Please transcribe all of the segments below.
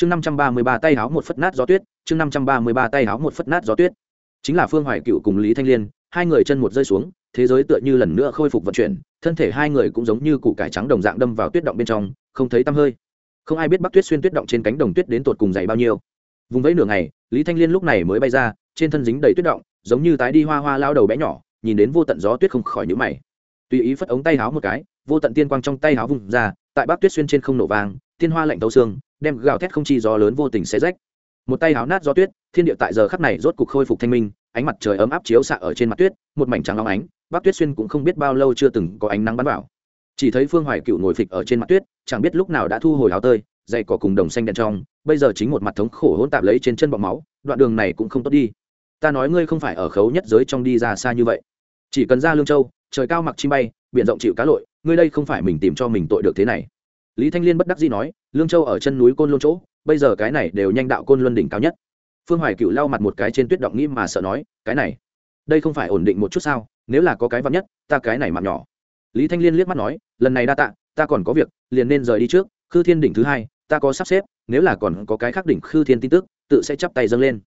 chương năm trăm ba mươi ba tay háo một phất nát gió tuyết, chương năm trăm ba mươi ba tay háo một phất nát gió tuyết. Chính là phương hoài cựu cùng lý thanh liên, hai người chân một rơi xuống, thế giới tựa như lần nữa khôi phục vận chuyển, thân thể hai người cũng giống như củ cải trắng đồng dạng đâm vào tuyết động bên trong, không thấy tăm hơi. Không ai biết bắc tuyết xuyên tuyết động trên cánh đồng tuyết đến tột cùng dày bao nhiêu. Vùng vẫy nửa ngày, lý thanh liên lúc này mới bay ra, trên thân dính đầy tuyết động, giống như tái đi hoa hoa lao đầu bé nhỏ, nhìn đến vô tận gió tuyết không khỏi nhữ mày. Tùy ý phất ống tay háo một cái, vô tận tiên quang trong tay háo vùng ra, tại bắc tuyết xuyên trên không nổ vàng tiên hoa lạnh tấu xương, đem gào thét không chi gió lớn vô tình xé rách. Một tay háo nát gió tuyết, thiên địa tại giờ khắc này rốt cục khôi phục thanh minh, ánh mặt trời ấm áp chiếu xạ ở trên mặt tuyết, một mảnh trắng long ánh bắc tuyết xuyên cũng không biết bao lâu chưa từng có ánh nắng bắn vào. Chỉ thấy phương hoài cựu ngồi phịch ở trên mặt tuyết, chẳng biết lúc nào đã thu hồi áo tơi, dày cỏ cùng đồng xanh đèn trong, bây giờ chính một mặt thống khổ hỗn tạp lấy trên chân bọc máu, đoạn đường này cũng không tốt đi. Ta nói ngươi không phải ở khấu nhất giới trong đi ra xa như vậy. Chỉ cần ra lương châu, trời cao mặc chim bay, biển rộng chịu cá lội, ngươi đây không phải mình tìm cho mình tội được thế này lý thanh liên bất đắc dĩ nói, lương châu ở chân núi côn lôn chỗ, bây giờ cái này đều nhanh đạo côn luân đỉnh cao nhất. Phương hoài cựu lau mặt một cái trên tuyết động nghĩ mà sợ nói, cái này, đây không phải ổn định một chút sao? Nếu là có cái vắn nhất, ta cái này mặt nhỏ. Lý thanh liên liếc mắt nói, lần này đa tạ, ta còn có việc, liền nên rời đi trước, khư thiên đỉnh thứ hai, ta có sắp xếp, nếu là còn có cái khác đỉnh khư thiên tin tức, tự sẽ chắp tay dâng lên.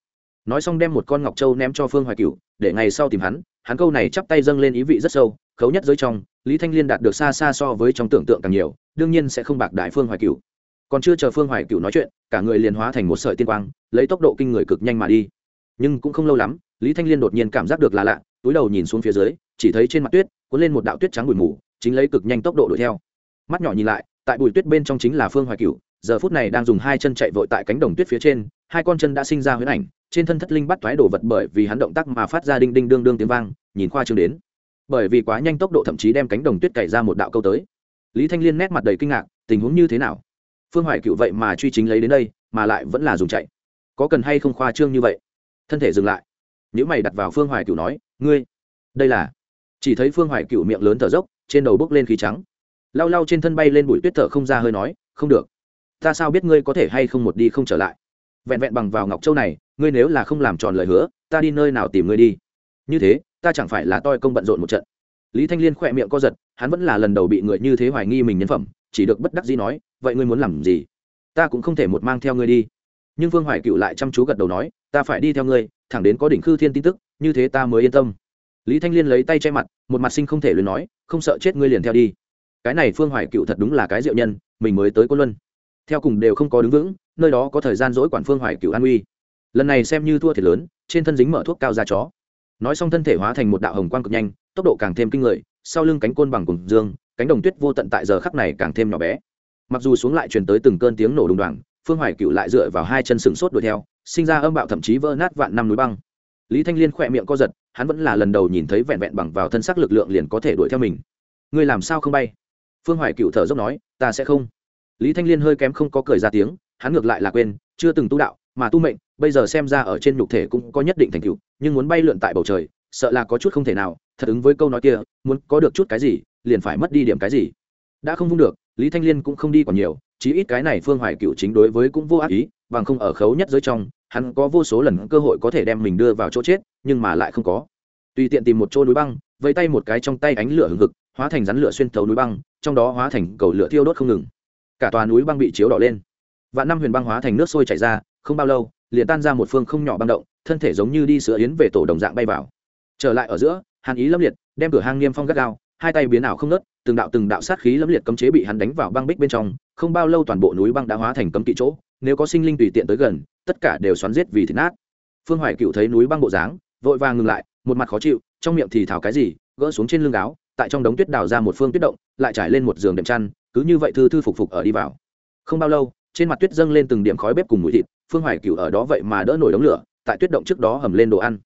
Nói xong đem một con ngọc châu ném cho phương hoài cựu để ngày sau tìm hắn hắn câu này chắp tay dâng lên ý vị rất sâu, khấu nhất giới trong, lý thanh liên đạt được xa xa so với trong tưởng tượng càng nhiều đương nhiên sẽ không bạc đại phương hoài cửu, còn chưa chờ phương hoài cửu nói chuyện cả người liền hóa thành một sợi tiên quang lấy tốc độ kinh người cực nhanh mà đi. Nhưng cũng không lâu lắm lý thanh liên đột nhiên cảm giác được là lạ túi đầu nhìn xuống phía dưới chỉ thấy trên mặt tuyết cuốn lên một đạo tuyết trắng bụi mù chính lấy cực nhanh tốc độ đuổi theo. Mắt nhỏ nhìn lại tại bụi tuyết bên trong chính là phương hoài cửu, giờ phút này đang dùng hai chân chạy vội tại cánh đồng tuyết phía trên hai con chân đã sinh ra huyễn ảnh trên thân thất linh bắt thoái đổ vật bởi vì hắn động tác mà phát ra đinh đinh đương đương tiếng vang nhìn khoa trương đến. Bởi vì quá nhanh tốc độ thậm chí đem cánh đồng tuyết cày ra một đạo câu tới lý thanh liên nét mặt đầy kinh ngạc, tình huống như thế nào? Phương hoài cựu vậy mà truy chính lấy đến đây, mà lại vẫn là dùng chạy. Có cần hay không khoa trương như vậy? Thân thể dừng lại. Nếu mày đặt vào phương hoài cựu nói, ngươi, đây là chỉ thấy phương hoài cựu miệng lớn thở dốc, trên đầu bốc lên khí trắng. Lau lau trên thân bay lên bụi tuyết thở không ra hơi nói, không được. Ta sao biết ngươi có thể hay không một đi không trở lại? Vẹn vẹn bằng vào ngọc châu này, ngươi nếu là không làm tròn lời hứa, ta đi nơi nào tìm ngươi đi? Như thế, ta chẳng phải là toi công bận rộn một trận lý thanh liên khỏe miệng co giật, hắn vẫn là lần đầu bị người như thế hoài nghi mình nhân phẩm, chỉ được bất đắc dĩ nói, vậy ngươi muốn làm gì? Ta cũng không thể một mang theo ngươi đi. Nhưng vương hoài cựu lại chăm chú gật đầu nói, ta phải đi theo ngươi, thẳng đến có đỉnh khư thiên tin tức, như thế ta mới yên tâm. Lý thanh liên lấy tay che mặt, một mặt sinh không thể luyến nói, không sợ chết ngươi liền theo đi. Cái này phương hoài cựu thật đúng là cái diệu nhân, mình mới tới cô luân. Theo cùng đều không có đứng vững, nơi đó có thời gian dỗi quản phương hoài cựu an uy. Lần này xem như thua thiệt lớn, trên thân dính mở thuốc cao ra chó nói xong thân thể hóa thành một đạo hồng quang cực nhanh, tốc độ càng thêm kinh người, sau lưng cánh côn bằng cùng dương, cánh đồng tuyết vô tận tại giờ khắc này càng thêm nhỏ bé. Mặc dù xuống lại truyền tới từng cơn tiếng nổ đùng đoàng, phương hoài cựu lại dựa vào hai chân sừng sốt đuổi theo, sinh ra âm bạo thậm chí vỡ nát vạn năm núi băng. Lý thanh liên khỏe miệng co giật, hắn vẫn là lần đầu nhìn thấy vẹn vẹn bằng vào thân xác lực lượng liền có thể đuổi theo mình. Ngươi làm sao không bay? Phương hoài cựu thở dốc nói, ta sẽ không. Lý thanh liên hơi kém không có cười ra tiếng, hắn ngược lại là quên, chưa từng tu đạo mà tu mệnh, bây giờ xem ra ở trên nhục thể cũng có nhất định thành tựu, nhưng muốn bay lượn tại bầu trời, sợ là có chút không thể nào. Thật ứng với câu nói kia, muốn có được chút cái gì, liền phải mất đi điểm cái gì. Đã không vung được, lý thanh liên cũng không đi còn nhiều, chí ít cái này phương hoài cựu chính đối với cũng vô ác ý, bằng không ở khấu nhất giới trong, hắn có vô số lần cơ hội có thể đem mình đưa vào chỗ chết, nhưng mà lại không có. Tùy tiện tìm một chỗ núi băng, vẫy tay một cái trong tay ánh lửa hừng hực, hóa thành rắn lửa xuyên thấu núi băng, trong đó hóa thành cầu lửa thiêu đốt không ngừng. Cả tòa núi băng bị chiếu đỏ lên. Vạn năm huyền băng hóa thành nước sôi chảy ra không bao lâu, liền tan ra một phương không nhỏ băng động, thân thể giống như đi sữa yến về tổ đồng dạng bay vào. Trở lại ở giữa, hàn ý lâm liệt đem cửa hang niêm phong gắt gao, hai tay biến ảo không nớt từng đạo từng đạo sát khí lâm liệt cấm chế bị hắn đánh vào băng bích bên trong, không bao lâu toàn bộ núi băng đã hóa thành cấm kỵ chỗ, nếu có sinh linh tùy tiện tới gần, tất cả đều xoắn giết vì thịt nát. Phương hoài cựu thấy núi băng bộ dáng, vội vàng ngừng lại, một mặt khó chịu, trong miệng thì thảo cái gì, gỡ xuống trên lưng áo tại trong đống tuyết đào ra một phương tuyết động, lại trải lên một giường đệm chăn, cứ như vậy thư thư phục phục ở đi vào. Không bao lâu, trên mặt tuyết dâng lên từng điểm khói bếp cùng mùi thịt phương hoài cựu ở đó vậy mà đỡ nổi đống lửa, tại tuyết động trước đó hầm lên đồ ăn.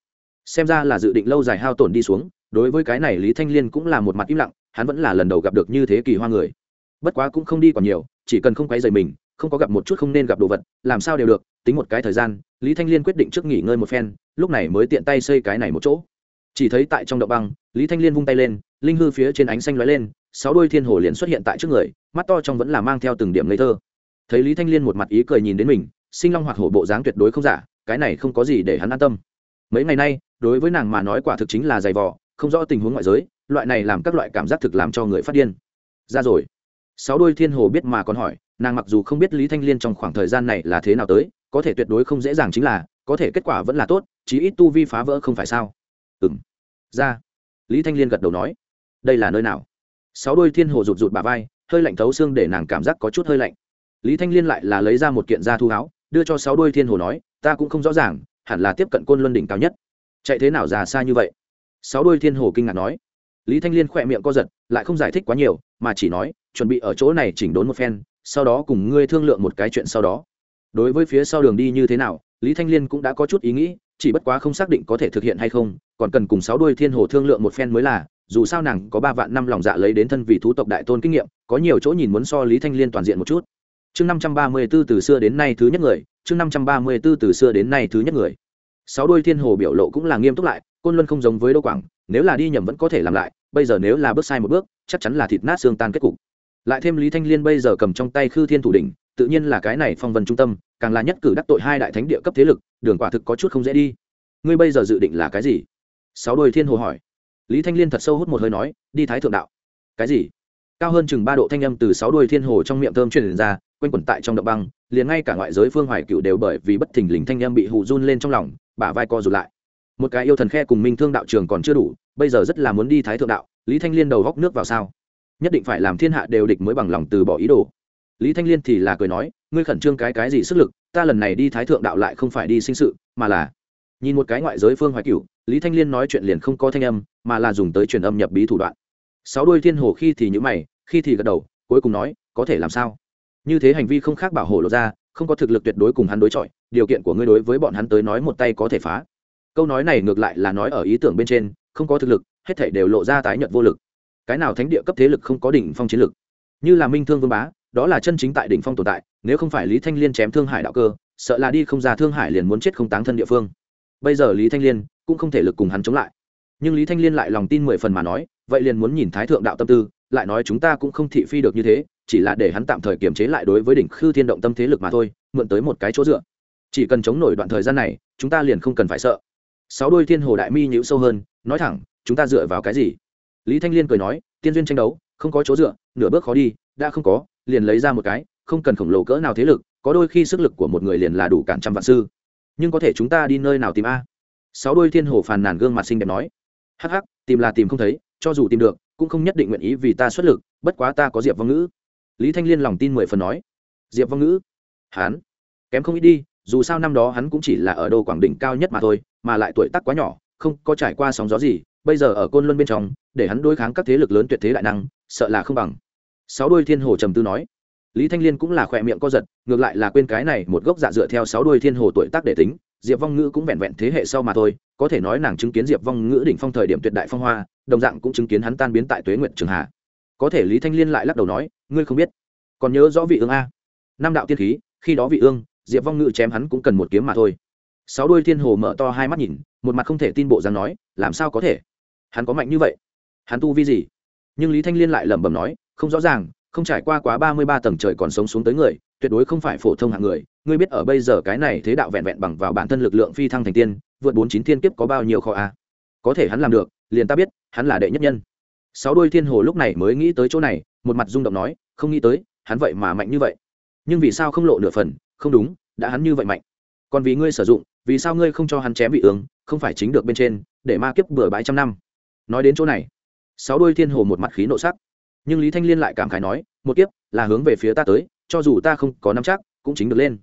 Xem ra là dự định lâu dài hao tổn đi xuống, đối với cái này lý thanh liên cũng là một mặt im lặng, hắn vẫn là lần đầu gặp được như thế kỳ hoa người. Bất quá cũng không đi còn nhiều, chỉ cần không quấy dày mình, không có gặp một chút không nên gặp đồ vật, làm sao đều được, tính một cái thời gian, lý thanh liên quyết định trước nghỉ ngơi một phen, lúc này mới tiện tay xây cái này một chỗ. Chỉ thấy tại trong động băng, lý thanh liên vung tay lên, linh hư phía trên ánh xanh lóe lên, sáu đôi thiên hồ liền xuất hiện tại trước người, mắt to trong vẫn là mang theo từng điểm ngây thơ. Thấy lý thanh liên một mặt ý cười nhìn đến mình sinh long hoạt hổ bộ dáng tuyệt đối không giả, cái này không có gì để hắn an tâm. Mấy ngày nay, đối với nàng mà nói quả thực chính là giày vò, không rõ tình huống ngoại giới, loại này làm các loại cảm giác thực làm cho người phát điên. Ra rồi. Sáu đôi thiên hồ biết mà còn hỏi, nàng mặc dù không biết lý thanh liên trong khoảng thời gian này là thế nào tới, có thể tuyệt đối không dễ dàng chính là, có thể kết quả vẫn là tốt, chí ít tu vi phá vỡ không phải sao. Ừng ra. Lý thanh liên gật đầu nói, đây là nơi nào? Sáu đôi thiên hồ rụt rụt bà vai, hơi lạnh thấu xương để nàng cảm giác có chút hơi lạnh. Lý thanh liên lại là lấy ra một kiện da thu áo đưa cho sáu đôi thiên hồ nói, ta cũng không rõ ràng, hẳn là tiếp cận côn luân đỉnh cao nhất. Chạy thế nào già xa như vậy? Sáu đôi thiên hồ kinh ngạc nói. Lý thanh liên khỏe miệng co giật, lại không giải thích quá nhiều, mà chỉ nói, chuẩn bị ở chỗ này chỉnh đốn một phen, sau đó cùng ngươi thương lượng một cái chuyện sau đó. Đối với phía sau đường đi như thế nào, lý thanh liên cũng đã có chút ý nghĩ, chỉ bất quá không xác định có thể thực hiện hay không, còn cần cùng sáu đôi thiên hồ thương lượng một phen mới là, dù sao nàng có ba vạn năm lòng dạ lấy đến thân vị thú tộc đại tôn kinh nghiệm, có nhiều chỗ nhìn muốn so lý thanh liên toàn diện một chút chương năm trăm ba mươi b ố từ xưa đến nay thứ nhất người, chương năm trăm ba mươi b ố từ xưa đến nay thứ nhất người. Sáu đôi thiên hồ biểu lộ cũng là nghiêm túc lại, côn luân không giống với đô quảng, nếu là đi nhầm vẫn có thể làm lại, bây giờ nếu là bước sai một bước, chắc chắn là thịt nát xương tan kết cục. Lại thêm lý thanh liên bây giờ cầm trong tay khư thiên thủ đỉnh, tự nhiên là cái này phong vân trung tâm, càng là nhất cử đắc tội hai đại thánh địa cấp thế lực, đường quả thực có chút không dễ đi. Ngươi bây giờ dự định là cái gì? Sáu đôi thiên hồ hỏi. Lý thanh liên thật sâu hút một hơi nói, đi thái thượng đạo. Cái gì? Cao hơn chừng ba độ thanh âm từ sáu đôi thiên hồ trong miệng thơm truyền ra quanh quẩn tại trong động băng, liền ngay cả ngoại giới phương hoài cựu đều bởi vì bất thình lình thanh âm bị hù run lên trong lòng, bả vai co rụt lại. Một cái yêu thần khe cùng minh thương đạo trường còn chưa đủ, bây giờ rất là muốn đi thái thượng đạo, lý thanh liên đầu góc nước vào sao? Nhất định phải làm thiên hạ đều địch mới bằng lòng từ bỏ ý đồ. Lý thanh liên thì là cười nói, ngươi khẩn trương cái cái gì sức lực, ta lần này đi thái thượng đạo lại không phải đi sinh sự, mà là nhìn một cái ngoại giới phương hoài cửu, lý thanh liên nói chuyện liền không có thanh âm, mà là dùng tới truyền âm nhập bí thủ đoạn. Sáu đôi thiên hồ khi thì nhữ mày, khi thì gật đầu, cuối cùng nói, có thể làm sao? Như thế hành vi không khác bảo hộ lộ ra, không có thực lực tuyệt đối cùng hắn đối chọi, điều kiện của ngươi đối với bọn hắn tới nói một tay có thể phá. Câu nói này ngược lại là nói ở ý tưởng bên trên, không có thực lực, hết thảy đều lộ ra tái nhợt vô lực. Cái nào thánh địa cấp thế lực không có đỉnh phong chiến lực? Như là minh thương vương bá, đó là chân chính tại đỉnh phong tồn tại, nếu không phải lý thanh liên chém thương hải đạo cơ, sợ là đi không ra thương hải liền muốn chết không táng thân địa phương. Bây giờ lý thanh liên cũng không thể lực cùng hắn chống lại. Nhưng lý thanh liên lại lòng tin mười phần mà nói, vậy liền muốn nhìn thái thượng đạo tâm tư, lại nói chúng ta cũng không thị phi được như thế chỉ là để hắn tạm thời kiềm chế lại đối với đỉnh khư thiên động tâm thế lực mà thôi, mượn tới một cái chỗ dựa. Chỉ cần chống nổi đoạn thời gian này, chúng ta liền không cần phải sợ. Sáu đôi thiên hồ đại mi nhữ sâu hơn, nói thẳng, chúng ta dựa vào cái gì? Lý thanh liên cười nói, tiên duyên tranh đấu, không có chỗ dựa, nửa bước khó đi, đã không có, liền lấy ra một cái, không cần khổng lồ cỡ nào thế lực, có đôi khi sức lực của một người liền là đủ cản trăm vạn sư. Nhưng có thể chúng ta đi nơi nào tìm a? Sáu đôi thiên hồ phàn nàn gương mặt xinh đẹp nói. Hắc hắc, tìm là tìm không thấy, cho dù tìm được, cũng không nhất định nguyện ý vì ta xuất lực, bất quá ta có diệp vong ngữ lý thanh liên lòng tin mười phần nói. Diệp vong ngữ hán kém không ít đi, dù sao năm đó hắn cũng chỉ là ở đô quảng đỉnh cao nhất mà thôi, mà lại tuổi tác quá nhỏ, không có trải qua sóng gió gì, bây giờ ở côn luân bên trong, để hắn đối kháng các thế lực lớn tuyệt thế đại năng, sợ là không bằng. Sáu đôi thiên hồ trầm tư nói. Lý thanh liên cũng là khỏe miệng co giật, ngược lại là quên cái này một gốc dạ dựa theo sáu đôi thiên hồ tuổi tác để tính, diệp vong ngữ cũng vẹn vẹn thế hệ sau mà thôi, có thể nói nàng chứng kiến diệp vong ngữ đỉnh phong thời điểm tuyệt đại phong hoa, đồng dạng cũng chứng kiến hắn tan biến tại tuế nguyện trường hạ có thể lý thanh liên lại lắc đầu nói ngươi không biết. Còn nhớ rõ vị ương a. Năm đạo tiên khí, khi đó vị ương, diệp vong ngự chém hắn cũng cần một kiếm mà thôi. Sáu đôi thiên hồ mở to hai mắt nhìn, một mặt không thể tin bộ dáng nói, làm sao có thể? Hắn có mạnh như vậy? Hắn tu vi gì? Nhưng lý thanh liên lại lẩm bẩm nói, không rõ ràng, không trải qua quá ba mươi ba tầng trời còn sống xuống tới người, tuyệt đối không phải phổ thông hạng người. Ngươi biết ở bây giờ cái này thế đạo vẹn vẹn bằng vào bản thân lực lượng phi thăng thành tiên, vượt bốn chín thiên kiếp có bao nhiêu kho a? Có thể hắn làm được, liền ta biết, hắn là đệ nhất nhân. Sáu đôi thiên hồ lúc này mới nghĩ tới chỗ này, một mặt rung động nói không nghĩ tới, hắn vậy mà mạnh như vậy. Nhưng vì sao không lộ nửa phần? Không đúng, đã hắn như vậy mạnh. Còn vì ngươi sử dụng, vì sao ngươi không cho hắn chém vị ương, không phải chính được bên trên, để ma kiếp bừa bãi trăm năm? Nói đến chỗ này, sáu đôi thiên hồ một mặt khí nộ sắc. Nhưng lý thanh liên lại cảm khái nói, một kiếp là hướng về phía ta tới, cho dù ta không có nắm chắc, cũng chính được lên.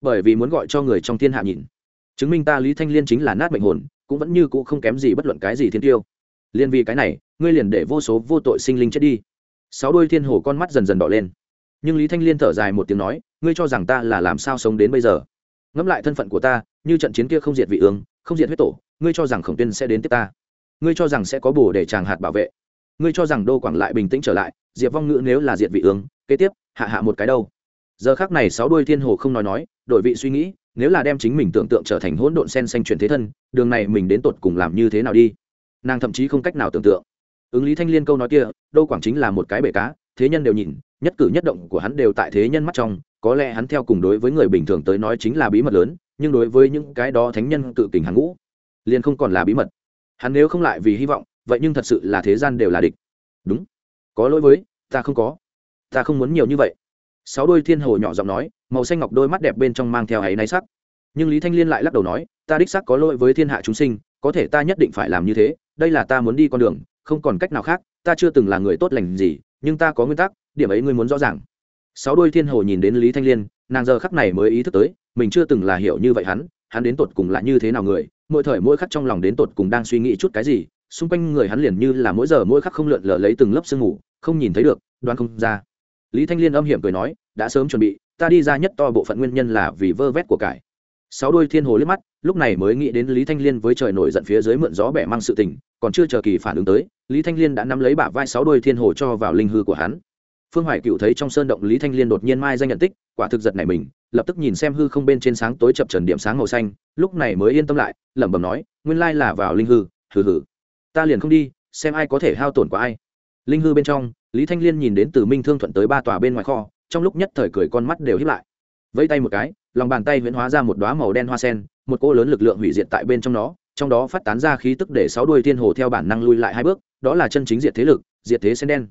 Bởi vì muốn gọi cho người trong thiên hạ nhìn. Chứng minh ta lý thanh liên chính là nát mệnh hồn, cũng vẫn như cũ không kém gì bất luận cái gì thiên tiêu. Liên vì cái này, ngươi liền để vô số vô tội sinh linh chết đi sáu đôi thiên hồ con mắt dần dần đỏ lên. Nhưng lý thanh liên thở dài một tiếng nói, ngươi cho rằng ta là làm sao sống đến bây giờ? Ngẫm lại thân phận của ta, như trận chiến kia không diệt vị ương, không diệt huyết tổ, ngươi cho rằng khổng tuyên sẽ đến tiếp ta? Ngươi cho rằng sẽ có bổ để tràng hạt bảo vệ? Ngươi cho rằng đô quảng lại bình tĩnh trở lại, diệp vong ngữ nếu là diệt vị ương, kế tiếp, hạ hạ một cái đâu? Giờ khác này sáu đôi thiên hồ không nói nói, đổi vị suy nghĩ, nếu là đem chính mình tưởng tượng trở thành hỗn độn sen xanh chuyển thế thân, đường này mình đến tột cùng làm như thế nào đi? Nàng thậm chí không cách nào tưởng tượng ứng lý thanh liên câu nói kia đô quảng chính là một cái bể cá, thế nhân đều nhìn, nhất cử nhất động của hắn đều tại thế nhân mắt trong, có lẽ hắn theo cùng đối với người bình thường tới nói chính là bí mật lớn, nhưng đối với những cái đó thánh nhân tự kình hàng ngũ, liền không còn là bí mật. Hắn nếu không lại vì hy vọng, vậy nhưng thật sự là thế gian đều là địch. Đúng. Có lỗi với, ta không có. Ta không muốn nhiều như vậy. Sáu đôi thiên hồ nhỏ giọng nói, màu xanh ngọc đôi mắt đẹp bên trong mang theo ấy náy sắc. Nhưng lý thanh liên lại lắc đầu nói, ta đích sắc có lỗi với thiên hạ chúng sinh, có thể ta nhất định phải làm như thế, đây là ta muốn đi con đường không còn cách nào khác, ta chưa từng là người tốt lành gì, nhưng ta có nguyên tắc, điểm ấy ngươi muốn rõ ràng. Sáu đôi thiên hồ nhìn đến lý thanh liên, nàng giờ khắc này mới ý thức tới, mình chưa từng là hiểu như vậy hắn hắn đến tột cùng là như thế nào người, mỗi thời mỗi khắc trong lòng đến tột cùng đang suy nghĩ chút cái gì, xung quanh người hắn liền như là mỗi giờ mỗi khắc không lượn lờ lấy từng lớp sương mù, không nhìn thấy được, đoán không ra. Lý thanh liên âm hiểm cười nói, đã sớm chuẩn bị, ta đi ra nhất to bộ phận nguyên nhân là vì vơ vét của cải. Sáu đôi thiên hồ liếc mắt, lúc này mới nghĩ đến lý thanh liên với trời nổi giận phía dưới mượn gió bẻ mang sự tình, còn chưa chờ kỳ phản ứng tới lý thanh liên đã nắm lấy bả vai sáu đôi thiên hồ cho vào linh hư của hắn. Phương hoài cựu thấy trong sơn động lý thanh liên đột nhiên mai danh nhận tích, quả thực giật này mình, lập tức nhìn xem hư không bên trên sáng tối chập trần điểm sáng màu xanh, lúc này mới yên tâm lại, lẩm bẩm nói, nguyên lai là vào linh hư, hừ hừ. Ta liền không đi, xem ai có thể hao tổn của ai. Linh hư bên trong, lý thanh liên nhìn đến từ minh thương thuận tới ba tòa bên ngoài kho, trong lúc nhất thời cười con mắt đều hiếp lại. Vẫy tay một cái, lòng bàn tay huyễn hóa ra một đoá màu đen hoa sen, một cỗ lớn lực lượng hủy diệt tại bên trong nó trong đó phát tán ra khí tức để sáu đuôi thiên hồ theo bản năng lui lại hai bước, đó là chân chính diệt thế lực, diệt thế sen đen.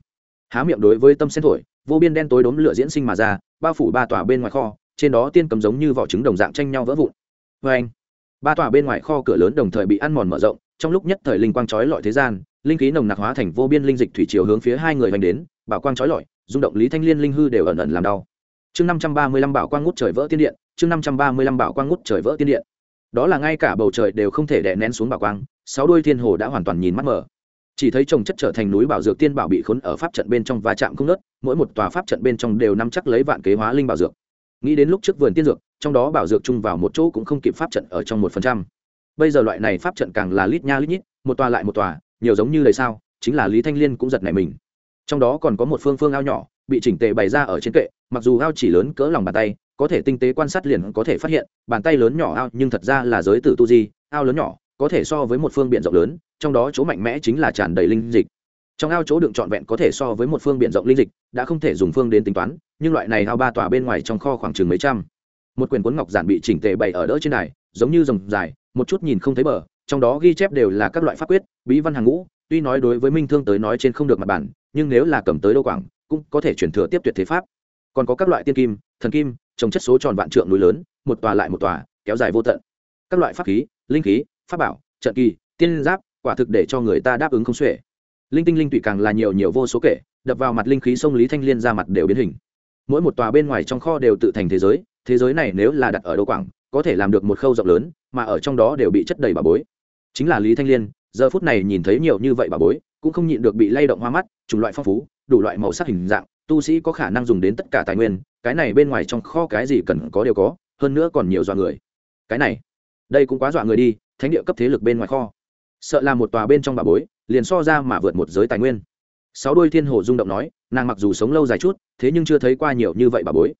Há miệng đối với tâm sen thổi, vô biên đen tối đốm lửa diễn sinh mà ra, bao phủ ba tòa bên ngoài kho, trên đó tiên cầm giống như vỏ trứng đồng dạng tranh nhau vỡ vụn. Vê anh, ba tòa bên ngoài kho cửa lớn đồng thời bị ăn mòn mở rộng, trong lúc nhất thời linh quang chói lọi thế gian, linh khí nồng nặc hóa thành vô biên linh dịch thủy chiều hướng phía hai người vành đến, bảo quang chói lọi, rung động lý thanh liên linh hư đều ẩn ẩn làm đau. Chương năm trăm ba mươi lăm bảo quang ngút trời vỡ tiên điện, chương năm trăm ba mươi lăm bảo quang ngút trời vỡ tiên điện đó là ngay cả bầu trời đều không thể đè nén xuống bảo quang, sáu đôi thiên hồ đã hoàn toàn nhìn mắt mở. Chỉ thấy trồng chất trở thành núi bảo dược tiên bảo bị khốn ở pháp trận bên trong và chạm không nớt mỗi một tòa pháp trận bên trong đều nắm chắc lấy vạn kế hóa linh bảo dược. Nghĩ đến lúc trước vườn tiên dược, trong đó bảo dược chung vào một chỗ cũng không kịp pháp trận ở trong một phần trăm. Bây giờ loại này pháp trận càng là lít nha lít nhít, một tòa lại một tòa, nhiều giống như lời sao, chính là lý thanh liên cũng giật nảy mình. Trong đó còn có một phương phương ao nhỏ, bị chỉnh tề bày ra ở trên kệ, mặc dù ao chỉ lớn cỡ lòng bàn tay có thể tinh tế quan sát liền có thể phát hiện, bàn tay lớn nhỏ ao nhưng thật ra là giới tử tu di, ao lớn nhỏ, có thể so với một phương biện rộng lớn, trong đó chỗ mạnh mẽ chính là tràn đầy linh dịch. Trong ao chỗ đựng trọn vẹn có thể so với một phương biện rộng linh dịch, đã không thể dùng phương đến tính toán, nhưng loại này ao ba tòa bên ngoài trong kho khoảng chừng mấy trăm. Một quyển cuốn ngọc giản bị chỉnh tề bày ở đỡ trên đài, giống như rồng dài, một chút nhìn không thấy bờ, trong đó ghi chép đều là các loại pháp quyết, bí văn hàng ngũ, tuy nói đối với minh thương tới nói trên không được mặt bản, nhưng nếu là cầm tới đô quảng, cũng có thể chuyển thừa tiếp tuyệt thế pháp. Còn có các loại tiên kim, thần kim trồng chất số tròn vạn trượng núi lớn, một tòa lại một tòa, kéo dài vô tận. Các loại pháp khí, linh khí, pháp bảo, trận kỳ, tiên giáp, quả thực để cho người ta đáp ứng không xuể. Linh tinh linh tụy càng là nhiều nhiều vô số kể, đập vào mặt linh khí sông lý thanh liên ra mặt đều biến hình. Mỗi một tòa bên ngoài trong kho đều tự thành thế giới thế giới này nếu là đặt ở đô quảng, có thể làm được một khâu rộng lớn, mà ở trong đó đều bị chất đầy bà bối. Chính là lý thanh liên, giờ phút này nhìn thấy nhiều như vậy bà bối, cũng không nhịn được bị lay động hoa mắt, chủng loại phong phú, đủ loại màu sắc hình dạng, tu sĩ có khả năng dùng đến tất cả tài nguyên cái này bên ngoài trong kho cái gì cần có đều có, hơn nữa còn nhiều dọa người. Cái này, đây cũng quá dọa người đi, thánh địa cấp thế lực bên ngoài kho. Sợ là một tòa bên trong bà bối, liền so ra mà vượt một giới tài nguyên. Sáu đôi thiên hồ rung động nói, nàng mặc dù sống lâu dài chút, thế nhưng chưa thấy qua nhiều như vậy bà bối.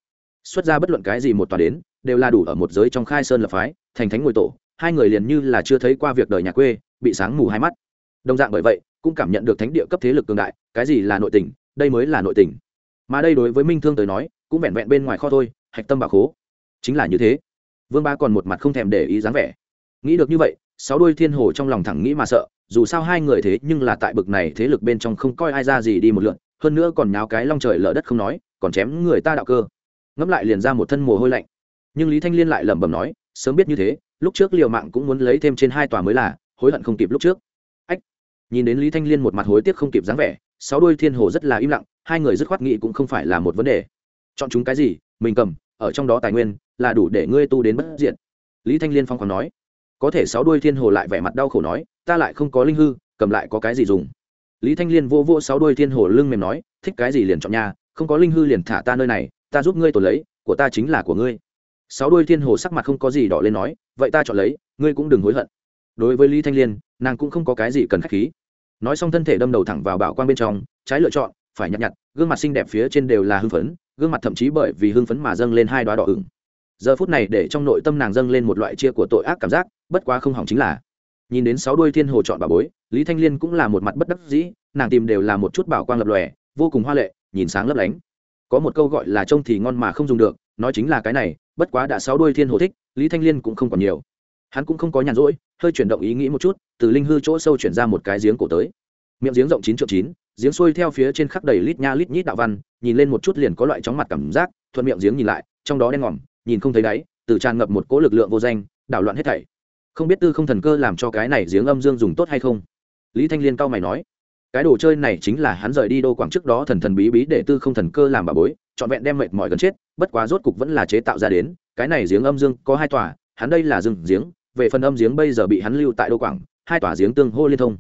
Xuất ra bất luận cái gì một tòa đến, đều là đủ ở một giới trong khai sơn lập phái, thành thánh ngồi tổ, hai người liền như là chưa thấy qua việc đời nhà quê, bị sáng mù hai mắt. Đồng dạng bởi vậy, cũng cảm nhận được thánh địa cấp thế lực cường đại, cái gì là nội tình, đây mới là nội tình. Mà đây đối với minh thương tới nói cũng vẹn vẹn bên ngoài kho thôi, hạch tâm bà khố. Chính là như thế. Vương ba còn một mặt không thèm để ý dáng vẻ. Nghĩ được như vậy, sáu đôi thiên hồ trong lòng thẳng nghĩ mà sợ, dù sao hai người thế nhưng là tại bực này thế lực bên trong không coi ai ra gì đi một lượn, hơn nữa còn nháo cái long trời lở đất không nói, còn chém người ta đạo cơ. Ngẫm lại liền ra một thân mồ hôi lạnh. Nhưng lý thanh liên lại lẩm bẩm nói, sớm biết như thế, lúc trước liều mạng cũng muốn lấy thêm trên hai tòa mới là, hối hận không kịp lúc trước. Ách! Nhìn đến lý thanh liên một mặt hối tiếc không kịp dáng vẻ, sáu đôi thiên hồ rất là im lặng, hai người dứt khoát nghị cũng không phải là một vấn đề chọn chúng cái gì, mình cầm, ở trong đó tài nguyên, là đủ để ngươi tu đến bất diện lý thanh liên phong còn nói. Có thể sáu đuôi thiên hồ lại vẻ mặt đau khổ nói, ta lại không có linh hư, cầm lại có cái gì dùng? Lý thanh liên vô vô sáu đuôi thiên hồ lưng mềm nói, thích cái gì liền chọn nhà không có linh hư liền thả ta nơi này, ta giúp ngươi tổ lấy, của ta chính là của ngươi. Sáu đuôi thiên hồ sắc mặt không có gì đỏ lên nói, vậy ta chọn lấy, ngươi cũng đừng hối hận. Đối với lý thanh liên, nàng cũng không có cái gì cần k h á c h khí. Nói xong thân thể đâm đầu thẳng vào bảo quan bên trong, trái lựa chọn, phải nhặt nhặt, gương mặt xinh đẹp phía trên đều là hưng phấn gương mặt thậm chí bởi vì hưng phấn mà dâng lên hai đoá đỏ ửng. Giờ phút này để trong nội tâm nàng dâng lên một loại chia của tội ác cảm giác, bất quá không hỏng chính là, nhìn đến sáu đuôi thiên hồ chọn bà bối, lý thanh liên cũng là một mặt bất đắc dĩ, nàng tìm đều là một chút bảo quang lập lòe, vô cùng hoa lệ, nhìn sáng lấp lánh. Có một câu gọi là trông thì ngon mà không dùng được, nói chính là cái này, bất quá đã sáu đuôi thiên hồ thích, lý thanh liên cũng không còn nhiều. Hắn cũng không có nhàn rỗi, hơi chuyển động ý nghĩ một chút, từ linh hư chỗ sâu chuyển ra một cái giếng cổ tới. Miệng giếng rộng chín triệu chín giếng xuôi theo phía trên khắc đầy lít nha lít nhít đạo văn, nhìn lên một chút liền có loại chóng mặt cảm giác, thuận miệng giếng nhìn lại, trong đó đen ngòm, nhìn không thấy đáy, từ tràn ngập một cỗ lực lượng vô danh, đảo loạn hết thảy. Không biết tư không thần cơ làm cho cái này giếng âm dương dùng tốt hay không? Lý thanh liên cao mày nói, cái đồ chơi này chính là hắn rời đi đô quảng trước đó thần thần bí bí để tư không thần cơ làm bà bối, trọn vẹn đem mệt mỏi gần chết, bất quá rốt cục vẫn là chế tạo ra đến, cái này giếng âm dương có hai tòa, hắn đây là rừng giếng, về phần âm giếng bây giờ bị hắn lưu tại đô quảng, hai tòa giếng tương hô liên thông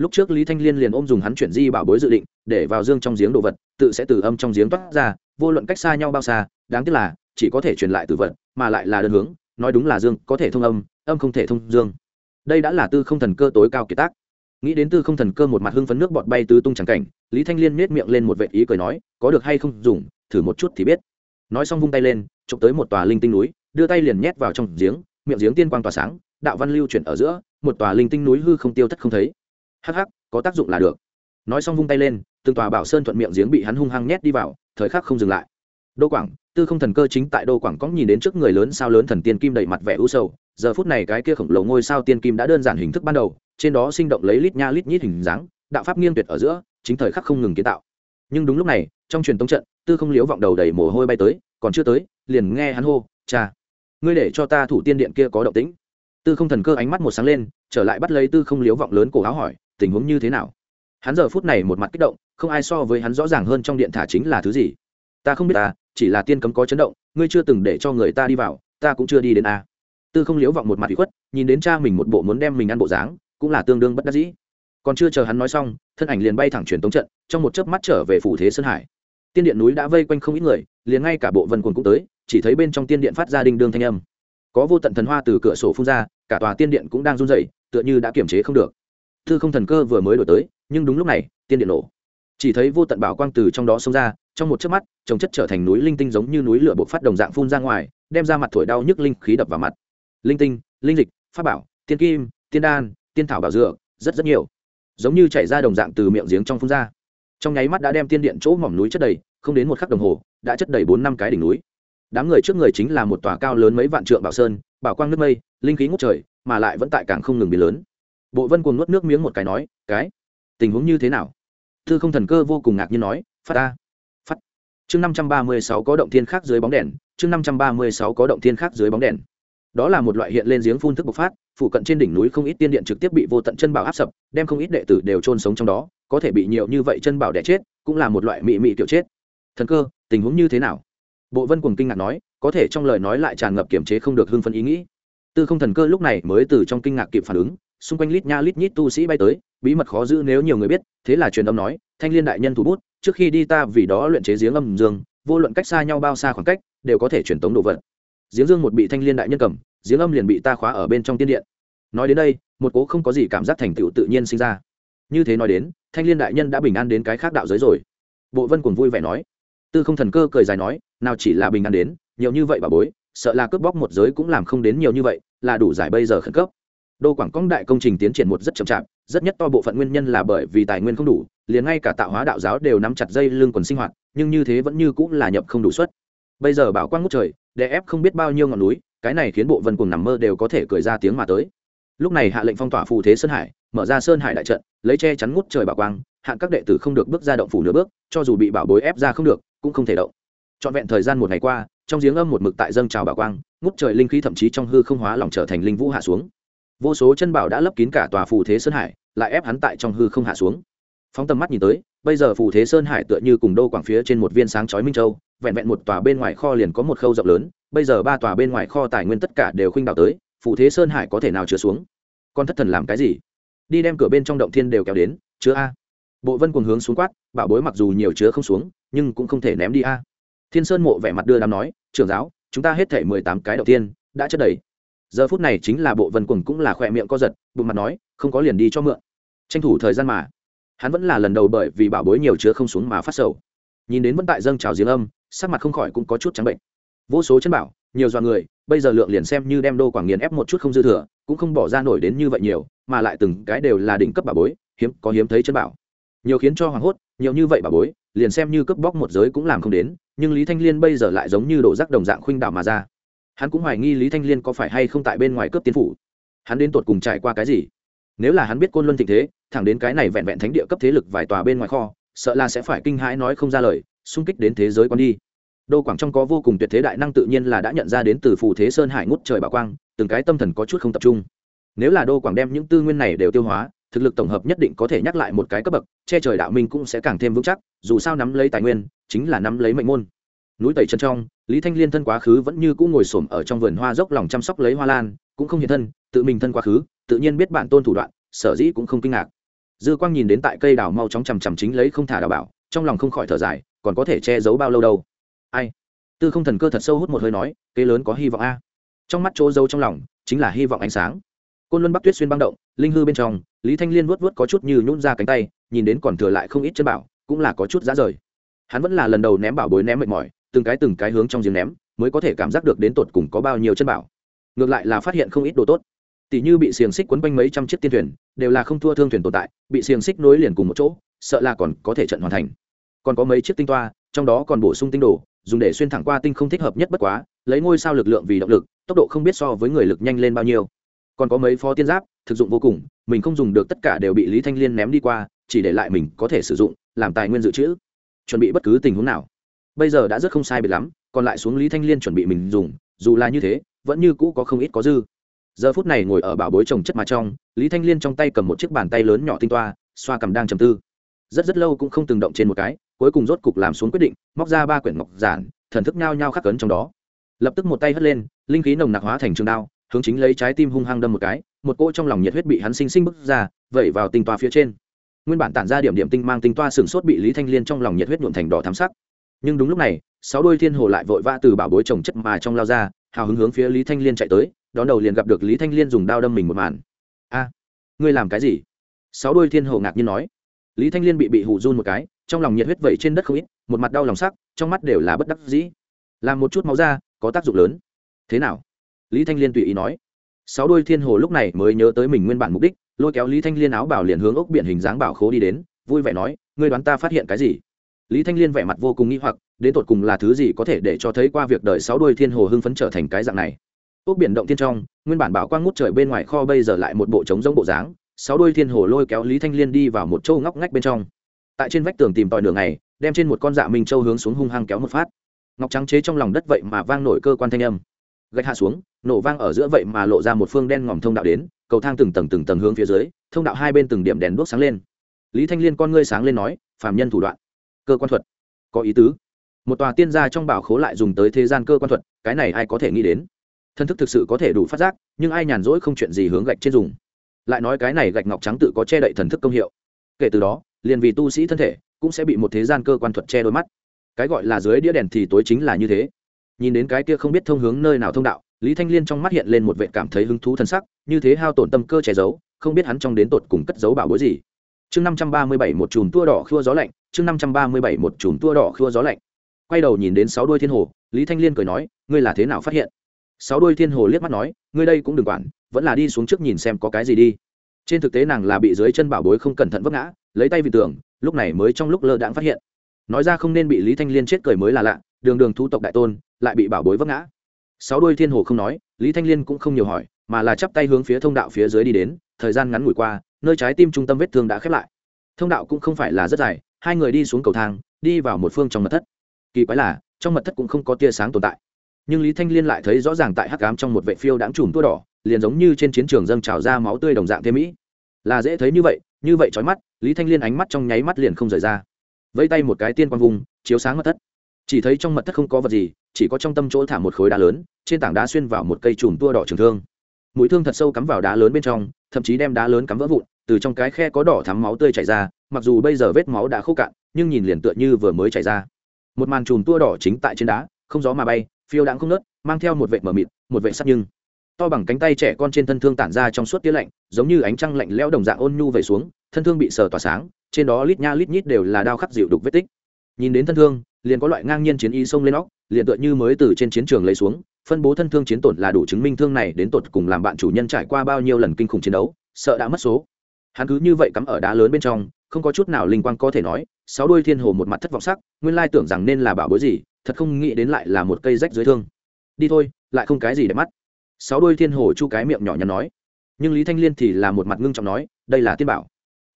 lúc trước lý thanh liên liền ôm dùng hắn chuyển di bảo bối dự định, để vào dương trong giếng đồ vật, tự sẽ từ âm trong giếng toát ra, vô luận cách xa nhau bao xa, đáng tiếc là, chỉ có thể truyền lại từ vật, mà lại là đơn hướng, nói đúng là dương có thể thông âm âm không thể thông dương. Đây đã là tư không thần cơ tối cao kiệt tác. Nghĩ đến tư không thần cơ một mặt hưng phấn nước bọt bay tứ tung trắng cảnh, lý thanh liên nết miệng lên một vệ ý cười nói, có được hay không dùng, thử một chút thì biết. Nói xong vung tay lên, chụp tới một tòa linh tinh núi, đưa tay liền nhét vào trong giếng, miệng giếng tiên quang tỏa sáng, đạo văn lưu chuyển ở giữa, một tòa linh tinh núi hư không tiêu thất không thấy hắc hắc, có tác dụng là được. Nói xong vung tay lên, từng tòa bảo sơn thuận miệng giếng bị hắn hung hăng nhét đi vào, thời khắc không dừng lại. Đô quảng, tư không thần cơ chính tại đô quảng có nhìn đến trước người lớn sao lớn thần tiên kim đầy mặt vẻ u sầu, giờ phút này cái kia khổng lồ ngôi sao tiên kim đã đơn giản hình thức ban đầu, trên đó sinh động lấy lít nha lít nhít hình dáng, đạo pháp nghiêng tuyệt ở giữa, chính thời khắc không ngừng kiến tạo. Nhưng đúng lúc này, trong truyền tống trận, tư không liếu vọng đầu đầy mồ hôi bay tới, còn chưa tới, liền nghe hắn hô, cha, ngươi để cho ta thủ tiên điện kia có động tĩnh. Tư không thần cơ ánh mắt một sáng lên, trở lại bắt lấy tư không liếu vọng lớn cổ áo hỏi tình huống như thế nào? Hắn giờ phút này một mặt kích động, không ai so với hắn rõ ràng hơn trong điện thả chính là thứ gì. Ta không biết ta chỉ là tiên cấm có chấn động, ngươi chưa từng để cho người ta đi vào, ta cũng chưa đi đến a tư không liếu vọng một mặt bị khuất, nhìn đến cha mình một bộ muốn đem mình ăn bộ dáng, cũng là tương đương bất đắc dĩ. Còn chưa chờ hắn nói xong, thân ảnh liền bay thẳng truyền tống trận, trong một chớp mắt trở về phủ thế sơn hải. Tiên điện núi đã vây quanh không ít người, liền ngay cả bộ vân quần cũng tới, chỉ thấy bên trong tiên điện phát ra đinh đương thanh âm. Có vô tận thần hoa từ cửa sổ phun ra, cả tòa tiên điện cũng đang run rẩy, tựa như đã kiểm chế không được thư không thần cơ vừa mới đổi tới, nhưng đúng lúc này, tiên điện nổ. Chỉ thấy vô tận bảo quang từ trong đó xông ra, trong một chớp mắt, trồng chất trở thành núi linh tinh giống như núi lửa bộc phát đồng dạng phun ra ngoài, đem ra mặt thổi đau nhức linh khí đập vào mặt. Linh tinh, linh dịch, pháp bảo, tiên kim, tiên đan, tiên thảo bảo dựa rất rất nhiều. Giống như chảy ra đồng dạng từ miệng giếng trong phun ra. Trong nháy mắt đã đem tiên điện chỗ mỏm núi chất đầy, không đến một khắc đồng hồ, đã chất đầy bốn năm cái đỉnh núi. Đám người trước người chính là một tòa cao lớn mấy vạn trượng bảo sơn, bảo quang nước mây, linh khí ngút trời, mà lại vẫn tại càng không ngừng biến lớn bộ vân cuồng nuốt nước miếng một cái nói, cái tình huống như thế nào? Thư không thần cơ vô cùng ngạc nhiên nói, phát ta phát. Chương năm trăm ba mươi sáu có động thiên khác dưới bóng đèn, chương năm trăm ba mươi sáu có động thiên khác dưới bóng đèn. Đó là một loại hiện lên giếng phun thức bộc phát phụ cận trên đỉnh núi không ít tiên điện trực tiếp bị vô tận chân bảo áp sập, đem không ít đệ tử đều trôn sống trong đó, có thể bị nhiều như vậy chân bảo đẻ chết, cũng là một loại mị mị kiểu chết. Thần cơ, tình huống như thế nào? Bộ vân cùng kinh ngạc nói, có thể trong lời nói lại tràn ngập kiểm chế không được hưng phân ý nghĩ. Tư không thần cơ lúc này mới từ trong kinh ngạc kịp phản ứng xung quanh lít nha lít nhít tu sĩ bay tới, bí mật khó giữ nếu nhiều người biết, thế là truyền âm nói, thanh liên đại nhân thủ bút, trước khi đi ta vì đó luyện chế giếng âm dương, vô luận cách xa nhau bao xa khoảng cách, đều có thể truyền tống đồ vật. Giếng dương một bị thanh liên đại nhân cầm, giếng âm liền bị ta khóa ở bên trong tiên điện. Nói đến đây, một cố không có gì cảm giác thành tựu tự nhiên sinh ra. Như thế nói đến, thanh liên đại nhân đã bình an đến cái khác đạo giới rồi. Bộ vân cùng vui vẻ nói. Tư không thần cơ cười dài nói, nào chỉ là bình an đến, nhiều như vậy bà bối, sợ là cướp bóc một giới cũng làm không đến nhiều như vậy, là đủ giải bây giờ khẩn cấp đô quảng công đại công trình tiến triển một rất chậm chạp, rất nhất to bộ phận nguyên nhân là bởi vì tài nguyên không đủ, liền ngay cả tạo hóa đạo giáo đều nắm chặt dây lưng quần sinh hoạt, nhưng như thế vẫn như cũng là nhập không đủ suất. Bây giờ bảo quang ngút trời, đè ép không biết bao nhiêu ngọn núi, cái này khiến bộ vân cùng nằm mơ đều có thể cười ra tiếng mà tới. Lúc này hạ lệnh phong tỏa phù thế sơn hải, mở ra sơn hải đại trận, lấy che chắn ngút trời bảo quang hạn các đệ tử không được bước ra động phủ nửa bước, cho dù bị bảo bối ép ra không được, cũng không thể động. Trọn vẹn thời gian một ngày qua, trong giếng âm một mực tại dâng trào bảo quang, ngút trời linh khí thậm chí trong hư không hóa lỏng trở thành linh vũ hạ xuống vô số chân bảo đã lấp kín cả tòa phù thế sơn hải, lại ép hắn tại trong hư không hạ xuống. Phóng tầm mắt nhìn tới, bây giờ phù thế sơn hải tựa như cùng đô quảng phía trên một viên sáng chói minh châu, vẹn vẹn một tòa bên ngoài kho liền có một khâu rộng lớn, bây giờ ba tòa bên ngoài kho tài nguyên tất cả đều khuynh đảo tới, phù thế sơn hải có thể nào chứa xuống? Con thất thần làm cái gì? Đi đem cửa bên trong động thiên đều kéo đến, chứa a. Bộ vân cùng hướng xuống quát, bảo bối mặc dù nhiều chứa không xuống, nhưng cũng không thể ném đi a. Thiên sơn mộ vẻ mặt đưa đám nói, trưởng giáo, chúng ta hết thể mười tám cái đầu tiên đã chất đầy giờ phút này chính là bộ vân quần cũng là khỏe miệng co giật, bụng mặt nói, không có liền đi cho mượn. Tranh thủ thời gian mà, hắn vẫn là lần đầu bởi vì bảo bối nhiều chứa không xuống mà phát sầu. Nhìn đến vẫn tại dâng trào giếng âm, sắc mặt không khỏi cũng có chút trắng bệnh. Vô số chân bảo, nhiều dọa người, bây giờ lượng liền xem như đem đô quảng nghiền ép một chút không dư thừa, cũng không bỏ ra nổi đến như vậy nhiều, mà lại từng cái đều là đỉnh cấp bảo bối, hiếm, có hiếm thấy chân bảo. Nhiều khiến cho hoảng hốt, nhiều như vậy bảo bối, liền xem như cướp bóc một giới cũng làm không đến, nhưng lý thanh liên bây giờ lại giống như đổ rác đồng dạng khuynh đảo mà ra hắn cũng hoài nghi lý thanh liên có phải hay không tại bên ngoài cướp tiên phủ. Hắn đến tột cùng trải qua cái gì? Nếu là hắn biết côn luân thịnh thế, thẳng đến cái này vẹn vẹn thánh địa cấp thế lực vài tòa bên ngoài kho, sợ là sẽ phải kinh hãi nói không ra lời, xung kích đến thế giới quan đi. Đô quảng trong có vô cùng tuyệt thế đại năng tự nhiên là đã nhận ra đến từ phù thế sơn hải ngút trời bảo quang, từng cái tâm thần có chút không tập trung. Nếu là đô quảng đem những tư nguyên này đều tiêu hóa, thực lực tổng hợp nhất định có thể nhắc lại một cái cấp bậc, che trời đạo minh cũng sẽ càng thêm vững chắc, dù sao nắm lấy tài nguyên, chính là nắm lấy mệnh môn. Núi tẩy chân trong lý thanh liên thân quá khứ vẫn như cũ ngồi xổm ở trong vườn hoa dốc lòng chăm sóc lấy hoa lan, cũng không hiện thân, tự mình thân quá khứ, tự nhiên biết bạn tôn thủ đoạn, sở dĩ cũng không kinh ngạc. Dư quang nhìn đến tại cây đào mau chóng chằm chằm chính lấy không thả đào bảo, trong lòng không khỏi thở dài, còn có thể che giấu bao lâu đâu. Ai? Tư không thần cơ thật sâu hút một hơi nói cây lớn có hy vọng a. Trong mắt chỗ dâu trong lòng, chính là hy vọng ánh sáng. Côn luân bắc tuyết xuyên băng động, linh hư bên trong, lý thanh liên vuốt vuốt có chút như nhún ra cánh tay, nhìn đến còn thừa lại không ít chân bảo, cũng là có chút giá rời. Hắn vẫn là lần đầu ném bảo bối ném mệt mỏi từng cái từng cái hướng trong giếng ném, mới có thể cảm giác được đến tột cùng có bao nhiêu chân bảo. Ngược lại là phát hiện không ít đồ tốt. Tỷ như bị xiềng xích quấn quanh mấy trăm chiếc tiên thuyền, đều là không thua thương thuyền tồn tại, bị xiềng xích nối liền cùng một chỗ, sợ là còn có thể trận hoàn thành. Còn có mấy chiếc tinh toa, trong đó còn bổ sung tinh đồ, dùng để xuyên thẳng qua tinh không thích hợp nhất bất quá, lấy ngôi sao lực lượng vì động lực, tốc độ không biết so với người lực nhanh lên bao nhiêu. Còn có mấy phó tiên giáp, thực dụng vô cùng, mình không dùng được tất cả đều bị lý thanh liên ném đi qua, chỉ để lại mình có thể sử dụng, làm tài nguyên dự trữ. Chuẩn bị bất cứ tình huống nào bây giờ đã rất không sai biệt lắm, còn lại xuống lý thanh liên chuẩn bị mình dùng, dù là như thế, vẫn như cũ có không ít có dư. Giờ phút này ngồi ở bảo bối trồng chất mà trong, lý thanh liên trong tay cầm một chiếc bàn tay lớn nhỏ tinh toa, xoa cầm đang trầm tư. Rất rất lâu cũng không từng động trên một cái, cuối cùng rốt cục làm xuống quyết định, móc ra ba quyển ngọc giản, thần thức nhao nhao khắc cấn trong đó. Lập tức một tay hất lên, linh khí nồng nặc hóa thành trường đao, hướng chính lấy trái tim hung hăng đâm một cái, một cỗ trong lòng nhiệt huyết bị hắn sinh sinh bức ra, vẩy vào tinh toa phía trên. Nguyên bản tản ra điểm điểm tinh mang tinh toa sừng sốt bị lý thanh liên trong lòng nhiệt huyết nhuộm thành đỏ thám sắc nhưng đúng lúc này, sáu đôi thiên hồ lại vội vã từ bảo bối trồng chất mà trong lao ra, hào hứng hướng phía lý thanh liên chạy tới, đón đầu liền gặp được lý thanh liên dùng đao đâm mình một màn. A, ngươi làm cái gì? Sáu đôi thiên hồ ngạc nhiên nói. Lý thanh liên bị bị hụ run một cái, trong lòng nhiệt huyết vẩy trên đất không ít, một mặt đau lòng sắc, trong mắt đều là bất đắc dĩ. Làm một chút máu ra có tác dụng lớn. Thế nào? Lý thanh liên tùy ý nói. Sáu đôi thiên hồ lúc này mới nhớ tới mình nguyên bản mục đích, lôi kéo lý thanh liên áo bảo liền hướng ốc biển hình dáng bảo khố đi đến, vui vẻ nói, ngươi đoán ta phát hiện cái gì? Lý thanh liên vẻ mặt vô cùng nghi hoặc, đến tột cùng là thứ gì có thể để cho thấy qua việc đợi sáu đôi thiên hồ hưng phấn trở thành cái dạng này. Ốc biển động thiên trong, nguyên bản bảo quang ngút trời bên ngoài kho bây giờ lại một bộ trống giống bộ dáng, sáu đôi thiên hồ lôi kéo lý thanh liên đi vào một châu ngóc ngách bên trong. Tại trên vách tường tìm tòi đường này đem trên một con dạ minh châu hướng xuống hung hăng kéo một phát. Ngọc trắng chế trong lòng đất vậy mà vang nổi cơ quan thanh âm. Gạch hạ xuống, nổ vang ở giữa vậy mà lộ ra một phương đen ngòm thông đạo đến, cầu thang từng tầng từng tầng hướng phía dưới, thông đạo hai bên từng điểm đèn đuốc sáng lên. Lý thanh liên con ngươi sáng lên nói, phàm nhân thủ đoạn cơ quan thuật. Có ý tứ. Một tòa tiên gia trong bảo khố lại dùng tới thế gian cơ quan thuật, cái này ai có thể nghĩ đến? Thân thức thực sự có thể đủ phát giác, nhưng ai nhàn rỗi không chuyện gì hướng gạch trên dùng. Lại nói cái này gạch ngọc trắng tự có che đậy thần thức công hiệu. Kể từ đó, liền vì tu sĩ thân thể cũng sẽ bị một thế gian cơ quan thuật che đôi mắt. Cái gọi là dưới đĩa đèn thì tối chính là như thế. Nhìn đến cái kia không biết thông hướng nơi nào thông đạo, lý thanh liên trong mắt hiện lên một vệ cảm thấy hứng thú thân sắc, như thế hao tổn tâm cơ che giấu, không biết hắn trong đến tột cùng cất giấu bảo bối gì. Chương năm trăm ba mươi bảy một chùm tua đỏ khua gió lạnh chương năm trăm ba mươi bảy một chùm tua đỏ khua gió lạnh. Quay đầu nhìn đến sáu đuôi thiên hồ, lý thanh liên cười nói, ngươi là thế nào phát hiện? Sáu đuôi thiên hồ liếc mắt nói, ngươi đây cũng đừng quản, vẫn là đi xuống trước nhìn xem có cái gì đi. Trên thực tế nàng là bị dưới chân bảo bối không cẩn thận vấp ngã, lấy tay vì tường, lúc này mới trong lúc lơ đãng phát hiện. Nói ra không nên bị lý thanh liên chết cười mới là lạ, đường đường thu tộc đại tôn, lại bị bảo bối vấp ngã. Sáu đôi thiên hồ không nói, lý thanh liên cũng không nhiều hỏi, mà là chắp tay hướng phía thông đạo phía dưới đi đến, thời gian ngắn ngủi qua, nơi trái tim trung tâm vết thương đã khép lại. Thông đạo cũng không phải là rất dài hai người đi xuống cầu thang, đi vào một phương trong mật thất. Kỳ quái là, trong mật thất cũng không có tia sáng tồn tại. Nhưng lý thanh liên lại thấy rõ ràng tại hắc ám trong một vệ phiêu đáng trùm tua đỏ, liền giống như trên chiến trường dâng trào ra máu tươi đồng dạng thế mỹ. Là dễ thấy như vậy như vậy trói mắt, lý thanh liên ánh mắt trong nháy mắt liền không rời ra. Vẫy tay một cái tiên quang vùng, chiếu sáng mật thất. Chỉ thấy trong mật thất không có vật gì, chỉ có trong tâm chỗ thả một khối đá lớn, trên tảng đá xuyên vào một cây chùm tua đỏ trường thương. Mũi thương thật sâu cắm vào đá lớn bên trong, thậm chí đem đá lớn cắm vỡ vụn từ trong cái khe có đỏ thắm máu tươi chảy ra, mặc dù bây giờ vết máu đã khô cạn, nhưng nhìn liền tựa như vừa mới chảy ra. Một màn chùm tua đỏ chính tại trên đá, không gió mà bay, phiêu đãng không nớt mang theo một vệ mờ mịt, một vệ sắc nhưng. To bằng cánh tay trẻ con trên thân thương tản ra trong suốt tia lạnh, giống như ánh trăng lạnh lẽo đồng dạng ôn nhu về xuống, thân thương bị sờ tỏa sáng, trên đó lít nha lít nhít đều là đao khắc dịu đục vết tích. Nhìn đến thân thương, liền có loại ngang nhiên chiến y xông lên óc, liền tựa như mới từ trên chiến trường lấy xuống, phân bố thân thương chiến tổn là đủ chứng minh thương này đến tột cùng làm bạn chủ nhân trải qua bao nhiêu lần kinh khủng chiến đấu, sợ đã mất số hắn cứ như vậy cắm ở đá lớn bên trong, không có chút nào linh quang có thể nói, sáu đuôi thiên hồ một mặt thất vọng sắc, nguyên lai tưởng rằng nên là bảo bối gì, thật không nghĩ đến lại là một cây rách dưới thương. Đi thôi, lại không cái gì để mắt. Sáu đuôi thiên hồ chu cái miệng nhỏ nhắn nói. Nhưng lý thanh liên thì là một mặt ngưng trọng nói, đây là tiên bảo.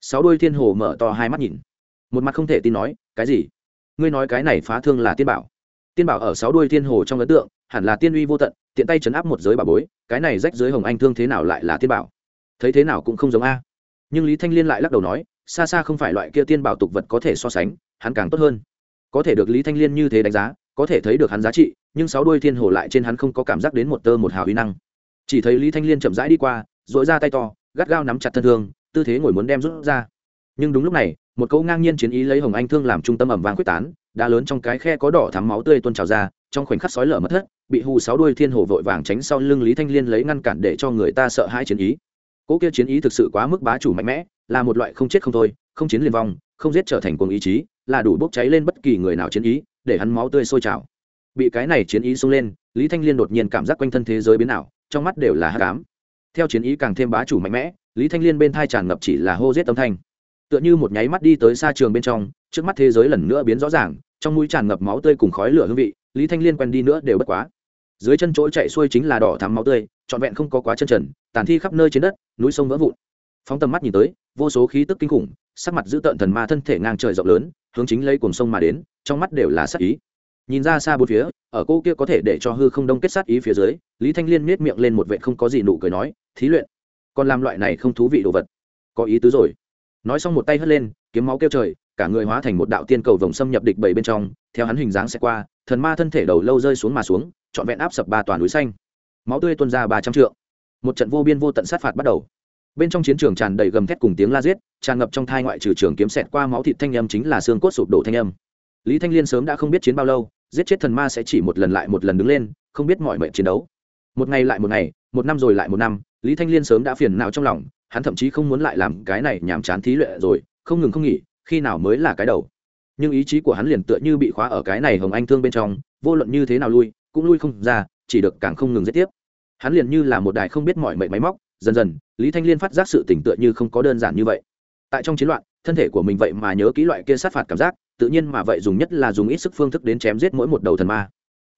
Sáu đuôi thiên hồ mở to hai mắt nhìn. Một mặt không thể tin nói, cái gì? Ngươi nói cái này phá thương là tiên bảo. Tiên bảo ở sáu đuôi thiên hồ trong ấn tượng, hẳn là tiên uy vô tận, tiện tay chấn áp một giới bảo bối, cái này rách dưới hồng anh thương thế nào lại là tiên bảo? Thấy thế nào cũng không giống a nhưng lý thanh liên lại lắc đầu nói, xa xa không phải loại kia tiên bảo tục vật có thể so sánh, hắn càng tốt hơn. Có thể được lý thanh liên như thế đánh giá, có thể thấy được hắn giá trị, nhưng sáu đuôi thiên hồ lại trên hắn không có cảm giác đến một tơ một hào uy năng. Chỉ thấy lý thanh liên chậm rãi đi qua dội ra tay to, gắt gao nắm chặt thân thương, tư thế ngồi muốn đem rút ra. Nhưng đúng lúc này, một câu ngang nhiên chiến ý lấy hồng anh thương làm trung tâm ẩm vàng quyết tán đá lớn trong cái khe có đỏ thắm máu tươi tuôn trào ra, trong khoảnh khắc sói lở mất thất, bị hù sáu đuôi thiên hồ vội vàng tránh sau lưng lý thanh liên lấy ngăn cản để cho người ta sợ hãi chiến ý cỗ kia chiến ý thực sự quá mức bá chủ mạnh mẽ, là một loại không chết không thôi, không chiến liền vong, không giết trở thành cuồng ý chí, là đủ bốc cháy lên bất kỳ người nào chiến ý, để hắn máu tươi sôi trào. Bị cái này chiến ý xông lên, lý thanh liên đột nhiên cảm giác quanh thân thế giới biến ảo, trong mắt đều là hát cám theo chiến ý càng thêm bá chủ mạnh mẽ, lý thanh liên bên thai tràn ngập chỉ là hô giết âm thanh. Tựa như một nháy mắt đi tới xa trường bên trong, trước mắt thế giới lần nữa biến rõ ràng, trong mũi tràn ngập máu tươi cùng khói lửa hương vị, lý thanh liên quen đi nữa đều bất quá. Dưới chân chỗ chạy xuôi chính là đỏ thắm máu tươi trọn vẹn không có quá chân trần, tàn thi khắp nơi trên đất, núi sông vỡ vụn. Phóng tầm mắt nhìn tới, vô số khí tức kinh khủng, sắc mặt giữ tợn thần ma thân thể ngang trời rộng lớn, hướng chính lấy cuồng sông mà đến, trong mắt đều là sắc ý. Nhìn ra xa bốn phía, ở cô kia có thể để cho hư không đông kết sát ý phía dưới, lý thanh liên miết miệng lên một vệ không có gì nụ cười nói, thí luyện, còn làm loại này không thú vị đồ vật, có ý tứ rồi. Nói xong một tay hất lên, kiếm máu kêu trời, cả người hóa thành một đạo tiên cầu vòng xâm nhập địch bảy bên trong, theo hắn hình dáng sẽ qua, thần ma thân thể đầu lâu rơi xuống mà xuống, trọn vẹn áp sập ba toàn núi xanh máu tươi tuôn ra ba trăm trượng. Một trận vô biên vô tận sát phạt bắt đầu. Bên trong chiến trường tràn đầy gầm thét cùng tiếng la giết, tràn ngập trong thai ngoại trừ trường kiếm sẹt qua máu thịt thanh âm chính là xương cốt sụp đổ thanh âm. Lý thanh liên sớm đã không biết chiến bao lâu, giết chết thần ma sẽ chỉ một lần lại một lần đứng lên, không biết mọi mệnh chiến đấu. Một ngày lại một ngày, một năm rồi lại một năm, lý thanh liên sớm đã phiền não trong lòng, hắn thậm chí không muốn lại làm cái này nhàm chán thí luyện rồi, không ngừng không nghỉ, khi nào mới là cái đầu. Nhưng ý chí của hắn liền tựa như bị khóa ở cái này hồng anh thương bên trong, vô luận như thế nào lui, cũng lui không ra chỉ được càng không ngừng giết tiếp. Hắn liền như là một đài không biết mọi mệnh máy móc, dần dần, lý thanh liên phát giác sự tỉnh tựa như không có đơn giản như vậy. Tại trong chiến loạn, thân thể của mình vậy mà nhớ kỹ loại kia sát phạt cảm giác, tự nhiên mà vậy dùng nhất là dùng ít sức phương thức đến chém giết mỗi một đầu thần ma.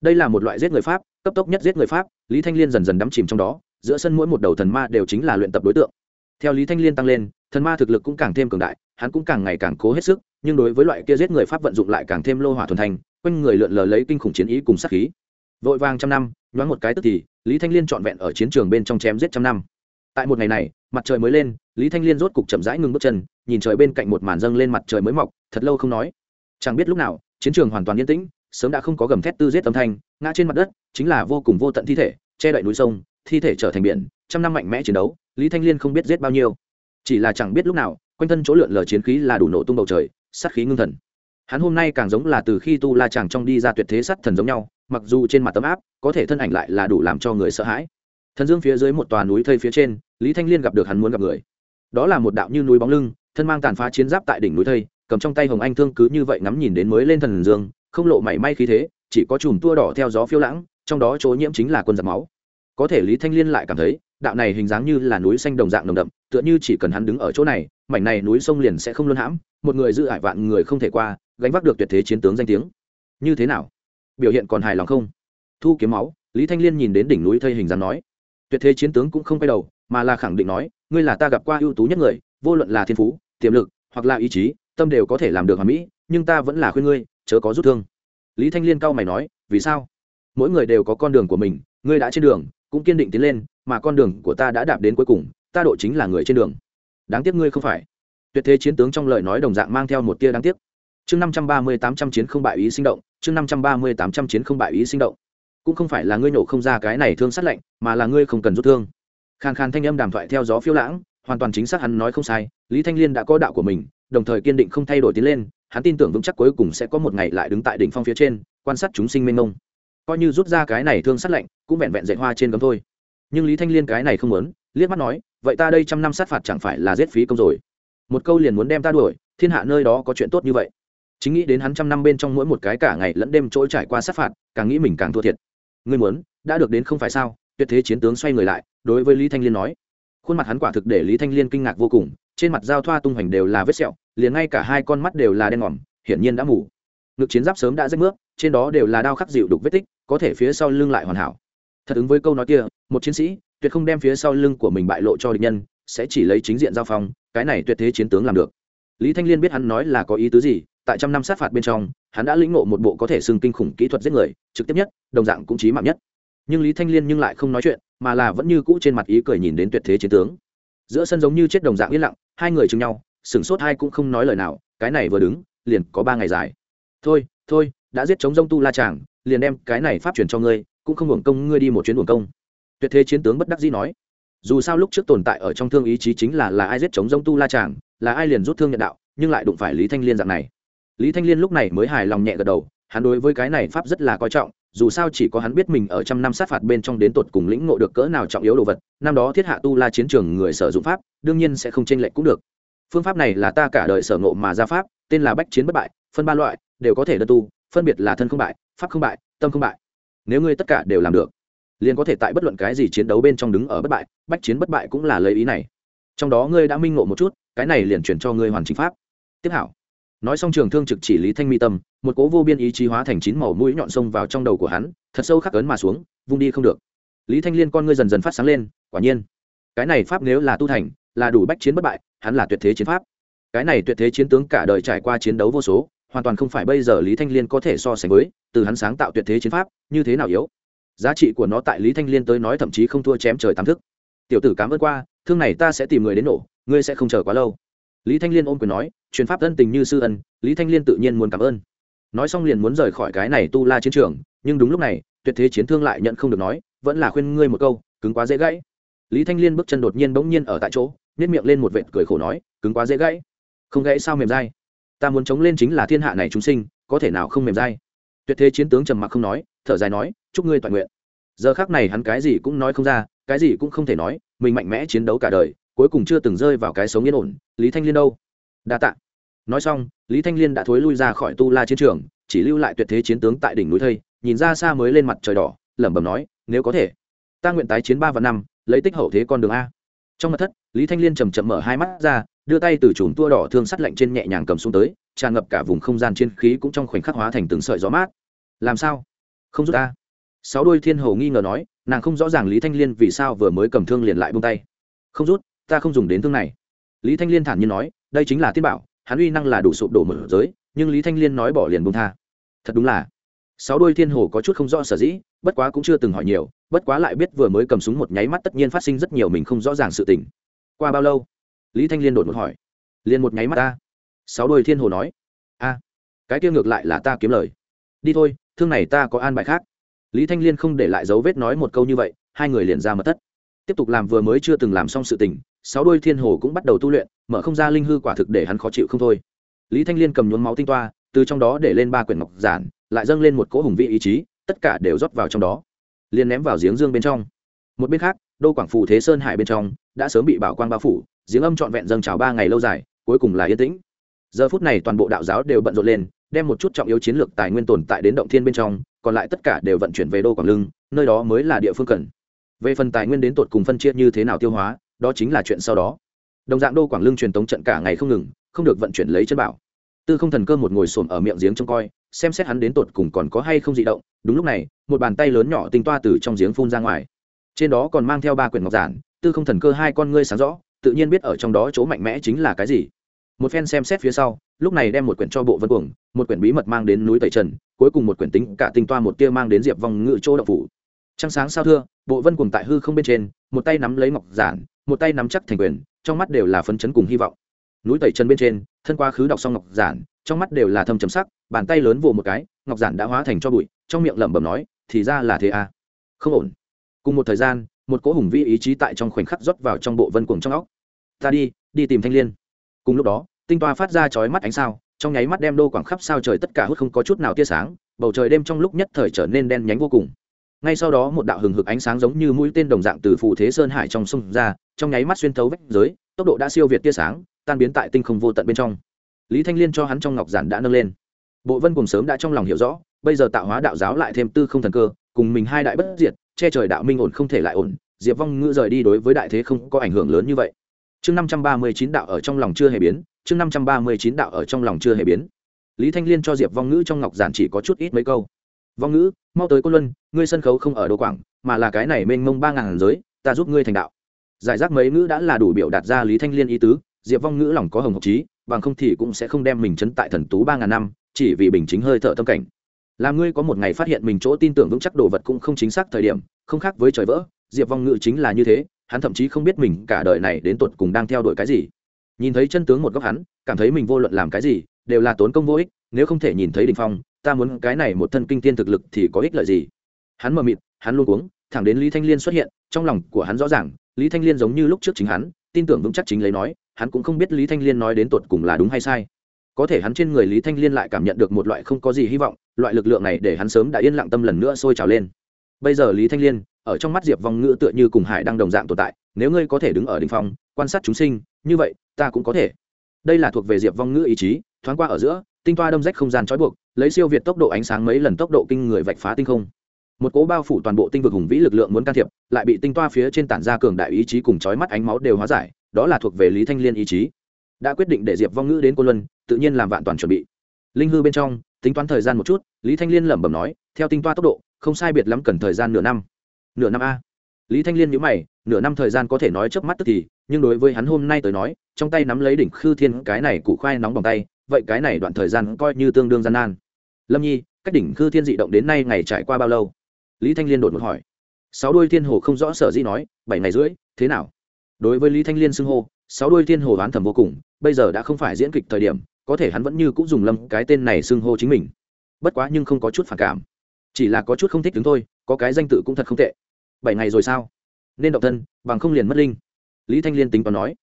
Đây là một loại giết người pháp, cấp tốc nhất giết người pháp, lý thanh liên dần dần đắm chìm trong đó, giữa sân mỗi một đầu thần ma đều chính là luyện tập đối tượng. Theo lý thanh liên tăng lên, thần ma thực lực cũng càng thêm cường đại, hắn cũng càng ngày càng cố hết sức, nhưng đối với loại kia giết người pháp vận dụng lại càng thêm lô hỏa thuần thành, quanh người lượn lờ lấy kinh khủng chiến ý cùng sát khí vội vàng trăm năm, nhoáng một cái tức thì, lý thanh liên trọn vẹn ở chiến trường bên trong chém giết trăm năm. Tại một ngày này, mặt trời mới lên, lý thanh liên rốt cục chậm rãi ngừng bước chân, nhìn trời bên cạnh một màn dâng lên mặt trời mới mọc, thật lâu không nói. Chẳng biết lúc nào, chiến trường hoàn toàn yên tĩnh, sớm đã không có gầm thét tư giết âm thanh, ngã trên mặt đất, chính là vô cùng vô tận thi thể, che đậy núi sông, thi thể trở thành biển, trăm năm mạnh mẽ chiến đấu, lý thanh liên không biết giết bao nhiêu. Chỉ là chẳng biết lúc nào, quanh thân chỗ lượn lờ chiến khí là đủ nổ tung bầu trời, sát khí ngưng thần. Hắn hôm nay càng giống là từ khi tu la chàng trong đi ra tuyệt thế sát thần giống nhau mặc dù trên mặt tấm áp có thể thân ảnh lại là đủ làm cho người sợ hãi. Thần dương phía dưới một tòa núi thây phía trên, lý thanh liên gặp được hắn muốn gặp người. Đó là một đạo như núi bóng lưng, thân mang tàn phá chiến giáp tại đỉnh núi thây, cầm trong tay hồng anh thương cứ như vậy ngắm nhìn đến mới lên thần dương, không lộ mảy may khí thế, chỉ có chùm tua đỏ theo gió phiêu lãng, trong đó chỗ nhiễm chính là quân giặc máu. Có thể lý thanh liên lại cảm thấy, đạo này hình dáng như là núi xanh đồng dạng nồng đậm, tựa như chỉ cần hắn đứng ở chỗ này, mảnh này núi sông liền sẽ không luân hãm, một người giữ ải vạn người không thể qua, gánh vác được tuyệt thế chiến tướng danh tiếng. Như thế nào? Biểu hiện còn hài lòng không? Thu kiếm máu, lý thanh liên nhìn đến đỉnh núi thây hình dáng nói. Tuyệt thế chiến tướng cũng không quay đầu, mà là khẳng định nói, ngươi là ta gặp qua ưu tú nhất người, vô luận là thiên phú, tiềm lực, hoặc là ý chí, tâm đều có thể làm được hoàn mỹ, nhưng ta vẫn là khuyên ngươi, chớ có rút thương. Lý thanh liên cau mày nói, vì sao? Mỗi người đều có con đường của mình, ngươi đã trên đường, cũng kiên định tiến lên, mà con đường của ta đã đạp đến cuối cùng, ta độ chính là người trên đường. Đáng tiếc ngươi không phải. Tuyệt thế chiến tướng trong lời nói đồng dạng mang theo một tia đáng tiếc. Chương năm trăm ba mươi tám trăm chiến không bại ý sinh động chương năm trăm ba mươi tám trăm chiến không bại ý sinh động. Cũng không phải là ngươi nổ không ra cái này thương sát lạnh, mà là ngươi không cần rút thương. Khàn khàn thanh âm đàm thoại theo gió phiêu lãng, hoàn toàn chính xác hắn nói không sai, lý thanh liên đã có đạo của mình, đồng thời kiên định không thay đổi tiến lên, hắn tin tưởng vững chắc cuối cùng sẽ có một ngày lại đứng tại đỉnh phong phía trên, quan sát chúng sinh mênh mông. Coi như rút ra cái này thương sát lạnh, cũng vẹn vẹn dạy hoa trên cấm thôi. Nhưng lý thanh liên cái này không muốn, liếc mắt nói, vậy ta đây trăm năm sát phạt chẳng phải là giết phí công rồi. Một câu liền muốn đem ta đuổi, thiên hạ nơi đó có chuyện tốt như vậy chính nghĩ đến hắn trăm năm bên trong mỗi một cái cả ngày lẫn đêm trôi trải qua sát phạt, càng nghĩ mình càng thua thiệt. Ngươi muốn, đã được đến không phải sao? Tuyệt thế chiến tướng xoay người lại, đối với lý thanh liên nói. Khuôn mặt hắn quả thực để lý thanh liên kinh ngạc vô cùng, trên mặt giao thoa tung hoành đều là vết sẹo, liền ngay cả hai con mắt đều là đen ngòm, hiển nhiên đã mù. Ngực chiến giáp sớm đã rách nước, trên đó đều là đao khắc dịu đục vết tích, có thể phía sau lưng lại hoàn hảo. Thật ứng với câu nói kia, một chiến sĩ, tuyệt không đem phía sau lưng của mình bại lộ cho địch nhân, sẽ chỉ lấy chính diện giao phong, cái này tuyệt thế chiến tướng làm được. Lý thanh liên biết hắn nói là có ý tứ gì tại trăm năm sát phạt bên trong, hắn đã lĩnh ngộ một bộ có thể xưng kinh khủng kỹ thuật giết người, trực tiếp nhất, đồng dạng cũng chí mạng nhất. Nhưng lý thanh liên nhưng lại không nói chuyện, mà là vẫn như cũ trên mặt ý cười nhìn đến tuyệt thế chiến tướng. Giữa sân giống như chết đồng dạng yên lặng, hai người chừng nhau, sửng sốt hai cũng không nói lời nào, cái này vừa đứng, liền có ba ngày dài. Thôi thôi, đã giết chống rông tu la chàng, liền đem cái này pháp truyền cho ngươi, cũng không hưởng công ngươi đi một chuyến buồng công. Tuyệt thế chiến tướng bất đắc dĩ nói. Dù sao lúc trước tồn tại ở trong thương ý chí chính là là ai giết chống rông tu la chàng, là ai liền rút thương nhận đạo, nhưng lại đụng phải lý thanh liên dạng này lý thanh liên lúc này mới hài lòng nhẹ gật đầu, hắn đối với cái này pháp rất là coi trọng, dù sao chỉ có hắn biết mình ở trăm năm sát phạt bên trong đến tột cùng lĩnh ngộ được cỡ nào trọng yếu đồ vật, năm đó thiết hạ tu la chiến trường người sử dụng pháp, đương nhiên sẽ không chênh lệch cũng được. Phương pháp này là ta cả đời sở ngộ mà ra pháp, tên là bách chiến bất bại, phân ba loại, đều có thể đơn tu, phân biệt là thân không bại, pháp không bại, tâm không bại. Nếu ngươi tất cả đều làm được, liền có thể tại bất luận cái gì chiến đấu bên trong đứng ở bất bại, bách chiến bất bại cũng là lấy ý này. Trong đó ngươi đã minh ngộ một chút, cái này liền chuyển cho ngươi hoàn chính pháp. Tiếp hảo nói xong trường thương trực chỉ lý thanh mi tâm, một cố vô biên ý chí hóa thành chín màu mũi nhọn sông vào trong đầu của hắn, thật sâu khắc ấn mà xuống, vung đi không được. Lý thanh liên con ngươi dần dần phát sáng lên, quả nhiên, cái này pháp nếu là tu thành, là đủ bách chiến bất bại, hắn là tuyệt thế chiến pháp. Cái này tuyệt thế chiến tướng cả đời trải qua chiến đấu vô số, hoàn toàn không phải bây giờ lý thanh liên có thể so sánh với, từ hắn sáng tạo tuyệt thế chiến pháp, như thế nào yếu. Giá trị của nó tại lý thanh liên tới nói thậm chí không thua chém trời tám thức. Tiểu tử cảm ơn qua, thương này ta sẽ tìm người đến nổ, ngươi sẽ không chờ quá lâu lý thanh liên ôm quyền nói, truyền pháp ân tình như sư ân, lý thanh liên tự nhiên muốn cảm ơn. Nói xong liền muốn rời khỏi cái này tu la chiến trường, nhưng đúng lúc này, tuyệt thế chiến thương lại nhận không được nói, vẫn là khuyên ngươi một câu, cứng quá dễ gãy. Lý thanh liên bước chân đột nhiên bỗng nhiên ở tại chỗ nếp miệng lên một vệt cười khổ nói, cứng quá dễ gãy. Không gãy sao mềm dai? Ta muốn chống lên chính là thiên hạ này chúng sinh, có thể nào không mềm dai? Tuyệt thế chiến tướng trầm mặc không nói, thở dài nói, chúc ngươi toàn nguyện. Giờ khác này hắn cái gì cũng nói không ra, cái gì cũng không thể nói, mình mạnh mẽ chiến đấu cả đời cuối cùng chưa từng rơi vào cái sống yên ổn, lý thanh liên đâu? Đa tạ. Nói xong, lý thanh liên đã thối lui ra khỏi tu la chiến trường, chỉ lưu lại tuyệt thế chiến tướng tại đỉnh núi thây, nhìn ra xa mới lên mặt trời đỏ, lẩm bẩm nói, nếu có thể, ta nguyện tái chiến ba và năm, lấy tích hậu thế con đường a. Trong mặt thất, lý thanh liên chầm chậm mở hai mắt ra, đưa tay từ chùm tua đỏ thương sắt lạnh trên nhẹ nhàng cầm xuống tới, tràn ngập cả vùng không gian chiến khí cũng trong khoảnh khắc hóa thành từng sợi gió mát. Làm sao? Không rút ta? Sáu đôi thiên hầu nghi ngờ nói, nàng không rõ ràng lý thanh liên vì sao vừa mới cầm thương liền lại bông tay. Không rút ta không dùng đến thương này. Lý thanh liên thản nhiên nói, đây chính là tiên bảo, hắn uy năng là đủ sụp đổ mở giới, nhưng lý thanh liên nói bỏ liền bông tha. Thật đúng là, sáu đôi thiên hồ có chút không rõ sở dĩ, bất quá cũng chưa từng hỏi nhiều, bất quá lại biết vừa mới cầm súng một nháy mắt tất nhiên phát sinh rất nhiều mình không rõ ràng sự tình. Qua bao lâu? Lý thanh liên đột một hỏi. Liền một nháy mắt ta. Sáu đôi thiên hồ nói. A, cái kia ngược lại là ta kiếm lời. Đi thôi, thương này ta có an bài khác. Lý thanh liên không để lại dấu vết nói một câu như vậy, hai người liền ra mật thất. Tiếp tục làm vừa mới chưa từng làm xong sự tình sáu đôi thiên hồ cũng bắt đầu tu luyện, mở không ra linh hư quả thực để hắn khó chịu không thôi. Lý thanh liên cầm nhuốm máu tinh toa, từ trong đó để lên ba quyển ngọc giản, lại dâng lên một cỗ hùng vị ý chí, tất cả đều rót vào trong đó, liền ném vào giếng dương bên trong. Một bên khác, đô quảng phủ thế sơn hải bên trong, đã sớm bị bảo quang bao phủ, giếng âm trọn vẹn dâng trào ba ngày lâu dài, cuối cùng là yên tĩnh. Giờ phút này toàn bộ đạo giáo đều bận rộn lên, đem một chút trọng yếu chiến lược tài nguyên tồn tại đến động thiên bên trong, còn lại tất cả đều vận chuyển về đô quảng lưng, nơi đó mới là địa phương cần. Về phần tài nguyên đến tột cùng phân chia như thế nào tiêu hóa đó chính là chuyện sau đó. Đồng dạng đô quảng lưng truyền tống trận cả ngày không ngừng, không được vận chuyển lấy chân bảo. Tư không thần cơ một ngồi xổm ở miệng giếng trông coi, xem xét hắn đến tột cùng còn có hay không dị động, đúng lúc này, một bàn tay lớn nhỏ tinh toa từ trong giếng phun ra ngoài. Trên đó còn mang theo ba quyển ngọc giản, tư không thần cơ hai con ngươi sáng rõ, tự nhiên biết ở trong đó chỗ mạnh mẽ chính là cái gì. Một phen xem xét phía sau, lúc này đem một quyển cho bộ vân cuồng, một quyển bí mật mang đến núi tẩy trần, cuối cùng một quyển tính cả tinh toa một tia mang đến diệp Vong ngự chỗ đậu phủ. Trăng sáng sao thưa, bộ vân cuồng tại hư không bên trên, một tay nắm lấy ngọc giản một tay nắm chắc thành quyền, trong mắt đều là phấn chấn cùng hy vọng. Núi tẩy chân bên trên, thân quá khứ đọc xong ngọc giản, trong mắt đều là thâm chấm sắc, bàn tay lớn vồ một cái, ngọc giản đã hóa thành cho bụi, trong miệng lẩm bẩm nói, thì ra là thế à. Không ổn. Cùng một thời gian, một cỗ hùng vĩ ý chí tại trong khoảnh khắc rót vào trong bộ vân cuồng trong óc. Ta đi đi tìm thanh liên. Cùng lúc đó, tinh toa phát ra chói mắt ánh sao, trong nháy mắt đem đô quảng khắp sao trời tất cả hút không có chút nào tia sáng, bầu trời đêm trong lúc nhất thời trở nên đen nhánh vô cùng ngay sau đó một đạo hừng hực ánh sáng giống như mũi tên đồng dạng từ phù thế sơn hải trong sông ra, trong nháy mắt xuyên thấu vách giới, tốc độ đã siêu việt tia sáng, tan biến tại tinh không vô tận bên trong. Lý thanh liên cho hắn trong ngọc giản đã nâng lên. Bộ vân cùng sớm đã trong lòng hiểu rõ, bây giờ tạo hóa đạo giáo lại thêm tư không thần cơ, cùng mình hai đại bất diệt, che trời đạo minh ổn không thể lại ổn, diệp vong ngữ rời đi đối với đại thế không có ảnh hưởng lớn như vậy. Chương năm trăm ba mươi chín đạo ở trong lòng chưa hề biến, chương năm trăm ba mươi chín đạo ở trong lòng chưa hề biến. Lý thanh liên cho diệp vong ngữ trong ngọc giản chỉ có chút ít mấy câu vong ngữ, mau tới côn luân, ngươi sân khấu không ở đô quảng, mà là cái này mênh mông ba ngàn giới, ta giúp ngươi thành đạo. Giải rác mấy ngữ đã là đủ biểu đạt ra lý thanh liên ý tứ, diệp vong ngữ lòng có hồng hộc trí bằng không thì cũng sẽ không đem mình chấn tại thần tú ba ngàn năm, chỉ vì bình chính hơi thở tâm cảnh. Làm ngươi có một ngày phát hiện mình chỗ tin tưởng vững chắc đồ vật cũng không chính xác thời điểm, không khác với trời vỡ, diệp vong ngữ chính là như thế, hắn thậm chí không biết mình cả đời này đến tột cùng đang theo đuổi cái gì. Nhìn thấy chân tướng một góc hắn, cảm thấy mình vô luận làm cái gì, đều là tốn công vô ích, nếu không thể nhìn thấy đình phong ta muốn cái này một thân kinh tiên thực lực thì có ích lợi gì? Hắn mờ mịt, hắn luôn uống thẳng đến lý thanh liên xuất hiện, trong lòng của hắn rõ ràng, lý thanh liên giống như lúc trước chính hắn, tin tưởng vững chắc chính lấy nói, hắn cũng không biết lý thanh liên nói đến tột cùng là đúng hay sai. Có thể hắn trên người lý thanh liên lại cảm nhận được một loại không có gì hy vọng, loại lực lượng này để hắn sớm đã yên lặng tâm lần nữa sôi trào lên. Bây giờ lý thanh liên, ở trong mắt diệp vong ngữ tựa như cùng hải đang đồng dạng tồn tại, nếu ngươi có thể đứng ở đ ỉ n h phong, quan sát chúng sinh, như vậy, ta cũng có thể. Đây là thuộc về diệp vong ngữ ý chí, thoáng qua ở giữa, tinh toa đâm rách không gian trói buộc lấy siêu việt tốc độ ánh sáng mấy lần tốc độ kinh người vạch phá tinh không. Một cố bao phủ toàn bộ tinh vực hùng vĩ lực lượng muốn can thiệp, lại bị tinh toa phía trên tản ra cường đại ý chí cùng chói mắt ánh máu đều hóa giải, đó là thuộc về lý thanh liên ý chí. Đã quyết định để diệp vong ngữ đến cô luân, tự nhiên làm vạn toàn chuẩn bị. Linh hư bên trong, tính toán thời gian một chút, lý thanh liên lẩm bẩm nói, theo tinh toa tốc độ, không sai biệt lắm cần thời gian nửa năm. Nửa năm a? Lý thanh liên nhữ mày, nửa năm thời gian có thể nói trước mắt tức thì, nhưng đối với hắn hôm nay tới nói, trong tay nắm lấy đỉnh khư thiên, cái này cụ khoai nóng bằng tay, vậy cái này đoạn thời gian coi như tương đương gian nan lâm nhi, cách đỉnh khư thiên dị động đến nay ngày trải qua bao lâu? Lý thanh liên đột một hỏi. Sáu đôi thiên hồ không rõ sở dĩ nói, bảy ngày rưỡi, thế nào? Đối với lý thanh liên xưng hô, sáu đôi thiên hồ oán thầm vô cùng, bây giờ đã không phải diễn kịch thời điểm, có thể hắn vẫn như cũng dùng lâm cái tên này xưng hô chính mình. Bất quá nhưng không có chút phản cảm. Chỉ là có chút không thích đứng thôi, có cái danh tự cũng thật không tệ. Bảy ngày rồi sao? Nên động thân, bằng không liền mất linh. Lý thanh liên tính toán nói.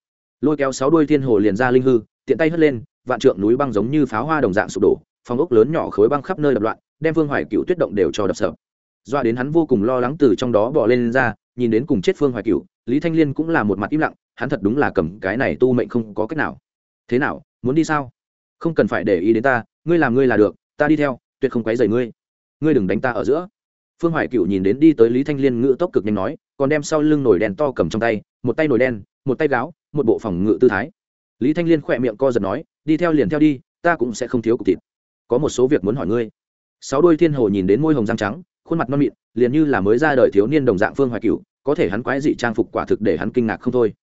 Lôi kéo sáu đuôi thiên hồ liền ra linh hư, tiện tay hất lên, vạn trượng núi băng giống như pháo hoa đồng dạng sụp đổ phòng ốc lớn nhỏ khối băng khắp nơi đập loạn đem phương hoài cựu tuyết động đều cho đập sập, doa đến hắn vô cùng lo lắng từ trong đó bỏ lên, lên ra nhìn đến cùng chết phương hoài cựu lý thanh liên cũng là một mặt im lặng hắn thật đúng là cầm cái này tu mệnh không có cách nào. Thế nào muốn đi sao? Không cần phải để ý đến ta ngươi làm ngươi là được ta đi theo tuyệt không quấy rầy ngươi. Ngươi đừng đánh ta ở giữa. Phương hoài cựu nhìn đến đi tới lý thanh liên ngự tốc cực nhanh nói còn đem sau lưng nổi đèn to cầm trong tay một tay nổi đen một tay gáo một bộ phòng ngự tư thái. Lý thanh liên khỏe miệng co giật nói đi theo liền theo đi ta cũng sẽ không thiếu cục thịt có một số việc muốn hỏi ngươi. Sáu đôi thiên hồ nhìn đến môi hồng răng trắng, khuôn mặt non mịn, liền như là mới ra đời thiếu niên đồng dạng phương hoài cựu có thể hắn quái dị trang phục quả thực để hắn kinh ngạc không thôi.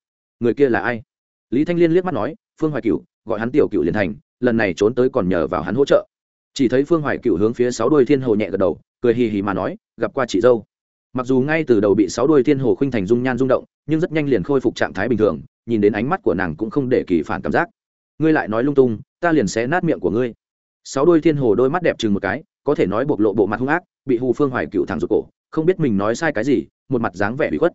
Người kia là ai? Lý thanh liên liếc mắt nói, phương hoài cựu gọi hắn tiểu cựu liền thành, lần này trốn tới còn nhờ vào hắn hỗ trợ. Chỉ thấy phương hoài cựu hướng phía sáu đôi thiên hồ nhẹ gật đầu, cười hì hì mà nói, gặp qua chị dâu. Mặc dù ngay từ đầu bị sáu đôi thiên hồ khinh thành dung nhan rung động, nhưng rất nhanh liền khôi phục trạng thái bình thường, nhìn đến ánh mắt của nàng cũng không để kỳ phản cảm giác. Ngươi lại nói lung tung, ta liền xé nát miệng của ngươi sáu đôi thiên hồ đôi mắt đẹp chừng một cái, có thể nói bộc lộ bộ mặt hung ác, bị hù phương hoài cựu thẳng rụt cổ, không biết mình nói sai cái gì, một mặt dáng vẻ bị khuất.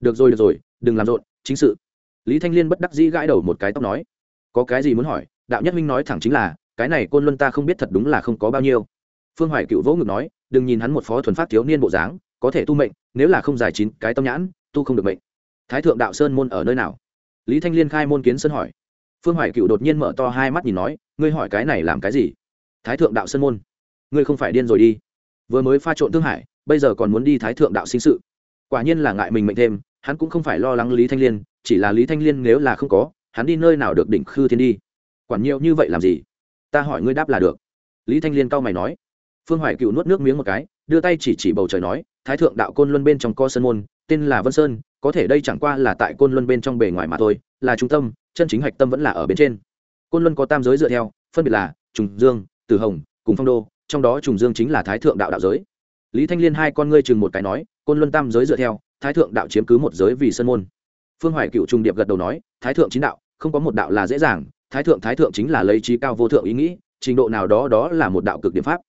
Được rồi được rồi, đừng làm rộn, chính sự. Lý thanh liên bất đắc dĩ gãi đầu một cái tóc nói. Có cái gì muốn hỏi, đạo nhất minh nói thẳng chính là, cái này côn luân ta không biết thật đúng là không có bao nhiêu. Phương hoài cựu vỗ ngực nói, đừng nhìn hắn một phó thuần phát thiếu niên bộ dáng, có thể tu mệnh, nếu là không giải chín cái tâm nhãn, tu không được mệnh. Thái thượng đạo sơn môn ở nơi nào? Lý thanh liên khai môn kiến sơn hỏi. Phương hoài cựu đột nhiên mở to hai mắt nhìn nói, ngươi hỏi cái này làm cái gì? Thái thượng đạo sơn môn. Ngươi không phải điên rồi đi. Vừa mới pha trộn thương hải, bây giờ còn muốn đi thái thượng đạo sinh sự. Quả nhiên là ngại mình mệnh thêm, hắn cũng không phải lo lắng lý thanh liên, chỉ là lý thanh liên nếu là không có, hắn đi nơi nào được đỉnh khư thiên đi? Quản nhiều như vậy làm gì? Ta hỏi ngươi đáp là được. Lý thanh liên cau mày nói. Phương hoài cựu nuốt nước miếng một cái, đưa tay chỉ chỉ bầu trời nói, thái thượng đạo côn luân bên trong co sơn môn, tên là vân sơn, có thể đây chẳng qua là tại côn luân bên trong bề ngoài mà thôi, là trung tâm, chân chính hạch tâm vẫn là ở bên trên. Côn luân có tam giới dựa theo, phân biệt là trùng dương tử hồng, cùng phong đô, trong đó trùng dương chính là thái thượng đạo đạo giới. Lý thanh liên hai con ngươi chừng một cái nói, côn luân tam giới dựa theo, thái thượng đạo chiếm cứ một giới vì sơn môn. Phương hoài cựu trung điệp gật đầu nói, thái thượng chính đạo, không có một đạo là dễ dàng, thái thượng thái thượng chính là lấy trí cao vô thượng ý nghĩ, trình độ nào đó đó là một đạo cực điểm pháp.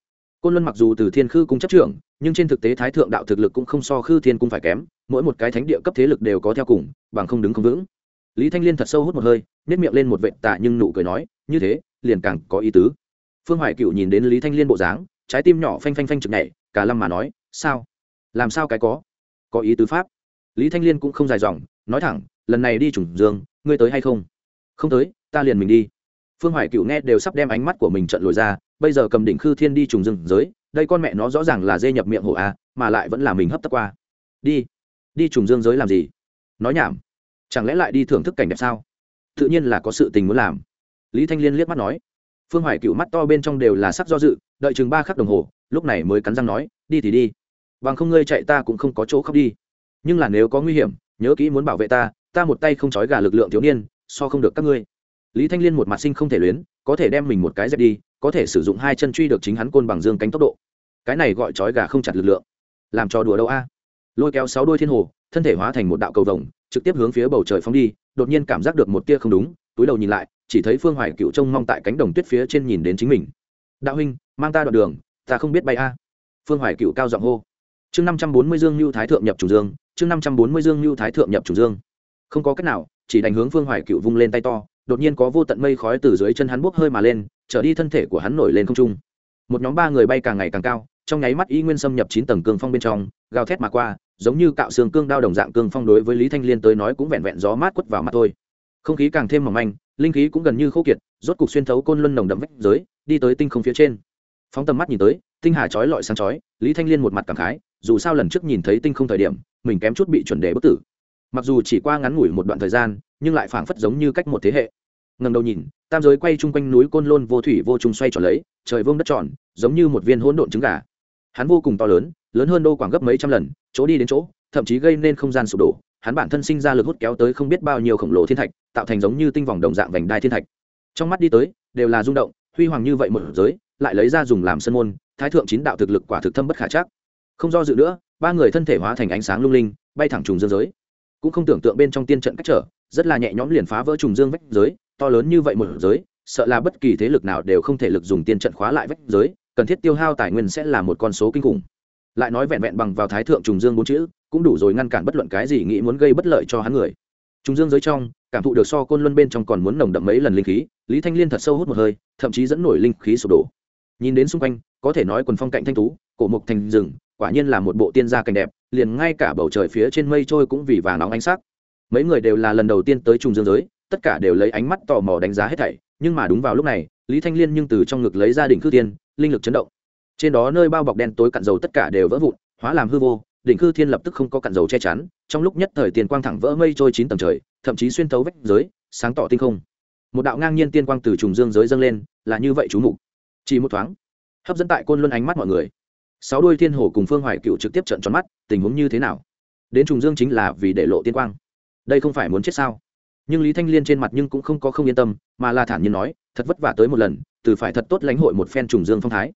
Côn luân mặc dù từ thiên khư cung chấp trưởng, nhưng trên thực tế thái thượng đạo thực lực cũng không so khư thiên cung phải kém, mỗi một cái thánh địa cấp thế lực đều có theo cùng, bằng không đứng không vững. Lý thanh liên thật sâu hút một hơi nhét miệng lên một vệ tạ nhưng nụ cười nói, như thế, liền càng có ý tứ phương hoài cựu nhìn đến lý thanh liên bộ dáng, trái tim nhỏ phanh phanh phanh chực nhảy, cả lâm mà nói, sao? Làm sao cái có? Có ý tứ pháp? Lý thanh liên cũng không dài dòng, nói thẳng, lần này đi trùng dương, ngươi tới hay không? Không tới, ta liền mình đi. Phương hoài cựu nghe đều sắp đem ánh mắt của mình trận lồi ra, bây giờ cầm đỉnh khư thiên đi trùng dương giới, đây con mẹ nó rõ ràng là dê nhập miệng hổ a, mà lại vẫn là mình hấp tấp qua. Đi đi trùng dương giới làm gì? Nói nhảm. Chẳng lẽ lại đi thưởng thức cảnh đẹp sao? Tự nhiên là có sự tình muốn làm. Lý thanh liên liếc mắt nói phương hoài cựu mắt to bên trong đều là sắc do dự, đợi chừng ba khắc đồng hồ, lúc này mới cắn răng nói, đi thì đi, bằng không ngươi chạy ta cũng không có chỗ khóc đi. Nhưng là nếu có nguy hiểm, nhớ kỹ muốn bảo vệ ta ta một tay không trói gà lực lượng thiếu niên, so không được các ngươi. Lý thanh liên một mặt sinh không thể luyến, có thể đem mình một cái dẹp đi, có thể sử dụng hai chân truy được chính hắn côn bằng dương cánh tốc độ. Cái này gọi trói gà không chặt lực lượng. Làm trò đùa đâu a? Lôi kéo sáu đôi thiên hồ, thân thể hóa thành một đạo cầu vồng, trực tiếp hướng phía bầu trời phóng đi, đột nhiên cảm giác được một tia không đúng túi đầu nhìn lại, chỉ thấy phương hoài cựu trông mong tại cánh đồng tuyết phía trên nhìn đến chính mình. Đạo huynh, mang ta đoạn đường, ta không biết bay a. Phương hoài cựu cao giọng hô. Chương năm trăm bốn mươi dương lưu thái thượng nhập chủ dương, chương năm trăm bốn mươi dương lưu thái thượng nhập chủ dương. Không có cách nào, chỉ đánh hướng phương hoài cựu vung lên tay to, đột nhiên có vô tận mây khói từ dưới chân hắn bốc hơi mà lên, trở đi thân thể của hắn nổi lên không trung. Một nhóm ba người bay càng ngày càng cao, trong nháy mắt y nguyên xâm nhập chín tầng cương phong bên trong, gào thét mà qua, giống như cạo xương cương đao đồng dạng cương phong đối với lý thanh liên tới nói cũng vẹn vẹn gió mát quất vào mặt thôi không khí càng thêm mỏng manh, linh khí cũng gần như khô kiệt, rốt cục xuyên thấu côn luân nồng đậm vách giới, đi tới tinh không phía trên. Phóng tầm mắt nhìn tới, tinh hà chói lọi sáng chói, lý thanh liên một mặt cảm khái, dù sao lần trước nhìn thấy tinh không thời điểm, mình kém chút bị chuẩn đề bất tử. Mặc dù chỉ qua ngắn ngủi một đoạn thời gian, nhưng lại phảng phất giống như cách một thế hệ. Ngầm đầu nhìn, tam giới quay chung quanh núi côn lôn vô thủy vô trùng xoay tròn lấy, trời vương đất tròn, giống như một viên hỗn độn trứng gà. Hắn vô cùng to lớn lớn hơn đô quảng gấp mấy trăm lần, chỗ đi đến chỗ, thậm chí gây nên không gian sụp đổ, hắn bản thân sinh ra lực hút kéo tới không biết bao nhiêu khổng lồ thiên thạch tạo thành giống như tinh vòng đồng dạng vành đai thiên thạch. Trong mắt đi tới, đều là rung động, huy hoàng như vậy một giới, lại lấy ra dùng làm sân môn, thái thượng chín đạo thực lực quả thực thâm bất khả chắc. Không do dự nữa, ba người thân thể hóa thành ánh sáng lung linh, bay thẳng trùng dương giới. Cũng không tưởng tượng bên trong tiên trận cách trở, rất là nhẹ nhõm liền phá vỡ trùng dương vách giới, to lớn như vậy một giới, sợ là bất kỳ thế lực nào đều không thể lực dùng tiên trận khóa lại vách giới, cần thiết tiêu hao tài nguyên sẽ là một con số kinh khủng. Lại nói vẹn vẹn bằng vào thái thượng trùng dương bốn chữ, cũng đủ rồi ngăn cản bất luận cái gì nghĩ muốn gây bất lợi cho hắn người. Trung dương giới trong, cảm thụ được so côn luân bên trong còn muốn nồng đậm mấy lần linh khí, lý thanh liên thật sâu hút một hơi, thậm chí dẫn nổi linh khí sụp đổ. Nhìn đến xung quanh, có thể nói quần phong cạnh thanh tú, cổ mục thành rừng, quả nhiên là một bộ tiên gia cảnh đẹp, liền ngay cả bầu trời phía trên mây trôi cũng vì vàng nóng ánh sắc. Mấy người đều là lần đầu tiên tới trùng dương giới, tất cả đều lấy ánh mắt tò mò đánh giá hết thảy, nhưng mà đúng vào lúc này, lý thanh liên nhưng từ trong ngực lấy ra đỉnh cư tiên, linh lực chấn động. Trên đó nơi bao bọc đen tối cặn dầu tất cả đều vỡ vụn, hóa làm hư vô đỉnh khư thiên lập tức không có cặn dầu che chắn, trong lúc nhất thời tiền quang thẳng vỡ mây trôi chín tầng trời, thậm chí xuyên thấu vách giới, sáng tỏ tinh không. Một đạo ngang nhiên tiên quang từ trùng dương giới dâng lên, là như vậy chú mục. Chỉ một thoáng, hấp dẫn tại côn luân ánh mắt mọi người. Sáu đôi thiên hồ cùng phương hoài cựu trực tiếp trận tròn mắt, tình huống như thế nào? Đến trùng dương chính là vì để lộ tiên quang. Đây không phải muốn chết sao? Nhưng lý thanh liên trên mặt nhưng cũng không có không yên tâm, mà là thản nhiên nói, thật vất vả tới một lần, từ phải thật tốt lãnh hội một phen trùng dương phong thái.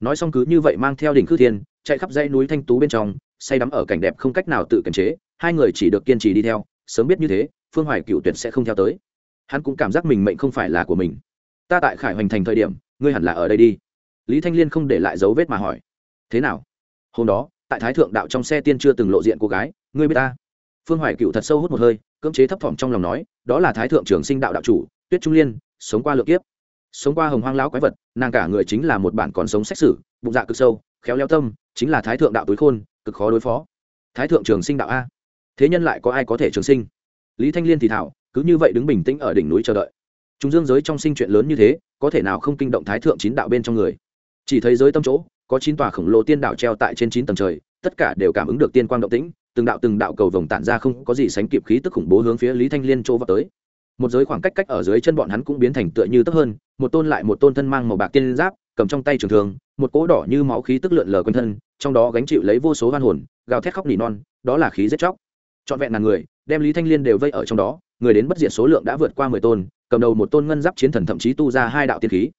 Nói xong cứ như vậy mang theo đỉnh khư thiên chạy khắp dãy núi thanh tú bên trong, say đắm ở cảnh đẹp không cách nào tự kiềm chế, hai người chỉ được kiên trì đi theo, sớm biết như thế, phương hoài cựu tuyệt sẽ không theo tới. Hắn cũng cảm giác mình mệnh không phải là của mình. Ta tại khải hoành thành thời điểm, ngươi hẳn là ở đây đi. Lý thanh liên không để lại dấu vết mà hỏi. Thế nào? Hôm đó, tại thái thượng đạo trong xe tiên chưa từng lộ diện cô gái, ngươi biết ta? Phương hoài cựu thật sâu hút một hơi, cưỡng chế thấp thỏm trong lòng nói, đó là thái thượng trường sinh đạo đạo chủ, tuyết trung liên, sống qua lượt kiếp. Sống qua hồng hoang lão quái vật, nàng cả người chính là một bản còn sống xét xử, bụng dạ cực sâu khéo léo tâm, chính là thái thượng đạo túi khôn, cực khó đối phó. Thái thượng trường sinh đạo a. Thế nhân lại có ai có thể trường sinh? Lý thanh liên thì thảo, cứ như vậy đứng bình tĩnh ở đỉnh núi chờ đợi. Chúng dương giới trong sinh chuyện lớn như thế, có thể nào không kinh động thái thượng chín đạo bên trong người? Chỉ thấy giới tâm chỗ, có chín tòa khổng lồ tiên đạo treo tại trên chín tầng trời, tất cả đều cảm ứng được tiên quang động tĩnh, từng đạo từng đạo cầu vồng tản ra không có gì sánh kịp khí tức khủng bố hướng phía lý thanh liên chỗ vào tới. Một giới khoảng cách cách ở dưới chân bọn hắn cũng biến thành tựa như tấp hơn, một tôn lại một tôn thân mang màu bạc tiên giáp cầm trong tay trường thường một cỗ đỏ như máu khí tức lượn lờ quanh thân, trong đó gánh chịu lấy vô số hoan hồn, gào thét khóc nỉ non, đó là khí giết chóc. Trọn vẹn là người, đem lý thanh liên đều vây ở trong đó, người đến bất diệt số lượng đã vượt qua mười tôn, cầm đầu một tôn ngân giáp chiến thần thậm chí tu ra hai đạo tiên khí.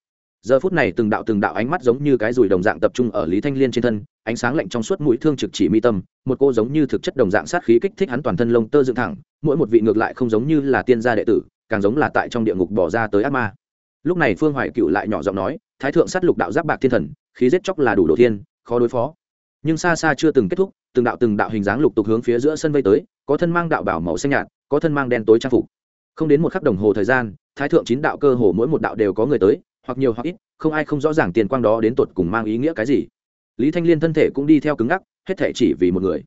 Giờ phút này từng đạo từng đạo ánh mắt giống như cái rùi đồng dạng tập trung ở lý thanh liên trên thân, ánh sáng lạnh trong suốt mũi thương trực chỉ mi tâm, một cô giống như thực chất đồng dạng sát khí kích thích hắn toàn thân lông tơ dựng thẳng, mỗi một vị ngược lại không giống như là tiên gia đệ tử, càng giống là tại trong địa ngục bỏ ra tới ác ma. Lúc này phương hoài cựu lại nhỏ giọng nói thái thượng sát lục đạo giáp bạc thiên thần, khí giết chóc là đủ độ thiên, khó đối phó. Nhưng xa xa chưa từng kết thúc, từng đạo từng đạo hình dáng lục tục hướng phía giữa sân vây tới, có thân mang đạo bảo màu xanh nhạt, có thân mang đen tối trang phục. Không đến một khắc đồng hồ thời gian, thái thượng chín đạo cơ hồ mỗi một đạo đều có người tới, hoặc nhiều hoặc ít, không ai không rõ ràng tiền quang đó đến tột cùng mang ý nghĩa cái gì. Lý thanh liên thân thể cũng đi theo cứng ngắc, hết thể chỉ vì một người.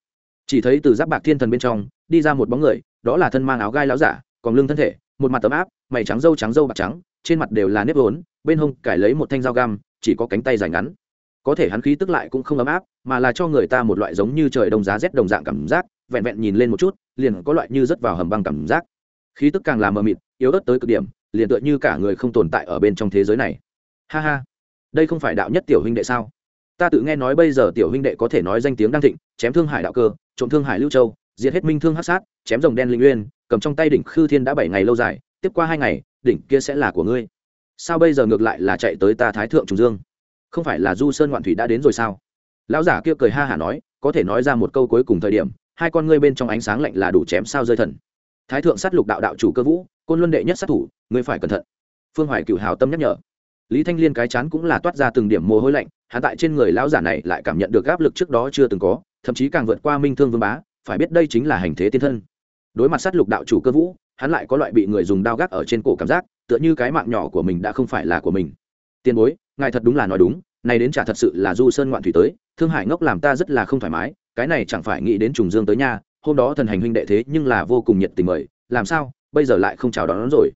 Chỉ thấy từ giáp bạc thiên thần bên trong, đi ra một bóng người, đó là thân mang áo gai láo giả, còn lưng thân thể, một mặt tấm áp, mày trắng dâu trắng dâu bạc trắng, trên mặt đều là nếp vốn bên hông cải lấy một thanh dao găm, chỉ có cánh tay dài ngắn. Có thể hắn khí tức lại cũng không ấm áp, mà là cho người ta một loại giống như trời đông giá rét đồng dạng cảm giác, vẹn vẹn nhìn lên một chút, liền có loại như rớt vào hầm băng cảm giác. Khí tức càng là mờ mịt, yếu ớt tới cực điểm, liền tựa như cả người không tồn tại ở bên trong thế giới này. Ha ha, đây không phải đạo nhất tiểu huynh đệ sao? Ta tự nghe nói bây giờ tiểu huynh đệ có thể nói danh tiếng đang thịnh, chém thương hải đạo cơ, trộm thương hải lưu châu, diệt hết minh thương hát sát, chém rồng đen linh uyên cầm trong tay đỉnh khư thiên đã bảy ngày lâu dài, tiếp qua hai ngày, đỉnh kia sẽ là của ngươi sao bây giờ ngược lại là chạy tới ta thái thượng trùng dương? Không phải là du sơn ngoạn thủy đã đến rồi sao? Lão giả kia cười ha hả nói, có thể nói ra một câu cuối cùng thời điểm, hai con ngươi bên trong ánh sáng lạnh là đủ chém sao rơi thần. Thái thượng sát lục đạo đạo chủ cơ vũ, côn luân đệ nhất sát thủ, ngươi phải cẩn thận. Phương hoài cựu hào tâm nhắc nhở. Lý thanh liên cái chán cũng là toát ra từng điểm mồ hôi lạnh, hắn tại trên người lão giả này lại cảm nhận được áp lực trước đó chưa từng có, thậm chí càng vượt qua minh thương vương bá, phải biết đây chính là hành thế tiên thân. Đối mặt sát lục đạo chủ cơ vũ, hắn lại có loại bị người dùng đao gác ở trên cổ cảm giác tựa như cái mạng nhỏ của mình đã không phải là của mình. Tiền bối, ngài thật đúng là nói đúng, này đến trả thật sự là du sơn ngoạn thủy tới, thương hải ngốc làm ta rất là không thoải mái, cái này chẳng phải nghĩ đến trùng dương tới nha, hôm đó thần hành huynh đệ thế nhưng là vô cùng nhiệt tình mời, làm sao, bây giờ lại không chào đón rồi?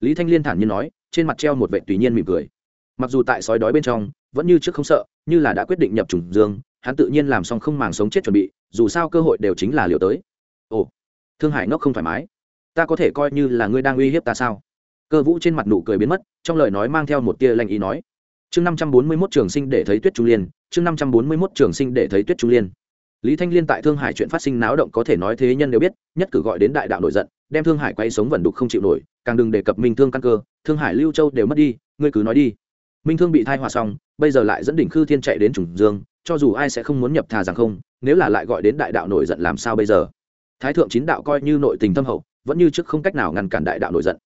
Lý thanh liên thản nhiên nói, trên mặt treo một vệ tùy nhiên mỉm cười. Mặc dù tại sói đói bên trong, vẫn như trước không sợ, như là đã quyết định nhập trùng dương, hắn tự nhiên làm xong không màng sống chết chuẩn bị, dù sao cơ hội đều chính là liều tới. Ồ, thương hải ngốc không thoải mái. Ta có thể coi như là ngươi đang uy hiếp ta sao? Cơ vũ trên mặt nụ cười biến mất, trong lời nói mang theo một tia lanh ý nói. Chương năm trăm bốn mươi mốt trường sinh để thấy tuyết trung liên, chương năm trăm bốn mươi mốt trường sinh để thấy tuyết trung liên. Lý thanh liên tại thương hải chuyện phát sinh náo động có thể nói thế nhân đều biết, nhất cử gọi đến đại đạo nổi giận, đem thương hải quay sống vẩn đục không chịu nổi, càng đừng đề cập minh thương căn cơ, thương hải lưu châu đều mất đi, ngươi cứ nói đi. Minh thương bị thai hòa xong, bây giờ lại dẫn đỉnh khư thiên chạy đến trùng dương, cho dù ai sẽ không muốn nhập thà rằng không, nếu là lại gọi đến đại đạo nổi giận làm sao bây giờ? Thái thượng chín đạo coi như nội tình tâm hậu, vẫn như trước không cách nào ngăn cản đại đạo nổi giận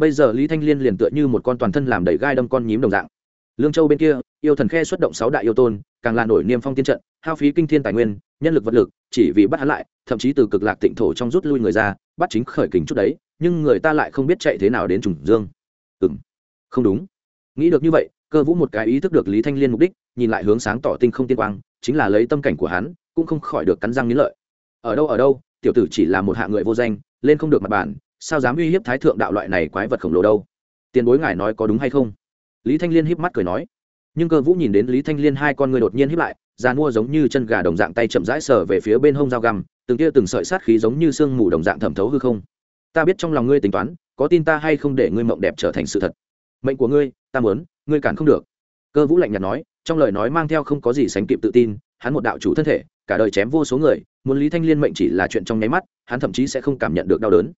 bây giờ lý thanh liên liền tựa như một con toàn thân làm đầy gai đâm con nhím đồng dạng. Lương châu bên kia, yêu thần khe xuất động sáu đại yêu tôn, càng là nổi niêm phong tiên trận, hao phí kinh thiên tài nguyên, nhân lực vật lực, chỉ vì bắt hắn lại, thậm chí từ cực lạc tịnh thổ trong rút lui người ra, bắt chính khởi kình chút đấy, nhưng người ta lại không biết chạy thế nào đến trùng dương. Ừng không đúng. Nghĩ được như vậy, cơ vũ một cái ý thức được lý thanh liên mục đích, nhìn lại hướng sáng tỏ tinh không tiên quang, chính là lấy tâm cảnh của hắn, cũng không khỏi được cắn răng nghĩ lợi. Ở đâu ở đâu, tiểu tử chỉ là một hạ người vô danh, lên không được mặt bàn sao dám uy hiếp thái thượng đạo loại này quái vật khổng lồ đâu? Tiền bối ngài nói có đúng hay không? Lý thanh liên híp mắt cười nói. Nhưng cơ vũ nhìn đến lý thanh liên hai con người đột nhiên híp lại già mua giống như chân gà đồng dạng tay chậm rãi sờ về phía bên hông dao găm, từng tia từng sợi sát khí giống như sương mù đồng dạng thẩm thấu hư không. Ta biết trong lòng ngươi tính toán, có tin ta hay không để ngươi mộng đẹp trở thành sự thật? Mệnh của ngươi, ta muốn, ngươi cản không được. Cơ vũ lạnh nhạt nói, trong lời nói mang theo không có gì sánh kịp tự tin, hắn một đạo chủ thân thể, cả đời chém vô số người, muốn lý thanh liên mệnh chỉ là chuyện trong nháy mắt, hắn thậm chí sẽ không cảm nhận được đau đớn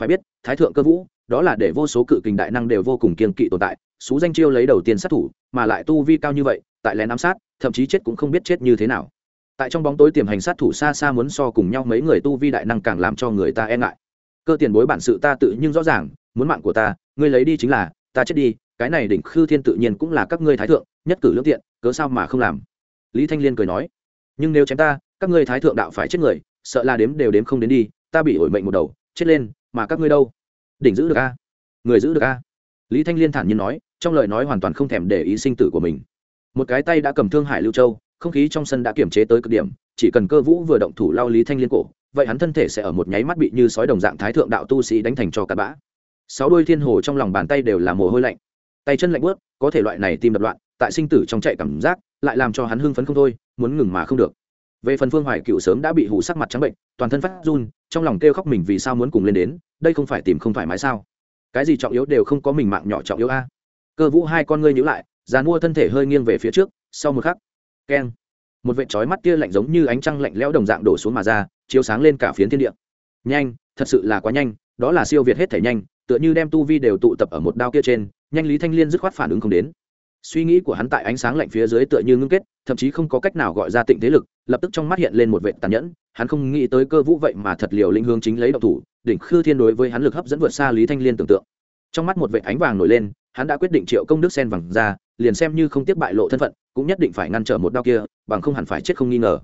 phải biết, thái thượng cơ vũ, đó là để vô số cự kình đại năng đều vô cùng kiên kỵ tồn tại, xú danh chiêu lấy đầu tiên sát thủ, mà lại tu vi cao như vậy, tại lén ám sát, thậm chí chết cũng không biết chết như thế nào. Tại trong bóng tối tiềm hành sát thủ xa xa muốn so cùng nhau mấy người tu vi đại năng càng làm cho người ta e ngại. Cơ tiền bối bản sự ta tự nhưng rõ ràng, muốn mạng của ta, ngươi lấy đi chính là, ta chết đi, cái này đỉnh khư thiên tự nhiên cũng là các ngươi thái thượng, nhất cử lương tiện, cớ sao mà không làm? Lý thanh liên cười nói, nhưng nếu chém ta, các ngươi thái thượng đạo phải chết người, sợ là đếm đều đếm không đến đi, ta bị ổi mệnh một đầu, chết lên mà các ngươi đâu? Đỉnh giữ được a? Người giữ được a? Lý thanh liên thản nhiên nói, trong lời nói hoàn toàn không thèm để ý sinh tử của mình. Một cái tay đã cầm thương hải lưu châu, không khí trong sân đã kiểm chế tới cực điểm, chỉ cần cơ vũ vừa động thủ lao lý thanh liên cổ, vậy hắn thân thể sẽ ở một nháy mắt bị như sói đồng dạng thái thượng đạo tu sĩ đánh thành cho cặp bã. Sáu đôi thiên hồ trong lòng bàn tay đều là mồ hôi lạnh. Tay chân lạnh bớt có thể loại này tim đập loạn, tại sinh tử trong chạy cảm giác, lại làm cho hắn hưng phấn không thôi, muốn ngừng mà không được về phần phương hoài cựu sớm đã bị hủ sắc mặt trắng bệnh, toàn thân phát run, trong lòng kêu khóc mình vì sao muốn cùng lên đến, đây không phải tìm không thoải mái sao? Cái gì trọng yếu đều không có mình mạng nhỏ trọng yếu a. Cơ vũ hai con ngươi nhữ lại dàn mua thân thể hơi nghiêng về phía trước, sau một khắc, keng, một vệ trói mắt tia lạnh giống như ánh trăng lạnh lẽo đồng dạng đổ xuống mà ra, chiếu sáng lên cả phiến thiên địa. Nhanh, thật sự là quá nhanh, đó là siêu việt hết thể nhanh, tựa như đem tu vi đều tụ tập ở một đao kia trên, nhanh lý thanh liên dứt khoát phản ứng không đến suy nghĩ của hắn tại ánh sáng lạnh phía dưới tựa như ngưng kết, thậm chí không có cách nào gọi ra tịnh thế lực, lập tức trong mắt hiện lên một vệ tàn nhẫn. Hắn không nghĩ tới cơ vũ vậy mà thật liều linh hương chính lấy độc thủ, đỉnh khư thiên đối với hắn lực hấp dẫn vượt xa lý thanh liên tưởng tượng. Trong mắt một vệ ánh vàng nổi lên, hắn đã quyết định triệu công đức sen vàng ra, liền xem như không tiếc bại lộ thân phận, cũng nhất định phải ngăn trở một đao kia, bằng không hẳn phải chết không nghi ngờ.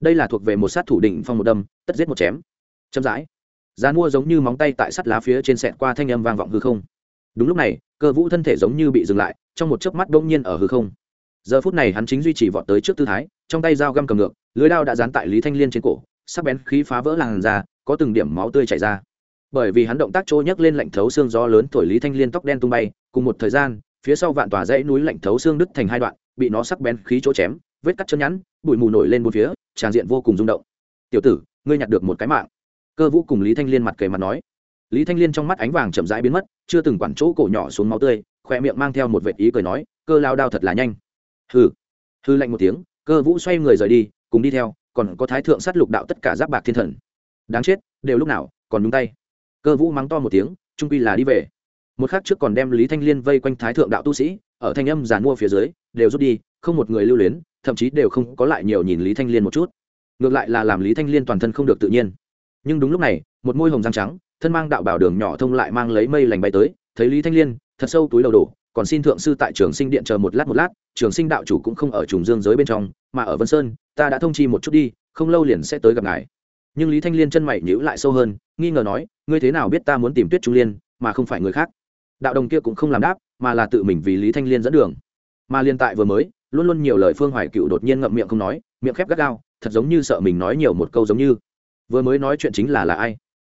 Đây là thuộc về một sát thủ định phong một đâm, tất giết một chém. Chậm rãi. Gian mua giống như móng tay tại sắt lá phía trên sẹt qua thanh âm vang vọng hư không. Đúng lúc này, cơ vũ thân thể giống như bị dừng lại trong một chớp mắt bỗng nhiên ở hư không. Giờ phút này hắn chính duy trì vọt tới trước tư thái, trong tay dao găm cầm ngược, lưới đao đã dán tại lý thanh liên trên cổ, sắc bén khí phá vỡ làn da, có từng điểm máu tươi chảy ra. Bởi vì hắn động tác trôi nhấc lên lạnh thấu xương gió lớn thổi lý thanh liên tóc đen tung bay, cùng một thời gian, phía sau vạn tòa dãy núi lạnh thấu xương đứt thành hai đoạn, bị nó sắc bén khí chỗ chém, vết cắt chân nhẵn, bụi mù nổi lên bốn phía, tràn diện vô cùng rung động. Tiểu tử, ngươi nhặt được một cái mạng. Cơ vũ cùng lý thanh liên mặt kề mặt nói. Lý thanh liên trong mắt ánh vàng chậm rãi biến mất, chưa từng quản chỗ cổ nhỏ xuống máu tươi khoe miệng mang theo một vệt ý cười nói, cơ lao đao thật là nhanh. Hừ. Hư lạnh một tiếng, cơ vũ xoay người rời đi, cùng đi theo, còn có thái thượng sát lục đạo tất cả giáp bạc thiên thần. Đáng chết, đều lúc nào, còn nhúng tay. Cơ vũ mắng to một tiếng, trung quy là đi về. Một khắc trước còn đem lý thanh liên vây quanh thái thượng đạo tu sĩ, ở thanh âm giàn mua phía dưới, đều rút đi, không một người lưu luyến, thậm chí đều không có lại nhiều nhìn lý thanh liên một chút. Ngược lại là làm lý thanh liên toàn thân không được tự nhiên. Nhưng đúng lúc này, một môi hồng răng trắng thân mang đạo bảo đường nhỏ thông lại mang lấy mây lành bay tới, thấy lý thanh liên, thật sâu túi đầu đổ, còn xin thượng sư tại trường sinh điện chờ một lát một lát, trường sinh đạo chủ cũng không ở trùng dương giới bên trong, mà ở vân sơn, ta đã thông chi một chút đi, không lâu liền sẽ tới gặp ngài. Nhưng lý thanh liên chân mày nhữ lại sâu hơn, nghi ngờ nói, ngươi thế nào biết ta muốn tìm tuyết trung liên, mà không phải người khác? Đạo đồng kia cũng không làm đáp, mà là tự mình vì lý thanh liên dẫn đường. Mà liên tại vừa mới, luôn luôn nhiều lời phương hoài cựu đột nhiên ngậm miệng không nói, miệng khép gắt gao, thật giống như sợ mình nói nhiều một câu giống như. Vừa mới nói chuyện chính là là ai?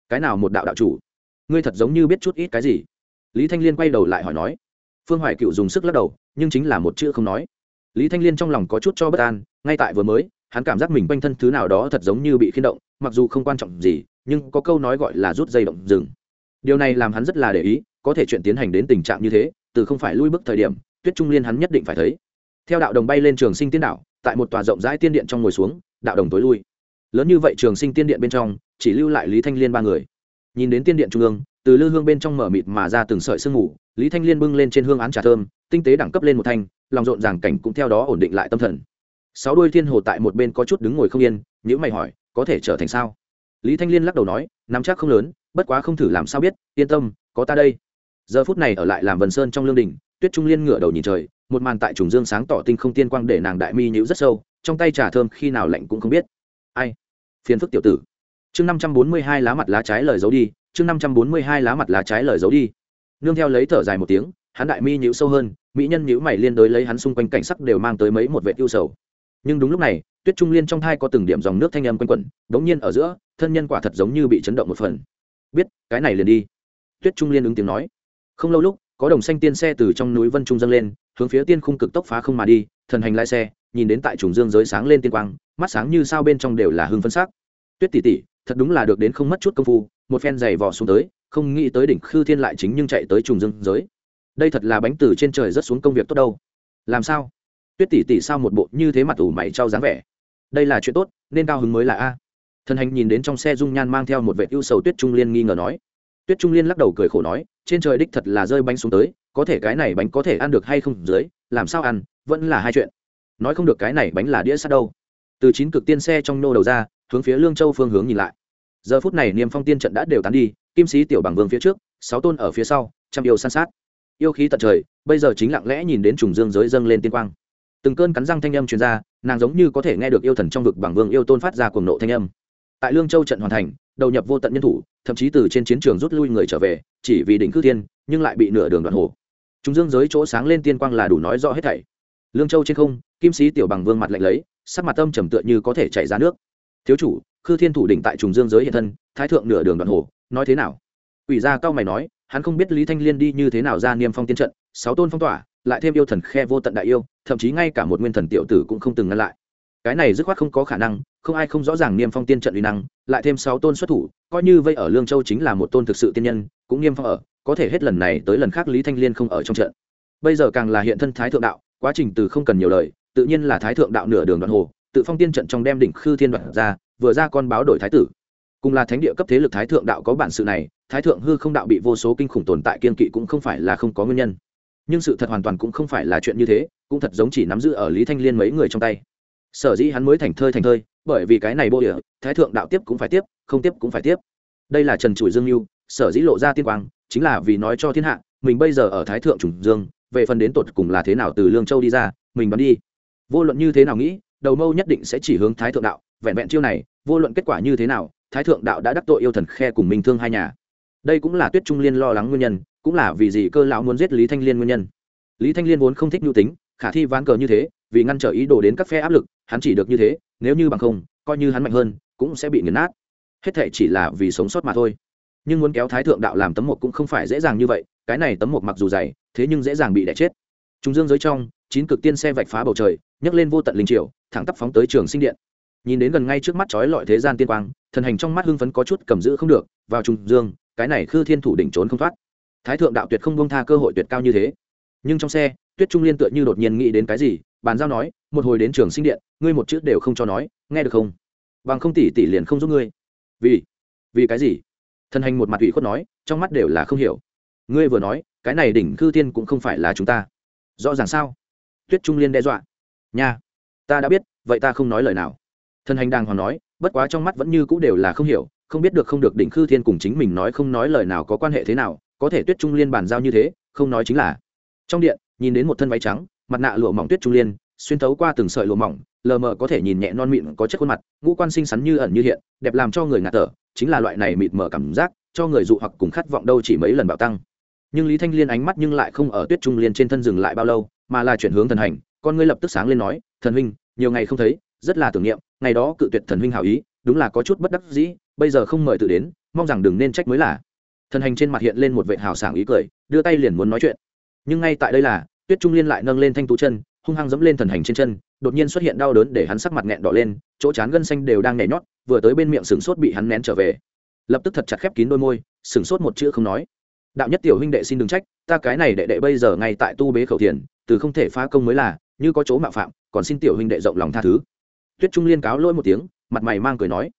Cái nào một đạo đạo chủ? Ngươi thật giống như biết chút ít cái gì? Lý thanh liên quay đầu lại hỏi nói. Phương hoài cựu dùng sức lắc đầu, nhưng chính là một chữ không nói. Lý thanh liên trong lòng có chút cho bất an, ngay tại vừa mới, hắn cảm giác mình quanh thân thứ nào đó thật giống như bị khiên động, mặc dù không quan trọng gì, nhưng có câu nói gọi là rút dây động rừng. Điều này làm hắn rất là để ý, có thể chuyện tiến hành đến tình trạng như thế, từ không phải lui bước thời điểm, tuyết trung liên hắn nhất định phải thấy. Theo đạo đồng bay lên trường sinh tiên đạo tại một tòa rộng rãi tiên điện trong ngồi xuống, đạo đồng tối lui. Lớn như vậy trường sinh tiên điện bên trong chỉ lưu lại lý thanh liên ba người. Nhìn đến tiên điện trung ương, từ lư hương bên trong mở mịt mà ra từng sợi sương mù, lý thanh liên bưng lên trên hương án trà thơm, tinh tế đẳng cấp lên một thanh, lòng rộn ràng cảnh cũng theo đó ổn định lại tâm thần. Sáu đôi thiên hồ tại một bên có chút đứng ngồi không yên những mày hỏi, có thể trở thành sao? Lý thanh liên lắc đầu nói, nắm chắc không lớn, bất quá không thử làm sao biết, yên tâm, có ta đây. Giờ phút này ở lại làm vần sơn trong lương đình, tuyết trung liên ngửa đầu nhìn trời, một màn tại trùng dương sáng tỏ tinh không tiên quang để nàng đại mi nhữ rất sâu, trong tay trà thơm khi nào lạnh cũng không biết. Ai? Phiền phức tiểu tử chương năm trăm bốn mươi hai lá mặt lá trái lời giấu đi, chương năm trăm bốn mươi hai lá mặt lá trái lời giấu đi. Nương theo lấy thở dài một tiếng, hắn đại mi nhíu sâu hơn, mỹ nhân nhíu mày liên đối lấy hắn xung quanh cảnh sắc đều mang tới mấy một vệ ưu sầu. Nhưng đúng lúc này, tuyết trung liên trong thai có từng điểm dòng nước thanh âm quanh quẩn, đống nhiên ở giữa, thân nhân quả thật giống như bị chấn động một phần. Biết, cái này liền đi. Tuyết trung liên ứng tiếng nói. Không lâu lúc, có đồng xanh tiên xe từ trong núi vân trung dâng lên, hướng phía tiên khung cực tốc phá không mà đi, thần hành lái xe, nhìn đến tại trùng dương giới sáng lên tiên quang, mắt sáng như sao bên trong đều là hương phân sắc. Tuyết tỷ tỷ thật đúng là được đến không mất chút công phu, một phen giày vò xuống tới, không nghĩ tới đỉnh khư thiên lại chính nhưng chạy tới trùng dương giới. Đây thật là bánh từ trên trời rất xuống công việc tốt đâu. Làm sao? Tuyết tỷ tỷ sao một bộ như thế mặt ủ mày trao dáng vẻ? Đây là chuyện tốt, nên cao hứng mới là a. Thần hành nhìn đến trong xe dung nhan mang theo một vệ ưu sầu tuyết trung liên nghi ngờ nói. Tuyết trung liên lắc đầu cười khổ nói, trên trời đích thật là rơi bánh xuống tới, có thể cái này bánh có thể ăn được hay không dưới, làm sao ăn, vẫn là hai chuyện. Nói không được cái này bánh là đĩa sắt đâu từ chín cực tiên xe trong nô đầu ra, hướng phía lương châu phương hướng nhìn lại. Giờ phút này niềm phong tiên trận đã đều tán đi, kim sĩ tiểu bằng vương phía trước, sáu tôn ở phía sau, trăm yêu san sát. Yêu khí tận trời, bây giờ chính lặng lẽ nhìn đến trùng dương giới dâng lên tiên quang. Từng cơn cắn răng thanh âm truyền ra, nàng giống như có thể nghe được yêu thần trong vực bằng vương yêu tôn phát ra cuồng nộ thanh âm. Tại lương châu trận hoàn thành, đầu nhập vô tận nhân thủ, thậm chí từ trên chiến trường rút lui người trở về, chỉ vì đỉnh cư thiên, nhưng lại bị nửa đường đoạn hồ. Trùng dương giới chỗ sáng lên tiên quang là đủ nói rõ hết thảy. Lương châu trên không, kim sĩ tiểu bằng vương mặt lạnh lấy sắc mặt tâm trầm tựa như có thể chảy ra nước. Thiếu chủ, khư thiên thủ đỉnh tại trùng dương giới hiện thân, thái thượng nửa đường đoạn hồ, nói thế nào? Ủy gia cao mày nói, hắn không biết lý thanh liên đi như thế nào ra niêm phong tiên trận, sáu tôn phong tỏa, lại thêm yêu thần khe vô tận đại yêu, thậm chí ngay cả một nguyên thần tiểu tử cũng không từng ngăn lại. Cái này dứt khoát không có khả năng, không ai không rõ ràng niêm phong tiên trận uy năng, lại thêm sáu tôn xuất thủ, coi như vây ở lương châu chính là một tôn thực sự tiên nhân, cũng niêm phong ở, có thể hết lần này tới lần khác lý thanh liên không ở trong trận. Bây giờ càng là hiện thân thái thượng đạo, quá trình từ không cần nhiều lời tự nhiên là thái thượng đạo nửa đường đoạn hồ, tự phong tiên trận trong đem đỉnh khư thiên đoạn ra, vừa ra con báo đổi thái tử. Cùng là thánh địa cấp thế lực thái thượng đạo có bản sự này, thái thượng hư không đạo bị vô số kinh khủng tồn tại kiên kỵ cũng không phải là không có nguyên nhân. Nhưng sự thật hoàn toàn cũng không phải là chuyện như thế, cũng thật giống chỉ nắm giữ ở lý thanh liên mấy người trong tay. Sở dĩ hắn mới thành thơi thành thơi, bởi vì cái này bộ địa, thái thượng đạo tiếp cũng phải tiếp, không tiếp cũng phải tiếp. Đây là trần trụi dương mưu sở dĩ lộ ra tiên quang, chính là vì nói cho thiên hạ, mình bây giờ ở thái thượng trùng dương, về phần đến tột cùng là thế nào từ lương châu đi ra, mình bắn đi vô luận như thế nào nghĩ, đầu mâu nhất định sẽ chỉ hướng thái thượng đạo, vẹn vẹn chiêu này, vô luận kết quả như thế nào, thái thượng đạo đã đắc tội yêu thần khe cùng minh thương hai nhà. Đây cũng là tuyết trung liên lo lắng nguyên nhân, cũng là vì gì cơ lão muốn giết lý thanh liên nguyên nhân. Lý thanh liên vốn không thích nhu tính, khả thi ván cờ như thế, vì ngăn trở ý đồ đến các phe áp lực, hắn chỉ được như thế, nếu như bằng không, coi như hắn mạnh hơn, cũng sẽ bị nghiền nát. Hết thệ chỉ là vì sống sót mà thôi. Nhưng muốn kéo thái thượng đạo làm tấm mộc cũng không phải dễ dàng như vậy, cái này tấm mộc mặc dù dày, thế nhưng dễ dàng bị đẻ chết. Chúng dương giới trong, chín cực tiên xe vạch phá bầu trời nhấc lên vô tận linh triều, thẳng tắp phóng tới trường sinh điện. Nhìn đến gần ngay trước mắt trói lọi thế gian tiên quang, thần hành trong mắt hưng phấn có chút cầm giữ không được, vào trung dương, cái này khư thiên thủ đỉnh trốn không thoát. Thái thượng đạo tuyệt không bông tha cơ hội tuyệt cao như thế. Nhưng trong xe, tuyết trung liên tựa như đột nhiên nghĩ đến cái gì, bàn giao nói, một hồi đến trường sinh điện, ngươi một chữ đều không cho nói, nghe được không? Bằng không tỷ tỷ liền không giúp ngươi. Vì vì cái gì? Thần hành một mặt ủy khuất nói, trong mắt đều là không hiểu. Ngươi vừa nói, cái này đỉnh khư tiên cũng không phải là chúng ta. Rõ ràng sao? Tuyết trung liên đe dọa nha. Ta đã biết, vậy ta không nói lời nào. Thần hành đàng hoàng nói, bất quá trong mắt vẫn như cũ đều là không hiểu, không biết được không được đỉnh khư thiên cùng chính mình nói không nói lời nào có quan hệ thế nào, có thể tuyết trung liên bàn giao như thế, không nói chính là. Trong điện, nhìn đến một thân váy trắng, mặt nạ lụa mỏng tuyết trung liên, xuyên thấu qua từng sợi lụa mỏng, lờ mờ có thể nhìn nhẹ non mịn, có chất khuôn mặt, ngũ quan xinh xắn như ẩn như hiện, đẹp làm cho người ngạt thở, chính là loại này mịt mờ cảm giác, cho người dụ hoặc cùng khát vọng đâu chỉ mấy lần bạo tăng. Nhưng lý thanh liên ánh mắt nhưng lại không ở tuyết trung liên trên thân dừng lại bao lâu, mà là chuyển hướng thần hành con ngươi lập tức sáng lên nói, thần huynh, nhiều ngày không thấy, rất là tưởng niệm, ngày đó cự tuyệt thần huynh hảo ý, đúng là có chút bất đắc dĩ, bây giờ không mời tự đến, mong rằng đừng nên trách mới là. Thần hành trên mặt hiện lên một vệ hào sảng ý cười, đưa tay liền muốn nói chuyện. Nhưng ngay tại đây là, tuyết trung liên lại nâng lên thanh tú chân, hung hăng dẫm lên thần hành trên chân, đột nhiên xuất hiện đau đớn để hắn sắc mặt nghẹn đỏ lên, chỗ chán gân xanh đều đang nhảy nhót, vừa tới bên miệng sừng sốt bị hắn nén trở về. Lập tức thật chặt khép kín đôi môi sừng sốt một chữ không nói đạo nhất tiểu huynh đệ xin đừng trách, ta cái này đệ đệ bây giờ ngay tại tu bế khẩu thiền, từ không thể phá công mới là, như có chỗ mạo phạm, còn xin tiểu huynh đệ rộng lòng tha thứ. Tuyết trung liên cáo lỗi một tiếng, mặt mày mang cười nói.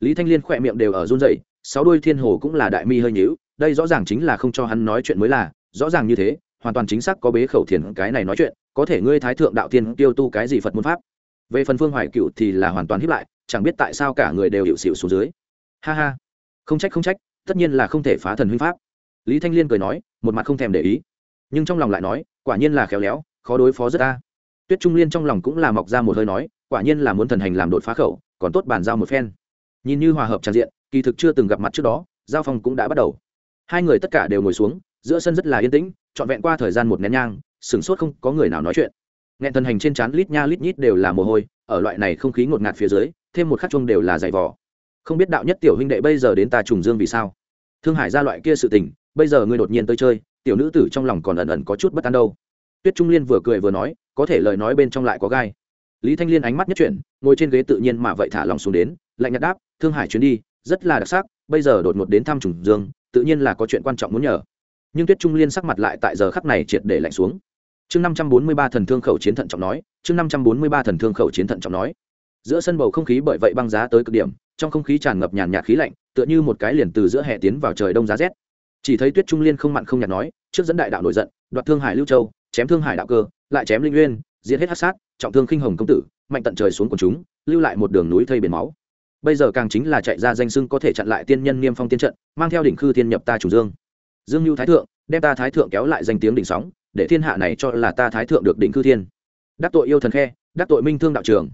Lý thanh liên khỏe miệng đều ở run dậy sáu đôi thiên hồ cũng là đại mi hơi nhíu, đây rõ ràng chính là không cho hắn nói chuyện mới là, rõ ràng như thế, hoàn toàn chính xác có bế khẩu thiền cái này nói chuyện, có thể ngươi thái thượng đạo tiên tiêu tu cái gì phật môn pháp? Về phần phương hoài cựu thì là hoàn toàn hiếp lại, chẳng biết tại sao cả người đều hiệu xịu xuống dưới. Ha ha. Không trách không trách, tất nhiên là không thể phá thần huynh pháp lý thanh liên cười nói, một mặt không thèm để ý. Nhưng trong lòng lại nói, quả nhiên là khéo léo, khó đối phó rất ta tuyết trung liên trong lòng cũng là mọc ra một hơi nói, quả nhiên là muốn thần hành làm đột phá khẩu, còn tốt bàn giao một phen. Nhìn như hòa hợp tràn diện, kỳ thực chưa từng gặp mặt trước đó, giao phong cũng đã bắt đầu. Hai người tất cả đều ngồi xuống, giữa sân rất là yên tĩnh, trọn vẹn qua thời gian một nén nhang, sửng sốt không có người nào nói chuyện. Nghẹn thần hành trên trán lít nha lít nhít đều là mồ hôi, ở loại này không khí ngột ngạt phía dưới, thêm một khắc chung đều là dày vò. không biết đạo nhất tiểu huynh đệ bây giờ đến ta trùng dương vì sao? Thương hải ra loại kia sự tình bây giờ ngươi đột nhiên tới chơi, tiểu nữ tử trong lòng còn ẩn ẩn có chút bất an đâu. Tuyết trung liên vừa cười vừa nói, có thể lời nói bên trong lại có gai. Lý thanh liên ánh mắt nhất chuyển, ngồi trên ghế tự nhiên mà vậy thả lòng xuống đến, lạnh nhạt đáp, thương hải chuyến đi, rất là đặc sắc, bây giờ đột ngột đến thăm trùng dương, tự nhiên là có chuyện quan trọng muốn nhờ. Nhưng tuyết trung liên sắc mặt lại tại giờ khắc này triệt để lạnh xuống. Chương năm trăm bốn mươi ba thần thương khẩu chiến thận trọng nói, chương năm trăm bốn mươi ba thần thương khẩu chiến thận trọng nói. Giữa sân bầu không khí bởi vậy băng giá tới cực điểm, trong không khí tràn ngập nhàn nhạt khí lạnh, tựa như một cái liền từ giữa hè tiến vào trời đông giá rét chỉ thấy tuyết trung liên không mặn không nhạt nói, trước dẫn đại đạo nổi giận, đoạt thương hải lưu châu, chém thương hải đạo cơ, lại chém linh uyên, giết hết hát sát, trọng thương khinh hồng công tử, mạnh tận trời xuống quần chúng, lưu lại một đường núi thây biển máu. Bây giờ càng chính là chạy ra danh sưng có thể chặn lại tiên nhân niêm phong tiên trận, mang theo đỉnh khư thiên nhập ta chủ dương. Dương lưu thái thượng, đem ta thái thượng kéo lại danh tiếng đỉnh sóng, để thiên hạ này cho là ta thái thượng được đỉnh khư thiên. Đắc tội yêu thần khe, đắc tội minh thương đạo trường.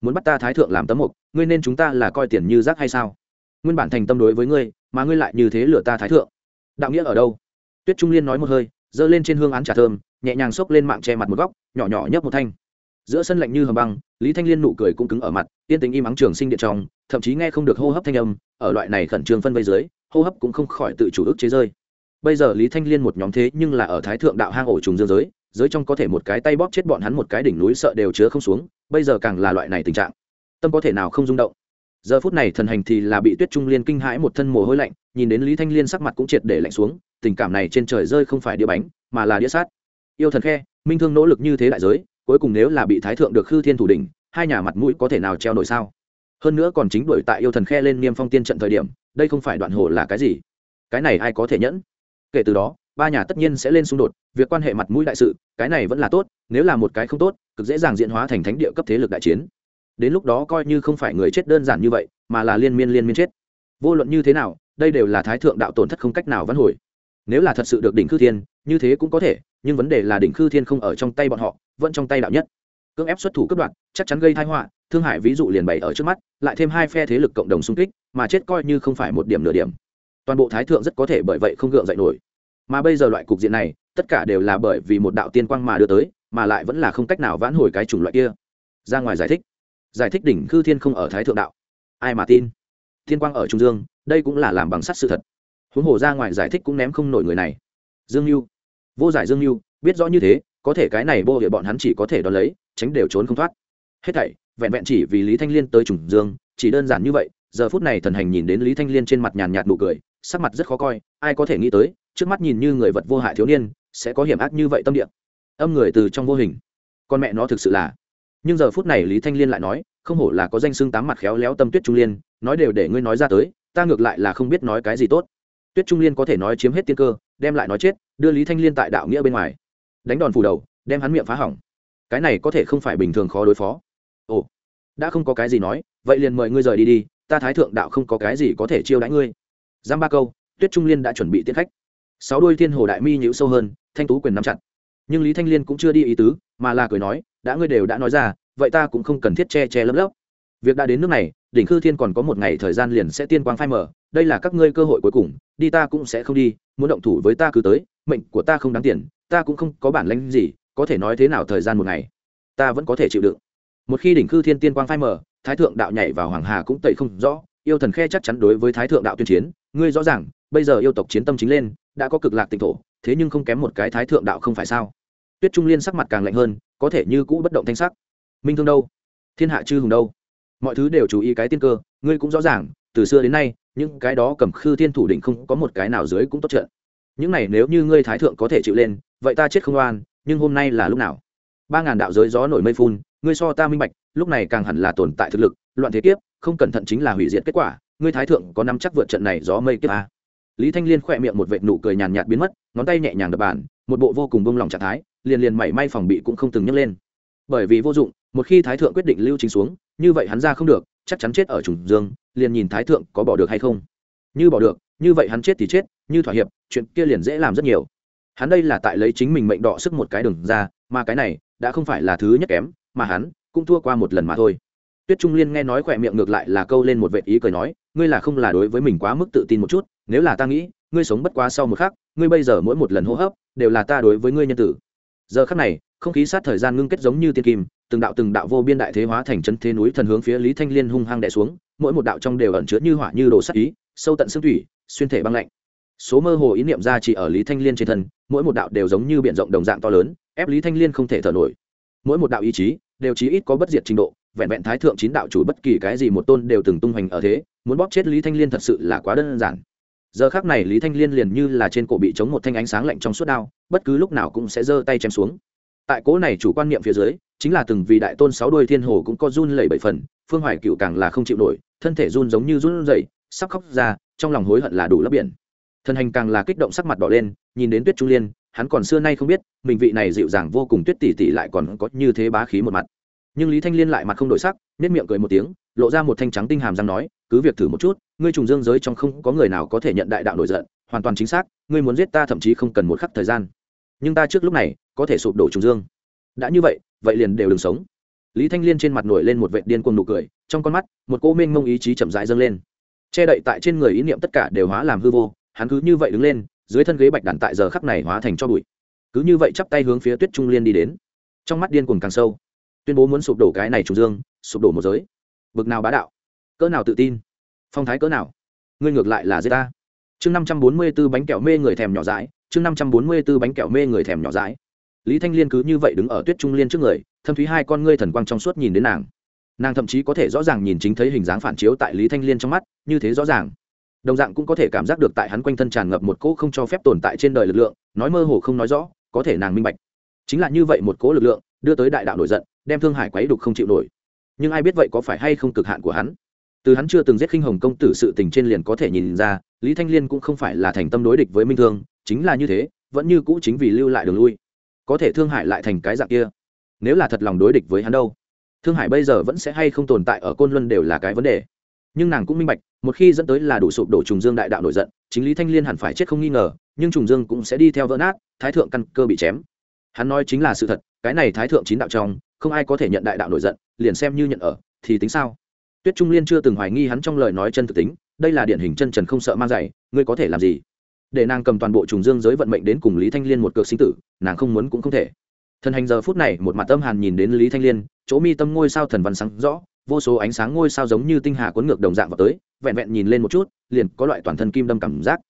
Muốn bắt ta thái thượng làm tấm mục, ngươi nên chúng ta là coi tiền như rác hay sao? Nguyên bản thành tâm đối với ngươi, mà ngươi lại như thế lừa ta thái thượng đạo nghĩa ở đâu? Tuyết trung liên nói một hơi, giơ lên trên hương án trà thơm, nhẹ nhàng xốc lên mạng che mặt một góc, nhỏ nhỏ nhấp một thanh. Giữa sân lạnh như hầm băng, lý thanh liên nụ cười cũng cứng ở mặt, yên tính im ắng trường sinh điện trong, thậm chí nghe không được hô hấp thanh âm, ở loại này khẩn trương phân vây dưới, hô hấp cũng không khỏi tự chủ ức chế rơi. Bây giờ lý thanh liên một nhóm thế nhưng là ở thái thượng đạo hang ổ trùng dương giới giới trong có thể một cái tay bóp chết bọn hắn một cái đỉnh núi sợ đều chứa không xuống, bây giờ càng là loại này tình trạng. Tâm có thể nào không rung động? Giờ phút này thần hành thì là bị tuyết trung liên kinh hãi một thân mồ hôi lạnh, nhìn đến lý thanh liên sắc mặt cũng triệt để lạnh xuống, tình cảm này trên trời rơi không phải đĩa bánh, mà là đĩa sát. Yêu thần khe, minh thương nỗ lực như thế đại giới, cuối cùng nếu là bị thái thượng được khư thiên thủ đỉnh, hai nhà mặt mũi có thể nào treo nổi sao? Hơn nữa còn chính đuổi tại yêu thần khe lên niêm phong tiên trận thời điểm, đây không phải đoạn hồ là cái gì? Cái này ai có thể nhẫn? Kể từ đó, ba nhà tất nhiên sẽ lên xung đột, việc quan hệ mặt mũi đại sự, cái này vẫn là tốt, nếu là một cái không tốt, cực dễ dàng diễn hóa thành thánh địa cấp thế lực đại chiến đến lúc đó coi như không phải người chết đơn giản như vậy, mà là liên miên liên miên chết. Vô luận như thế nào, đây đều là thái thượng đạo tổn thất không cách nào vãn hồi. Nếu là thật sự được đỉnh khư thiên, như thế cũng có thể, nhưng vấn đề là đỉnh khư thiên không ở trong tay bọn họ, vẫn trong tay đạo nhất. Cưỡng ép xuất thủ cấp đoạn chắc chắn gây thái họa, thương hại ví dụ liền bày ở trước mắt, lại thêm hai phe thế lực cộng đồng xung kích, mà chết coi như không phải một điểm nửa điểm. Toàn bộ thái thượng rất có thể bởi vậy không gượng dậy nổi. Mà bây giờ loại cục diện này, tất cả đều là bởi vì một đạo tiên quang mà đưa tới, mà lại vẫn là không cách nào vãn hồi cái chủng loại kia. Ra ngoài giải thích giải thích đỉnh khư thiên không ở thái thượng đạo. Ai mà tin? Thiên quang ở trung dương, đây cũng là làm bằng sắt sự thật. Huống hồ ra ngoài giải thích cũng ném không nổi người này. Dương mưu vô giải dương mưu biết rõ như thế, có thể cái này vô địa bọn hắn chỉ có thể đón lấy, tránh đều trốn không thoát. Hết thảy, vẹn vẹn chỉ vì lý thanh liên tới trùng dương, chỉ đơn giản như vậy, giờ phút này thần hành nhìn đến lý thanh liên trên mặt nhàn nhạt nụ cười, sắc mặt rất khó coi, ai có thể nghĩ tới, trước mắt nhìn như người vật vô hại thiếu niên, sẽ có hiểm ác như vậy tâm địa. Âm người từ trong vô hình. Con mẹ nó thực sự là nhưng giờ phút này lý thanh liên lại nói, không hổ là có danh xưng tám mặt khéo léo tâm tuyết trung liên, nói đều để ngươi nói ra tới, ta ngược lại là không biết nói cái gì tốt. Tuyết trung liên có thể nói chiếm hết tiên cơ, đem lại nói chết, đưa lý thanh liên tại đạo nghĩa bên ngoài. Đánh đòn phủ đầu, đem hắn miệng phá hỏng. Cái này có thể không phải bình thường khó đối phó. Ồ, đã không có cái gì nói, vậy liền mời ngươi rời đi đi, ta thái thượng đạo không có cái gì có thể chiêu đãi ngươi. Giam ba câu, tuyết trung liên đã chuẩn bị tiến khách. Sáu đôi thiên hồ đại mi nhữ sâu hơn, thanh tú quyền nắm chặt. Nhưng lý thanh liên cũng chưa đi ý tứ, mà là cười nói đã ngươi đều đã nói ra, vậy ta cũng không cần thiết che che lấp lấp. Việc đã đến nước này, đỉnh khư thiên còn có một ngày thời gian liền sẽ tiên quang phai mở đây là các ngươi cơ hội cuối cùng, đi ta cũng sẽ không đi, muốn động thủ với ta cứ tới, mệnh của ta không đáng tiền, ta cũng không có bản lãnh gì, có thể nói thế nào thời gian một ngày, ta vẫn có thể chịu đựng. Một khi đỉnh khư thiên tiên quang phai mở thái thượng đạo nhảy vào hoàng hà cũng tẩy không rõ, yêu thần khe chắc chắn đối với thái thượng đạo tuyên chiến, ngươi rõ ràng, bây giờ yêu tộc chiến tâm chính lên, đã có cực lạc tịnh thổ, thế nhưng không kém một cái thái thượng đạo không phải sao? Tuyết trung liên sắc mặt càng lạnh hơn, có thể như cũ bất động thanh sắc. Minh thương đâu? Thiên hạ chư hùng đâu? Mọi thứ đều chú ý cái tiên cơ, ngươi cũng rõ ràng, từ xưa đến nay, những cái đó cầm khư thiên thủ định không có một cái nào dưới cũng tốt trận. Những này nếu như ngươi thái thượng có thể chịu lên, vậy ta chết không oan, nhưng hôm nay là lúc nào? Ba ngàn đạo giới gió nổi mây phun, ngươi so ta minh bạch, lúc này càng hẳn là tồn tại thực lực, loạn thế kiếp, không cẩn thận chính là hủy diệt kết quả, ngươi thái thượng có năm chắc vượt trận này gió mây kiếp a lý thanh liên khỏe miệng một vệt nụ cười nhàn nhạt biến mất, ngón tay nhẹ nhàng đập bàn, một bộ vô cùng bông lòng trạng thái liền liền mảy may phòng bị cũng không từng nhấc lên. Bởi vì vô dụng, một khi thái thượng quyết định lưu chính xuống, như vậy hắn ra không được, chắc chắn chết ở trùng dương, liền nhìn thái thượng có bỏ được hay không. Như bỏ được, như vậy hắn chết thì chết, như thỏa hiệp, chuyện kia liền dễ làm rất nhiều. Hắn đây là tại lấy chính mình mệnh đọ sức một cái đường ra, mà cái này đã không phải là thứ nhất kém, mà hắn cũng thua qua một lần mà thôi. Tuyết trung liên nghe nói khỏe miệng ngược lại là câu lên một vệ ý cười nói, ngươi là không là đối với mình quá mức tự tin một chút, nếu là ta nghĩ, ngươi sống bất quá sau một khắc, ngươi bây giờ mỗi một lần hô hấp đều là ta đối với ngươi nhân tử giờ khắc này, không khí sát thời gian ngưng kết giống như tiên kim, từng đạo từng đạo vô biên đại thế hóa thành chân thế núi thần hướng phía lý thanh liên hung hăng đè xuống, mỗi một đạo trong đều ẩn chứa như hỏa như đồ sắt ý, sâu tận xương thủy, xuyên thể băng lạnh. Số mơ hồ ý niệm ra chỉ ở lý thanh liên trên thân, mỗi một đạo đều giống như biển rộng đồng dạng to lớn, ép lý thanh liên không thể thở nổi. Mỗi một đạo ý chí, đều chí ít có bất diệt trình độ, vẹn vẹn thái thượng chín đạo chủ bất kỳ cái gì một tôn đều từng tung hoành ở thế, muốn bóp chết lý thanh liên thật sự là quá đơn giản giờ khác này lý thanh liên liền như là trên cổ bị chống một thanh ánh sáng lạnh trong suốt đao, bất cứ lúc nào cũng sẽ giơ tay chém xuống. Tại cố này chủ quan niệm phía dưới, chính là từng vì đại tôn sáu đuôi thiên hồ cũng có run lẩy bảy phần, phương hoài cựu càng là không chịu nổi, thân thể run giống như run rẩy, sắp khóc ra, trong lòng hối hận là đủ lấp biển. Thân hành càng là kích động sắc mặt đỏ lên, nhìn đến tuyết trung liên, hắn còn xưa nay không biết, mình vị này dịu dàng vô cùng tuyết tỷ tỷ lại còn có như thế bá khí một mặt nhưng lý thanh liên lại mặt không đổi sắc nết miệng cười một tiếng, lộ ra một thanh trắng tinh hàm răng nói, cứ việc thử một chút, ngươi trùng dương giới trong không có người nào có thể nhận đại đạo nổi giận, hoàn toàn chính xác, ngươi muốn giết ta thậm chí không cần một khắc thời gian. Nhưng ta trước lúc này, có thể sụp đổ trùng dương. Đã như vậy vậy liền đều đừng sống. Lý thanh liên trên mặt nổi lên một vệ điên cuồng nụ cười, trong con mắt, một cô mênh mông ý chí chậm rãi dâng lên. Che đậy tại trên người ý niệm tất cả đều hóa làm hư vô, hắn cứ như vậy đứng lên, dưới thân ghế bạch đàn tại giờ khắc này hóa thành cho bụi. Cứ như vậy chắp tay hướng phía tuyết trung liên đi đến. Trong mắt điên cuồng càng sâu tuyên bố muốn sụp đổ cái này trùng dương, sụp đổ một giới. Bực nào bá đạo? Cỡ nào tự tin? Phong thái cỡ nào? Ngươi ngược lại là giết ta. Chương năm trăm bốn mươi b ố bánh kẹo mê người thèm nhỏ dãi, chương năm trăm bốn mươi b ố bánh kẹo mê người thèm nhỏ dãi. Lý thanh liên cứ như vậy đứng ở tuyết trung liên trước người, thâm thúy hai con ngươi thần quang trong suốt nhìn đến nàng. Nàng thậm chí có thể rõ ràng nhìn chính thấy hình dáng phản chiếu tại lý thanh liên trong mắt, như thế rõ ràng. Đồng dạng cũng có thể cảm giác được tại hắn quanh thân tràn ngập một cỗ không cho phép tồn tại trên đời lực lượng, nói mơ hồ không nói rõ, có thể nàng minh bạch. Chính là như vậy một cỗ lực lượng đưa tới đại đạo nổi giận, đem thương hải quấy đục không chịu nổi. Nhưng ai biết vậy có phải hay không cực hạn của hắn? Từ hắn chưa từng giết khinh hồng công tử sự tình trên liền có thể nhìn ra, lý thanh liên cũng không phải là thành tâm đối địch với minh thương, chính là như thế, vẫn như cũ chính vì lưu lại đường lui. Có thể thương Hải lại thành cái dạng kia, nếu là thật lòng đối địch với hắn đâu? Thương Hải bây giờ vẫn sẽ hay không tồn tại ở côn luân đều là cái vấn đề. Nhưng nàng cũng minh bạch, một khi dẫn tới là đủ sụp đổ trùng dương đại đạo nổi giận, chính lý thanh liên hẳn phải chết không nghi ngờ, nhưng trùng dương cũng sẽ đi theo vỡ nát, thái thượng căn cơ bị chém. Hắn nói chính là sự thật cái này thái thượng chín đạo trong, không ai có thể nhận đại đạo nổi giận, liền xem như nhận ở, thì tính sao? Tuyết trung liên chưa từng hoài nghi hắn trong lời nói chân thực tính, đây là điển hình chân trần không sợ mang giày ngươi có thể làm gì? Để nàng cầm toàn bộ trùng dương giới vận mệnh đến cùng lý thanh liên một cược sinh tử, nàng không muốn cũng không thể. Thần hành giờ phút này, một mặt tâm hàn nhìn đến lý thanh liên, chỗ mi tâm ngôi sao thần văn sáng rõ, vô số ánh sáng ngôi sao giống như tinh hà cuốn ngược đồng dạng vào tới, vẹn vẹn nhìn lên một chút, liền có loại toàn thân kim đâm cảm giác.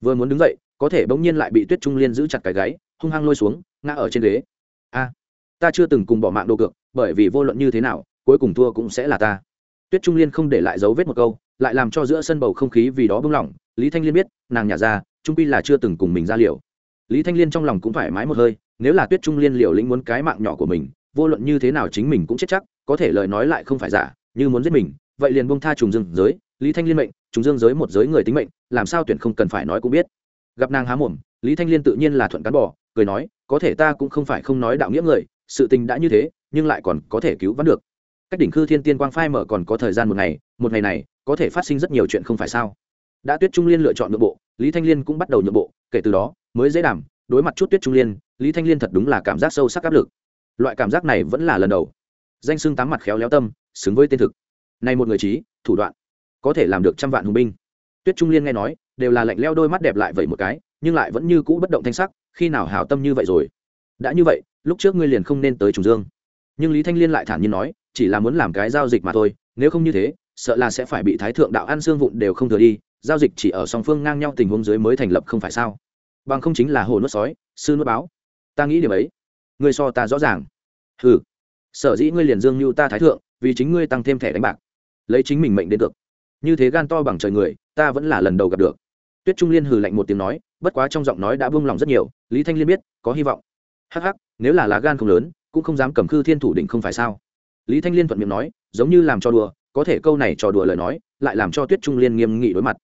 Vừa muốn đứng dậy, có thể bỗng nhiên lại bị tuyết trung liên giữ chặt cái gáy, hung hăng lôi xuống, ngã ở trên ghế. A! Ta chưa từng cùng bỏ mạng đồ cược, bởi vì vô luận như thế nào, cuối cùng thua cũng sẽ là ta. Tuyết trung liên không để lại dấu vết một câu, lại làm cho giữa sân bầu không khí vì đó bung lỏng. Lý thanh liên biết, nàng nhả ra, trung pi là chưa từng cùng mình ra liều. Lý thanh liên trong lòng cũng thoải mái một hơi, nếu là tuyết trung liên liều lĩnh muốn cái mạng nhỏ của mình, vô luận như thế nào chính mình cũng chết chắc, có thể lời nói lại không phải giả, như muốn giết mình, vậy liền bông tha trùng Dương giới. Lý thanh liên mệnh, trùng dương giới một giới người tính mệnh, làm sao tuyển không cần phải nói cũng biết. Gặp nàng há mồm, lý thanh liên tự nhiên là thuận cán bỏ cười nói, có thể ta cũng không phải không nói đạo nghĩa người sự tình đã như thế, nhưng lại còn có thể cứu vãn được. Cách đỉnh khư thiên tiên quang phai mở còn có thời gian một ngày một ngày này, có thể phát sinh rất nhiều chuyện không phải sao? Đã tuyết trung liên lựa chọn nhượng bộ, lý thanh liên cũng bắt đầu nhượng bộ, kể từ đó, mới dễ đảm, đối mặt chút tuyết trung liên, lý thanh liên thật đúng là cảm giác sâu sắc áp lực. Loại cảm giác này vẫn là lần đầu. Danh xưng tám mặt khéo léo tâm, xứng với tên thực. Này một người trí, thủ đoạn, có thể làm được trăm vạn hùng binh. Tuyết trung liên nghe nói, đều là lạnh leo đôi mắt đẹp lại vậy một cái, nhưng lại vẫn như cũ bất động thanh sắc, khi nào hảo tâm như vậy rồi? Đã như vậy lúc trước ngươi liền không nên tới trùng dương. Nhưng lý thanh liên lại thản nhiên nói, chỉ là muốn làm cái giao dịch mà thôi, nếu không như thế, sợ là sẽ phải bị thái thượng đạo ăn xương vụn đều không thừa đi, giao dịch chỉ ở song phương ngang nhau tình huống dưới mới thành lập không phải sao? Bằng không chính là hồ nuốt sói, sư nuốt báo. Ta nghĩ điều ấy. Ngươi so ta rõ ràng. Ừ sở dĩ ngươi liền dương như ta thái thượng, vì chính ngươi tăng thêm thẻ đánh bạc. Lấy chính mình mệnh đến được. Như thế gan to bằng trời người, ta vẫn là lần đầu gặp được. Tuyết trung liên hừ lạnh một tiếng nói, bất quá trong giọng nói đã buông lòng rất nhiều, lý thanh liên biết, có hy vọng. Hắc hắc nếu là lá gan không lớn, cũng không dám cầm khư thiên thủ định không phải sao? Lý thanh liên thuận miệng nói, giống như làm cho đùa, có thể câu này trò đùa lời nói, lại làm cho tuyết trung liên nghiêm nghị đối mặt.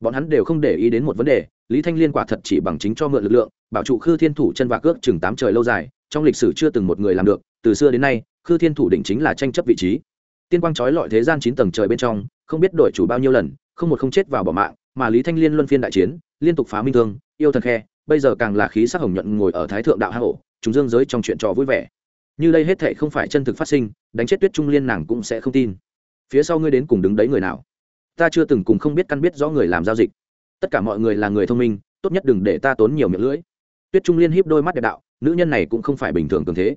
Bọn hắn đều không để ý đến một vấn đề, lý thanh liên quả thật chỉ bằng chính cho mượn lực lượng, bảo trụ khư thiên thủ chân và cước chừng tám trời lâu dài, trong lịch sử chưa từng một người làm được, từ xưa đến nay, khư thiên thủ định chính là tranh chấp vị trí. Tiên quang trói lọi thế gian chín tầng trời bên trong, không biết đổi chủ bao nhiêu lần, không một không chết vào bỏ mạng, mà lý thanh liên luân phiên đại chiến, liên tục phá minh thương, yêu thần khe, bây giờ càng là khí sắc hồng nhuận ngồi ở thái thượng đạo hạ hộ chúng dương giới trong chuyện trò vui vẻ. Như đây hết thệ không phải chân thực phát sinh, đánh chết tuyết trung liên nàng cũng sẽ không tin. Phía sau ngươi đến cùng đứng đấy người nào? Ta chưa từng cùng không biết căn biết rõ người làm giao dịch. Tất cả mọi người là người thông minh, tốt nhất đừng để ta tốn nhiều miệng lưỡi. Tuyết trung liên híp đôi mắt đẹp đạo, nữ nhân này cũng không phải bình thường cường thế.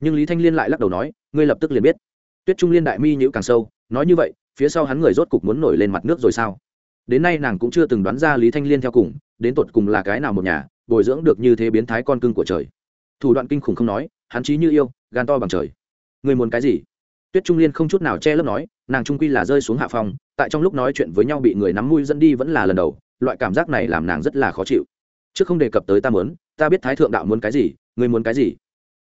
Nhưng lý thanh liên lại lắc đầu nói, ngươi lập tức liền biết. Tuyết trung liên đại mi nhữ càng sâu, nói như vậy, phía sau hắn người rốt cục muốn nổi lên mặt nước rồi sao? Đến nay nàng cũng chưa từng đoán ra lý thanh liên theo cùng, đến tột cùng là cái nào một nhà, bồi dưỡng được như thế biến thái con cưng của trời thủ đoạn kinh khủng không nói, hắn chí như yêu, gan to bằng trời. Người muốn cái gì? Tuyết trung liên không chút nào che lấp nói, nàng trung quy là rơi xuống hạ phòng tại trong lúc nói chuyện với nhau bị người nắm mũi dẫn đi vẫn là lần đầu, loại cảm giác này làm nàng rất là khó chịu. Trước không đề cập tới ta muốn, ta biết thái thượng đạo muốn cái gì ngươi muốn cái gì.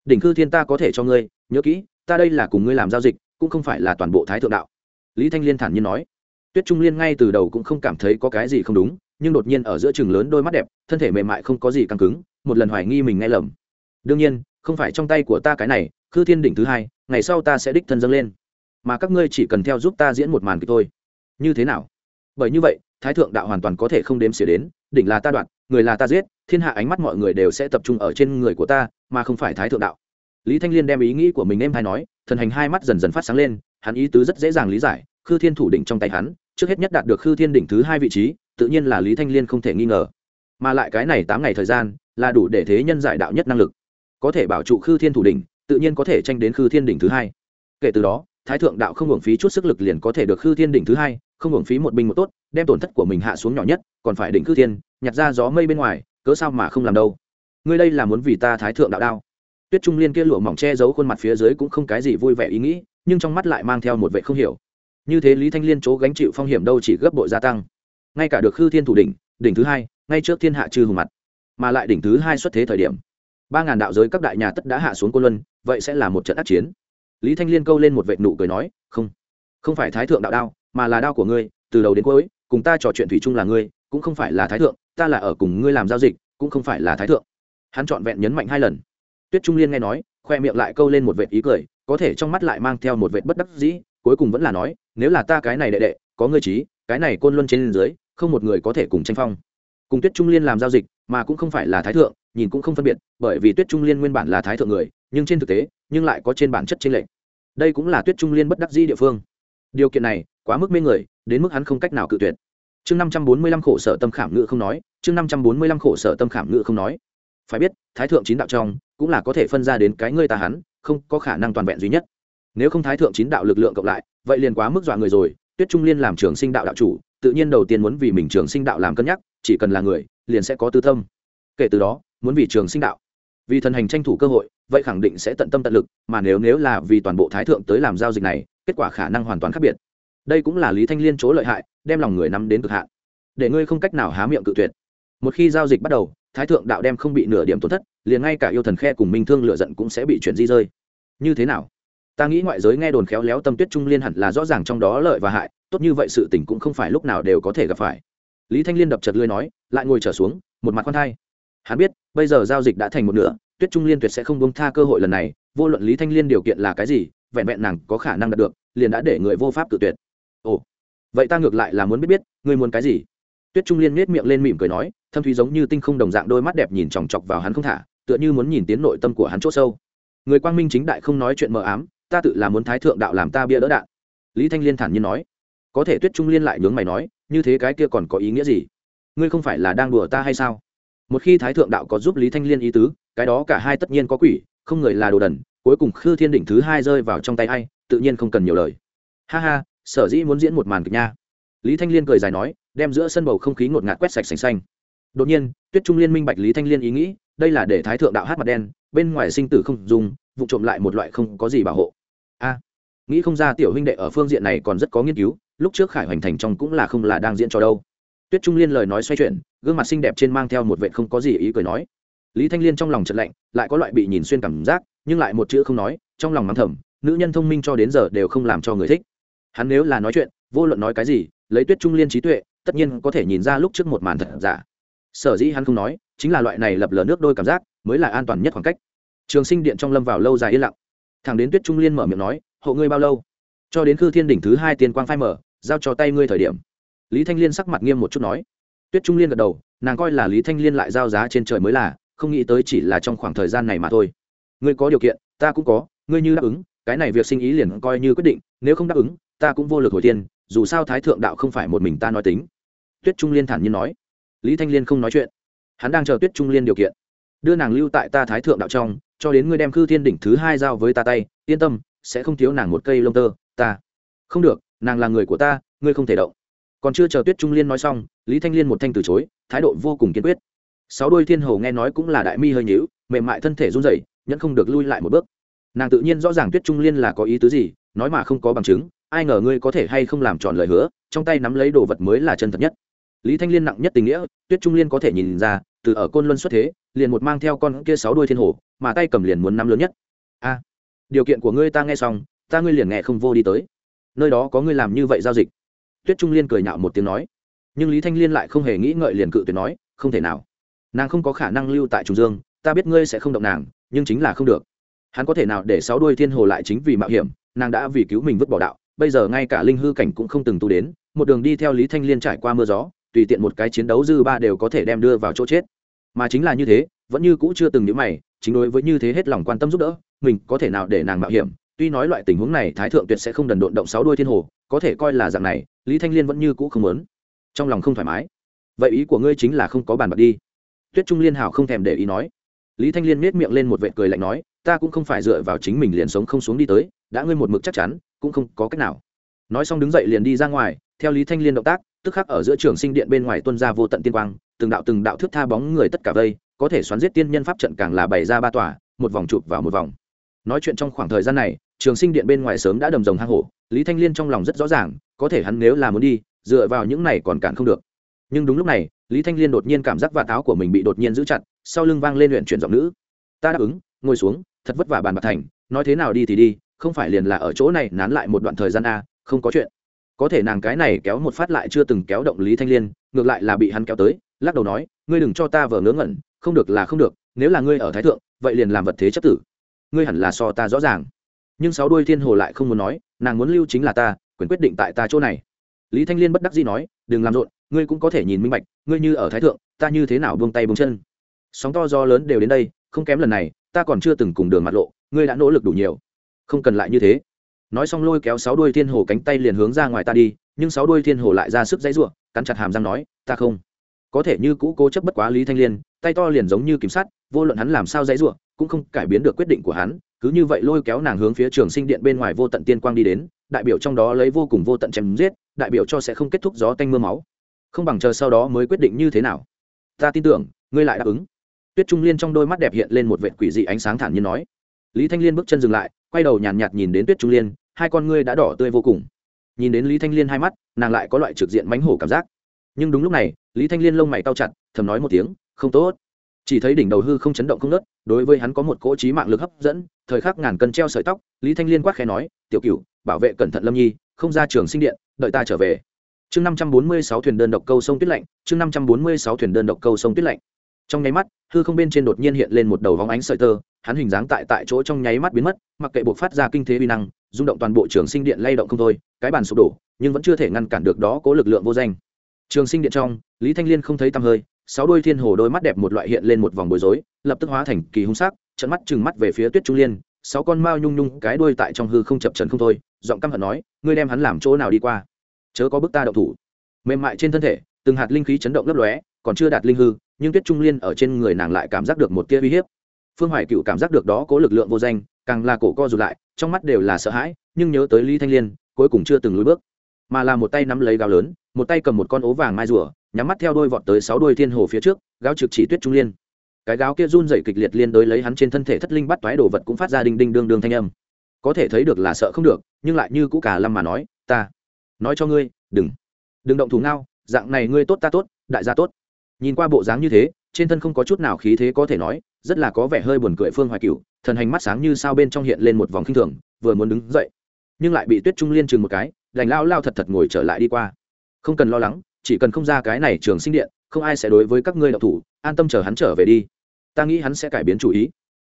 Đỉnh cư thiên ta có thể cho ngươi, nhớ kỹ, ta đây là cùng ngươi làm giao dịch, cũng không phải là toàn bộ thái thượng đạo. Lý thanh liên thản nhiên nói. Tuyết trung liên ngay từ đầu cũng không cảm thấy có cái gì không đúng, nhưng đột nhiên ở giữa chừng lớn đôi mắt đẹp, thân thể mềm mại không có gì căng cứng, một lần hoài nghi mình nghe lầm đương nhiên, không phải trong tay của ta cái này, khư thiên đỉnh thứ hai, ngày sau ta sẽ đích thân dâng lên. Mà các ngươi chỉ cần theo giúp ta diễn một màn kịch thôi. Như thế nào? Bởi như vậy, thái thượng đạo hoàn toàn có thể không đếm xỉa đến, đỉnh là ta đoạn người là ta giết, thiên hạ ánh mắt mọi người đều sẽ tập trung ở trên người của ta, mà không phải thái thượng đạo. Lý thanh liên đem ý nghĩ của mình em hay nói, thần hành hai mắt dần dần phát sáng lên, hắn ý tứ rất dễ dàng lý giải, khư thiên thủ đỉnh trong tay hắn, trước hết nhất đạt được khư thiên đỉnh thứ hai vị trí, tự nhiên là lý thanh liên không thể nghi ngờ. Mà lại cái này tám ngày thời gian, là đủ để thế nhân giải đạo nhất năng lực có thể bảo trụ khư thiên thủ đỉnh, tự nhiên có thể tranh đến khư thiên đỉnh thứ hai. Kể từ đó, thái thượng đạo không hưởng phí chút sức lực liền có thể được khư thiên đỉnh thứ hai, không hưởng phí một binh một tốt, đem tổn thất của mình hạ xuống nhỏ nhất, còn phải đỉnh khư thiên, nhặt ra gió mây bên ngoài, cớ sao mà không làm đâu. Ngươi đây là muốn vì ta thái thượng đạo đao. Tuyết trung liên kia lụa mỏng che giấu khuôn mặt phía dưới cũng không cái gì vui vẻ ý nghĩ, nhưng trong mắt lại mang theo một vệ không hiểu. Như thế lý thanh liên chỗ gánh chịu phong hiểm đâu chỉ gấp bội gia tăng. Ngay cả được khư thiên thủ đỉnh đỉnh thứ hai, ngay trước thiên hạ chư hùng mặt, mà lại đỉnh thứ hai xuất thế thời điểm ba ngàn đạo giới các đại nhà tất đã hạ xuống côn luân, vậy sẽ là một trận ác chiến. Lý thanh liên câu lên một vệ nụ cười nói, không không phải thái thượng đạo đao, mà là đao của ngươi, từ đầu đến cuối, cùng ta trò chuyện thủy chung là ngươi, cũng không phải là thái thượng, ta là ở cùng ngươi làm giao dịch, cũng không phải là thái thượng. Hắn trọn vẹn nhấn mạnh hai lần. Tuyết trung liên nghe nói, khoe miệng lại câu lên một vệt ý cười, có thể trong mắt lại mang theo một vệt bất đắc dĩ, cuối cùng vẫn là nói, nếu là ta cái này đệ đệ, có ngươi trí, cái này côn luân trên dưới, không một người có thể cùng tranh phong. Cùng tuyết trung liên làm giao dịch, mà cũng không phải là thái thượng nhìn cũng không phân biệt, bởi vì tuyết trung liên nguyên bản là thái thượng người, nhưng trên thực tế, nhưng lại có trên bản chất trên lệnh đây cũng là tuyết trung liên bất đắc dĩ địa phương. Điều kiện này, quá mức mê người, đến mức hắn không cách nào cự tuyệt. Chương năm trăm bốn mươi lăm khổ sở tâm khảm ngự không nói, chương năm trăm bốn mươi lăm khổ sở tâm khảm ngự không nói. Phải biết, thái thượng chín đạo trong, cũng là có thể phân ra đến cái ngươi ta hắn, không có khả năng toàn vẹn duy nhất. Nếu không thái thượng chín đạo lực lượng cộng lại, vậy liền quá mức dọa người rồi. Tuyết trung liên làm trường sinh đạo đạo chủ, tự nhiên đầu tiên muốn vì mình trường sinh đạo làm cân nhắc, chỉ cần là người, liền sẽ có tư tâm. Kể từ đó muốn vì trường sinh đạo. Vì thần hành tranh thủ cơ hội, vậy khẳng định sẽ tận tâm tận lực, mà nếu nếu là vì toàn bộ thái thượng tới làm giao dịch này, kết quả khả năng hoàn toàn khác biệt. Đây cũng là lý thanh liên chỗ lợi hại, đem lòng người nắm đến cực hạn. Để ngươi không cách nào há miệng cự tuyệt. Một khi giao dịch bắt đầu, thái thượng đạo đem không bị nửa điểm tổn thất, liền ngay cả yêu thần khe cùng minh thương lựa giận cũng sẽ bị chuyển di rơi. Như thế nào? Ta nghĩ ngoại giới nghe đồn khéo léo tâm tuyết trung liên hẳn là rõ ràng trong đó lợi và hại, tốt như vậy sự tình cũng không phải lúc nào đều có thể gặp phải. Lý thanh liên đập chật lưới nói, lại ngồi trở xuống, một mặt con thai. Hắn biết bây giờ giao dịch đã thành một nửa, tuyết trung liên tuyệt sẽ không bông tha cơ hội lần này, vô luận lý thanh liên điều kiện là cái gì, vẹn vẹn nàng có khả năng đạt được, liền đã để người vô pháp tự tuyệt. Ồ, vậy ta ngược lại là muốn biết biết, ngươi muốn cái gì? Tuyết trung liên miết miệng lên mỉm cười nói, thâm thúy giống như tinh không đồng dạng đôi mắt đẹp nhìn chòng chọc vào hắn không thả, tựa như muốn nhìn tiến nội tâm của hắn c h ỗ sâu. Người quang minh chính đại không nói chuyện mờ ám, ta tự là muốn thái thượng đạo làm ta bia đỡ đạn. Lý thanh liên thản nhiên nói. Có thể tuyết trung liên lại nhướng mày nói, như thế cái kia còn có ý nghĩa gì? Ngươi không phải là đang đùa ta hay sao? Một khi thái thượng đạo có giúp lý thanh liên ý tứ, cái đó cả hai tất nhiên có quỷ, không người là đồ đần, cuối cùng khư thiên đỉnh thứ hai rơi vào trong tay ai, tự nhiên không cần nhiều lời. Ha ha, sở dĩ muốn diễn một màn kịch nha. Lý thanh liên cười dài nói, đem giữa sân bầu không khí ngột ngạt quét sạch sành xanh. Đột nhiên, tuyết trung liên minh bạch lý thanh liên ý nghĩ, đây là để thái thượng đạo hát mặt đen, bên ngoài sinh tử không dùng, vụ trộm lại một loại không có gì bảo hộ. A, nghĩ không ra tiểu huynh đệ ở phương diện này còn rất có nghiên cứu, lúc trước khải hoành thành trong cũng là không là đang diễn cho đâu tuyết trung liên lời nói xoay chuyển, gương mặt xinh đẹp trên mang theo một vệ không có gì ý cười nói. Lý thanh liên trong lòng chật lạnh, lại có loại bị nhìn xuyên cảm giác, nhưng lại một chữ không nói, trong lòng mắng thầm, nữ nhân thông minh cho đến giờ đều không làm cho người thích. Hắn nếu là nói chuyện, vô luận nói cái gì, lấy tuyết trung liên trí tuệ, tất nhiên có thể nhìn ra lúc trước một màn thật giả. Sở dĩ hắn không nói, chính là loại này lập lờ nước đôi cảm giác, mới là an toàn nhất khoảng cách. Trường sinh điện trong lâm vào lâu dài yên lặng. Thằng đến tuyết trung liên mở miệng nói hộ ngươi bao lâu? Cho đến khư thiên đỉnh thứ hai tiên quang phai mở, giao cho tay ngươi thời điểm lý thanh liên sắc mặt nghiêm một chút nói. Tuyết trung liên gật đầu, nàng coi là lý thanh liên lại giao giá trên trời mới là, không nghĩ tới chỉ là trong khoảng thời gian này mà thôi. Ngươi có điều kiện, ta cũng có, ngươi như đáp ứng, cái này việc sinh ý liền coi như quyết định, nếu không đáp ứng, ta cũng vô lực hồi tiên dù sao thái thượng đạo không phải một mình ta nói tính. Tuyết trung liên thản nhiên nói. Lý thanh liên không nói chuyện. Hắn đang chờ tuyết trung liên điều kiện. Đưa nàng lưu tại ta thái thượng đạo trong, cho đến ngươi đem khư thiên đỉnh thứ hai giao với ta tay, yên tâm, sẽ không thiếu nàng một cây lông tơ, ta. Không được, nàng là người của ta, ngươi không thể động còn chưa chờ tuyết trung liên nói xong, lý thanh liên một thanh từ chối, thái độ vô cùng kiên quyết. Sáu đôi thiên hầu nghe nói cũng là đại mi hơi nhíu, mềm mại thân thể run rẩy, nhẫn không được lui lại một bước. Nàng tự nhiên rõ ràng tuyết trung liên là có ý tứ gì, nói mà không có bằng chứng, ai ngờ ngươi có thể hay không làm tròn lời hứa, trong tay nắm lấy đồ vật mới là chân thật nhất. Lý thanh liên nặng nhất tình nghĩa, tuyết trung liên có thể nhìn ra, từ ở côn luân xuất thế, liền một mang theo con kia sáu đuôi thiên hồ, mà tay cầm liền muốn nắm lớn nhất. A, điều kiện của ngươi ta nghe xong, ta ngươi liền nghe không vô đi tới. Nơi đó có ngươi làm như vậy giao dịch tuyết trung liên cười nhạo một tiếng nói. Nhưng lý thanh liên lại không hề nghĩ ngợi liền cự tuyệt nói, không thể nào. Nàng không có khả năng lưu tại trùng dương, ta biết ngươi sẽ không động nàng, nhưng chính là không được. Hắn có thể nào để sáu đuôi thiên hồ lại chính vì mạo hiểm, nàng đã vì cứu mình vứt bỏ đạo, bây giờ ngay cả linh hư cảnh cũng không từng tu đến, một đường đi theo lý thanh liên trải qua mưa gió, tùy tiện một cái chiến đấu dư ba đều có thể đem đưa vào chỗ chết. Mà chính là như thế, vẫn như cũ chưa từng nhớ mày, chính đối với như thế hết lòng quan tâm giúp đỡ, mình có thể nào để nàng mạo hiểm? Tuy nói loại tình huống này thái thượng tuyệt sẽ không đần độn động sáu đuôi thiên hồ, có thể coi là dạng này, lý thanh liên vẫn như cũ không muốn. Trong lòng không thoải mái. Vậy ý của ngươi chính là không có bàn bạc đi. Tuyết trung liên hảo không thèm để ý nói. Lý thanh liên miết miệng lên một vệ cười lạnh nói, ta cũng không phải dựa vào chính mình liền sống không xuống đi tới, đã ngươi một mực chắc chắn, cũng không có cách nào. Nói xong đứng dậy liền đi ra ngoài, theo lý thanh liên động tác, tức khắc ở giữa trường sinh điện bên ngoài tuân ra vô tận tiên quang, từng đạo từng đạo thước tha bóng người tất cả vây, có thể xoắn giết tiên nhân pháp trận càng là bày ra ba tòa, một vòng chụp vào một vòng. Nói chuyện trong khoảng thời gian này trường sinh điện bên ngoài sớm đã đầm rồng hang hổ, lý thanh liên trong lòng rất rõ ràng, có thể hắn nếu là muốn đi, dựa vào những này còn cản không được. Nhưng đúng lúc này, lý thanh liên đột nhiên cảm giác và táo của mình bị đột nhiên giữ chặt, sau lưng vang lên luyện chuyển giọng nữ. Ta đáp ứng, ngồi xuống, thật vất vả bàn bạc thành, nói thế nào đi thì đi, không phải liền là ở chỗ này nán lại một đoạn thời gian a không có chuyện. Có thể nàng cái này kéo một phát lại chưa từng kéo động lý thanh liên, ngược lại là bị hắn kéo tới, lắc đầu nói, ngươi đừng cho ta vờ ngớ ngẩn, không được là không được, nếu là ngươi ở thái thượng, vậy liền làm vật thế chấp tử. Ngươi hẳn là so ta rõ ràng nhưng sáu đuôi thiên hồ lại không muốn nói, nàng muốn lưu chính là ta, quyền quyết định tại ta chỗ này. Lý thanh liên bất đắc dĩ nói, đừng làm rộn, ngươi cũng có thể nhìn minh bạch, ngươi như ở thái thượng, ta như thế nào buông tay buông chân. Sóng to do lớn đều đến đây, không kém lần này, ta còn chưa từng cùng đường mặt lộ, ngươi đã nỗ lực đủ nhiều. Không cần lại như thế. Nói xong lôi kéo sáu đuôi thiên hồ cánh tay liền hướng ra ngoài ta đi, nhưng sáu đuôi thiên hồ lại ra sức dãy ruộng cắn chặt hàm răng nói, ta không. Có thể như cũ cố chấp bất quá lý thanh liên, tay to liền giống như kiểm sát vô luận hắn làm sao dãy ruộng cũng không cải biến được quyết định của hắn cứ như vậy lôi kéo nàng hướng phía trường sinh điện bên ngoài vô tận tiên quang đi đến đại biểu trong đó lấy vô cùng vô tận chém giết đại biểu cho sẽ không kết thúc gió tanh mưa máu. Không bằng chờ sau đó mới quyết định như thế nào. Ta tin tưởng ngươi lại đáp ứng. Tuyết trung liên trong đôi mắt đẹp hiện lên một vệt quỷ dị ánh sáng thản nhiên nói. Lý thanh liên bước chân dừng lại quay đầu nhàn nhạt, nhạt nhìn đến tuyết trung liên hai con ngươi đã đỏ tươi vô cùng. Nhìn đến lý thanh liên hai mắt nàng lại có loại trực diện mánh hổ cảm giác. Nhưng đúng lúc này lý thanh liên lông mày cao chặt thầm nói một tiếng không tốt chỉ thấy đỉnh đầu hư không chấn động không nớt đối với hắn có một cỗ trí mạng lực hấp dẫn, thời khắc ngàn cân treo sợi tóc, lý thanh liên quát khẽ nói, tiểu cựu bảo vệ cẩn thận lâm nhi, không ra trường sinh điện, đợi ta trở về. Chương năm trăm bốn mươi sáu thuyền đơn độc câu sông tuyết lạnh, chương năm trăm bốn mươi sáu thuyền đơn độc câu sông tuyết lạnh. Trong nháy mắt, hư không bên trên đột nhiên hiện lên một đầu vóng ánh sợi tơ, hắn hình dáng tại tại chỗ trong nháy mắt biến mất, mặc kệ buộc phát ra kinh thế uy năng, rung động toàn bộ trường sinh điện lay động không thôi, cái bàn sụp đổ, nhưng vẫn chưa thể ngăn cản được đó cố lực lượng vô danh. Trường sinh điện trong, lý thanh liên không thấy tăm hơi sáu đôi thiên hồ đôi mắt đẹp một loại hiện lên một vòng bối rối, lập tức hóa thành kỳ hung sắc trận mắt trừng mắt về phía tuyết trung liên. Sáu con mao nhung nhung cái đuôi tại trong hư không chập trần không thôi, giọng căm hận nói, ngươi đem hắn làm chỗ nào đi qua? Chớ có bức ta động thủ. Mềm mại trên thân thể, từng hạt linh khí chấn động lấp lóe, còn chưa đạt linh hư, nhưng tuyết trung liên ở trên người nàng lại cảm giác được một tia uy hiếp. Phương hoài cựu cảm giác được đó có lực lượng vô danh, càng là cổ co rụt lại, trong mắt đều là sợ hãi, nhưng nhớ tới lý thanh liên, cuối cùng chưa từng lùi bước, mà là một tay nắm lấy gáo lớn, một tay cầm một con ố vàng mai rùa nhắm mắt theo đôi vọt tới sáu đôi thiên hồ phía trước, gáo trực chỉ tuyết trung liên. Cái gáo kia run dày kịch liệt liên đối lấy hắn trên thân thể thất linh bắt toái đồ vật cũng phát ra đinh đinh đương đương thanh âm. Có thể thấy được là sợ không được, nhưng lại như cũ cả lâm mà nói, ta, nói cho ngươi, đừng đừng động thủ ngao, dạng này ngươi tốt ta tốt, đại gia tốt. Nhìn qua bộ dáng như thế, trên thân không có chút nào khí thế có thể nói, rất là có vẻ hơi buồn cười phương hoài cựu thần hành mắt sáng như sao bên trong hiện lên một vòng khinh thường, vừa muốn đứng dậy, nhưng lại bị tuyết trung liên chừng một cái, đành lao lao thật thật ngồi trở lại đi qua. Không cần lo lắng chỉ cần không ra cái này trường sinh điện, không ai sẽ đối với các ngươi đạo thủ, an tâm chờ hắn trở về đi. Ta nghĩ hắn sẽ cải biến chủ ý.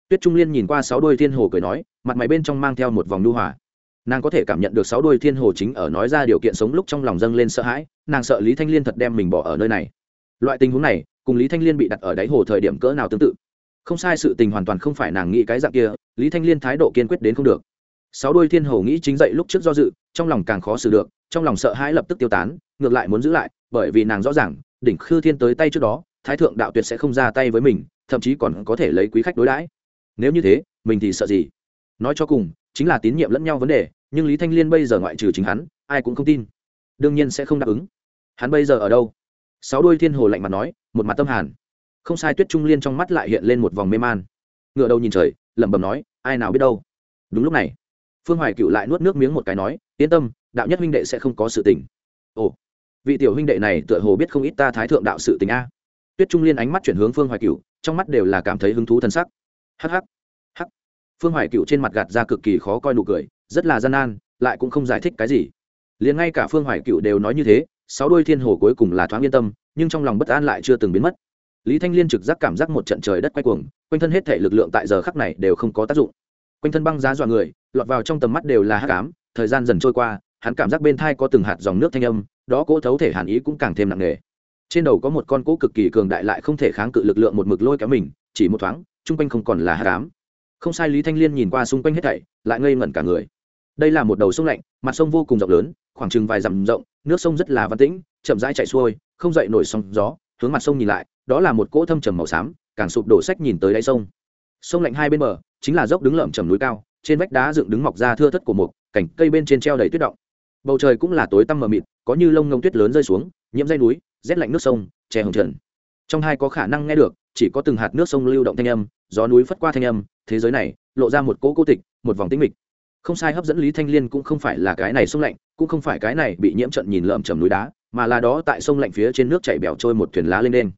Tuyết trung liên nhìn qua sáu đôi thiên hồ cười nói, mặt mày bên trong mang theo một vòng nu hòa. Nàng có thể cảm nhận được sáu đôi thiên hồ chính ở nói ra điều kiện sống lúc trong lòng dâng lên sợ hãi, nàng sợ lý thanh liên thật đem mình bỏ ở nơi này. Loại tình huống này, cùng lý thanh liên bị đặt ở đáy hồ thời điểm cỡ nào tương tự. Không sai sự tình hoàn toàn không phải nàng nghĩ cái dạng kia, lý thanh liên thái độ kiên quyết đến không được. Sáu đôi thiên hồ nghĩ chính dậy lúc trước do dự, trong lòng càng khó xử được trong lòng sợ hãi lập tức tiêu tán, ngược lại muốn giữ lại, bởi vì nàng rõ ràng, đỉnh khư thiên tới tay trước đó, thái thượng đạo tuyệt sẽ không ra tay với mình, thậm chí còn có thể lấy quý khách đối đãi. Nếu như thế, mình thì sợ gì? Nói cho cùng, chính là tín nhiệm lẫn nhau vấn đề, nhưng lý thanh liên bây giờ ngoại trừ chính hắn, ai cũng không tin. Đương nhiên sẽ không đáp ứng. Hắn bây giờ ở đâu? Sáu đôi thiên hồ lạnh mặt nói, một mặt tâm hàn. Không sai, tuyết trung liên trong mắt lại hiện lên một vòng mê man. Ngựa đầu nhìn trời, lẩm bẩm nói, ai nào biết đâu? Đúng lúc này, phương hoài cựu lại nuốt nước miếng một cái nói, yên tâm đạo nhất huynh đệ sẽ không có sự tình. Ồ, vị tiểu huynh đệ này tựa hồ biết không ít ta thái thượng đạo sự tình a. Tuyết trung liên ánh mắt chuyển hướng phương hoài cựu trong mắt đều là cảm thấy hứng thú thân sắc. Hh hắc. phương hoài cựu trên mặt gạt ra cực kỳ khó coi nụ cười, rất là gian nan, lại cũng không giải thích cái gì. Liền ngay cả phương hoài cựu đều nói như thế, sáu đôi thiên hồ cuối cùng là thoáng yên tâm, nhưng trong lòng bất an lại chưa từng biến mất. Lý thanh liên trực giác cảm giác một trận trời đất quay cuồng, quanh thân hết thể lực lượng tại giờ khắc này đều không có tác dụng. Quanh thân băng giá dọa người, lọt vào trong tầm mắt đều là hắc ám. thời gian dần trôi qua hắn cảm giác bên thai có từng hạt dòng nước thanh âm, đó cỗ thấu thể hàn ý cũng càng thêm nặng nề. Trên đầu có một con cỗ cực kỳ cường đại lại không thể kháng cự lực lượng một mực lôi kéo mình, chỉ một thoáng, chung quanh không còn là hát cám không sai, lý thanh liên nhìn qua xung quanh hết thảy, lại ngây ngẩn cả người. Đây là một đầu sông lạnh, mặt sông vô cùng rộng lớn, khoảng chừng vài dặm rộng, nước sông rất là văn tĩnh, chậm rãi chạy xuôi, không dậy nổi sóng gió, hướng mặt sông nhìn lại, đó là một cỗ thâm trầm màu xám, càng sụp đổ sách nhìn tới đáy sông. Sông lạnh hai bên bờ, chính là dốc đứng lởm chầm núi cao, trên vách đá dựng đứng mọc ra thưa thất của một cảnh cây bên trên treo đầy tuyết động bầu trời cũng là tối tăm mờ mịt, có như lông ngông tuyết lớn rơi xuống, nhiễm dây núi, rét lạnh nước sông, che hồng trần. Trong hai có khả năng nghe được, chỉ có từng hạt nước sông lưu động thanh âm, gió núi phất qua thanh âm, thế giới này, lộ ra một cỗ cô tịch, một vòng tĩnh mịch. Không sai hấp dẫn lý thanh liên cũng không phải là cái này sông lạnh, cũng không phải cái này bị nhiễm trận nhìn lợm chầm núi đá, mà là đó tại sông lạnh phía trên nước chảy bẻo trôi một thuyền lá lên đen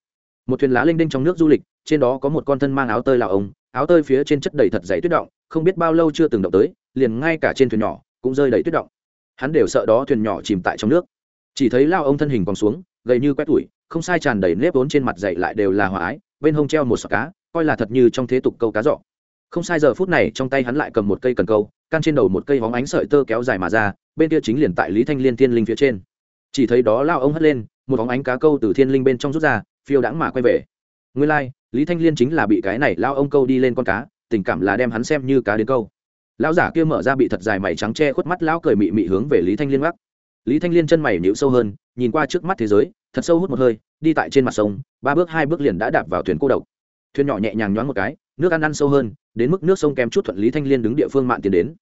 một thuyền lá lên đen trong nước du lịch, trên đó có một con thân mang áo tơi lào ông, áo tơi phía trên chất đầy thật dày tuyết động, không biết bao lâu chưa từng động tới, liền ngay cả trên thuyền nhỏ cũng rơi đầy tuyết động hắn đều sợ đó thuyền nhỏ chìm tại trong nước. Chỉ thấy lao ông thân hình còn xuống gầy như quét tủi không sai tràn đầy nếp vốn trên mặt dậy lại đều là hòa ái bên hông treo một sọt cá coi là thật như trong thế tục câu cá giỏ không sai giờ phút này trong tay hắn lại cầm một cây cần câu căn trên đầu một cây hóng ánh sợi tơ kéo dài mà ra bên kia chính liền tại lý thanh liên thiên linh phía trên. Chỉ thấy đó lao ông hất lên một hóng ánh cá câu từ thiên linh bên trong rút ra phiêu đãng mà quay về. Nguyên lai、like, lý thanh liên chính là bị cái này lao ông câu đi lên con cá tình cảm là đem hắn xem như cá đến câu lão giả kia mở ra bị thật dài mày trắng che khuất mắt, lão cười mị mị hướng về lý thanh liên gác lý thanh liên chân mày nhịu sâu hơn, nhìn qua trước mắt thế giới, thật sâu hút một hơi, đi tại trên mặt sông, ba bước hai bước liền đã đạp vào thuyền cô độc. Thuyền nhỏ nhẹ nhàng nhoáng một cái, nước ăn ăn sâu hơn, đến mức nước sông kém chút thuận lý thanh liên đứng địa phương mạn tiến đến.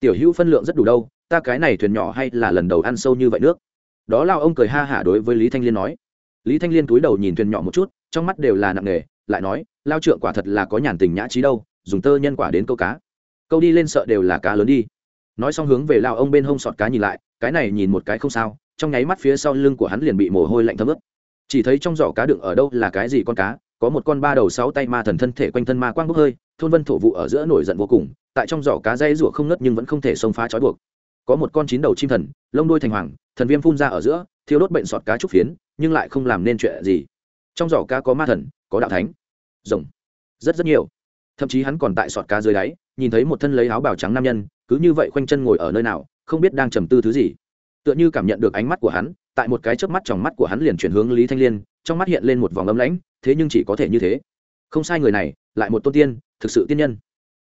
Tiểu hữu phân lượng rất đủ đâu, ta cái này thuyền nhỏ hay là lần đầu ăn sâu như vậy nước? Đó lao ông cười ha hả đối với lý thanh liên nói. Lý thanh liên cúi đầu nhìn thuyền nhỏ một chút, trong mắt đều là nặng nề, lại nói lao trượng quả thật là có nhàn tình nhã trí đâu, dùng tơ nhân quả đến câu cá câu đi lên sợ đều là cá lớn đi. Nói xong hướng về lao ông bên hông sọt cá nhìn lại, cái này nhìn một cái không sao, trong nháy mắt phía sau lưng của hắn liền bị mồ hôi lạnh thấm ướt. Chỉ thấy trong giỏ cá đựng ở đâu là cái gì con cá, có một con ba đầu sáu tay ma thần thân thể quanh thân ma quang bốc hơi, thôn vân thổ vụ ở giữa nổi giận vô cùng, tại trong giỏ cá dây rủa không ngất nhưng vẫn không thể xông phá trói buộc. Có một con chín đầu chim thần, lông đuôi thành hoàng, thần viêm phun ra ở giữa thiếu đốt bệnh sọt cá trúc phiến, nhưng lại không làm nên chuyện gì. Trong giỏ cá có ma thần, có đạo thánh. Rồng. Rất rất nhiều thậm chí hắn còn tại sọt cá dưới đáy nhìn thấy một thân lấy áo bào trắng nam nhân cứ như vậy khoanh chân ngồi ở nơi nào không biết đang trầm tư thứ gì. Tựa như cảm nhận được ánh mắt của hắn tại một cái chớp mắt trong mắt của hắn liền chuyển hướng lý thanh liên trong mắt hiện lên một vòng ấm lãnh thế nhưng chỉ có thể như thế. Không sai người này lại một tôn tiên thực sự tiên nhân.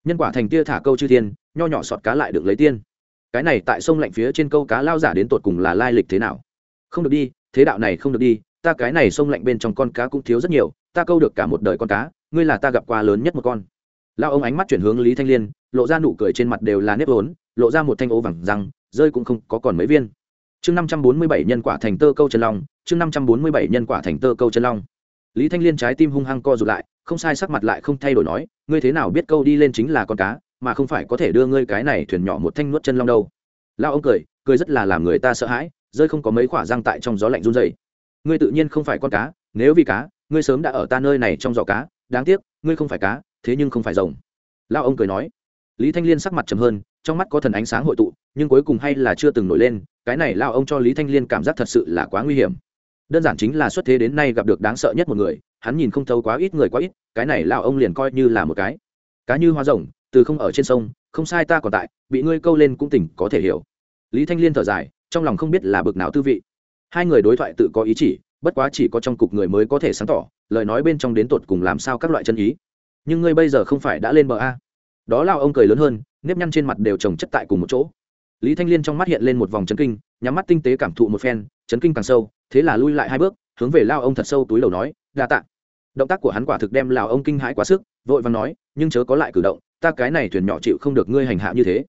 Nhân quả thành tia thả câu chư tiên, nho nhỏ sọt cá lại được lấy tiên. Cái này tại sông lạnh phía trên câu cá lao giả đến tột cùng là lai lịch thế nào? Không được đi thế đạo này không được đi ta cái này sông lạnh bên trong con cá cũng thiếu rất nhiều ta câu được cả một đời con cá ngươi là ta gặp qua lớn nhất một con lao ông ánh mắt chuyển hướng lý thanh liên, lộ ra nụ cười trên mặt đều là nếp ốn lộ ra một thanh ố vẳng răng, rơi cũng không có còn mấy viên. Chương năm trăm bốn mươi bảy nhân quả thành tơ câu chân long, chương năm trăm bốn mươi bảy nhân quả thành tơ câu chân long. Lý thanh liên trái tim hung hăng co rụt lại, không sai sắc mặt lại không thay đổi nói, ngươi thế nào biết câu đi lên chính là con cá, mà không phải có thể đưa ngươi cái này thuyền nhỏ một thanh nuốt chân long đâu. Lao ông cười cười rất là làm người ta sợ hãi, rơi không có mấy khoả răng tại trong gió lạnh run dày ngươi tự nhiên không phải con cá, nếu vì cá, ngươi sớm đã ở ta nơi này trong giỏ cá, đáng tiếc, ngươi không phải cá thế nhưng không phải rồng. Lao ông cười nói. Lý thanh liên sắc mặt trầm hơn, trong mắt có thần ánh sáng hội tụ, nhưng cuối cùng hay là chưa từng nổi lên, cái này lao ông cho lý thanh liên cảm giác thật sự là quá nguy hiểm. Đơn giản chính là xuất thế đến nay gặp được đáng sợ nhất một người, hắn nhìn không thấu quá ít người quá ít, cái này lao ông liền coi như là một cái. Cá như hoa rồng, từ không ở trên sông, không sai ta còn tại, bị ngươi câu lên cũng tỉnh, có thể hiểu. Lý thanh liên thở dài, trong lòng không biết là bực nào tư vị. Hai người đối thoại tự có ý chỉ, bất quá chỉ có trong cục người mới có thể sáng tỏ, lời nói bên trong đến tột cùng làm sao các loại chân ý nhưng ngươi bây giờ không phải đã lên bờ a? Đó lao ông cười lớn hơn, nếp nhăn trên mặt đều trồng chất tại cùng một chỗ. Lý thanh liên trong mắt hiện lên một vòng chấn kinh, nhắm mắt tinh tế cảm thụ một phen, chấn kinh càng sâu, thế là lui lại hai bước, hướng về lao ông thật sâu túi đầu nói, đa tạ. Động tác của hắn quả thực đem lao ông kinh hãi quá sức, vội và nói, nhưng chớ có lại cử động, ta cái này thuyền nhỏ chịu không được ngươi hành hạ như thế.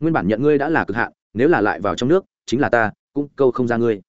Nguyên bản nhận ngươi đã là cực hạn, nếu là lại vào trong nước, chính là ta, cũng câu không ra ngươi.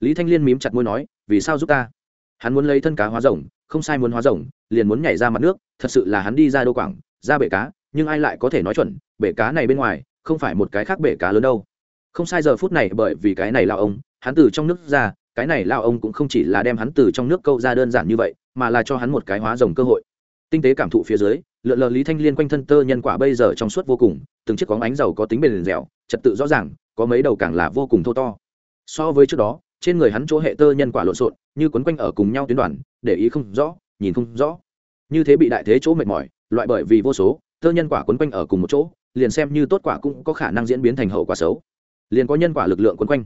Lý thanh liên mím chặt môi nói, vì sao giúp ta? Hắn muốn lấy thân cá hóa rồng, không sai muốn hóa rồng, liền muốn nhảy ra mặt nước thật sự là hắn đi ra đô quảng, ra bể cá, nhưng ai lại có thể nói chuẩn, bể cá này bên ngoài, không phải một cái khác bể cá lớn đâu. Không sai giờ phút này bởi vì cái này lao ông, hắn từ trong nước ra, cái này lao ông cũng không chỉ là đem hắn từ trong nước câu ra đơn giản như vậy, mà là cho hắn một cái hóa rồng cơ hội. Tinh tế cảm thụ phía dưới, lượn lờ lý thanh liên quanh thân tơ nhân quả bây giờ trong suốt vô cùng, từng chiếc có ánh dầu có tính bền dẻo, trật tự rõ ràng, có mấy đầu càng là vô cùng thô to. So với trước đó, trên người hắn chỗ hệ tơ nhân quả lộn xộn, như quấn quanh ở cùng nhau tuyến đoàn, để ý không rõ, nhìn không rõ như thế bị đại thế chỗ mệt mỏi, loại bởi vì vô số tơ nhân quả quấn quanh ở cùng một chỗ, liền xem như tốt quả cũng có khả năng diễn biến thành hậu quả xấu. Liền có nhân quả lực lượng quấn quanh.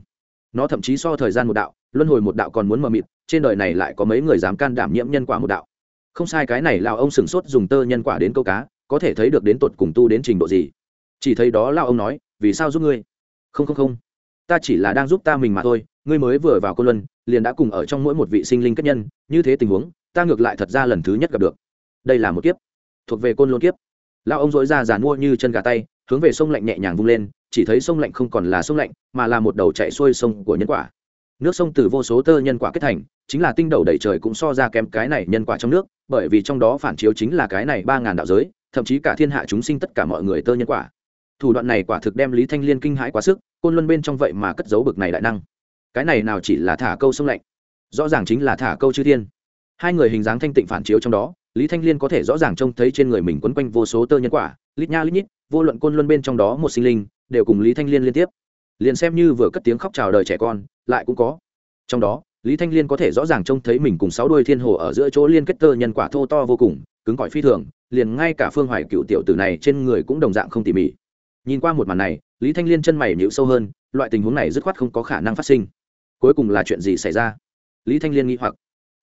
Nó thậm chí so thời gian một đạo, luân hồi một đạo còn muốn mờ mịt, trên đời này lại có mấy người dám can đảm nhiễm nhân quả một đạo. Không sai cái này lao ông sửng sốt dùng tơ nhân quả đến câu cá, có thể thấy được đến tột cùng tu đến trình độ gì. Chỉ thấy đó lao ông nói, vì sao giúp ngươi? Không không không. Ta chỉ là đang giúp ta mình mà thôi, ngươi mới vừa vào cô luân, liền đã cùng ở trong mỗi một vị sinh linh kết nhân, như thế tình huống, ta ngược lại thật ra lần thứ nhất gặp được đây là một kiếp, thuộc về côn lôn kiếp. Lao ông dối ra giàn mua như chân gà tay, hướng về sông lạnh nhẹ nhàng vung lên, chỉ thấy sông lạnh không còn là sông lạnh, mà là một đầu chạy xuôi sông của nhân quả. Nước sông từ vô số tơ nhân quả kết thành, chính là tinh đầu đầy trời cũng so ra kém cái này nhân quả trong nước, bởi vì trong đó phản chiếu chính là cái này ba ngàn đạo giới, thậm chí cả thiên hạ chúng sinh tất cả mọi người tơ nhân quả. Thủ đoạn này quả thực đem lý thanh liên kinh hãi quá sức, côn luân bên trong vậy mà cất giấu bực này đại năng. Cái này nào chỉ là thả câu sông lạnh? Rõ ràng chính là thả câu chư thiên. Hai người hình dáng thanh tịnh phản chiếu trong đó lý thanh liên có thể rõ ràng trông thấy trên người mình quấn quanh vô số tơ nhân quả, lít nha lít nhít, vô luận côn luân bên trong đó một sinh linh, đều cùng lý thanh liên liên tiếp. Liền xem như vừa cất tiếng khóc chào đời trẻ con, lại cũng có. Trong đó, lý thanh liên có thể rõ ràng trông thấy mình cùng sáu đôi thiên hồ ở giữa chỗ liên kết tơ nhân quả thô to vô cùng, cứng cỏi phi thường, liền ngay cả phương hoài cựu tiểu tử này trên người cũng đồng dạng không tỉ mỉ. Nhìn qua một màn này, lý thanh liên chân mày nhịu sâu hơn, loại tình huống này dứt khoát không có khả năng phát sinh. Cuối cùng là chuyện gì xảy ra? Lý thanh liên nghĩ hoặc.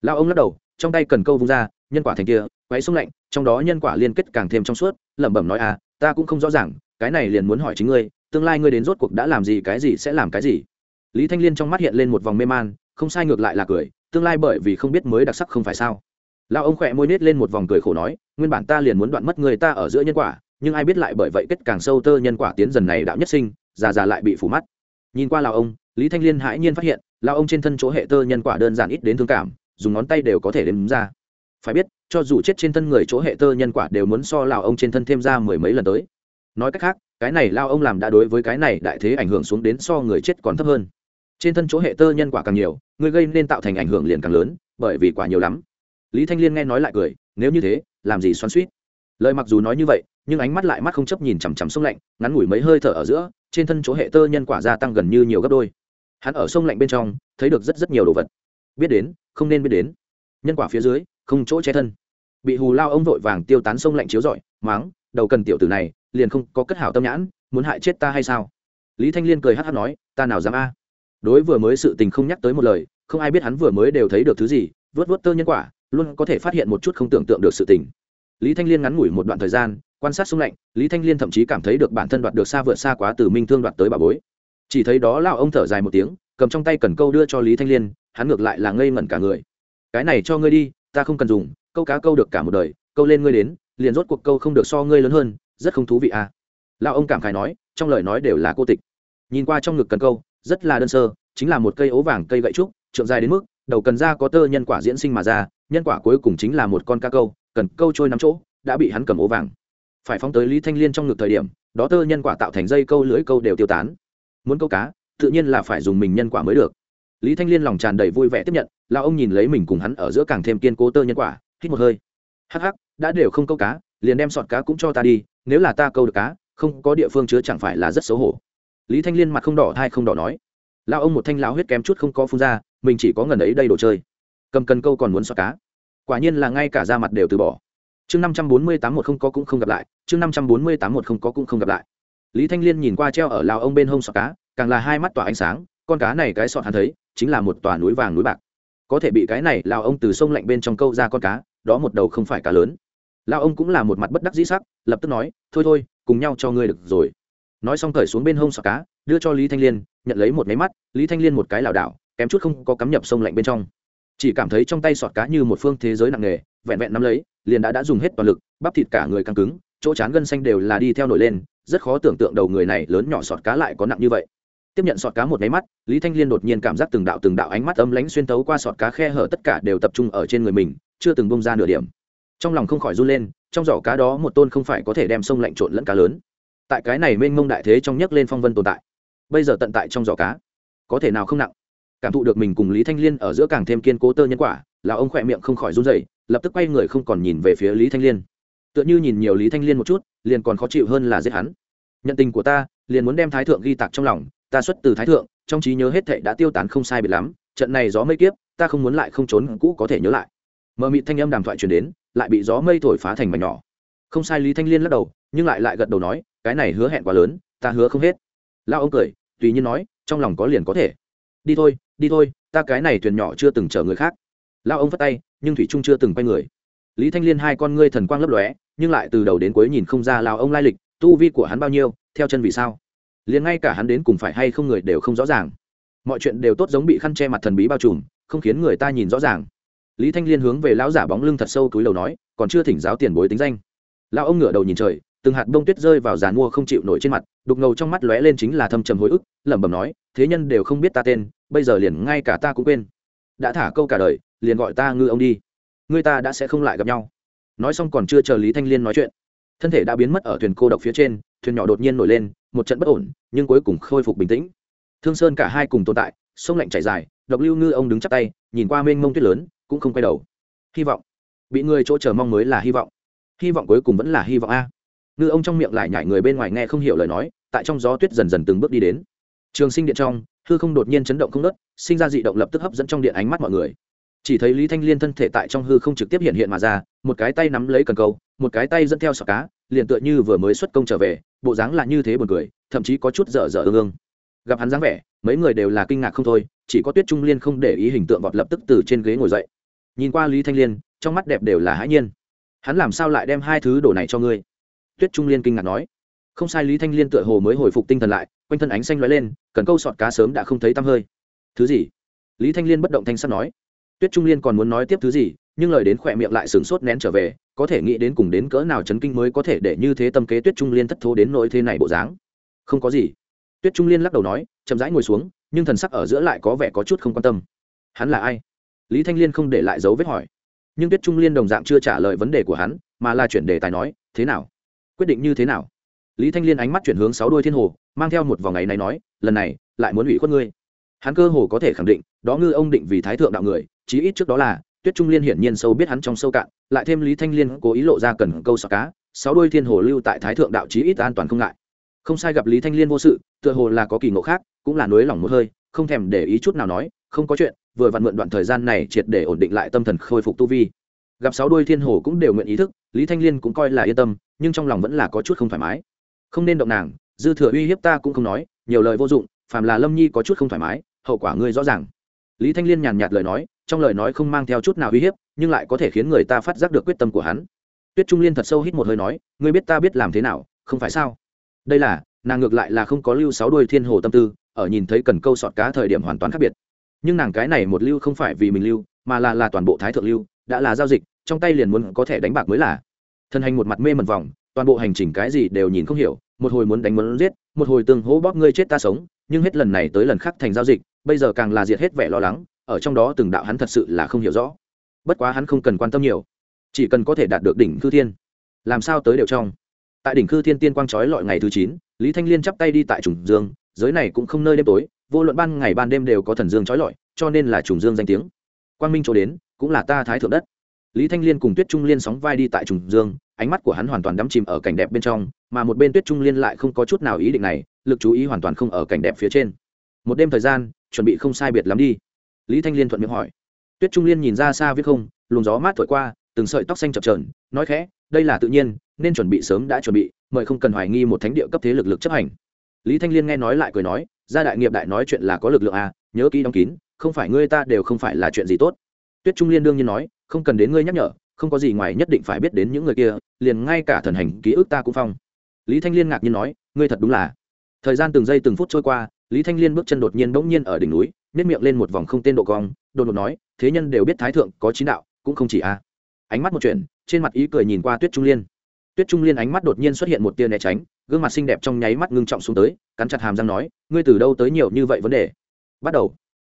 Lao ông lắc đầu, trong tay cần câu vung ra nhân quả thành kia quáy sông lạnh, trong đó nhân quả liên kết càng thêm trong suốt, lẩm bẩm nói à ta cũng không rõ ràng, cái này liền muốn hỏi chính ngươi, tương lai ngươi đến rốt cuộc đã làm gì, cái gì sẽ làm cái gì? Lý thanh liên trong mắt hiện lên một vòng mê man, không sai ngược lại là cười, tương lai bởi vì không biết mới đặc sắc không phải sao. Lao ông khỏe môi nết lên một vòng cười khổ nói, nguyên bản ta liền muốn đoạn mất người ta ở giữa nhân quả, nhưng ai biết lại bởi vậy kết càng sâu tơ nhân quả tiến dần này đạo nhất sinh, già già lại bị phủ mắt. Nhìn qua lao ông, lý thanh liên hãi nhiên phát hiện lao ông trên thân chỗ hệ tơ nhân quả đơn giản ít đến thương cảm, dùng ngón tay đều có thể đếm ra phải biết, cho dù chết trên thân người chỗ hệ tơ nhân quả đều muốn so lao ông trên thân thêm ra mười mấy lần tới. Nói cách khác, cái này lao ông làm đã đối với cái này đại thế ảnh hưởng xuống đến so người chết còn thấp hơn. Trên thân chỗ hệ tơ nhân quả càng nhiều, người gây nên tạo thành ảnh hưởng liền càng lớn, bởi vì quả nhiều lắm. Lý thanh liên nghe nói lại cười, nếu như thế, làm gì xoắn suýt lời mặc dù nói như vậy, nhưng ánh mắt lại mắt không chấp nhìn chằm chằm sông lạnh, ngắn ngủi mấy hơi thở ở giữa, trên thân chỗ hệ tơ nhân quả gia tăng gần như nhiều gấp đôi. Hắn ở sông lạnh bên trong, thấy được rất rất nhiều đồ vật. Biết đến, không nên biết đến. Nhân quả phía dưới không chỗ che thân. Bị hù lao ông vội vàng tiêu tán sông lạnh chiếu rọi, máng, đầu cần tiểu tử này, liền không có cất hảo tâm nhãn, muốn hại chết ta hay sao? Lý thanh liên cười hát hát nói, ta nào dám a? Đối vừa mới sự tình không nhắc tới một lời, không ai biết hắn vừa mới đều thấy được thứ gì, vớt vớt tơ nhân quả, luôn có thể phát hiện một chút không tưởng tượng được sự tình. Lý thanh liên ngắn ngủi một đoạn thời gian, quan sát sông lạnh, lý thanh liên thậm chí cảm thấy được bản thân đoạt được xa vượt xa quá từ minh thương đoạt tới bà bối. Chỉ thấy đó lao ông thở dài một tiếng, cầm trong tay cần câu đưa cho lý thanh liên, hắn ngược lại là ngây ngẩn cả người. Cái này cho ngươi đi ta không cần dùng, câu cá câu được cả một đời, câu lên ngươi đến, liền rốt cuộc câu không được so ngươi lớn hơn, rất không thú vị à. Lao ông cảm khải nói, trong lời nói đều là cô tịch. Nhìn qua trong ngực cần câu, rất là đơn sơ, chính là một cây ố vàng cây gậy trúc, trượng dài đến mức, đầu cần ra có tơ nhân quả diễn sinh mà ra, nhân quả cuối cùng chính là một con cá câu, cần câu trôi nắm chỗ, đã bị hắn cầm ố vàng. Phải phóng tới lý thanh liên trong ngực thời điểm, đó tơ nhân quả tạo thành dây câu lưỡi câu đều tiêu tán. Muốn câu cá, tự nhiên là phải dùng mình nhân quả mới được lý thanh liên lòng tràn đầy vui vẻ tiếp nhận lao ông nhìn lấy mình cùng hắn ở giữa càng thêm kiên cố tơ nhân quả, hít một hơi. Hắc hắc, đã đều không câu cá, liền đem sọt cá cũng cho ta đi, nếu là ta câu được cá, không có địa phương chứa chẳng phải là rất xấu hổ. Lý thanh liên mặt không đỏ thai không đỏ nói. Lao ông một thanh lao huyết kém chút không có phun ra, mình chỉ có ngần ấy đây đồ chơi. Cầm cần câu còn muốn sọt cá. Quả nhiên là ngay cả da mặt đều từ bỏ. Chương năm trăm bốn mươi tám một không có cũng không gặp lại, chương năm trăm bốn mươi tám một không có cũng không gặp lại. Lý thanh liên nhìn qua treo ở lao ông bên hông sọt cá, càng là hai mắt tỏa ánh sáng, con cá này cái sọt hắn thấy chính là một tòa núi vàng núi bạc. Có thể bị cái này lao ông từ sông lạnh bên trong câu ra con cá, đó một đầu không phải cá lớn. Lao ông cũng là một mặt bất đắc dĩ sắc, lập tức nói, thôi thôi, cùng nhau cho ngươi được rồi. Nói xong cởi xuống bên hông sọt cá, đưa cho lý thanh liên, nhận lấy một máy mắt, lý thanh liên một cái lảo đảo, kém chút không có cắm nhập sông lạnh bên trong. Chỉ cảm thấy trong tay sọt cá như một phương thế giới nặng nề, vẹn vẹn nắm lấy, liền đã đã dùng hết toàn lực, bắp thịt cả người căng cứng, chỗ chán gân xanh đều là đi theo nổi lên, rất khó tưởng tượng đầu người này lớn nhỏ sọt cá lại có nặng như vậy tiếp nhận sọt cá một máy mắt, lý thanh liên đột nhiên cảm giác từng đạo từng đạo ánh mắt âm lãnh xuyên tấu qua sọt cá khe hở tất cả đều tập trung ở trên người mình, chưa từng bông ra nửa điểm. Trong lòng không khỏi run lên, trong giỏ cá đó một tôn không phải có thể đem sông lạnh trộn lẫn cá lớn. Tại cái này mênh mông đại thế trong nhấc lên phong vân tồn tại. Bây giờ tận tại trong giỏ cá, có thể nào không nặng? Cảm thụ được mình cùng lý thanh liên ở giữa càng thêm kiên cố tơ nhân quả, là ông khỏe miệng không khỏi run dậy lập tức quay người không còn nhìn về phía lý thanh liên. Tựa như nhìn nhiều lý thanh liên một chút, liền còn khó chịu hơn là giết hắn. Nhận tình của ta, liền muốn đem thái thượng ghi tạc trong lòng ta xuất từ thái thượng, trong trí nhớ hết thệ đã tiêu tán không sai biệt lắm, trận này gió mây kiếp, ta không muốn lại không trốn cũ có thể nhớ lại. Mờ mịt thanh âm đàm thoại truyền đến, lại bị gió mây thổi phá thành mảnh nhỏ. Không sai lý thanh liên lắc đầu, nhưng lại lại gật đầu nói, cái này hứa hẹn quá lớn, ta hứa không hết. Lao ông cười, tùy nhiên nói, trong lòng có liền có thể. Đi thôi đi thôi, ta cái này thuyền nhỏ chưa từng chở người khác. Lao ông phất tay, nhưng thủy trung chưa từng quay người. Lý thanh liên hai con ngươi thần quang lấp lóe, nhưng lại từ đầu đến cuối nhìn không ra lao ông lai lịch, tu vi của hắn bao nhiêu, theo chân vì sao? Liền ngay cả hắn đến cùng phải hay không người đều không rõ ràng. Mọi chuyện đều tốt giống bị khăn che mặt thần bí bao trùm, không khiến người ta nhìn rõ ràng. Lý thanh liên hướng về lão giả bóng lưng thật sâu túi đầu nói, còn chưa thỉnh giáo tiền bối tính danh. Lão ông ngửa đầu nhìn trời, từng hạt bông tuyết rơi vào giàn mua không chịu nổi trên mặt, đục ngầu trong mắt lóe lên chính là thâm trầm hồi ức, lẩm bẩm nói, thế nhân đều không biết ta tên, bây giờ liền ngay cả ta cũng quên. Đã thả câu cả đời, liền gọi ta ngư ông đi. Người ta đã sẽ không lại gặp nhau. Nói xong còn chưa chờ lý thanh liên nói chuyện thân thể đã biến mất ở thuyền cô độc phía trên, thuyền nhỏ đột nhiên nổi lên, một trận bất ổn, nhưng cuối cùng khôi phục bình tĩnh. Thương sơn cả hai cùng tồn tại, sông lạnh chảy dài, độc lưu ngư ông đứng chắc tay, nhìn qua mênh mông tuyết lớn, cũng không quay đầu. Hy vọng. Bị người chỗ chờ mong mới là hy vọng. Hy vọng cuối cùng vẫn là hy vọng a. Ngư ông trong miệng lại nhảy người bên ngoài nghe không hiểu lời nói, tại trong gió tuyết dần dần từng bước đi đến. Trường sinh điện trong, hư không đột nhiên chấn động không nớt sinh ra dị động lập tức hấp dẫn trong điện ánh mắt mọi người chỉ thấy lý thanh liên thân thể tại trong hư không trực tiếp hiện hiện mà ra, một cái tay nắm lấy cần câu, một cái tay dẫn theo sọ cá, liền tựa như vừa mới xuất công trở về, bộ dáng là như thế buồn cười, thậm chí có chút dở dở ương ương. Gặp hắn dáng vẻ, mấy người đều là kinh ngạc không thôi, chỉ có tuyết trung liên không để ý hình tượng vọt lập tức từ trên ghế ngồi dậy. Nhìn qua lý thanh liên, trong mắt đẹp đều là hãi nhiên. Hắn làm sao lại đem hai thứ đồ này cho ngươi? Tuyết trung liên kinh ngạc nói. Không sai, lý thanh liên tựa hồ mới hồi phục tinh thần lại, quanh thân ánh xanh lóe lên, cần câu sọt cá sớm đã không thấy tăm hơi. Thứ gì? Lý thanh liên bất động thanh sắt nói tuyết trung liên còn muốn nói tiếp thứ gì, nhưng lời đến khỏe miệng lại sửng sốt nén trở về, có thể nghĩ đến cùng đến cỡ nào chấn kinh mới có thể để như thế tâm kế tuyết trung liên thất thố đến nỗi thế này bộ dáng. Không có gì. Tuyết trung liên lắc đầu nói, chậm rãi ngồi xuống, nhưng thần sắc ở giữa lại có vẻ có chút không quan tâm. Hắn là ai? Lý thanh liên không để lại dấu vết hỏi. Nhưng tuyết trung liên đồng dạng chưa trả lời vấn đề của hắn, mà là chuyển đề tài nói, thế nào? Quyết định như thế nào? Lý thanh liên ánh mắt chuyển hướng sáu đuôi thiên hồ, mang theo một vòng ngày này nói, lần này, lại muốn ủy khuất ngươi. Hắn cơ hồ có thể khẳng định, đó ngư ông định vì thái thượng đạo người chí ít trước đó là, tuyết trung liên hiển nhiên sâu biết hắn trong sâu cạn, lại thêm lý thanh liên cố ý lộ ra cần câu sọ cá, sáu đôi thiên hồ lưu tại thái thượng đạo chí ít an toàn không ngại. Không sai gặp lý thanh liên vô sự, tựa hồ là có kỳ ngộ khác, cũng là nối lòng một hơi, không thèm để ý chút nào nói, không có chuyện, vừa vặn mượn đoạn thời gian này triệt để ổn định lại tâm thần khôi phục tu vi. Gặp sáu đôi thiên hồ cũng đều nguyện ý thức, lý thanh liên cũng coi là yên tâm, nhưng trong lòng vẫn là có chút không thoải mái. Không nên động nàng, dư thừa uy hiếp ta cũng không nói, nhiều lời vô dụng, phàm là lâm nhi có chút không thoải mái, hậu quả ngươi rõ ràng. Lý thanh liên nhàn nhạt lời nói trong lời nói không mang theo chút nào uy hiếp, nhưng lại có thể khiến người ta phát giác được quyết tâm của hắn. Tuyết trung liên thật sâu hít một hơi nói, ngươi biết ta biết làm thế nào, không phải sao? Đây là, nàng ngược lại là không có lưu sáu đuôi thiên hồ tâm tư, ở nhìn thấy cần câu sọt cá thời điểm hoàn toàn khác biệt. Nhưng nàng cái này một lưu không phải vì mình lưu, mà là là toàn bộ thái thượng lưu, đã là giao dịch, trong tay liền muốn có thể đánh bạc mới là. Thân hành một mặt mê mật vòng, toàn bộ hành trình cái gì đều nhìn không hiểu, một hồi muốn đánh muốn giết, một hồi tương hố bóp ngươi chết ta sống, nhưng hết lần này tới lần khác thành giao dịch, bây giờ càng là diệt hết vẻ lo lắng ở trong đó từng đạo hắn thật sự là không hiểu rõ. Bất quá hắn không cần quan tâm nhiều, chỉ cần có thể đạt được đỉnh khư thiên, làm sao tới đều trong. Tại đỉnh khư thiên tiên quang trói lọi ngày thứ chín, lý thanh liên chắp tay đi tại trùng dương, giới này cũng không nơi đêm tối, vô luận ban ngày ban đêm đều có thần dương trói lọi, cho nên là trùng dương danh tiếng. Quang minh chỗ đến, cũng là ta thái thượng đất. Lý thanh liên cùng tuyết trung liên sóng vai đi tại trùng dương, ánh mắt của hắn hoàn toàn đắm chìm ở cảnh đẹp bên trong, mà một bên tuyết trung liên lại không có chút nào ý định này, lực chú ý hoàn toàn không ở cảnh đẹp phía trên. Một đêm thời gian, chuẩn bị không sai biệt lắm đi lý thanh liên thuận miệng hỏi. Tuyết trung liên nhìn ra xa viết không, luồng gió mát thổi qua, từng sợi tóc xanh chập trờn nói khẽ, đây là tự nhiên, nên chuẩn bị sớm đã chuẩn bị, mời không cần hoài nghi một thánh địa cấp thế lực lực chấp hành. Lý thanh liên nghe nói lại cười nói, gia đại nghiệp đại nói chuyện là có lực lượng à nhớ kỹ đóng kín, không phải ngươi ta đều không phải là chuyện gì tốt. Tuyết trung liên đương nhiên nói, không cần đến ngươi nhắc nhở, không có gì ngoài nhất định phải biết đến những người kia, liền ngay cả thần hành ký ức ta cũng phong. Lý thanh liên ngạc nhiên nói, ngươi thật đúng là. Thời gian từng giây từng phút trôi qua, lý thanh liên bước chân đột nhiên bỗng nhiên ở đỉnh núi nếp miệng lên một vòng không tên độ cong, đột ngột nói, thế nhân đều biết thái thượng có chín đạo, cũng không chỉ a. Ánh mắt một chuyện, trên mặt ý cười nhìn qua tuyết trung liên. Tuyết trung liên ánh mắt đột nhiên xuất hiện một tia né tránh, gương mặt xinh đẹp trong nháy mắt ngưng trọng xuống tới, cắn chặt hàm răng nói, ngươi từ đâu tới nhiều như vậy vấn đề? Bắt đầu.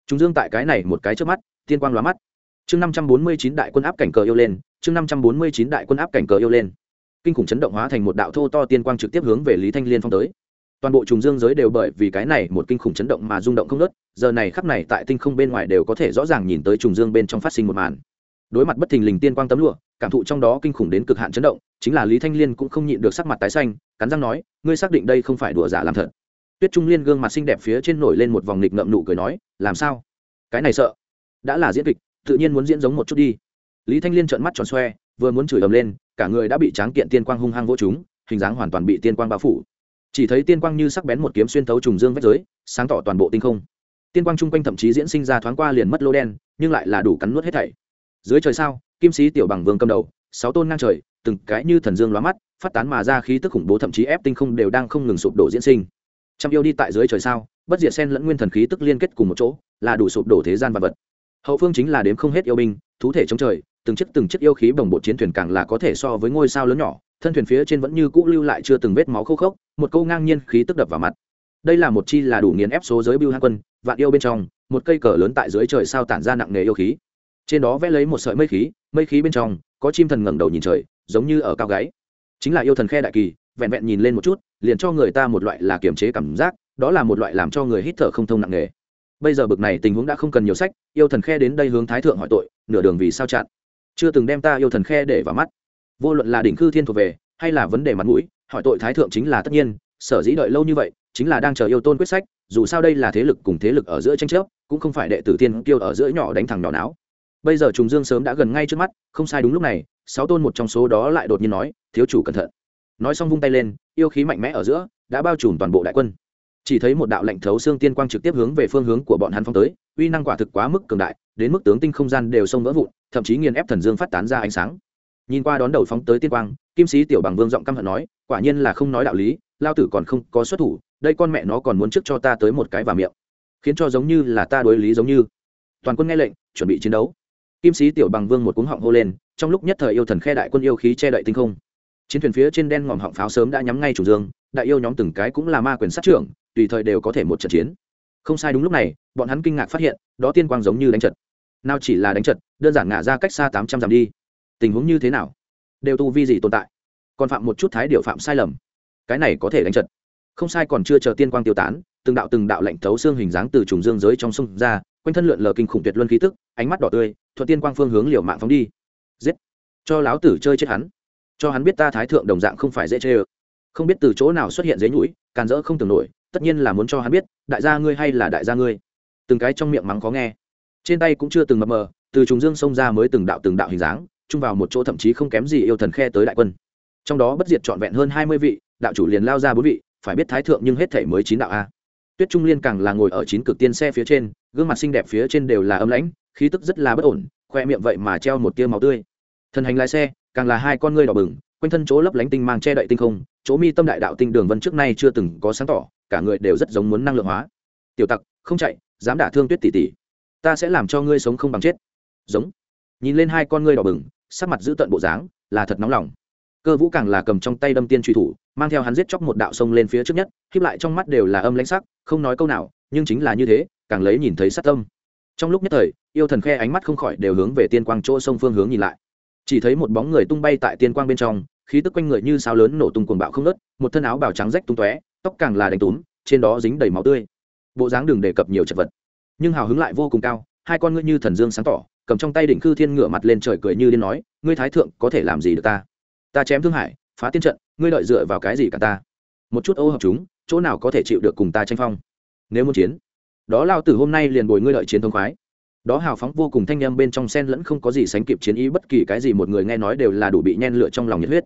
Chúng dương tại cái này một cái trước mắt, tiên quang lóa mắt. Chương năm trăm bốn mươi chín đại quân áp cảnh cờ yêu lên, chương năm trăm bốn mươi chín đại quân áp cảnh cờ yêu lên. Kinh khủng chấn động hóa thành một đạo thô to tiên quang trực tiếp hướng về lý thanh liên phong tới toàn bộ trùng dương giới đều bởi vì cái này một kinh khủng chấn động mà rung động không nớt giờ này khắp này tại tinh không bên ngoài đều có thể rõ ràng nhìn tới trùng dương bên trong phát sinh một màn. Đối mặt bất thình lình tiên quang tấm lụa, cảm thụ trong đó kinh khủng đến cực hạn chấn động, chính là lý thanh liên cũng không nhịn được sắc mặt tái xanh, cắn răng nói, ngươi xác định đây không phải đùa giả làm thật? Tuyết trung liên gương mặt xinh đẹp phía trên nổi lên một vòng nghịch ngậm nụ cười nói, làm sao? Cái này sợ. Đã là diễn kịch, tự nhiên muốn diễn giống một chút đi. Lý thanh liên trợn mắt tròn xoe, vừa muốn chửi ầm lên, cả người đã bị tráng kiện tiên quang hung hăng vỗ chúng hình dáng hoàn toàn bị tiên quang bao phủ chỉ thấy tiên quang như sắc bén một kiếm xuyên thấu trùng dương vách giới, sáng tỏ toàn bộ tinh không. Tiên quang chung quanh thậm chí diễn sinh ra thoáng qua liền mất lô đen, nhưng lại là đủ cắn nuốt hết thảy. Dưới trời sao, kim sĩ tiểu bằng vương cầm đầu, sáu tôn ngang trời, từng cái như thần dương lóa mắt, phát tán mà ra khí tức khủng bố thậm chí ép tinh không đều đang không ngừng sụp đổ diễn sinh. Trăm yêu đi tại dưới trời sao, bất diệt sen lẫn nguyên thần khí tức liên kết cùng một chỗ, là đủ sụp đổ thế gian vật vật. Hậu phương chính là đếm không hết yêu binh, thú thể chống trời, từng chiếc từng chiếc yêu khí bồng bộ chiến thuyền càng là có thể so với ngôi sao lớn nhỏ thân thuyền phía trên vẫn như cũ lưu lại chưa từng vết máu khô khốc, một câu ngang nhiên khí tức đập vào mặt. Đây là một chi là đủ nghiền ép số giới bưu hạ quân, vạn yêu bên trong, một cây cờ lớn tại dưới trời sao tản ra nặng nề yêu khí. Trên đó vẽ lấy một sợi mây khí mây khí bên trong, có chim thần ngẩng đầu nhìn trời, giống như ở cao gáy. Chính là yêu thần khe đại kỳ, vẹn vẹn nhìn lên một chút, liền cho người ta một loại là kiềm chế cảm giác, đó là một loại làm cho người hít thở không thông nặng nề. Bây giờ bực này tình huống đã không cần nhiều sách, yêu thần khe đến đây hướng thái thượng hỏi tội, nửa đường vì sao chặn. Chưa từng đem ta yêu thần khe để vào mắt vô luận là đỉnh khư thiên thuộc về, hay là vấn đề mặt mũi, hỏi tội thái thượng chính là tất nhiên, sở dĩ đợi lâu như vậy, chính là đang chờ yêu tôn quyết sách, dù sao đây là thế lực cùng thế lực ở giữa tranh chấp, cũng không phải đệ tử tiên kiêu ở giữa nhỏ đánh thẳng nhỏ não bây giờ trùng dương sớm đã gần ngay trước mắt, không sai đúng lúc này, sáu tôn một trong số đó lại đột nhiên nói, thiếu chủ cẩn thận. Nói xong vung tay lên, yêu khí mạnh mẽ ở giữa, đã bao trùm toàn bộ đại quân. Chỉ thấy một đạo lệnh thấu xương tiên quang trực tiếp hướng về phương hướng của bọn hắn phong tới, uy năng quả thực quá mức cường đại, đến mức tướng tinh không gian đều xông vỡ vụn, thậm chí nghiền ép thần dương phát tán ra ánh sáng nhìn qua đón đầu phóng tới tiên quang, kim sĩ tiểu bằng vương giọng căm hận nói, quả nhiên là không nói đạo lý, lao tử còn không có xuất thủ, đây con mẹ nó còn muốn trước cho ta tới một cái vào miệng. Khiến cho giống như là ta đối lý giống như. Toàn quân nghe lệnh, chuẩn bị chiến đấu. Kim sĩ tiểu bằng vương một cuống họng hô lên, trong lúc nhất thời yêu thần khe đại quân yêu khí che đậy tinh không. Chiến thuyền phía trên đen ngòm họng pháo sớm đã nhắm ngay chủ dương, đại yêu nhóm từng cái cũng là ma quyền sát trưởng, tùy thời đều có thể một trận chiến. Không sai đúng lúc này, bọn hắn kinh ngạc phát hiện, đó tiên quang giống như đánh trận. Nào chỉ là đánh trận, đơn giản ngả ra cách xa tám trăm dặm đi tình huống như thế nào? Đều tu vi gì tồn tại? Còn phạm một chút thái điều phạm sai lầm? Cái này có thể đánh trận. Không sai còn chưa chờ tiên quang tiêu tán, từng đạo từng đạo lệnh thấu xương hình dáng từ trùng dương giới trong sông ra, quanh thân lượn lờ kinh khủng tuyệt luân khí tức, ánh mắt đỏ tươi, thuận tiên quang phương hướng liều mạng phóng đi. Giết! Cho láo tử chơi chết hắn. Cho hắn biết ta thái thượng đồng dạng không phải dễ chê ơ không biết từ chỗ nào xuất hiện dế nhũi, càn rỡ không tưởng nổi, tất nhiên là muốn cho hắn biết, đại gia ngươi hay là đại gia ngươi. Từng cái trong miệng mắng khó nghe. Trên tay cũng chưa từng mập mờ, từ trùng dương xông ra mới từng đạo từng đạo hình dáng chung vào một chỗ thậm chí không kém gì yêu thần khe tới đại quân. Trong đó bất diệt trọn vẹn hơn hai mươi vị, đạo chủ liền lao ra bốn vị, phải biết thái thượng nhưng hết thể mới chín đạo a. Tuyết trung liên càng là ngồi ở chín cực tiên xe phía trên, gương mặt xinh đẹp phía trên đều là âm lãnh, khí tức rất là bất ổn, khoe miệng vậy mà treo một tia máu tươi. Thần hành lái xe, càng là hai con ngươi đỏ bừng, quanh thân chỗ lấp lánh tinh mang che đậy tinh không, chỗ mi tâm đại đạo tinh đường vân trước nay chưa từng có sáng tỏ, cả người đều rất giống muốn năng lượng hóa. Tiểu tặc, không chạy, dám đả thương tuyết tỷ tỷ. Ta sẽ làm cho ngươi sống không bằng chết. Giống nhìn lên hai con ngươi đỏ bừng, sắc mặt giữ tận bộ dáng, là thật nóng lòng. Cơ vũ càng là cầm trong tay đâm tiên truy thủ, mang theo hắn giết chóc một đạo sông lên phía trước nhất, khiếp lại trong mắt đều là âm lãnh sắc, không nói câu nào, nhưng chính là như thế, càng lấy nhìn thấy sát tâm. Trong lúc nhất thời, yêu thần khe ánh mắt không khỏi đều hướng về tiên quang chỗ sông phương hướng nhìn lại. Chỉ thấy một bóng người tung bay tại tiên quang bên trong, khí tức quanh người như sao lớn nổ tung cuồng bạo không nớt một thân áo bào trắng rách tung tóe, tóc càng là đánh túm, trên đó dính đầy máu tươi. Bộ dáng đừng đề cập nhiều chật vật, nhưng hào hứng lại vô cùng cao, hai con ngươi như thần dương sáng tỏ cầm trong tay đỉnh khư thiên ngửa mặt lên trời cười như điên nói, ngươi thái thượng có thể làm gì được ta? Ta chém thương hải, phá tiên trận, ngươi đợi dựa vào cái gì cả ta? Một chút ô hợp chúng, chỗ nào có thể chịu được cùng ta tranh phong? Nếu muốn chiến, đó lao tử hôm nay liền bồi ngươi đợi chiến thông khoái. Đó hào phóng vô cùng thanh â m bên trong sen lẫn không có gì sánh kịp chiến ý, bất kỳ cái gì một người nghe nói đều là đủ bị nhen lửa trong lòng nhiệt huyết.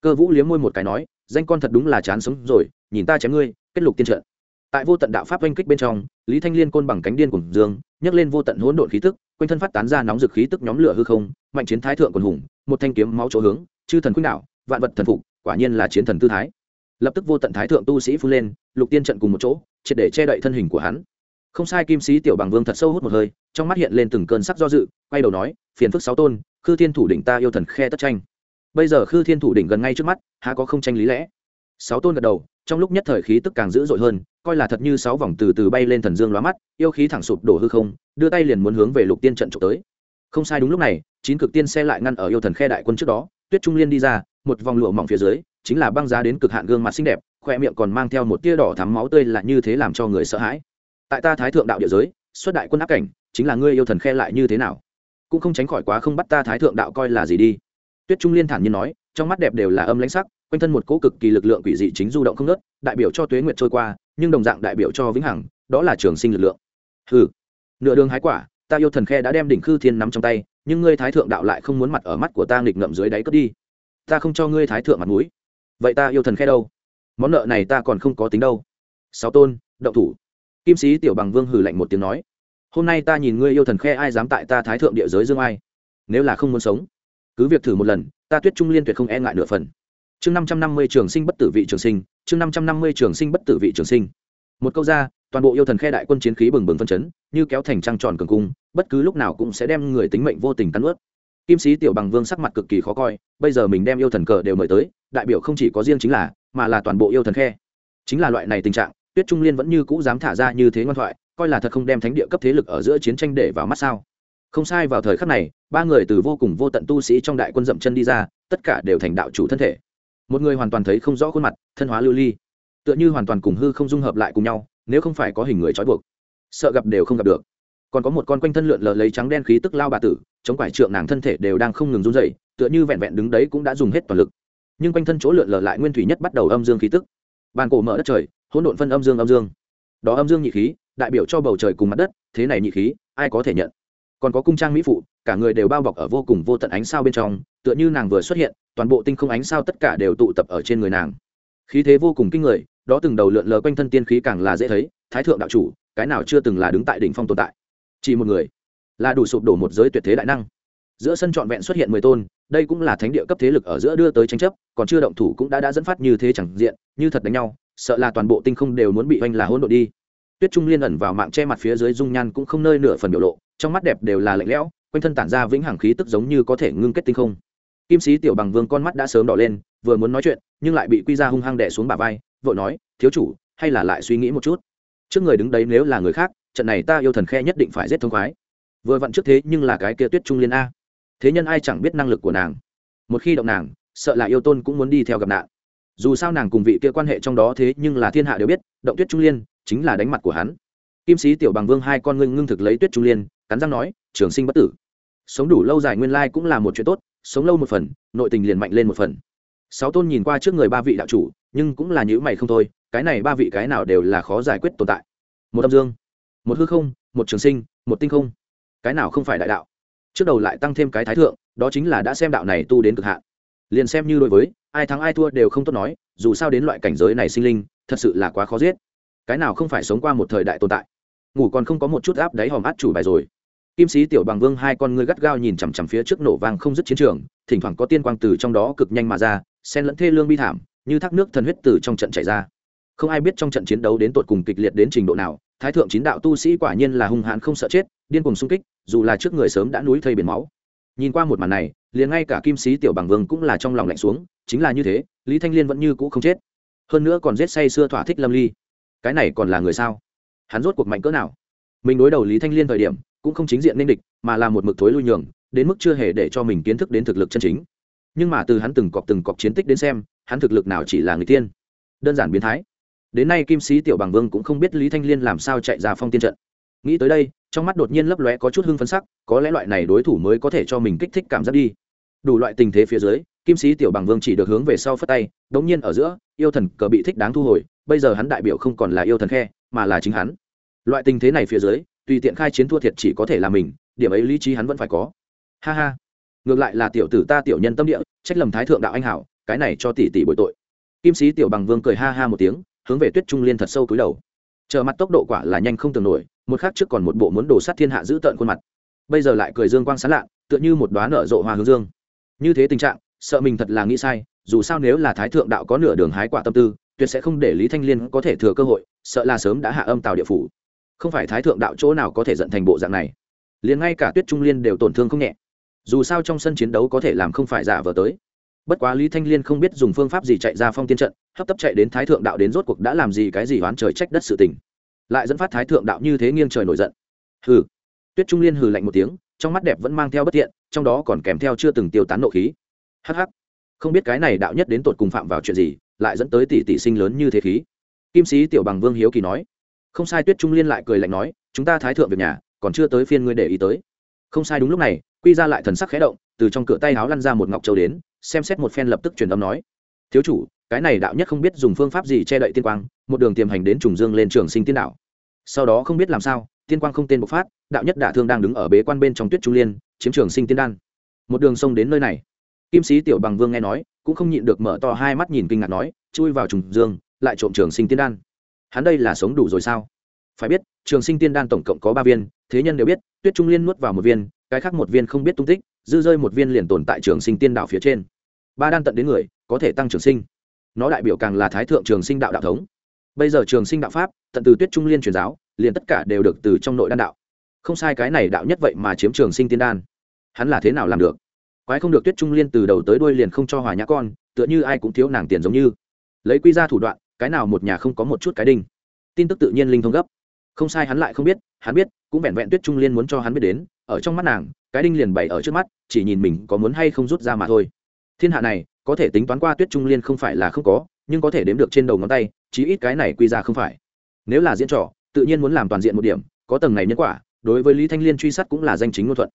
Cơ vũ liếm môi một cái nói, danh con thật đúng là chán sống rồi, nhìn ta chém ngươi, kết lục tiên trận. Tại vô tận đạo pháp oanh kích bên trong, lý thanh liên côn bằng cánh điên cùng dương, nhấc lên vô tận hỗn độn khí tức quanh thân phát tán ra nóng dực khí tức nhóm lửa hư không, mạnh chiến thái thượng quần hùng, một thanh kiếm máu chỗ hướng, chư thần khuynh đạo vạn vật thần phục, quả nhiên là chiến thần tư thái. Lập tức vô tận thái thượng tu sĩ phun lên, lục tiên trận cùng một chỗ, triệt để che đậy thân hình của hắn. Không sai kim sĩ tiểu bằng vương thật sâu hút một hơi, trong mắt hiện lên từng cơn sắc do dự, quay đầu nói, phiền phức sáu tôn, khư thiên thủ đỉnh ta yêu thần khe tất tranh. Bây giờ khư thiên thủ đỉnh gần ngay trước mắt, há có không tranh lý lẽ? Sáu tôn gật đầu, trong lúc nhất thời khí tức càng dữ dội hơn coi là thật như sáu vòng từ từ bay lên thần dương lóa mắt, yêu khí thẳng sụp đổ hư không, đưa tay liền muốn hướng về lục tiên trận trộm tới. Không sai đúng lúc này, chín cực tiên xe lại ngăn ở yêu thần khe đại quân trước đó, tuyết trung liên đi ra, một vòng lụa mỏng phía dưới, chính là băng giá đến cực hạn gương mặt xinh đẹp khoe miệng còn mang theo một tia đỏ thắm máu tươi là như thế làm cho người sợ hãi. Tại ta thái thượng đạo địa giới, xuất đại quân áp cảnh, chính là ngươi yêu thần khe lại như thế nào? Cũng không tránh khỏi quá không bắt ta thái thượng đạo coi là gì đi. Tuyết trung liên thản nhiên nói, trong mắt đẹp đều là âm lãnh sắc, quanh thân một cỗ cực kỳ lực lượng quỷ dị chính du động không ngớt, đại biểu cho tuế nguyệt trôi qua nhưng đồng dạng đại biểu cho vĩnh hằng, đó là trường sinh lực lượng. Ừ nửa đường hái quả, ta yêu thần khe đã đem đỉnh khư thiên nắm trong tay, nhưng ngươi thái thượng đạo lại không muốn mặt ở mắt của ta nghịch ngậm dưới đáy cất đi. Ta không cho ngươi thái thượng mặt mũi. Vậy ta yêu thần khe đâu? Món nợ này ta còn không có tính đâu. Sáu tôn, động thủ. Kim sĩ tiểu bằng vương hử lạnh một tiếng nói. Hôm nay ta nhìn ngươi yêu thần khe ai dám tại ta thái thượng địa giới dương ai? Nếu là không muốn sống, cứ việc thử một lần, ta tuyết trung liên tuyệt không e ngại nửa phần. Chương năm trăm năm mươi trường sinh bất tử vị trường sinh chương năm trăm năm mươi trường sinh bất tử vị trường sinh. Một câu ra, toàn bộ yêu thần khe đại quân chiến khí bừng bừng phân chấn, như kéo thành trăng tròn cường cung, bất cứ lúc nào cũng sẽ đem người tính mệnh vô tình cắn ướt. Kim sĩ tiểu bằng vương sắc mặt cực kỳ khó coi, bây giờ mình đem yêu thần cờ đều mời tới, đại biểu không chỉ có riêng chính là, mà là toàn bộ yêu thần khe. Chính là loại này tình trạng, tuyết trung liên vẫn như cũ dám thả ra như thế ngoan thoại, coi là thật không đem thánh địa cấp thế lực ở giữa chiến tranh để vào mắt sao? Không sai vào thời khắc này, ba người từ vô cùng vô tận tu sĩ trong đại quân dậm chân đi ra, tất cả đều thành đạo chủ thân thể một người hoàn toàn thấy không rõ khuôn mặt, thân hóa lưu ly, tựa như hoàn toàn cùng hư không dung hợp lại cùng nhau, nếu không phải có hình người trói buộc, sợ gặp đều không gặp được. Còn có một con quanh thân lượn lờ lấy trắng đen khí tức lao bà tử, chống quải trượng nàng thân thể đều đang không ngừng run dậy tựa như vẹn vẹn đứng đấy cũng đã dùng hết toàn lực. Nhưng quanh thân chỗ lượn lờ lại nguyên thủy nhất bắt đầu âm dương khí tức. Bàn cổ mở đất trời, hỗn độn phân âm dương âm dương. Đó âm dương nhị khí, đại biểu cho bầu trời cùng mặt đất, thế này nhị khí, ai có thể nhận? Còn có cung trang mỹ phụ, cả người đều bao bọc ở vô cùng vô tận ánh sao bên trong, tựa như nàng vừa xuất hiện, toàn bộ tinh không ánh sao tất cả đều tụ tập ở trên người nàng. Khí thế vô cùng kinh người, đó từng đầu lượn lờ quanh thân tiên khí càng là dễ thấy, thái thượng đạo chủ, cái nào chưa từng là đứng tại đỉnh phong tồn tại. Chỉ một người, là đủ sụp đổ một giới tuyệt thế đại năng. Giữa sân trọn vẹn xuất hiện mười tôn, đây cũng là thánh địa cấp thế lực ở giữa đưa tới tranh chấp, còn chưa động thủ cũng đã đã dẫn phát như thế chẳng diện, như thật đánh nhau, sợ là toàn bộ tinh không đều muốn bị oanh là hỗn độ đi. Tuyết trung liên ẩn vào mạng che mặt phía dưới dung nhan cũng không nơi nửa phần biểu lộ trong mắt đẹp đều là lạnh lẽo, quanh thân tản ra vĩnh hằng khí tức giống như có thể ngưng kết tinh không. Kim sĩ tiểu bằng vương con mắt đã sớm đỏ lên, vừa muốn nói chuyện, nhưng lại bị quy ra hung hăng đẻ xuống bà vai, vội nói, thiếu chủ, hay là lại suy nghĩ một chút? Trước người đứng đấy nếu là người khác, trận này ta yêu thần khe nhất định phải giết thông khoái. Vừa vặn trước thế nhưng là cái kia tuyết trung liên a. Thế nhân ai chẳng biết năng lực của nàng. Một khi động nàng, sợ là yêu tôn cũng muốn đi theo gặp nạn. Dù sao nàng cùng vị kia quan hệ trong đó thế nhưng là thiên hạ đều biết, động tuyết trung liên chính là đánh mặt của hắn kim sĩ tiểu bằng vương hai con ngưng ngưng thực lấy tuyết trung liên, cắn răng nói, trường sinh bất tử. Sống đủ lâu dài nguyên lai cũng là một chuyện tốt, sống lâu một phần, nội tình liền mạnh lên một phần. Sáu tôn nhìn qua trước người ba vị đạo chủ, nhưng cũng là những mày không thôi, cái này ba vị cái nào đều là khó giải quyết tồn tại. Một âm dương, một hư không, một trường sinh, một tinh không. Cái nào không phải đại đạo? Trước đầu lại tăng thêm cái thái thượng, đó chính là đã xem đạo này tu đến cực hạn. Liền xem như đối với, ai thắng ai thua đều không tốt nói, dù sao đến loại cảnh giới này sinh linh, thật sự là quá khó giết. Cái nào không phải sống qua một thời đại tồn tại? Ngủ còn không có một chút áp đáy hòm át chủ bài rồi. Kim sĩ tiểu bằng vương hai con ngươi gắt gao nhìn chằm chằm phía trước nổ vang không dứt chiến trường, thỉnh thoảng có tiên quang từ trong đó cực nhanh mà ra sen lẫn thê lương bi thảm, như thác nước thần huyết từ trong trận chảy ra. Không ai biết trong trận chiến đấu đến tột cùng kịch liệt đến trình độ nào, thái thượng chín đạo tu sĩ quả nhiên là hung hãn không sợ chết, điên cùng xung kích, dù là trước người sớm đã núi thây biển máu. Nhìn qua một màn này, liền ngay cả kim sĩ tiểu bằng vương cũng là trong lòng lạnh xuống, chính là như thế, lý thanh liên vẫn như cũ không chết. Hơn nữa còn giết say xưa thỏa thích lâm ly. Cái này còn là người sao? Hắn rốt cuộc mạnh cỡ nào? Mình đối đầu lý thanh liên thời điểm, cũng không chính diện nên địch, mà là một mực thối lui nhường, đến mức chưa hề để cho mình kiến thức đến thực lực chân chính. Nhưng mà từ hắn từng cọc từng cọc chiến tích đến xem, hắn thực lực nào chỉ là người tiên. Đơn giản biến thái. Đến nay kim sĩ tiểu bằng vương cũng không biết lý thanh liên làm sao chạy ra phong tiên trận. Nghĩ tới đây, trong mắt đột nhiên lấp lóe có chút hưng phấn sắc, có lẽ loại này đối thủ mới có thể cho mình kích thích cảm giác đi. Đủ loại tình thế phía dưới, kim sĩ tiểu bằng vương chỉ được hướng về sau phất tay đống nhiên ở giữa, yêu thần cờ bị thích đáng thu hồi, bây giờ hắn đại biểu không còn là yêu thần khe mà là chính hắn. Loại tình thế này phía dưới, tùy tiện khai chiến thua thiệt chỉ có thể là mình, điểm ấy lý trí hắn vẫn phải có. Ha ha. Ngược lại là tiểu tử ta tiểu nhân tâm địa, trách lầm thái thượng đạo anh hảo, cái này cho tỷ tỷ bội tội. Kim sĩ tiểu bằng vương cười ha ha một tiếng, hướng về tuyết trung liên thật sâu cúi đầu. Chờ mặt tốc độ quả là nhanh không tưởng nổi, một khắc trước còn một bộ muốn đổ sát thiên hạ giữ tợn khuôn mặt. Bây giờ lại cười dương quang sán lạ, tựa như một đoá nở rộ hoa hướng dương. Như thế tình trạng, sợ mình thật là nghĩ sai, dù sao nếu là thái thượng đạo có nửa đường hái quả tâm tư, tuyệt sẽ không để lý thanh liên có thể thừa cơ hội sợ là sớm đã hạ âm tào địa phủ. Không phải thái thượng đạo chỗ nào có thể dẫn thành bộ dạng này. Liền ngay cả tuyết trung liên đều tổn thương không nhẹ. Dù sao trong sân chiến đấu có thể làm không phải giả vờ tới. Bất quá lý thanh liên không biết dùng phương pháp gì chạy ra phong tiên trận, hấp tấp chạy đến thái thượng đạo đến rốt cuộc đã làm gì cái gì oán trời trách đất sự tình. Lại dẫn phát thái thượng đạo như thế nghiêng trời nổi giận. Hừ. Tuyết trung liên hừ lạnh một tiếng, trong mắt đẹp vẫn mang theo bất thiện, trong đó còn kèm theo chưa từng tiêu tán nộ khí. Hh không biết cái này đạo nhất đến tột cùng phạm vào chuyện gì, lại dẫn tới tỷ tỷ sinh lớn như thế khí kim sĩ tiểu bằng vương hiếu kỳ nói. Không sai, tuyết trung liên lại cười lạnh nói, chúng ta thái thượng việc nhà, còn chưa tới phiên ngươi để ý tới. Không sai, đúng lúc này, quy ra lại thần sắc khẽ động, từ trong cửa tay áo lăn ra một ngọc châu đến, xem xét một phen lập tức truyền âm nói. Thiếu chủ, cái này đạo nhất không biết dùng phương pháp gì che đậy tiên quang, một đường tiềm hành đến trùng dương lên trường sinh tiên đạo. Sau đó không biết làm sao, tiên quang không tên bộc phát, đạo nhất đả thương đang đứng ở bế quan bên trong tuyết trung liên, chiếm trường sinh tiên đan. Một đường sông đến nơi này. Kim sĩ tiểu bằng vương nghe nói, cũng không nhịn được mở to hai mắt nhìn kinh ngạc nói, chui vào trùng dương lại trộm trường sinh tiên đan. Hắn đây là sống đủ rồi sao? Phải biết, trường sinh tiên đan tổng cộng có ba viên, thế nhân đều biết, tuyết trung liên nuốt vào một viên, cái khác một viên không biết tung tích, dư rơi một viên liền tồn tại trường sinh tiên đạo phía trên. Ba đan tận đến người, có thể tăng trường sinh. Nó đại biểu càng là thái thượng trường sinh đạo đạo thống. Bây giờ trường sinh đạo pháp, tận từ tuyết trung liên truyền giáo, liền tất cả đều được từ trong nội đan đạo. Không sai cái này đạo nhất vậy mà chiếm trường sinh tiên đan. Hắn là thế nào làm được? Quái không được tuyết trung liên từ đầu tới đuôi liền không cho hòa nhã con, tựa như ai cũng thiếu nàng tiền giống như. Lấy quy ra thủ đoạn cái nào một nhà không có một chút cái đinh. Tin tức tự nhiên linh thông gấp. Không sai hắn lại không biết, hắn biết, cũng vẹn vẹn tuyết trung liên muốn cho hắn biết đến, ở trong mắt nàng, cái đinh liền bày ở trước mắt, chỉ nhìn mình có muốn hay không rút ra mà thôi. Thiên hạ này, có thể tính toán qua tuyết trung liên không phải là không có, nhưng có thể đếm được trên đầu ngón tay, chí ít cái này quy ra không phải. Nếu là diễn trò, tự nhiên muốn làm toàn diện một điểm, có tầng này nhân quả, đối với lý thanh liên truy sát cũng là danh chính ngôn thuận.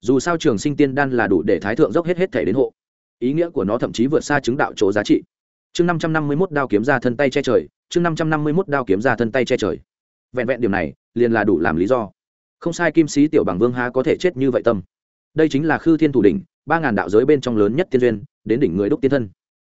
Dù sao trường sinh tiên đan là đủ để thái thượng dốc hết hết thể đến hộ. Ý nghĩa của nó thậm chí vượt xa chứng đạo chỗ giá trị chương năm trăm năm mươi mốt đao kiếm ra thân tay che trời, chương năm trăm năm mươi mốt đao kiếm ra thân tay che trời. Vẹn vẹn điểm này, liền là đủ làm lý do. Không sai kim sĩ tiểu bằng vương há có thể chết như vậy tâm. Đây chính là khư thiên thủ đỉnh, ba ngàn đạo giới bên trong lớn nhất tiên duyên, đến đỉnh người đúc tiên thân.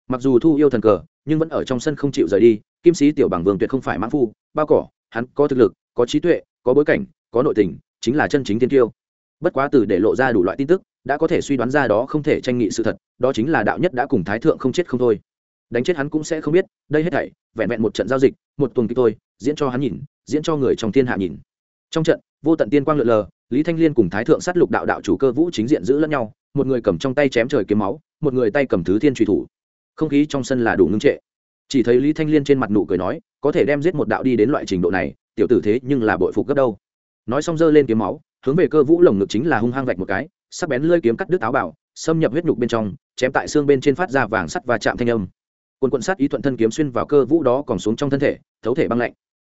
Mặc dù thu yêu thần cờ, nhưng vẫn ở trong sân không chịu rời đi, kim sĩ tiểu bằng vương tuyệt không phải mãn phu, bao cỏ, hắn có thực lực, có trí tuệ, có bối cảnh, có nội tình, chính là chân chính tiên tiêu. Bất quá từ để lộ ra đủ loại tin tức, đã có thể suy đoán ra đó không thể tranh nghị sự thật, đó chính là đạo nhất đã cùng thái thượng không chết không thôi đánh chết hắn cũng sẽ không biết, đây hết thảy, vẹn vẹn một trận giao dịch, một tuần kịp thôi, diễn cho hắn nhìn, diễn cho người trong thiên hạ nhìn. Trong trận, vô tận tiên quang lượn lờ, lý thanh liên cùng thái thượng sát lục đạo đạo chủ cơ vũ chính diện giữ lẫn nhau, một người cầm trong tay chém trời kiếm máu, một người tay cầm thứ thiên truy thủ. Không khí trong sân là đủ ngưng trệ. Chỉ thấy lý thanh liên trên mặt nụ cười nói, có thể đem giết một đạo đi đến loại trình độ này, tiểu tử thế nhưng là bội phục gấp đâu. Nói xong giơ lên kiếm máu, hướng về cơ vũ lồng ngực chính là hung hăng vạch một cái, sắc bén lơi kiếm cắt đứt áo bảo xâm nhập huyết nhục bên trong, chém tại xương bên trên phát ra vàng sắt và chạm thanh âm quân quận sát ý thuận thân kiếm xuyên vào cơ vũ đó còn xuống trong thân thể, thấu thể băng lạnh.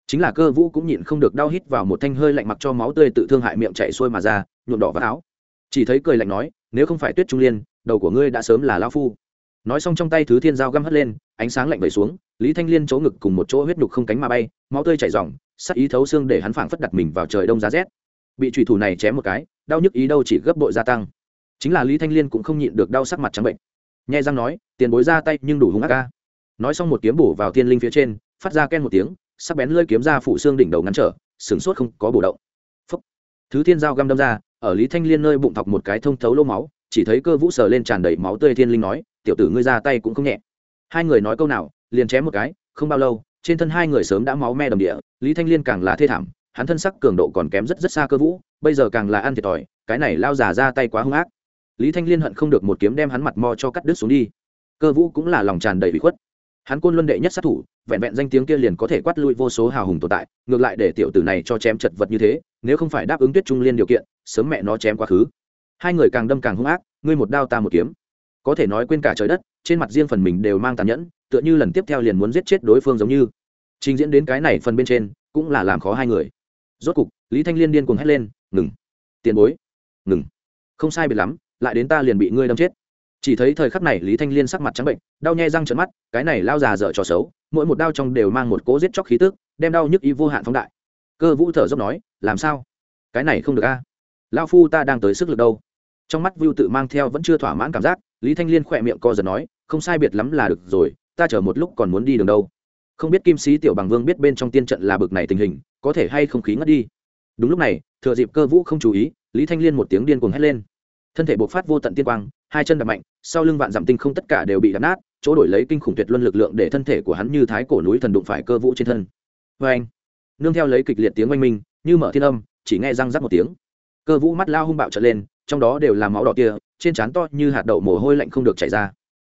Chính là cơ vũ cũng nhịn không được đau hít vào một thanh hơi lạnh mặc cho máu tươi tự thương hại miệng chạy xuôi mà ra, nhuộm đỏ vào áo. Chỉ thấy cười lạnh nói, nếu không phải tuyết trung liên, đầu của ngươi đã sớm là lao phu. Nói xong trong tay thứ thiên dao găm hất lên, ánh sáng lạnh vẩy xuống, lý thanh liên chỗ ngực cùng một chỗ huyết nhục không cánh mà bay, máu tươi chảy r sắc ý thấu xương để hắn phảng phất đặt mình vào trời đông giá rét. Bị trùy thủ này chém một cái, đau nhức ý đâu chỉ gấp bội gia tăng. Chính là lý thanh liên cũng không nhịn được đau sắc mặt trắng bệnh. Nhẹ răng nói, tiền bối ra tay nhưng đủ hung ác ca nói xong một kiếm bổ vào thiên linh phía trên, phát ra ken một tiếng, sắc bén lơi kiếm ra phủ xương đỉnh đầu ngắn trở sửng sốt không có bổ động. Phúc. thứ thiên dao găm đâm ra, ở lý thanh liên nơi bụng thọc một cái thông thấu lô máu, chỉ thấy cơ vũ sờ lên tràn đầy máu tươi thiên linh nói, tiểu tử ngươi ra tay cũng không nhẹ. Hai người nói câu nào, liền chém một cái, không bao lâu, trên thân hai người sớm đã máu me đầm địa, lý thanh liên càng là thê thảm, hắn thân sắc cường độ còn kém rất rất xa cơ vũ, bây giờ càng là ăn thiệt thòi, cái này lao già ra tay quá hung ác. Lý thanh liên hận không được một kiếm đem hắn mặt mo cho cắt đứt xuống đi. Cơ vũ cũng là lòng tràn đầy bị khuất hắn côn luân đệ nhất sát thủ, vẹn vẹn danh tiếng kia liền có thể quát lui vô số hào hùng tồn tại, ngược lại để tiểu tử này cho chém chật vật như thế, nếu không phải đáp ứng tuyết trung liên điều kiện, sớm mẹ nó chém quá khứ. Hai người càng đâm càng hung ác, ngươi một đao ta một kiếm. Có thể nói quên cả trời đất, trên mặt riêng phần mình đều mang tàn nhẫn, tựa như lần tiếp theo liền muốn giết chết đối phương giống như. Trình diễn đến cái này phần bên trên, cũng là làm khó hai người. Rốt cục, lý thanh liên điên cuồng hét lên, ngừng, tiền bối, ngừng. Không sai biệt lắm, lại đến ta liền bị ngươi đâm chết chỉ thấy thời khắc này lý thanh liên sắc mặt trắng bệnh, đau nhai răng trợn mắt, cái này lao già dở trò xấu, mỗi một đao trong đều mang một cố giết chóc khí tức, đem đau nhức ý vô hạn phóng đại. Cơ vũ thở dốc nói, làm sao? Cái này không được a. À? lao phu ta đang tới sức lực đâu. Trong mắt vưu tự mang theo vẫn chưa thỏa mãn cảm giác, lý thanh liên khỏe miệng co giật nói, không sai biệt lắm là được rồi, ta chờ một lúc còn muốn đi đường đâu. Không biết kim sĩ tiểu bằng vương biết bên trong tiên trận là bực này tình hình, có thể hay không khí ngất đi. Đúng lúc này, thừa dịp cơ vũ không chú ý, lý thanh liên một tiếng điên cuồng hét lên thân thể bộc phát vô tận tiên quang, hai chân đập mạnh, sau lưng vạn dặm tinh không tất cả đều bị đập nát, chỗ đổi lấy kinh khủng tuyệt luân lực lượng để thân thể của hắn như thái cổ núi thần đụng phải cơ vũ trên thân. Vê anh, nương theo lấy kịch liệt tiếng oanh minh, như mở thiên âm, chỉ nghe răng rắc một tiếng. Cơ vũ mắt lao hung bạo trở lên, trong đó đều là máu đỏ kia, trên trán to như hạt đậu mồ hôi lạnh không được chảy ra.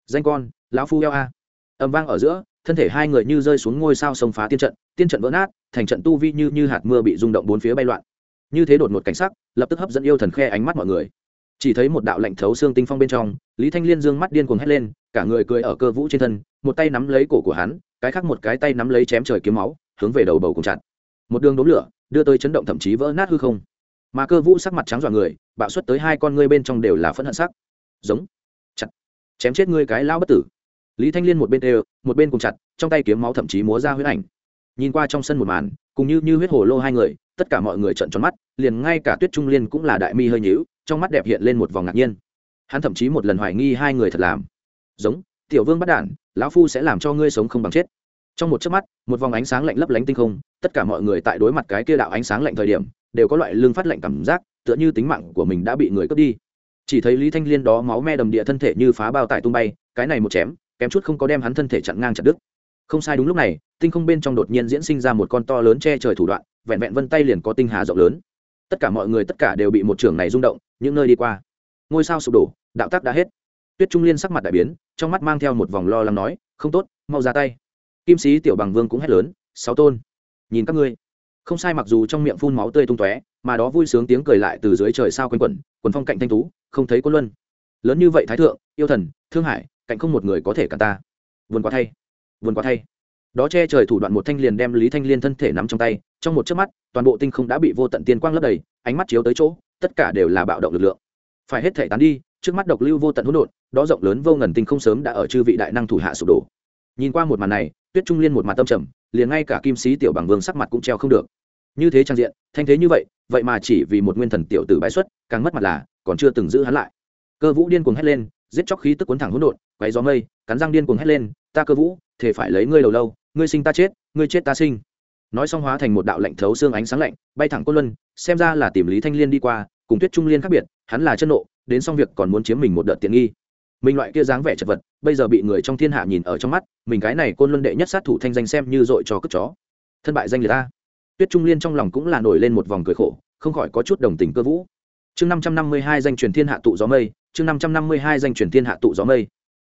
Danh con, lão phu eo a. Âm vang ở giữa, thân thể hai người như rơi xuống ngôi sao sông phá tiên trận tiên trận vỡ nát, thành trận tu vi như như hạt mưa bị rung động bốn phía bay loạn. Như thế đột ngột cảnh sắc, lập tức hấp dẫn yêu thần khe ánh mắt mọi người chỉ thấy một đạo lạnh thấu xương tinh phong bên trong, lý thanh liên dương mắt điên cuồng hét lên, cả người cười ở cơ vũ trên thân, một tay nắm lấy cổ của hắn, cái khác một cái tay nắm lấy chém trời kiếm máu, hướng về đầu bầu cùng chặt một đường đốm lửa, đưa tới chấn động thậm chí vỡ nát hư không. Mà cơ vũ sắc mặt trắng dọa người, bạo xuất tới hai con ngươi bên trong đều là phẫn hận sắc. Giống. Chặt. Chém chết ngươi cái lao bất tử. Lý thanh liên một bên đều một bên cùng chặt, trong tay kiếm máu thậm chí múa ra huyết ảnh. Nhìn qua trong sân một màn, cùng như như huyết hồ lô hai người, tất cả mọi người trợn tròn mắt, liền ngay cả tuyết trung liên cũng là đại mi hơi nhíu trong mắt đẹp hiện lên một vòng ngạc nhiên. Hắn thậm chí một lần hoài nghi hai người thật làm. Giống, tiểu vương bắt đản, lão phu sẽ làm cho ngươi sống không bằng chết. Trong một chớp mắt, một vòng ánh sáng lạnh lấp lánh tinh không, tất cả mọi người tại đối mặt cái kia đạo ánh sáng lạnh thời điểm, đều có loại lương phát lạnh cảm giác, tựa như tính mạng của mình đã bị người cướp đi. Chỉ thấy lý thanh liên đó máu me đầm địa thân thể như phá bao tải tung bay, cái này một chém, kém chút không có đem hắn thân thể chặn ngang chặt đứt. Không sai đúng lúc này, tinh không bên trong đột nhiên diễn sinh ra một con to lớn che trời thủ đoạn, vẹn vẹn vân tay liền có tinh hà rộng lớn tất cả mọi người tất cả đều bị một trường này rung động, những nơi đi qua. Ngôi sao sụp đổ, đạo tác đã hết. Tuyết trung liên sắc mặt đại biến, trong mắt mang theo một vòng lo lắng nói, không tốt, mau ra tay. Kim sĩ tiểu bằng vương cũng hét lớn, sáu tôn, nhìn các ngươi. Không sai mặc dù trong miệng phun máu tươi tung tóe, mà đó vui sướng tiếng cười lại từ dưới trời sao quanh quẩn, quần phong cạnh thanh tú, không thấy có luân. Lớn như vậy thái thượng, yêu thần, thương hải, cạnh không một người có thể cả ta. Vườn quá thay, vườn quá thay đó che trời thủ đoạn một thanh liền đem lý thanh liên thân thể nắm trong tay, trong một chớp mắt, toàn bộ tinh không đã bị vô tận tiên quang lấp đầy, ánh mắt chiếu tới chỗ, tất cả đều là bạo động lực lượng. Phải hết thể tán đi, trước mắt độc lưu vô tận hỗn độn, đó rộng lớn vô ngần tinh không sớm đã ở chư vị đại năng thủ hạ sụp đổ. Nhìn qua một màn này, tuyết trung liên một mặt tâm trầm, liền ngay cả kim sĩ tiểu bằng vương sắc mặt cũng treo không được. Như thế trang diện, thanh thế như vậy vậy mà chỉ vì một nguyên thần tiểu tử bãi xuất, càng mất mặt là, còn chưa từng giữ hắn lại. Cơ vũ điên cuồng hét lên, giết chóc khí tức cuốn thẳng hỗn độn, quấy gió mây, cắn răng điên cuồng hét lên, ta cơ vũ thể phải lấy ngươi đầu lâu ngươi sinh ta chết, ngươi chết ta sinh. Nói xong hóa thành một đạo lạnh thấu xương ánh sáng lạnh, bay thẳng côn luân, xem ra là tìm lý thanh liên đi qua, cùng tuyết trung liên khác biệt, hắn là chân nộ, đến xong việc còn muốn chiếm mình một đợt tiện nghi. Mình loại kia dáng vẻ chật vật, bây giờ bị người trong thiên hạ nhìn ở trong mắt, mình cái này côn luân đệ nhất sát thủ thanh danh xem như dội cho cất chó. Thân bại danh liệt ta. Tuyết trung liên trong lòng cũng là nổi lên một vòng cười khổ, không khỏi có chút đồng tình cơ vũ. Chương năm trăm năm mươi hai danh truyền thiên hạ tụ gió mây, chương năm trăm năm mươi hai danh truyền thiên hạ tụ gió mây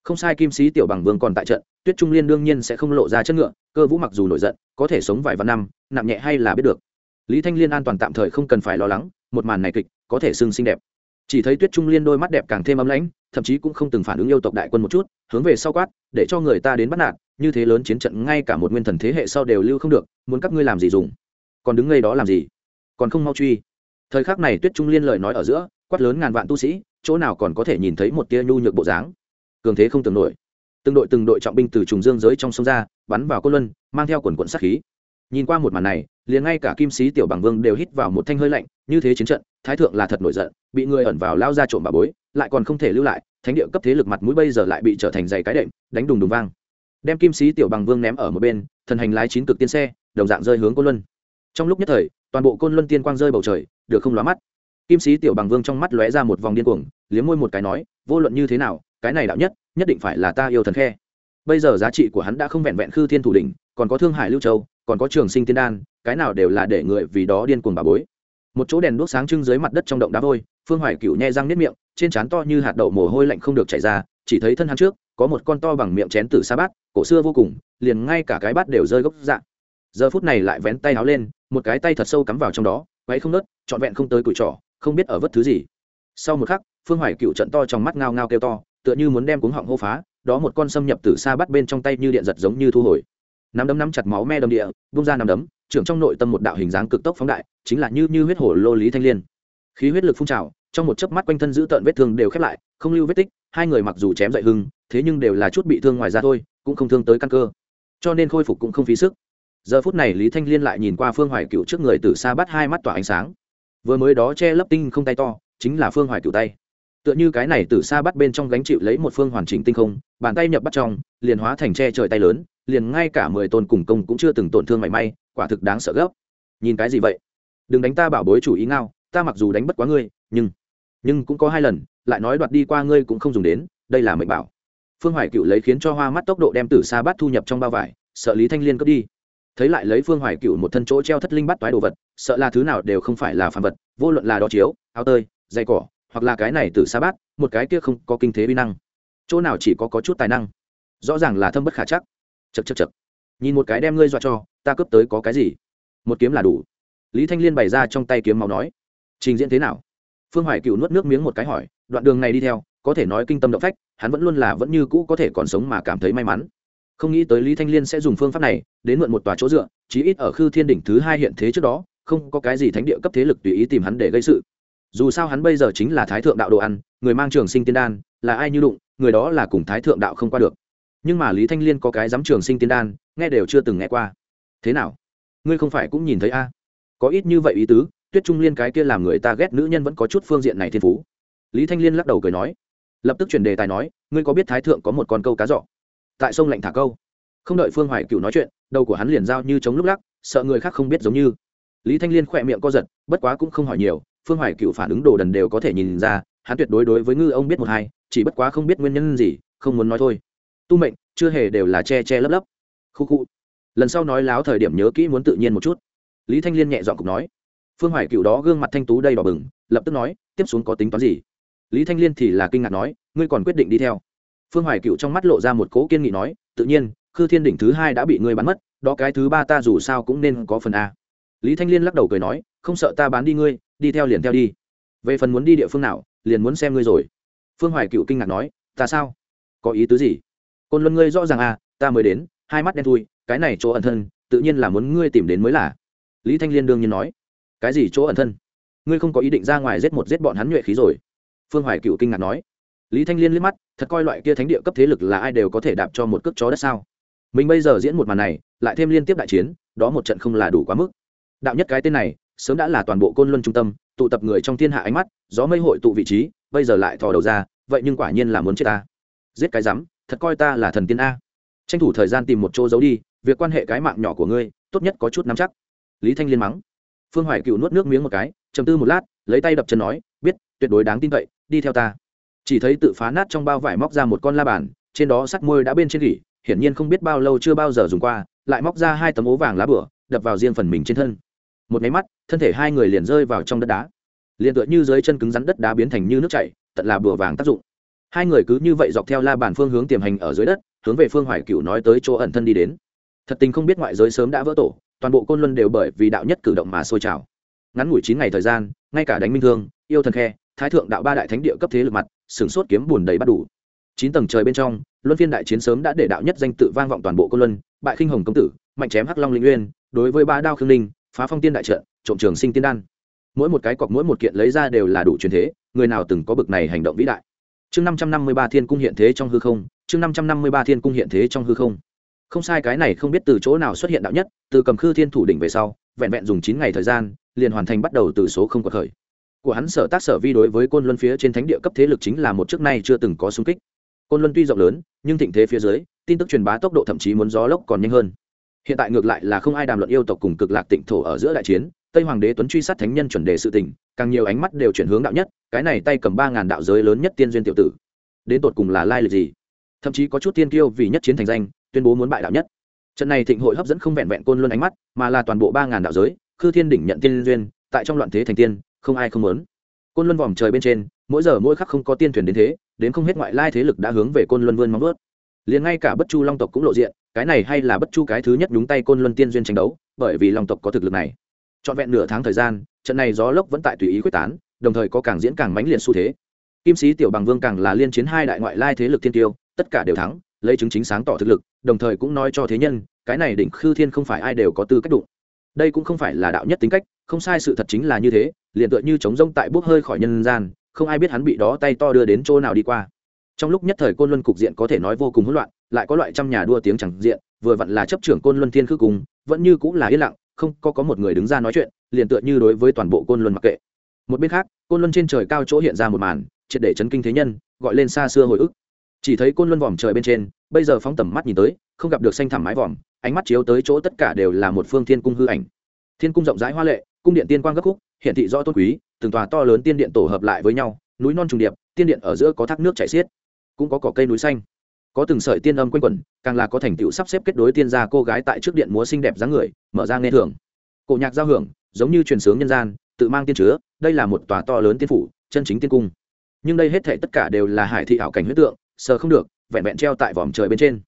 không sai, kim sĩ tiểu bằng vương còn tại trận, tuyết trung liên đương nhiên sẽ không lộ ra chất ngựa, cơ vũ mặc dù nổi giận, có thể sống vài vạn năm, nặng nhẹ hay là biết được. Lý thanh liên an toàn tạm thời không cần phải lo lắng, một màn này kịch, có thể xưng xinh đẹp. Chỉ thấy tuyết trung liên đôi mắt đẹp càng thêm ấm lãnh, thậm chí cũng không từng phản ứng yêu tộc đại quân một chút, hướng về sau quát, để cho người ta đến bắt nạt, như thế lớn chiến trận ngay cả một nguyên thần thế hệ sau đều lưu không được, muốn các ngươi làm gì dùng? Còn đứng ngay đó làm gì? Còn không mau truy. Thời khắc này tuyết trung liên lời nói ở giữa, quát lớn ngàn vạn tu sĩ, chỗ nào còn có thể nhìn thấy một tia nhu nhược bộ dáng cường thế không tưởng nổi. Từng đội từng đội trọng binh từ trùng dương giới trong sông ra, bắn vào côn luân, mang theo quần quận sát khí. Nhìn qua một màn này, liền ngay cả kim sĩ tiểu bằng vương đều hít vào một thanh hơi lạnh, như thế chiến trận, thái thượng là thật nổi giận, bị người ẩn vào lao ra trộm bà bối, lại còn không thể lưu lại, thánh địa cấp thế lực mặt mũi bây giờ lại bị trở thành giày cái đệm, đánh đùng đùng vang. Đem kim sĩ tiểu bằng vương ném ở một bên, thần hành lái chín cực tiên xe, đồng dạng rơi hướng côn luân. Trong lúc nhất thời, toàn bộ côn luân tiên quang rơi bầu trời, được không lóa mắt. Kim sĩ tiểu bằng vương trong mắt lóe ra một vòng điên cuồng, liếm môi một cái nói, vô luận như thế nào cái này đạo nhất nhất định phải là ta yêu thần khe. Bây giờ giá trị của hắn đã không vẹn vẹn khư thiên thủ đỉnh, còn có thương hải lưu châu, còn có trường sinh tiên đan, cái nào đều là để người vì đó điên cuồng bà bối. Một chỗ đèn đuốc sáng trưng dưới mặt đất trong động đá vôi, phương hoài cựu nhẹ răng nếp miệng, trên trán to như hạt đậu mồ hôi lạnh không được chảy ra, chỉ thấy thân hắn trước, có một con to bằng miệng chén từ sa bát, cổ xưa vô cùng, liền ngay cả cái bát đều rơi gốc dạng giờ phút này lại vén tay áo lên, một cái tay thật sâu cắm vào trong đó váy không nớt, trọn vẹn không tới cùi trỏ, không biết ở vất thứ gì. Sau một khắc, phương hoài cựu trận to trong mắt ngao ngao kêu to tựa như muốn đem cuống họng hô phá, đó một con xâm nhập từ xa bắt bên trong tay như điện giật giống như thu hồi. Nắm đấm nắm chặt máu me đầm địa bung ra nắm đấm, trưởng trong nội tâm một đạo hình dáng cực tốc phóng đại, chính là như như huyết hổ lô lý thanh liên. Khí huyết lực phun trào, trong một chớp mắt quanh thân giữ tợn vết thương đều khép lại, không lưu vết tích, hai người mặc dù chém dậy hưng, thế nhưng đều là chút bị thương ngoài ra thôi, cũng không thương tới căn cơ. Cho nên khôi phục cũng không phí sức. Giờ phút này lý thanh liên lại nhìn qua phương hoài cựu trước người từ xa bắt hai mắt tỏa ánh sáng. Vừa mới đó che lấp tinh không tay to, chính là phương hoài cựu tay tựa như cái này từ xa bắt bên trong gánh chịu lấy một phương hoàn chỉnh tinh không, bàn tay nhập bắt trong, liền hóa thành tre trời tay lớn, liền ngay cả mười tôn cùng công cũng chưa từng tổn thương mảy may, quả thực đáng sợ gấp. Nhìn cái gì vậy? Đừng đánh ta bảo bối chủ ý ngao, ta mặc dù đánh bất quá ngươi, nhưng nhưng cũng có hai lần, lại nói đoạt đi qua ngươi cũng không dùng đến, đây là mệnh bảo. Phương hoài cựu lấy khiến cho hoa mắt tốc độ đem từ xa bắt thu nhập trong bao vải, sợ lý thanh liên cướp đi. Thấy lại lấy phương hoài cựu một thân chỗ treo thất linh bắt toái đồ vật, sợ là thứ nào đều không phải là phản vật, vô luận là đo chiếu, áo tơi dây cỏ hoặc là cái này từ xa bát một cái kia không có kinh thế vi năng. Chỗ nào chỉ có, có chút tài năng rõ ràng là thâm bất khả chắc. Chật chật chật nhìn một cái đem ngươi dọa cho ta cướp tới có cái gì? Một kiếm là đủ. Lý thanh liên bày ra trong tay kiếm máu nói trình diễn thế nào? Phương hoài cựu nuốt nước miếng một cái hỏi đoạn đường này đi theo có thể nói kinh tâm động phách hắn vẫn luôn là vẫn như cũ có thể còn sống mà cảm thấy may mắn. Không nghĩ tới lý thanh liên sẽ dùng phương pháp này đến mượn một tòa chỗ dựa chí ít ở khư thiên đỉnh thứ hai hiện thế trước đó không có cái gì thánh địa cấp thế lực tùy ý tìm hắn để gây sự dù sao hắn bây giờ chính là thái thượng đạo đồ ăn, người mang trường sinh tiên đan, là ai như đụng, người đó là cùng thái thượng đạo không qua được. Nhưng mà lý thanh liên có cái dám trường sinh tiên đan, nghe đều chưa từng nghe qua. Thế nào? Ngươi không phải cũng nhìn thấy a? Có ít như vậy ý tứ, tuyết trung liên cái kia làm người ta ghét nữ nhân vẫn có chút phương diện này thiên phú. Lý thanh liên lắc đầu cười nói. Lập tức chuyển đề tài nói, ngươi có biết thái thượng có một con câu cá giỏ tại sông lạnh thả câu. Không đợi phương hoài cựu nói chuyện, đầu của hắn liền giao như chống lúc lắc, sợ người khác không biết giống như. Lý thanh liên khỏe miệng co giật, bất quá cũng không hỏi nhiều phương hoài cựu phản ứng đồ đần đều có thể nhìn ra, hắn tuyệt đối đối với ngư ông biết một hai, chỉ bất quá không biết nguyên nhân gì, không muốn nói thôi. Tu mệnh, chưa hề đều là che che lấp lấp. Khu khu. Lần sau nói láo thời điểm nhớ kỹ muốn tự nhiên một chút. Lý thanh liên nhẹ dọn cục nói. Phương hoài cựu đó gương mặt thanh tú đầy đỏ bừng, lập tức nói, tiếp xuống có tính toán gì? Lý thanh liên thì là kinh ngạc nói, ngươi còn quyết định đi theo. Phương hoài cựu trong mắt lộ ra một cố kiên nghị nói, tự nhiên, khư thiên đỉnh thứ hai đã bị ngươi bắn mất, đó cái thứ ba ta dù sao cũng nên có phần a. Lý thanh liên lắc đầu cười nói, không sợ ta bán đi ngươi đi theo liền theo đi. Về phần muốn đi địa phương nào, liền muốn xem ngươi rồi. Phương hoài cựu kinh ngạc nói, ta sao? Có ý tứ gì? Côn luân ngươi rõ ràng à ta mới đến, hai mắt đen thui, cái này chỗ ẩn thân, tự nhiên là muốn ngươi tìm đến mới là. Lý thanh liên đương nhiên nói, cái gì chỗ ẩn thân? Ngươi không có ý định ra ngoài giết một giết bọn hắn nhuệ khí rồi. Phương hoài cựu kinh ngạc nói. Lý thanh liên liếc mắt, thật coi loại kia thánh địa cấp thế lực là ai đều có thể đạp cho một cước chó đất sao? Mình bây giờ diễn một màn này, lại thêm liên tiếp đại chiến, đó một trận không là đủ quá mức. Đạo nhất cái tên này sớm đã là toàn bộ côn luân trung tâm, tụ tập người trong thiên hạ ánh mắt, gió mây hội tụ vị trí, bây giờ lại thò đầu ra, vậy nhưng quả nhiên là muốn chết ta. Giết cái rắm, thật coi ta là thần tiên a. Tranh thủ thời gian tìm một chỗ giấu đi, việc quan hệ cái mạng nhỏ của ngươi, tốt nhất có chút nắm chắc. Lý thanh liên mắng. Phương hoài cựu nuốt nước miếng một cái chầm tư một lát, lấy tay đập chân nói, biết, tuyệt đối đáng tin cậy, đi theo ta. Chỉ thấy tự phá nát trong bao vải móc ra một con la bàn, trên đó sắc môi đã bên trên gỉ, hiển nhiên không biết bao lâu chưa bao giờ dùng qua, lại móc ra hai tấm ố vàng lá bửa, đập vào riêng phần mình trên thân một máy mắt, thân thể hai người liền rơi vào trong đất đá. Liền tựa như dưới chân cứng rắn đất đá biến thành như nước chảy, tận là bừa vàng tác dụng. Hai người cứ như vậy dọc theo la bàn phương hướng tiềm hành ở dưới đất, hướng về phương hoài cựu nói tới chỗ ẩn thân đi đến. Thật tình không biết ngoại giới sớm đã vỡ tổ, toàn bộ côn luân đều bởi vì đạo nhất cử động mà sôi trào. Ngắn ngủi chín ngày thời gian, ngay cả đánh minh thương, yêu thần khe, thái thượng đạo ba đại thánh địa cấp thế lực mặt sửng sốt kiếm bùn đầy bắt đủ. Chín tầng trời bên trong, luân phiên đại chiến sớm đã để đạo nhất danh tự vang vọng toàn bộ côn luân, bại khinh hồng công tử, mạnh chém hắc long linh uyên đối với ba đao khương linh phá phong tiên đại trận, trộm trường sinh tiên đan. Mỗi một cái cọc, mỗi một kiện lấy ra đều là đủ truyền thế, người nào từng có bực này hành động vĩ đại. Chương năm trăm năm mươi ba thiên cung hiện thế trong hư không, chương năm trăm năm mươi ba thiên cung hiện thế trong hư không. Không sai, cái này không biết từ chỗ nào xuất hiện đạo nhất, từ cầm khư thiên thủ đỉnh về sau, vẹn vẹn dùng chín ngày thời gian, liền hoàn thành bắt đầu từ số không có khởi. Của hắn sở tác sở vi đối với côn luân phía trên thánh địa cấp thế lực chính là một trước nay chưa từng có xung kích. Côn luân tuy rộng lớn, nhưng thịnh thế phía dưới, tin tức truyền bá tốc độ thậm chí muốn gió lốc còn nhanh hơn hiện tại ngược lại là không ai đàm luận yêu tộc cùng cực lạc tịnh thổ ở giữa đại chiến, tây hoàng đế tuấn truy sát thánh nhân chuẩn đề sự tình, càng nhiều ánh mắt đều chuyển hướng đạo nhất, cái này tay cầm ba ngàn đạo giới lớn nhất tiên duyên tiểu tử. Đến tột cùng là lai lịch gì? Thậm chí có chút tiên kiêu vì nhất chiến thành danh, tuyên bố muốn bại đạo nhất. Trận này thịnh hội hấp dẫn không vẹn vẹn côn luân ánh mắt, mà là toàn bộ ba ngàn đạo giới, khư thiên đỉnh nhận tiên duyên, tại trong loạn thế thành tiên, không ai không muốn. Côn luân vòm trời bên trên, mỗi giờ mỗi khắc không có tiên thuyền đến thế, đến không hết ngoại lai thế lực đã hướng về côn luân vươn móng vớt liền ngay cả bất chu long tộc cũng lộ diện cái này hay là bất chu cái thứ nhất nhúng tay côn luân tiên duyên tranh đấu, bởi vì long tộc có thực lực này. Trọn vẹn nửa tháng thời gian, trận này gió lốc vẫn tại tùy ý quyết tán, đồng thời có càng diễn càng mãnh liệt xu thế. Kim sĩ tiểu bằng vương càng là liên chiến hai đại ngoại lai thế lực thiên tiêu, tất cả đều thắng, lấy chứng chính sáng tỏ thực lực, đồng thời cũng nói cho thế nhân, cái này đỉnh khư thiên không phải ai đều có tư cách đụng. Đây cũng không phải là đạo nhất tính cách, không sai sự thật chính là như thế, liền tựa như chống rông tại bốc hơi khỏi nhân gian, không ai biết hắn bị đó tay to đưa đến chỗ nào đi qua. Trong lúc nhất thời côn luân cục diện có thể nói vô cùng hỗn loạn lại có loại trăm nhà đua tiếng chẳng diện, vừa vặn là chấp trưởng côn luân thiên khư cùng vẫn như cũng là yên lặng, không có có một người đứng ra nói chuyện, liền tựa như đối với toàn bộ côn luân mặc kệ. Một bên khác, côn luân trên trời cao chỗ hiện ra một màn, triệt để chấn kinh thế nhân, gọi lên xa xưa hồi ức. Chỉ thấy côn luân vòm trời bên trên, bây giờ phóng tầm mắt nhìn tới, không gặp được xanh thẳm mái vòm, ánh mắt chiếu tới chỗ tất cả đều là một phương thiên cung hư ảnh. Thiên cung rộng rãi hoa lệ, cung điện tiên quang gấp khúc hiện thị rõ tôn quý, từng tòa to lớn tiên điện tổ hợp lại với nhau, núi non trùng điệp, tiên điện ở giữa có thác nước chảy xiết, cũng có cỏ cây núi xanh có từng sợi tiên âm quanh quẩn, càng là có thành tựu sắp xếp kết đối tiên gia cô gái tại trước điện múa xinh đẹp dáng người, mở ra nghe thường. Cổ nhạc giao hưởng, giống như truyền sướng nhân gian, tự mang tiên chứa, đây là một tòa to lớn tiên phủ, chân chính tiên cung. Nhưng đây hết thể tất cả đều là hải thị ảo cảnh huyết tượng, sờ không được, vẹn vẹn treo tại vòm trời bên trên.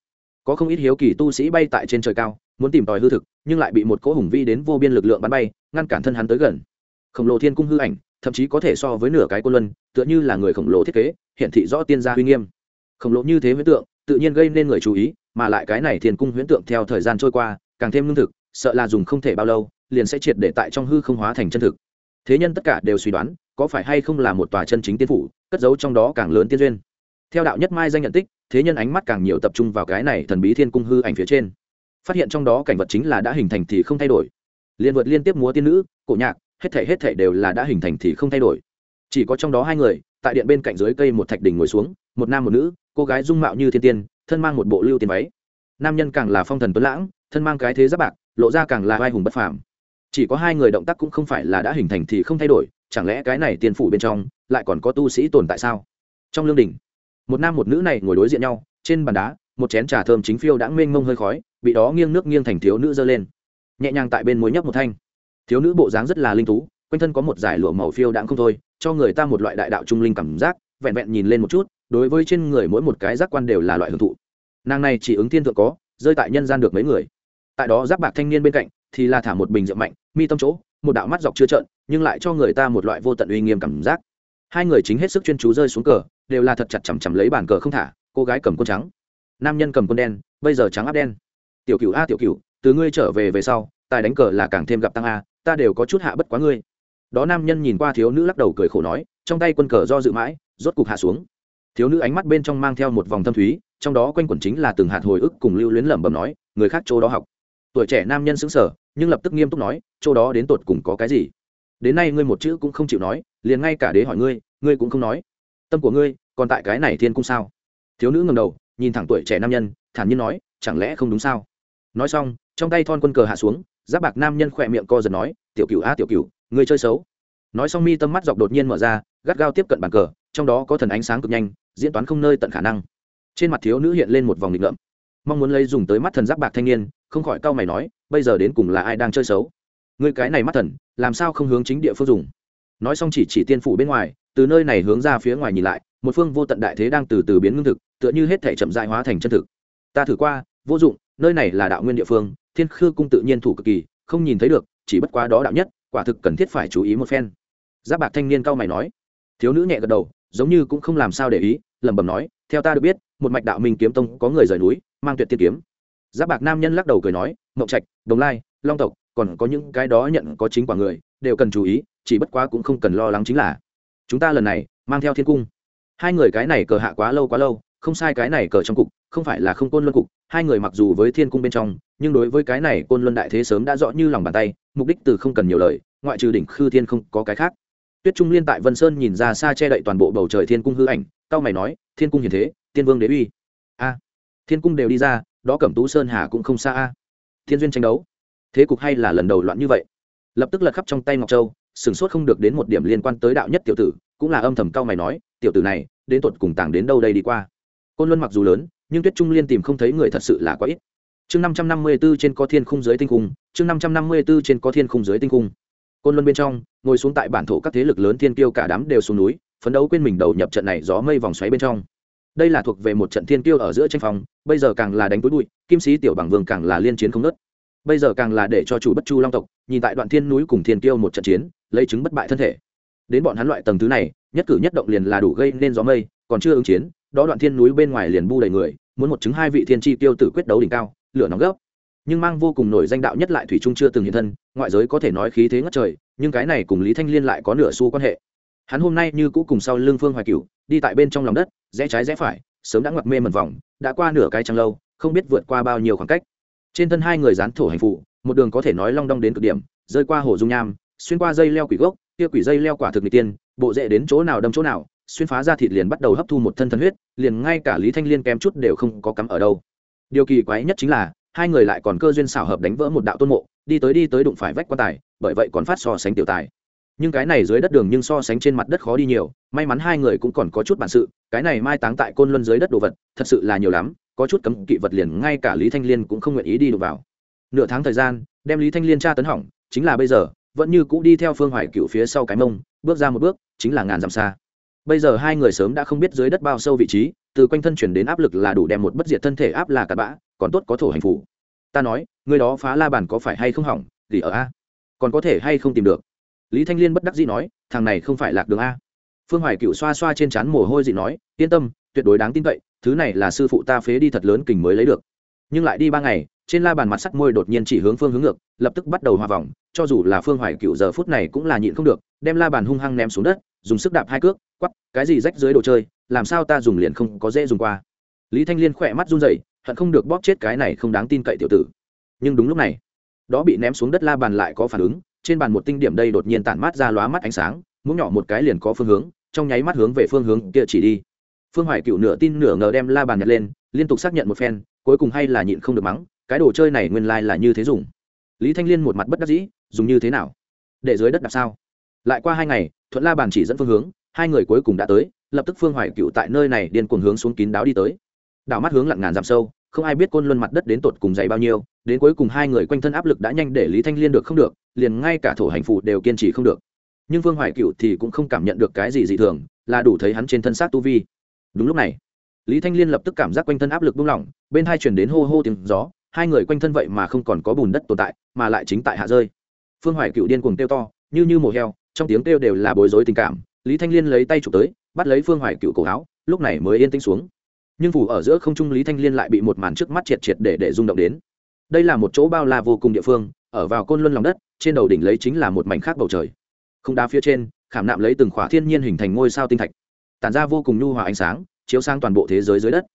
Có không ít hiếu kỳ tu sĩ bay tại trên trời cao, muốn tìm tòi hư thực, nhưng lại bị một cỗ hùng vi đến vô biên lực lượng bắn bay, ngăn cản thân hắn tới gần. Khổng lồ thiên cung hư ảnh, thậm chí có thể so với nửa cái cô luân, tựa như là người khổng lồ thiết kế hiện thị rõ tiên gia uy nghiêm. Khổng lồ như thế huyễn tượng tự nhiên gây nên người chú ý, mà lại cái này thiên cung huyễn tượng theo thời gian trôi qua, càng thêm lương thực, sợ là dùng không thể bao lâu, liền sẽ triệt để tại trong hư không hóa thành chân thực. Thế nhân tất cả đều suy đoán, có phải hay không là một tòa chân chính tiên phủ, cất giấu trong đó càng lớn tiên duyên. Theo đạo nhất mai danh nhận tích, thế nhân ánh mắt càng nhiều tập trung vào cái này thần bí thiên cung hư ảnh phía trên. Phát hiện trong đó cảnh vật chính là đã hình thành thì không thay đổi. Liên vượt liên tiếp múa tiên nữ, cổ nhạc, hết thể hết thể đều là đã hình thành thì không thay đổi. Chỉ có trong đó hai người tại điện bên cạnh dưới cây một thạch đỉnh ngồi xuống, một nam một nữ, cô gái dung mạo như thiên tiên, thân mang một bộ lưu tiền váy. Nam nhân càng là phong thần tuấn lãng, thân mang cái thế giáp bạc, lộ ra càng là vai hùng bất phàm. Chỉ có hai người động tác cũng không phải là đã hình thành thì không thay đổi, chẳng lẽ cái này tiên phủ bên trong lại còn có tu sĩ tồn tại sao? Trong lương đình một nam một nữ này ngồi đối diện nhau, trên bàn đá, một chén trà thơm chính phiêu đã mênh mông hơi khói, bị đó nghiêng nước nghiêng thành thiếu nữ dơ lên. Nhẹ nhàng tại bên mối nhấp một thanh. Thiếu nữ bộ dáng rất là linh tú quanh thân có một giải lụa màu phiêu đãng không thôi, cho người ta một loại đại đạo trung linh cảm giác, vẹn vẹn nhìn lên một chút, đối với trên người mỗi một cái giác quan đều là loại hưởng thụ. Nàng này chỉ ứng thiên thượng có, rơi tại nhân gian được mấy người. Tại đó giáp bạc thanh niên bên cạnh, thì là thả một bình rượu mạnh, mi tâm chỗ, một đạo mắt dọc chưa trợn, nhưng lại cho người ta một loại vô tận uy nghiêm cảm giác. Hai người chính hết sức chuyên chú rơi xuống cờ, đều là thật chặt chằm chằm lấy bàn cờ không thả, cô gái cầm quân trắng, nam nhân cầm quân đen, bây giờ trắng áp đen. Tiểu cửu a, tiểu cửu, từ ngươi trở về về sau, tài đánh cờ là càng thêm gặp tăng a, ta đều có chút hạ bất quá ngươi đó nam nhân nhìn qua thiếu nữ lắc đầu cười khổ nói, trong tay quân cờ do dự mãi, rốt cục hạ xuống. Thiếu nữ ánh mắt bên trong mang theo một vòng thâm thúy, trong đó quanh quẩn chính là từng hạt hồi ức cùng lưu luyến lẩm bẩm nói, người khác chỗ đó học. Tuổi trẻ nam nhân xứng sở nhưng lập tức nghiêm túc nói, chỗ đó đến tột cùng có cái gì? Đến nay ngươi một chữ cũng không chịu nói, liền ngay cả đế hỏi ngươi ngươi cũng không nói. Tâm của ngươi, còn tại cái này thiên cung sao? Thiếu nữ ngầm đầu, nhìn thẳng tuổi trẻ nam nhân, thản nhiên nói, chẳng lẽ không đúng sao? Nói xong, trong tay thon quân cờ hạ xuống, giáp bạc nam nhân khỏe miệng co giật nói, tiểu cửu a tiểu cửu ngươi chơi xấu. Nói xong mi tâm mắt dọc đột nhiên mở ra, gắt gao tiếp cận bàn cờ, trong đó có thần ánh sáng cực nhanh, diễn toán không nơi tận khả năng. Trên mặt thiếu nữ hiện lên một vòng nghịch ngợm. Mong muốn lấy dùng tới mắt thần giáp bạc thanh niên, không khỏi cau mày nói, bây giờ đến cùng là ai đang chơi xấu? Ngươi cái này mắt thần, làm sao không hướng chính địa phương dùng? Nói xong chỉ chỉ tiên phủ bên ngoài, từ nơi này hướng ra phía ngoài nhìn lại, một phương vô tận đại thế đang từ từ biến ngưng thực, tựa như hết thể chậm dại hóa thành chân thực. Ta thử qua, vô dụng, nơi này là đạo nguyên địa phương, thiên khư cung tự nhiên thủ cực kỳ, không nhìn thấy được, chỉ bất quá đó đạo nhất quả thực cần thiết phải chú ý một phen. Giáp bạc thanh niên cao mày nói. Thiếu nữ nhẹ gật đầu, giống như cũng không làm sao để ý, lẩm bẩm nói, theo ta được biết, một mạch đạo minh kiếm tông có người rời núi, mang tuyệt tiên kiếm. Giáp bạc nam nhân lắc đầu cười nói, mộng trạch, đồng lai, long tộc, còn có những cái đó nhận có chính quả người, đều cần chú ý, chỉ bất quá cũng không cần lo lắng chính là, chúng ta lần này, mang theo thiên cung. Hai người cái này cờ hạ quá lâu quá lâu không sai cái này cờ trong cục, không phải là không côn luân cục, hai người mặc dù với thiên cung bên trong, nhưng đối với cái này côn luân đại thế sớm đã rõ như lòng bàn tay, mục đích từ không cần nhiều lời, ngoại trừ đỉnh khư thiên không có cái khác. Tuyết trung liên tại vân sơn nhìn ra xa che đậy toàn bộ bầu trời thiên cung hư ảnh tao mày nói, thiên cung hiền thế, tiên vương đế uy. A, thiên cung đều đi ra, đó cẩm tú sơn hà cũng không xa a. Thiên duyên tranh đấu. Thế cục hay là lần đầu loạn như vậy? Lập tức lật khắp trong tay ngọc châu, sửng sốt không được đến một điểm liên quan tới đạo nhất tiểu tử, cũng là âm thầm cao mày nói, tiểu tử này, đến tột cùng tàng đến đâu đây đi qua? Côn luân mặc dù lớn, nhưng tuyết trung liên tìm không thấy người thật sự là quá ít. Chương năm trăm năm mươi b ố trên có thiên khung dưới tinh cung chương năm trăm năm mươi b ố trên có thiên khung dưới tinh cung côn luân bên trong, ngồi xuống tại bản thổ các thế lực lớn thiên kiêu cả đám đều xuống núi, phấn đấu quên mình đầu nhập trận này gió mây vòng xoáy bên trong. Đây là thuộc về một trận thiên kiêu ở giữa tranh phòng bây giờ càng là đánh túi bụi, kim sĩ tiểu bằng vương càng là liên chiến không nớt bây giờ càng là để cho chủ bất chu long tộc, nhìn tại đoạn thiên núi cùng thiên kiêu một trận chiến, lấy chứng bất bại thân thể. Đến bọn hắn loại tầng thứ này, nhất cử nhất động liền là đủ gây nên gió mây, còn chưa ứng chiến đó đoạn thiên núi bên ngoài liền bu đầy người, muốn một chứng hai vị thiên chi tiêu tử quyết đấu đỉnh cao, lửa nóng gấp. Nhưng mang vô cùng nổi danh đạo nhất lại thủy trung chưa từng hiện thân, ngoại giới có thể nói khí thế ngất trời, nhưng cái này cùng lý thanh liên lại có nửa xu quan hệ. Hắn hôm nay như cũ cùng sau lưng phương hoài cửu, đi tại bên trong lòng đất, rẽ trái rẽ phải, sớm đã ngoặc mê mật vòng, đã qua nửa cái trăng lâu, không biết vượt qua bao nhiêu khoảng cách. Trên thân hai người dán thổ hành phụ, một đường có thể nói long đong đến cực điểm, rơi qua hồ dung nham, xuyên qua dây leo quỷ gốc, kia quỷ dây leo quả thực n tiên, bộ rễ đến chỗ nào đâm chỗ nào xuyên phá ra thịt liền bắt đầu hấp thu một thân thân huyết, liền ngay cả lý thanh liên kém chút đều không có cắm ở đâu. Điều kỳ quái nhất chính là, hai người lại còn cơ duyên xảo hợp đánh vỡ một đạo tôn mộ, đi tới đi tới đụng phải vách quan tài, bởi vậy còn phát so sánh tiểu tài. Nhưng cái này dưới đất đường nhưng so sánh trên mặt đất khó đi nhiều, may mắn hai người cũng còn có chút bản sự, cái này mai táng tại côn luân dưới đất đồ vật, thật sự là nhiều lắm, có chút cấm kỵ vật liền ngay cả lý thanh liên cũng không nguyện ý đi đụng vào. Nửa tháng thời gian, đem lý thanh liên tra tấn hỏng, chính là bây giờ, vẫn như cũ đi theo phương hoài cựu phía sau cái mông, bước ra một bước, chính là ngàn dặm xa bây giờ hai người sớm đã không biết dưới đất bao sâu vị trí, từ quanh thân chuyển đến áp lực là đủ đem một bất diệt thân thể áp là cặn bã, còn tốt có thổ hành phủ. Ta nói, người đó phá la bàn có phải hay không hỏng, thì ở a. Còn có thể hay không tìm được? Lý thanh liên bất đắc dĩ nói, thằng này không phải lạc đường a. Phương hoài cựu xoa xoa trên trán mồ hôi dị nói, yên tâm, tuyệt đối đáng tin cậy, thứ này là sư phụ ta phế đi thật lớn kình mới lấy được. Nhưng lại đi ba ngày trên la bàn mặt sắc môi đột nhiên chỉ hướng phương hướng ngược, lập tức bắt đầu hòa vòng, cho dù là phương hoài cựu giờ phút này cũng là nhịn không được, đem la bàn hung hăng ném xuống đất, dùng sức đạp hai cước, quắp, cái gì rách dưới đồ chơi, làm sao ta dùng liền không có dễ dùng qua. Lý thanh liên khỏe mắt run dậy hận không được bóp chết cái này không đáng tin cậy tiểu tử. Nhưng đúng lúc này, đó bị ném xuống đất la bàn lại có phản ứng, trên bàn một tinh điểm đây đột nhiên tản mát ra lóa mắt ánh sáng, mũi nhỏ một cái liền có phương hướng, trong nháy mắt hướng về phương hướng kia chỉ đi. Phương hoài cựu nửa tin nửa ngờ đem la bàn nhặt lên, liên tục xác nhận một phen, cuối cùng hay là nhịn không được mắng cái đồ chơi này nguyên lai là như thế dùng. Lý thanh liên một mặt bất đắc dĩ, dùng như thế nào? Để dưới đất đạp sao? Lại qua hai ngày, thuận la bàn chỉ dẫn phương hướng, hai người cuối cùng đã tới, lập tức phương hoài cựu tại nơi này điên cuồng hướng xuống kín đáo đi tới. Đảo mắt hướng lặn ngàn dặm sâu, không ai biết côn luân mặt đất đến tột cùng dày bao nhiêu, đến cuối cùng hai người quanh thân áp lực đã nhanh để lý thanh liên được không được, liền ngay cả thổ hành phụ đều kiên trì không được. Nhưng phương hoài cựu thì cũng không cảm nhận được cái gì dị thường, là đủ thấy hắn trên thân xác tu vi. Đúng lúc này, lý thanh liên lập tức cảm giác quanh thân áp lực buông lỏng, bên hai chuyển đến hô hô tiếng gió hai người quanh thân vậy mà không còn có bùn đất tồn tại, mà lại chính tại hạ rơi. Phương hoài cựu điên cuồng kêu to, như như mồ heo, trong tiếng kêu đều là bối rối tình cảm. Lý thanh liên lấy tay chụp tới, bắt lấy phương hoài cựu cổ áo, lúc này mới yên tĩnh xuống. Nhưng phủ ở giữa không trung lý thanh liên lại bị một màn trước mắt triệt triệt để để rung động đến. Đây là một chỗ bao la vô cùng địa phương, ở vào côn luân lòng đất, trên đầu đỉnh lấy chính là một mảnh khác bầu trời. Không đá phía trên, khảm nạm lấy từng khỏa thiên nhiên hình thành ngôi sao tinh thạch. Tản ra vô cùng nhu hòa ánh sáng, chiếu sang toàn bộ thế giới dưới đất.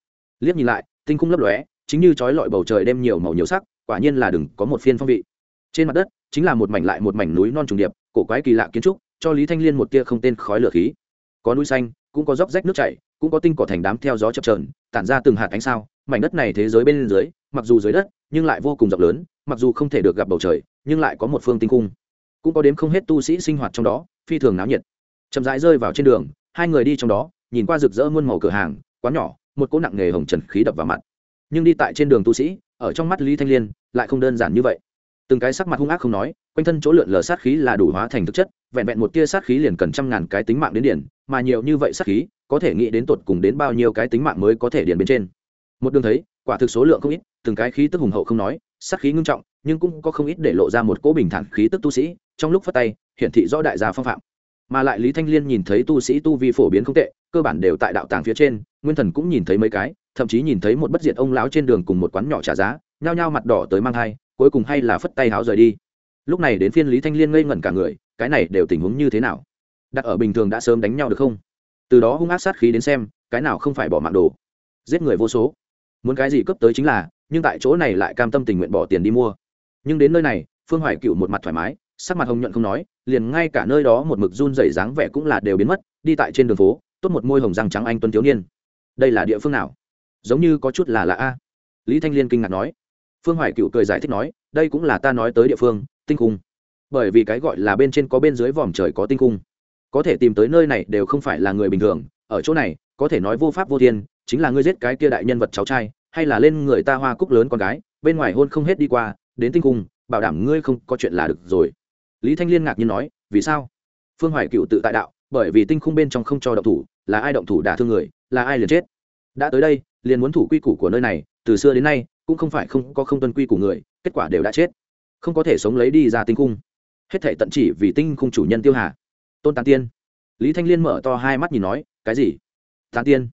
Liếc nhìn lại, tinh khung lấp lóe chính như trói lọi bầu trời đem nhiều màu nhiều sắc, quả nhiên là đừng có một phiên phong vị. Trên mặt đất, chính là một mảnh lại một mảnh núi non trùng điệp, cổ quái kỳ lạ kiến trúc, cho lý thanh liên một tia không tên khói lửa khí. Có núi xanh, cũng có dốc rách nước chảy, cũng có tinh cỏ thành đám theo gió chập trờn tản ra từng hạt ánh sao. Mảnh đất này thế giới bên dưới, mặc dù dưới đất, nhưng lại vô cùng rộng lớn, mặc dù không thể được gặp bầu trời, nhưng lại có một phương tinh cung cũng có đếm không hết tu sĩ sinh hoạt trong đó, phi thường náo nhiệt. Chậm rãi rơi vào trên đường, hai người đi trong đó, nhìn qua rực rỡ muôn màu cửa hàng, quán nhỏ, một cỗ nặng nghề hồng trần khí đập vào mặt nhưng đi tại trên đường tu sĩ, ở trong mắt lý thanh liên lại không đơn giản như vậy. Từng cái sắc mặt hung ác không nói, quanh thân chỗ lượn lờ sát khí là đủ hóa thành thực chất, vẹn vẹn một tia sát khí liền cần trăm ngàn cái tính mạng đến điển, mà nhiều như vậy sát khí, có thể nghĩ đến tột cùng đến bao nhiêu cái tính mạng mới có thể điển bên trên. Một đường thấy, quả thực số lượng không ít, từng cái khí tức hùng hậu không nói, sát khí ngưng trọng, nhưng cũng có không ít để lộ ra một cỗ bình thản khí tức tu sĩ, trong lúc phát tay, hiển thị rõ đại gia phong phạm. Mà lại lý thanh liên nhìn thấy tu sĩ tu vi phổ biến không tệ, cơ bản đều tại đạo tàng phía trên, nguyên thần cũng nhìn thấy mấy cái thậm chí nhìn thấy một bất diệt ông lão trên đường cùng một quán nhỏ trả giá, nhao nhao mặt đỏ tới mang thai, cuối cùng hay là phất tay háo rời đi. Lúc này đến phiên lý thanh liên ngây ngẩn cả người, cái này đều tình huống như thế nào? Đặt ở bình thường đã sớm đánh nhau được không? Từ đó hung ác sát khí đến xem, cái nào không phải bỏ mạng đồ? Giết người vô số. Muốn cái gì cấp tới chính là, nhưng tại chỗ này lại cam tâm tình nguyện bỏ tiền đi mua. Nhưng đến nơi này, phương hoài cựu một mặt thoải mái, sắc mặt hồng nhuận không nói, liền ngay cả nơi đó một mực run rẩy dáng vẻ cũng là đều biến mất, đi tại trên đường phố, tốt một môi hồng răng trắng anh tuấn thiếu niên. Đây là địa phương nào? Giống như có chút là lạ a. Lý thanh liên kinh ngạc nói. Phương hoài cựu cười giải thích nói, đây cũng là ta nói tới địa phương, tinh cung bởi vì cái gọi là bên trên có bên dưới vòm trời có tinh cung có thể tìm tới nơi này đều không phải là người bình thường, ở chỗ này, có thể nói vô pháp vô thiên, chính là ngươi giết cái kia đại nhân vật cháu trai, hay là lên người ta hoa cúc lớn con gái, bên ngoài hôn không hết đi qua, đến tinh cung bảo đảm ngươi không có chuyện là được rồi. Lý thanh liên ngạc nhiên nói, vì sao? Phương hoài cựu tự tại đạo, bởi vì tinh khung bên trong không cho động thủ, là ai động thủ đả thương người, là ai liền chết? Đã tới đây liền muốn thủ quy củ của nơi này, từ xưa đến nay, cũng không phải không có không tuân quy của người, kết quả đều đã chết. Không có thể sống lấy đi ra tinh khung hết thể tận chỉ vì tinh khung chủ nhân tiêu hà. Tôn tán tiên. Lý thanh liên mở to hai mắt nhìn nói, cái gì? Tán tiên.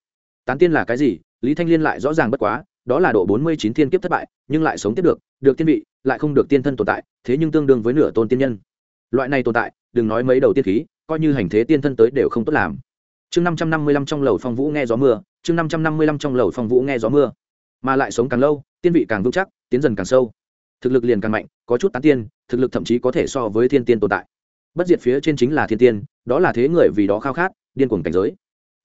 Tán tiên là cái gì? Lý thanh liên lại rõ ràng bất quá, đó là độ bốn mươi chín thiên kiếp thất bại, nhưng lại sống tiếp được được tiên vị, lại không được tiên thân tồn tại, thế nhưng tương đương với nửa tôn tiên nhân. Loại này tồn tại, đừng nói mấy đầu tiên khí, coi như hành thế tiên thân tới đều không tốt làm chương năm trăm năm mươi lăm trong lầu phong vũ nghe gió mưa, chương năm trăm năm mươi lăm trong lầu phong vũ nghe gió mưa. Mà lại sống càng lâu, tiên vị càng vững chắc, tiến dần càng sâu. Thực lực liền càng mạnh, có chút tán tiên, thực lực thậm chí có thể so với thiên tiên tồn tại. Bất diệt phía trên chính là thiên tiên, đó là thế người vì đó khao khát, điên cuồng cảnh giới.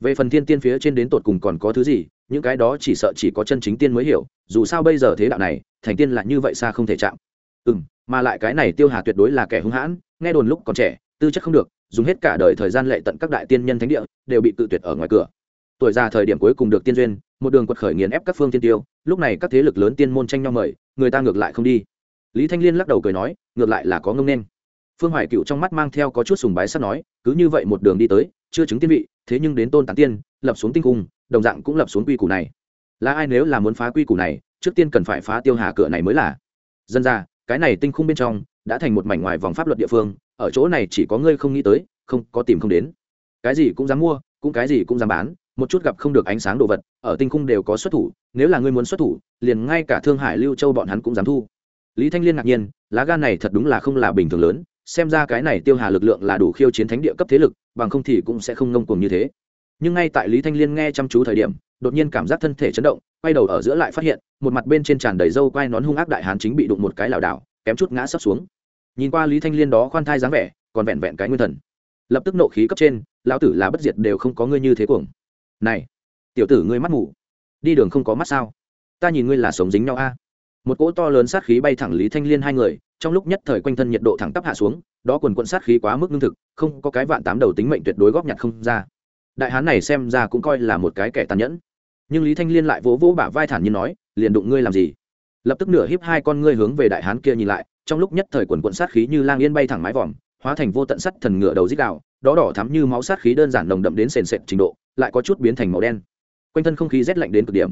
Về phần thiên tiên phía trên đến tột cùng còn có thứ gì, những cái đó chỉ sợ chỉ có chân chính tiên mới hiểu, dù sao bây giờ thế đạo này, thành tiên là như vậy xa không thể chạm. Ừ m mà lại cái này tiêu hà tuyệt đối là kẻ hung hãn, nghe đồn lúc còn trẻ, tư chất không được dùng hết cả đời thời gian lệ tận các đại tiên nhân thánh địa, đều bị tự tuyệt ở ngoài cửa. Tuổi già thời điểm cuối cùng được tiên duyên, một đường quật khởi nghiền ép các phương tiên tiêu, lúc này các thế lực lớn tiên môn tranh nhau mời, người ta ngược lại không đi. Lý thanh liên lắc đầu cười nói, ngược lại là có ngông nên. Phương hoài cựu trong mắt mang theo có chút sùng bái sắp nói, cứ như vậy một đường đi tới, chưa chứng tiên vị, thế nhưng đến tôn tán tiên, lập xuống tinh cung, đồng dạng cũng lập xuống quy củ này. Là ai nếu là muốn phá quy củ này, trước tiên cần phải phá tiêu hà cửa này mới là. Dân ra cái này tinh khung bên trong đã thành một mảnh ngoài vòng pháp luật địa phương, ở chỗ này chỉ có ngươi không nghĩ tới, không có tìm không đến. Cái gì cũng dám mua, cũng cái gì cũng dám bán, một chút gặp không được ánh sáng đồ vật, ở tinh khung đều có xuất thủ, nếu là ngươi muốn xuất thủ, liền ngay cả thương hải lưu châu bọn hắn cũng dám thu. Lý thanh liên ngạc nhiên, lá gan này thật đúng là không là bình thường lớn, xem ra cái này tiêu hà lực lượng là đủ khiêu chiến thánh địa cấp thế lực, bằng không thì cũng sẽ không ngông cuồng như thế. Nhưng ngay tại lý thanh liên nghe chăm chú thời điểm đột nhiên cảm giác thân thể chấn động, quay đầu ở giữa lại phát hiện, một mặt bên trên tràn đầy râu quai nón hung ác đại hán chính bị đụng một cái lảo đảo, kém chút ngã sấp xuống. Nhìn qua lý thanh liên đó khoan thai dáng vẻ, còn vẹn vẹn cái nguyên thần. Lập tức nộ khí cấp trên, lão tử là bất diệt đều không có ngươi như thế cuồng. Này, tiểu tử ngươi mắt ngủ đi đường không có mắt sao? Ta nhìn ngươi là sống dính nhau a. Một cỗ to lớn sát khí bay thẳng lý thanh liên hai người, trong lúc nhất thời quanh thân nhiệt độ thẳng tắp hạ xuống, đó quần quận sát khí quá mức lương thực, không có cái vạn tám đầu tính mệnh tuyệt đối góp nhặt không ra. Đại hán này xem ra cũng coi là một cái kẻ tàn nhẫn nhưng lý thanh liên lại vỗ vỗ bả vai thản nhiên nói, liền đụng ngươi làm gì? Lập tức nửa híp hai con ngươi hướng về đại hán kia nhìn lại, trong lúc nhất thời quần quận sát khí như lang yên bay thẳng mái vòm, hóa thành vô tận sắt thần ngựa đầu dít đạo đó đỏ thắm như máu sát khí đơn giản nồng đậm đến sền sệt trình độ, lại có chút biến thành màu đen. Quanh thân không khí rét lạnh đến cực điểm.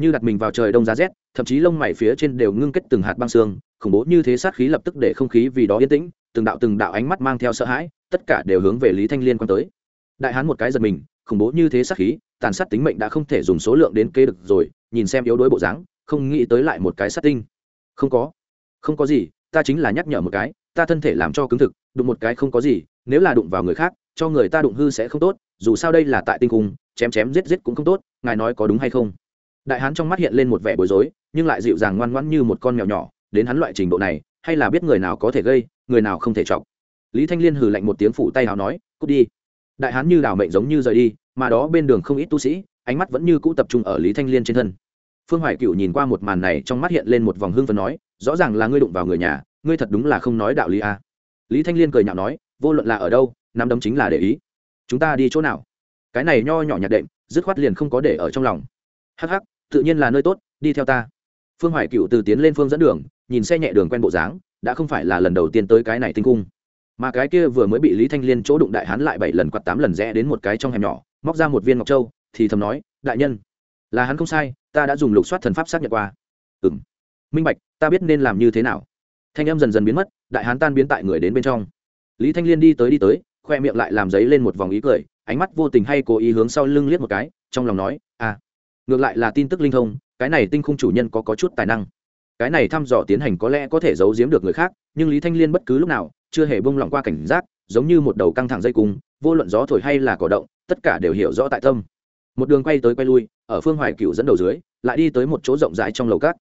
Như đặt mình vào trời đông giá rét, thậm chí lông mày phía trên đều ngưng kết từng hạt băng xương, khủng bố như thế sát khí lập tức để không khí vì đó yên tĩnh, từng đạo từng đạo ánh mắt mang theo sợ hãi, tất cả đều hướng về lý thanh liên quan tới. Đại hán một cái giật mình, khủng bố như thế sát khí tàn sát tính mệnh đã không thể dùng số lượng đến kế được rồi, nhìn xem yếu đuối bộ dáng, không nghĩ tới lại một cái sát tinh. Không có. Không có gì, ta chính là nhắc nhở một cái, ta thân thể làm cho cứng thực, đụng một cái không có gì, nếu là đụng vào người khác, cho người ta đụng hư sẽ không tốt, dù sao đây là tại tinh cung, chém chém giết giết cũng không tốt, ngài nói có đúng hay không? Đại hán trong mắt hiện lên một vẻ bối rối, nhưng lại dịu dàng ngoan ngoãn như một con mèo nhỏ, đến hắn loại trình độ này, hay là biết người nào có thể gây, người nào không thể chọc. Lý thanh liên hừ lạnh một tiếng phủ tay hào nói, cút đi. Đại hán như đảo mệnh giống như rời đi mà đó bên đường không ít tu sĩ, ánh mắt vẫn như cũ tập trung ở lý thanh liên trên thân. Phương hoài cựu nhìn qua một màn này, trong mắt hiện lên một vòng hương phần nói, rõ ràng là ngươi đụng vào người nhà, ngươi thật đúng là không nói đạo lý a à. lý thanh liên cười nhạo nói, vô luận là ở đâu, nắm đấm chính là để ý. Chúng ta đi chỗ nào? Cái này nho nhỏ nhạt đệm, dứt khoát liền không có để ở trong lòng. Hắc hắc, tự nhiên là nơi tốt, đi theo ta. Phương hoài cựu từ tiến lên phương dẫn đường, nhìn xe nhẹ đường quen bộ dáng, đã không phải là lần đầu tiên tới cái này tinh cung. Mà cái kia vừa mới bị lý thanh liên chỗ đụng đại hán lại bảy lần quạt tám lần rẽ đến một cái trong hẻm nhỏ móc ra một viên ngọc châu thì thầm nói đại nhân là hắn không sai ta đã dùng lục soát thần pháp xác nhận qua. Ừ m minh bạch ta biết nên làm như thế nào. Thanh em dần dần biến mất đại hán tan biến tại người đến bên trong. Lý thanh liên đi tới đi tới khoe miệng lại làm giấy lên một vòng ý cười ánh mắt vô tình hay cố ý hướng sau lưng liếc một cái trong lòng nói à ngược lại là tin tức linh thông cái này tinh khung chủ nhân có, có chút tài năng. Cái này thăm dò tiến hành có lẽ có thể giấu giếm được người khác nhưng lý thanh liên bất cứ lúc nào chưa hề bông lỏng qua cảnh giác giống như một đầu căng thẳng dây cung vô luận gió thổi hay là cỏ động tất cả đều hiểu rõ tại tâm. Một đường quay tới quay lui, ở phương hoài cựu dẫn đầu dưới, lại đi tới một chỗ rộng rãi trong lầu cát.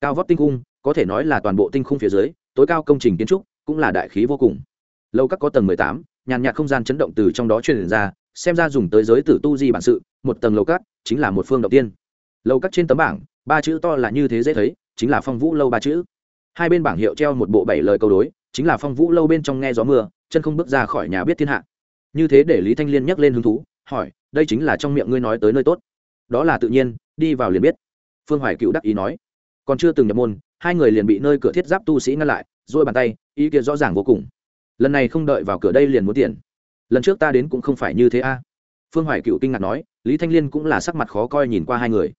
Cao vóc tinh khung, có thể nói là toàn bộ tinh khung phía dưới, tối cao công trình kiến trúc cũng là đại khí vô cùng. Lầu các có tầng mười tám, nhàn nhạt không gian chấn động từ trong đó truyền ra, xem ra dùng tới giới tử tu di bản sự, một tầng lầu cát chính là một phương đầu tiên. Lầu cát trên tấm bảng, ba chữ to là như thế dễ thấy, chính là phong vũ lâu ba chữ. Hai bên bảng hiệu treo một bộ bảy lời câu đối, chính là phong vũ lâu bên trong nghe gió mưa, chân không bước ra khỏi nhà biết thiên hạ như thế để lý thanh liên nhắc lên hứng thú, hỏi, đây chính là trong miệng ngươi nói tới nơi tốt. Đó là tự nhiên, đi vào liền biết. Phương hoài cựu đắc ý nói. Còn chưa từng nhập môn, hai người liền bị nơi cửa thiết giáp tu sĩ ngăn lại dôi bàn tay, ý kiến rõ ràng vô cùng. Lần này không đợi vào cửa đây liền muốn tiền. Lần trước ta đến cũng không phải như thế a. Phương hoài cựu kinh ngạc nói, lý thanh liên cũng là sắc mặt khó coi nhìn qua hai người.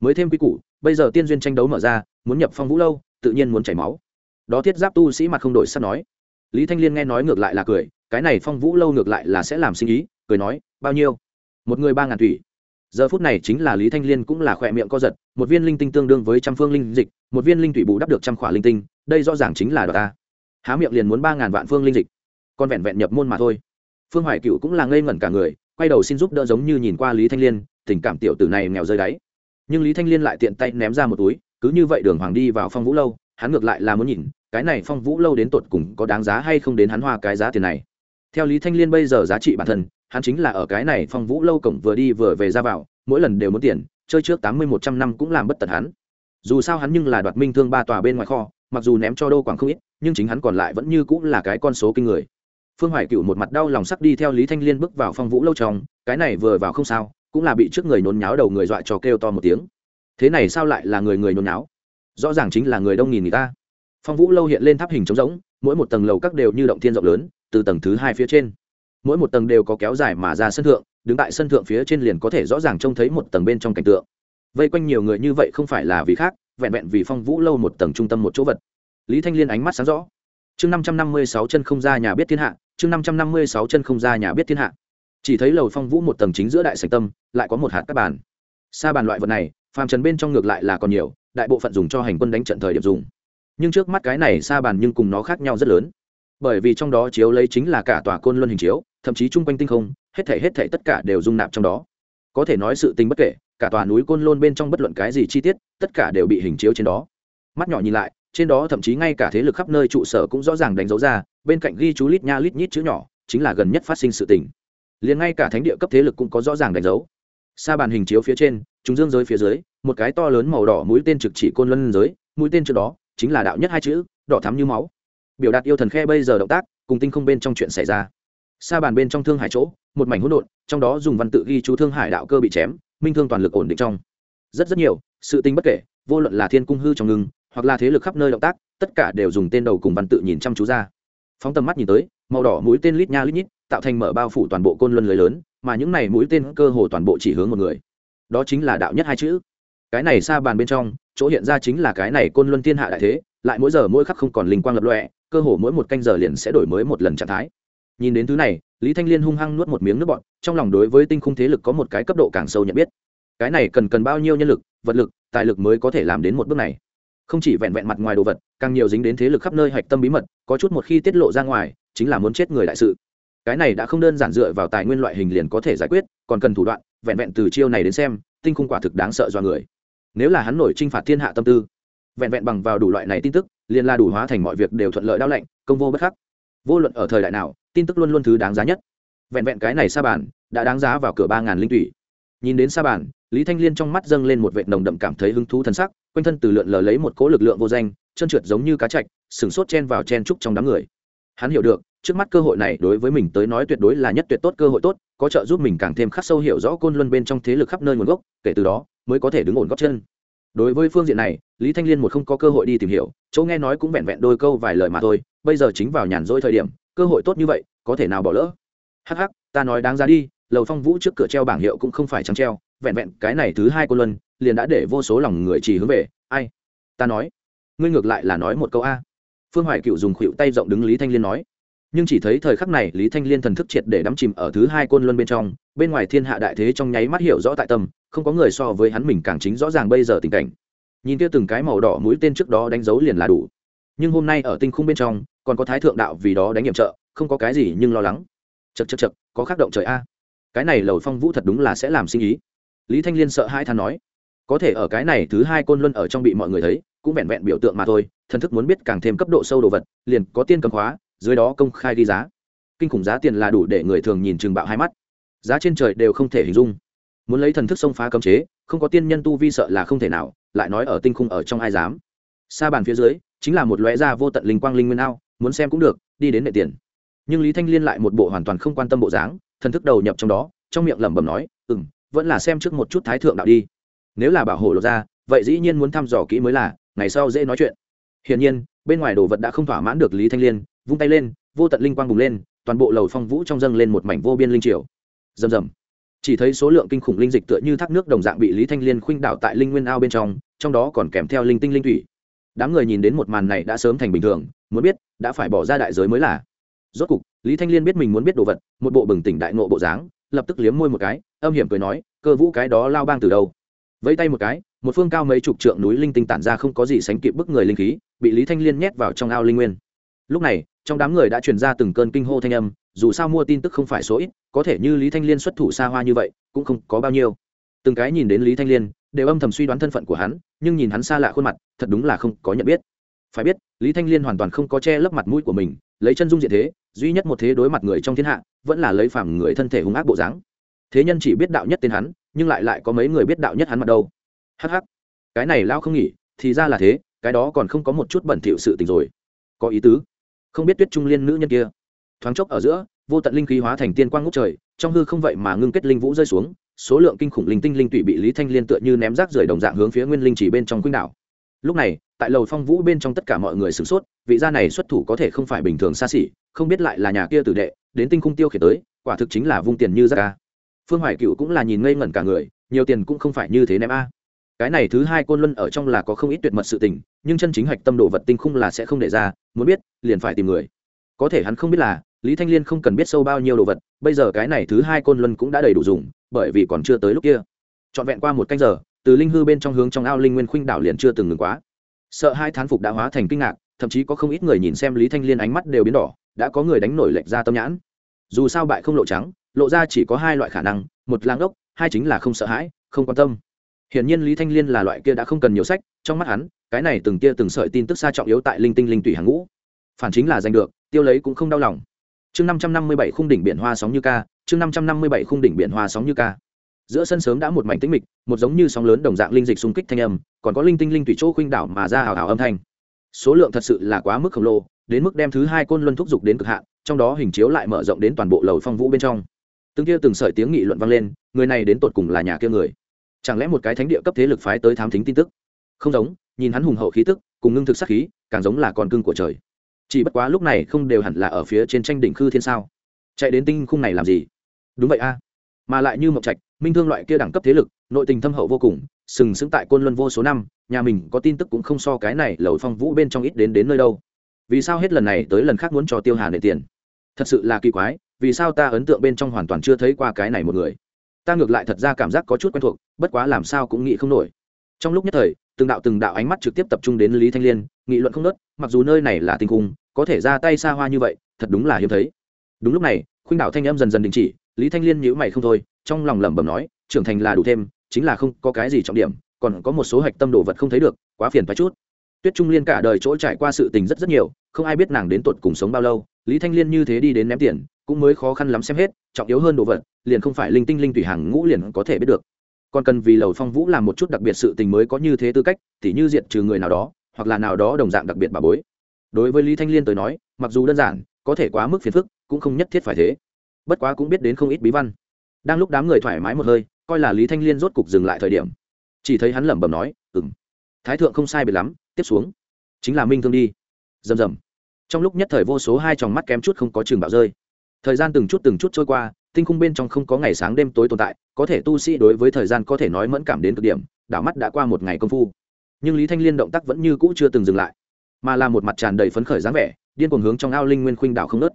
Mới thêm quy củ, bây giờ tiên duyên tranh đấu mở ra, muốn nhập phong vũ lâu, tự nhiên muốn chảy máu. Đó thiết giáp tu sĩ mặt không đổi sắt nói. Lý thanh liên nghe nói ngược lại là cười cái này phong vũ lâu ngược lại là sẽ làm sinh ý, cười nói, bao nhiêu? Một người ba ngàn thủy giờ phút này chính là lý thanh liên cũng là khỏe miệng co giật, một viên linh tinh tương đương với trăm phương linh dịch, một viên linh thủy bù đắp được trăm khỏa linh tinh, đây rõ ràng chính là đ ta. Há miệng liền muốn ba ngàn vạn phương linh dịch. Còn vẹn vẹn nhập môn mà thôi. Phương hoài cựu cũng là ngây ngẩn cả người, quay đầu xin giúp đỡ giống như nhìn qua lý thanh liên, tình cảm tiểu tử này nghèo rơi đáy. Nhưng lý thanh liên lại tiện tay ném ra một túi, cứ như vậy đường hoàng đi vào phong vũ lâu, hắn ngược lại là muốn nhìn, cái này phong vũ lâu đến tột cùng có đáng giá hay không đến hắn hoa cái giá tiền này theo lý thanh liên bây giờ giá trị bản thân, hắn chính là ở cái này phong vũ lâu cổng vừa đi vừa về ra vào, mỗi lần đều muốn tiền, chơi trước tám mươi một trăm năm cũng làm bất tật hắn. Dù sao hắn nhưng là đoạt minh thương ba tòa bên ngoài kho, mặc dù ném cho đô quảng không ít, nhưng chính hắn còn lại vẫn như cũng là cái con số kinh người. Phương hoài cựu một mặt đau lòng sắc đi theo lý thanh liên bước vào phong vũ lâu trong, cái này vừa vào không sao, cũng là bị trước người nôn nháo đầu người dọa cho kêu to một tiếng. Thế này sao lại là người người nôn nháo? Rõ ràng chính là người đông nghìn người ta. Phong vũ lâu hiện lên tháp hình trống rỗng, mỗi một tầng lầu các đều như động thiên rộng lớn từ tầng thứ hai phía trên. Mỗi một tầng đều có kéo dài mà ra sân thượng, đứng tại sân thượng phía trên liền có thể rõ ràng trông thấy một tầng bên trong cảnh tượng. Vây quanh nhiều người như vậy không phải là vì khác, vẹn vẹn vì phong vũ lâu một tầng trung tâm một chỗ vật. Lý thanh liên ánh mắt sáng rõ. Chương năm trăm năm mươi sáu chân không ra nhà biết thiên hạ, chương năm trăm năm mươi sáu chân không ra nhà biết thiên hạ. Chỉ thấy lầu phong vũ một tầng chính giữa đại sành tâm, lại có một hạt các bàn. Xa bàn loại vật này, phàm trần bên trong ngược lại là còn nhiều, đại bộ phận dùng cho hành quân đánh trận thời điểm dùng. Nhưng trước mắt cái này xa bàn nhưng cùng nó khác nhau rất lớn bởi vì trong đó chiếu lấy chính là cả tòa côn luân hình chiếu, thậm chí chung quanh tinh không, hết thể hết thể tất cả đều dung nạp trong đó. Có thể nói sự tình bất kể, cả tòa núi côn lôn bên trong bất luận cái gì chi tiết, tất cả đều bị hình chiếu trên đó. Mắt nhỏ nhìn lại, trên đó thậm chí ngay cả thế lực khắp nơi trụ sở cũng rõ ràng đánh dấu ra, bên cạnh ghi chú lít nha lít nhít chữ nhỏ, chính là gần nhất phát sinh sự tình. Liền ngay cả thánh địa cấp thế lực cũng có rõ ràng đánh dấu. Xa bàn hình chiếu phía trên chúng dương giới phía dưới, một cái to lớn màu đỏ mũi tên trực chỉ côn luân giới, mũi tên trước đó chính là đạo nhất hai chữ, đỏ thắm như máu biểu đạt yêu thần khe bây giờ động tác, cùng tinh không bên trong chuyện xảy ra. Xa bàn bên trong thương hải chỗ, một mảnh hỗn độn, trong đó dùng văn tự ghi chú thương hải đạo cơ bị chém, minh thương toàn lực ổn định trong. Rất rất nhiều, sự tinh bất kể, vô luận là thiên cung hư trong ngưng, hoặc là thế lực khắp nơi động tác, tất cả đều dùng tên đầu cùng văn tự nhìn chăm chú ra. Phóng tầm mắt nhìn tới, màu đỏ mũi tên lít nha lít nhít, tạo thành mở bao phủ toàn bộ côn luân lưới lớn, mà những này mũi tên cơ hồ toàn bộ chỉ hướng một người. Đó chính là đạo nhất hai chữ. Cái này xa bàn bên trong, chỗ hiện ra chính là cái này côn luân thiên hạ đại thế, lại mỗi giờ mỗi khắc không còn linh quang lập lọe cơ hồ mỗi một canh giờ liền sẽ đổi mới một lần trạng thái. Nhìn đến thứ này, lý thanh liên hung hăng nuốt một miếng nước bọn trong lòng đối với tinh khung thế lực có một cái cấp độ càng sâu nhận biết. Cái này cần cần bao nhiêu nhân lực, vật lực, tài lực mới có thể làm đến một bước này? Không chỉ vẹn vẹn mặt ngoài đồ vật, càng nhiều dính đến thế lực khắp nơi hạch tâm bí mật, có chút một khi tiết lộ ra ngoài, chính là muốn chết người đại sự. Cái này đã không đơn giản dựa vào tài nguyên loại hình liền có thể giải quyết, còn cần thủ đoạn, vẹn vẹn từ chiêu này đến xem, tinh khung quả thực đáng sợ do người. Nếu là hắn nổi t r i n h phạt thiên hạ tâm tư, vẹn vẹn bằng vào đủ loại này tin tức liền là đủ hóa thành mọi việc đều thuận lợi đao lạnh, công vô bất khắc. Vô luận ở thời đại nào, tin tức luôn luôn thứ đáng giá nhất. Vẹn vẹn cái này sa bàn, đã đáng giá vào cửa ba ngàn linh thủy nhìn đến sa bàn, lý thanh liên trong mắt dâng lên một vệ nồng đậm cảm thấy hứng thú thân sắc, quanh thân từ lượn lờ lấy một cỗ lực lượng vô danh, chân trượt giống như cá chạch, sừng sốt chen vào chen trúc trong đám người. Hắn hiểu được, trước mắt cơ hội này đối với mình tới nói tuyệt đối là nhất tuyệt tốt cơ hội tốt, có trợ giúp mình càng thêm khắc sâu hiểu rõ côn luân bên trong thế lực khắp nơi nguồn gốc, kể từ đó mới có thể đứng ổn góc chân. Đối với phương diện này lý thanh liên một không có cơ hội đi tìm hiểu, chỗ nghe nói cũng vẹn vẹn đôi câu vài lời mà thôi, bây giờ chính vào nhàn rỗi thời điểm, cơ hội tốt như vậy, có thể nào bỏ lỡ? Hắc hắc, ta nói đáng ra đi, lầu phong vũ trước cửa treo bảng hiệu cũng không phải trắng treo, vẹn vẹn cái này thứ hai cô luân, liền đã để vô số lòng người chỉ hướng về, ai? Ta nói, ngươi ngược lại là nói một câu a. Phương hoài cựu dùng khuỵu tay rộng đứng lý thanh liên nói. Nhưng chỉ thấy thời khắc này, lý thanh liên thần thức triệt để đắm chìm ở thứ hai côn luân bên trong, bên ngoài thiên hạ đại thế trong nháy mắt hiểu rõ tại tâm, không có người so với hắn mình càng chính rõ ràng bây giờ tình cảnh nhìn kia từng cái màu đỏ mũi tên trước đó đánh dấu liền là đủ. Nhưng hôm nay ở tinh khung bên trong, còn có thái thượng đạo vì đó đánh nghiệm trợ, không có cái gì nhưng lo lắng. Chật chật chật có khắc động trời a. Cái này lầu phong vũ thật đúng là sẽ làm sinh ý. Lý thanh liên sợ hai than nói. Có thể ở cái này thứ hai côn luân ở trong bị mọi người thấy, cũng vẹn vẹn biểu tượng mà thôi, thần thức muốn biết càng thêm cấp độ sâu đồ vật, liền có tiên cầm khóa, dưới đó công khai ghi giá. Kinh khủng giá tiền là đủ để người thường nhìn chừng bạo hai mắt. Giá trên trời đều không thể hình dung. Muốn lấy thần thức xông phá cấm chế, không có tiên nhân tu vi sợ là không thể nào lại nói ở tinh khung ở trong ai dám. Xa bàn phía dưới, chính là một lóe da vô tận linh quang linh nguyên ao, muốn xem cũng được, đi đến nệ tiền. Nhưng lý thanh liên lại một bộ hoàn toàn không quan tâm bộ dáng, thần thức đầu nhập trong đó, trong miệng lẩm bẩm nói ừ m vẫn là xem trước một chút thái thượng đạo đi. Nếu là bảo hộ lột ra, vậy dĩ nhiên muốn thăm dò kỹ mới là, ngày sau dễ nói chuyện. Hiển nhiên, bên ngoài đồ vật đã không thỏa mãn được lý thanh liên, vung tay lên, vô tận linh quang bùng lên, toàn bộ lầu phong vũ trong dâng lên một mảnh vô biên linh triều. Rầm rầm chỉ thấy số lượng kinh khủng linh dịch tựa như thác nước đồng dạng bị lý thanh liên khuynh đảo tại linh nguyên ao bên trong trong đó còn kèm theo linh tinh linh thủy. Đám người nhìn đến một màn này đã sớm thành bình thường, muốn biết đã phải bỏ ra đại giới mới là. Rốt cục, lý thanh liên biết mình muốn biết đồ vật, một bộ bừng tỉnh đại nộ bộ dáng, lập tức liếm môi một cái, âm hiểm cười nói, cơ vũ cái đó lao bang từ đâu? Vẫy tay một cái, một phương cao mấy chục trượng núi linh tinh tản ra không có gì sánh kịp bức người linh khí, bị lý thanh liên nhét vào trong ao linh nguyên. Lúc này, trong đám người đã truyền ra từng cơn kinh hô thanh âm dù sao mua tin tức không phải số ít, có thể như lý thanh liên xuất thủ xa hoa như vậy, cũng không có bao nhiêu. Từng cái nhìn đến lý thanh liên, đều âm thầm suy đoán thân phận của hắn, nhưng nhìn hắn xa lạ khuôn mặt, thật đúng là không có nhận biết. Phải biết, lý thanh liên hoàn toàn không có che lấp mặt mũi của mình, lấy chân dung diện thế, duy nhất một thế đối mặt người trong thiên hạ, vẫn là lấy phàm người thân thể hung ác bộ dáng. Thế nhân chỉ biết đạo nhất tên hắn, nhưng lại lại có mấy người biết đạo nhất hắn mặt đâu. Hh cái này lao không nghỉ, thì ra là thế, cái đó còn không có một chút bẩn thỉu sự tình rồi. Có ý tứ. Không biết tuyết trung liên nữ nhân kia thoáng chốc ở giữa, vô tận linh khí hóa thành tiên quang ngút trời, trong hư không vậy mà ngưng kết linh vũ rơi xuống, số lượng kinh khủng linh tinh linh tụy bị lý thanh liên tựa như ném rác rời đồng dạng hướng phía nguyên linh chỉ bên trong quýnh đảo. Lúc này, tại lầu phong vũ bên trong tất cả mọi người sửng sốt, vị gia này xuất thủ có thể không phải bình thường xa xỉ, không biết lại là nhà kia tử đệ, đến tinh khung tiêu khiển tới, quả thực chính là vung tiền như rác ca phương hoài cựu cũng là nhìn ngây ngẩn cả người, nhiều tiền cũng không phải như thế ném a. Cái này thứ hai côn luân ở trong là có không ít tuyệt mật sự tình, nhưng chân chính hạch tâm đồ vật tinh khung là sẽ không để ra, muốn biết, liền phải tìm người. Có thể hắn không biết là lý thanh liên không cần biết sâu bao nhiêu đồ vật, bây giờ cái này thứ hai côn luân cũng đã đầy đủ dùng, bởi vì còn chưa tới lúc kia. Trọn vẹn qua một canh giờ, từ linh hư bên trong hướng trong ao linh nguyên khuynh đảo liền chưa từng ngừng quá. Sợ hai thán phục đã hóa thành kinh ngạc, thậm chí có không ít người nhìn xem lý thanh liên ánh mắt đều biến đỏ, đã có người đánh nổi lệch ra tâm nhãn. Dù sao bại không lộ trắng, lộ ra chỉ có hai loại khả năng, một lang ốc hai chính là không sợ hãi, không quan tâm. Hiển nhiên lý thanh liên là loại kia đã không cần nhiều sách, trong mắt hắn, cái này từng kia từng sợi tin tức xa trọng yếu tại linh tinh linh Tủy hàng ngũ. Phản chính là giành được, tiêu lấy cũng không đau lòng chương năm trăm năm mươi bảy khung đỉnh biển hoa sóng như ca, chương năm trăm năm mươi bảy khung đỉnh biển hoa sóng như ca. Giữa sân sớm đã một mảnh tĩnh mịch, một giống như sóng lớn đồng dạng linh dịch xung kích thanh âm, còn có linh tinh linh tùy chỗ khuynh đảo mà ra hào hào âm thanh. Số lượng thật sự là quá mức khổng lồ, đến mức đem thứ hai côn luân thúc giục đến cực hạn, trong đó hình chiếu lại mở rộng đến toàn bộ lầu phong vũ bên trong. Từng kia từng sợi tiếng nghị luận vang lên, người này đến tột cùng là nhà kia người? Chẳng lẽ một cái thánh địa cấp thế lực phái tới thám thính tin tức? Không giống, nhìn hắn hùng hậu khí tức, cùng ngưng thực sắc khí, càng giống là con cưng của trời chỉ bất quá lúc này không đều hẳn là ở phía trên tranh đỉnh khư thiên sao? Chạy đến tinh khung này làm gì? Đúng vậy a. Mà lại như mộc trạch, minh thương loại kia đẳng cấp thế lực, nội tình thâm hậu vô cùng, sừng sững tại côn luân vô số năm, nhà mình có tin tức cũng không so cái này lầu phong vũ bên trong ít đến đến nơi đâu. Vì sao hết lần này tới lần khác muốn cho tiêu hà nệ tiền? Thật sự là kỳ quái, vì sao ta ấn tượng bên trong hoàn toàn chưa thấy qua cái này một người? Ta ngược lại thật ra cảm giác có chút quen thuộc, bất quá làm sao cũng nghĩ không nổi. Trong lúc nhất thời từng đạo từng đạo ánh mắt trực tiếp tập trung đến lý thanh liên, nghị luận không nớt mặc dù nơi này là tinh cung có thể ra tay xa hoa như vậy, thật đúng là hiếm thấy. Đúng lúc này, khuynh đạo thanh em dần dần đình chỉ, lý thanh liên nhíu mày không thôi, trong lòng lẩm bẩm nói, trưởng thành là đủ thêm, chính là không có cái gì trọng điểm, còn có một số hạch tâm đồ vật không thấy được, quá phiền phải chút. Tuyết trung liên cả đời chỗ trải qua sự tình rất rất nhiều, không ai biết nàng đến tột cùng sống bao lâu, lý thanh liên như thế đi đến ném tiền, cũng mới khó khăn lắm xem hết, trọng yếu hơn đồ vật, liền không phải linh tinh linh tùy hàng ngũ liền có thể biết được còn cần vì lầu phong vũ làm một chút đặc biệt sự tình mới có như thế tư cách thì như diệt trừ người nào đó, hoặc là nào đó đồng dạng đặc biệt bà bối. Đối với lý thanh liên tới nói, mặc dù đơn giản, có thể quá mức phiền phức, cũng không nhất thiết phải thế. Bất quá cũng biết đến không ít bí văn. Đang lúc đám người thoải mái một hơi, coi là lý thanh liên rốt cục dừng lại thời điểm. Chỉ thấy hắn lẩm bẩm nói ừng thái thượng không sai biệt lắm, tiếp xuống. Chính là minh thương đi. Rầm rầm. Trong lúc nhất thời vô số hai tròng mắt kém chút không có trường bạo rơi. Thời gian từng chút từng chút trôi qua tinh khung bên trong không có ngày sáng đêm tối tồn tại, có thể tu sĩ đối với thời gian có thể nói mẫn cảm đến cực điểm, đảo mắt đã qua một ngày công phu. Nhưng lý thanh liên động tác vẫn như cũ chưa từng dừng lại, mà là một mặt tràn đầy phấn khởi dáng vẻ, điên cuồng hướng trong ao linh nguyên khuynh đảo không nớt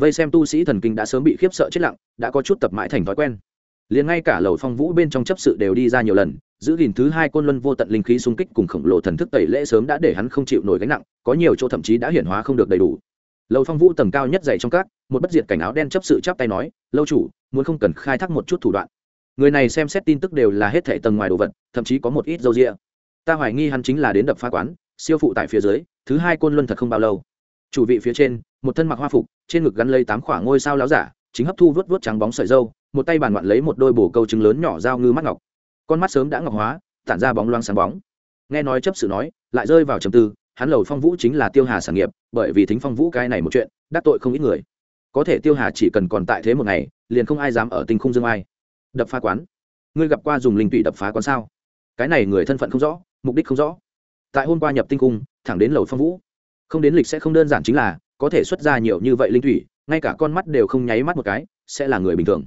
vây xem tu sĩ thần kinh đã sớm bị khiếp sợ chết lặng, đã có chút tập mãi thành thói quen. Liền ngay cả lầu phong vũ bên trong chấp sự đều đi ra nhiều lần, giữ gìn thứ hai côn luân vô tận linh khí xung kích cùng khổng lồ thần thức tẩy lễ sớm đã để hắn không chịu nổi gánh nặng, có nhiều chỗ thậm chí đã hiển hóa không được đầy đủ lầu phong vũ tầng cao nhất dày trong các, một bất diệt cảnh áo đen chấp sự chắp tay nói, lâu chủ, muốn không cần khai thác một chút thủ đoạn. Người này xem xét tin tức đều là hết thệ tầng ngoài đồ vật, thậm chí có một ít dâu rịa. Ta hoài nghi hắn chính là đến đập phá quán, siêu phụ tại phía dưới, thứ hai côn luân thật không bao lâu. Chủ vị phía trên, một thân mặc hoa phục, trên ngực gắn lấy tám khoảng ngôi sao láo giả, chính hấp thu vớt vớt trắng bóng sợi dâu một tay bàn ngoạn lấy một đôi bổ câu trứng lớn nhỏ dao ngư mắt ngọc. Con mắt sớm đã ngọc hóa, tản ra bóng loang sáng bóng. Nghe nói chấp sự nói, lại rơi vào trầm tư, hắn lầu phong vũ chính là tiêu hà sản nghiệp bởi vì thính phong vũ cái này một chuyện, đắc tội không ít người. Có thể tiêu hà chỉ cần còn tại thế một ngày, liền không ai dám ở tinh khung dương ai. Đập phá quán. Ngươi gặp qua dùng linh tụy đập phá quán sao? Cái này người thân phận không rõ, mục đích không rõ. Tại hôm qua nhập tinh cung thẳng đến lầu phong vũ. Không đến lịch sẽ không đơn giản chính là, có thể xuất ra nhiều như vậy linh thủy ngay cả con mắt đều không nháy mắt một cái, sẽ là người bình thường.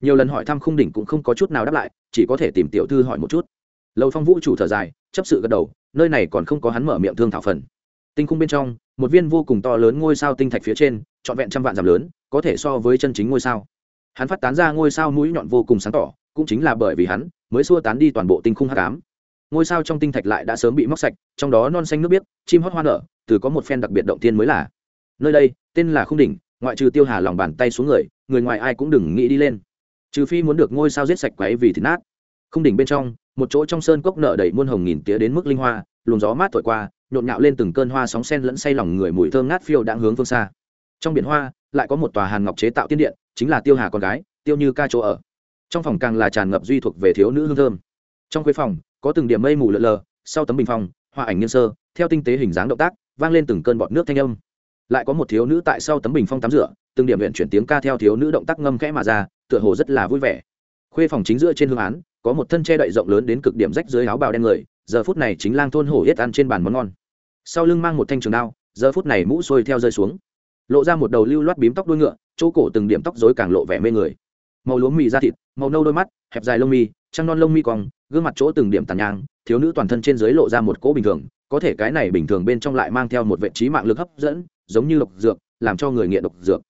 Nhiều lần hỏi thăm khung đỉnh cũng không có chút nào đáp lại, chỉ có thể tìm tiểu thư hỏi một chút. Lầu phong vũ chủ thở dài, chấp sự gật đầu, nơi này còn không có hắn mở miệng thương thảo phần. Tinh khung bên trong một viên vô cùng to lớn ngôi sao tinh thạch phía trên, trọn vẹn trăm vạn dặm lớn, có thể so với chân chính ngôi sao. Hắn phát tán ra ngôi sao mũi nhọn vô cùng sáng tỏ, cũng chính là bởi vì hắn mới xua tán đi toàn bộ tinh khung h tám ngôi sao trong tinh thạch lại đã sớm bị móc sạch, trong đó non xanh nước biếc, chim hót hoa nở, từ có một phen đặc biệt động tiên mới là. Nơi đây, tên là khung đỉnh, ngoại trừ tiêu hà lòng bàn tay xuống người người ngoài ai cũng đừng nghĩ đi lên. Trừ phi muốn được ngôi sao giết sạch quấy vì thịt nát. Khung đỉnh bên trong, một chỗ trong sơn cốc nở đầy muôn hồng nghìn tía đến mức linh hoa, luồng gió mát thổi qua nhộn nhạo lên từng cơn hoa sóng sen lẫn say lòng người mùi thơm ngát phiêu đang hướng phương xa. Trong biển hoa, lại có một tòa hàn ngọc chế tạo tiên điện, chính là tiêu hà con gái, tiêu như ca chỗ ở. Trong phòng càng là tràn ngập duy thuộc về thiếu nữ hương thơm. Trong khuê phòng, có từng điểm mây mù lợn lờ, sau tấm bình phong, hoa ảnh nghiêng sơ, theo tinh tế hình dáng động tác, vang lên từng cơn bọt nước thanh âm. Lại có một thiếu nữ tại sau tấm bình phong tắm rửa, từng điểm huyện chuyển tiếng ca theo thiếu nữ động tác ngâm khẽ mà ra, tựa hồ rất là vui vẻ. Khuê phòng chính giữa trên hương án, có một thân che đậy rộng lớn đến cực điểm rách dưới áo bào đen người, giờ phút này chính lang thôn hổ yết ăn trên bàn món ngon sau lưng mang một thanh trường đao, giờ phút này mũ xuôi theo rơi xuống. Lộ ra một đầu lưu loát bím tóc đuôi ngựa, chỗ cổ từng điểm tóc rối càng lộ vẻ mê người. Màu lúa mì da thịt, màu nâu đôi mắt, hẹp dài lông mi, trăng non lông mi cong, gương mặt chỗ từng điểm tàn nhang, thiếu nữ toàn thân trên dưới lộ ra một cỗ bình thường, có thể cái này bình thường bên trong lại mang theo một vệ trí mạng lực hấp dẫn, giống như độc dược, làm cho người nghiện độc dược.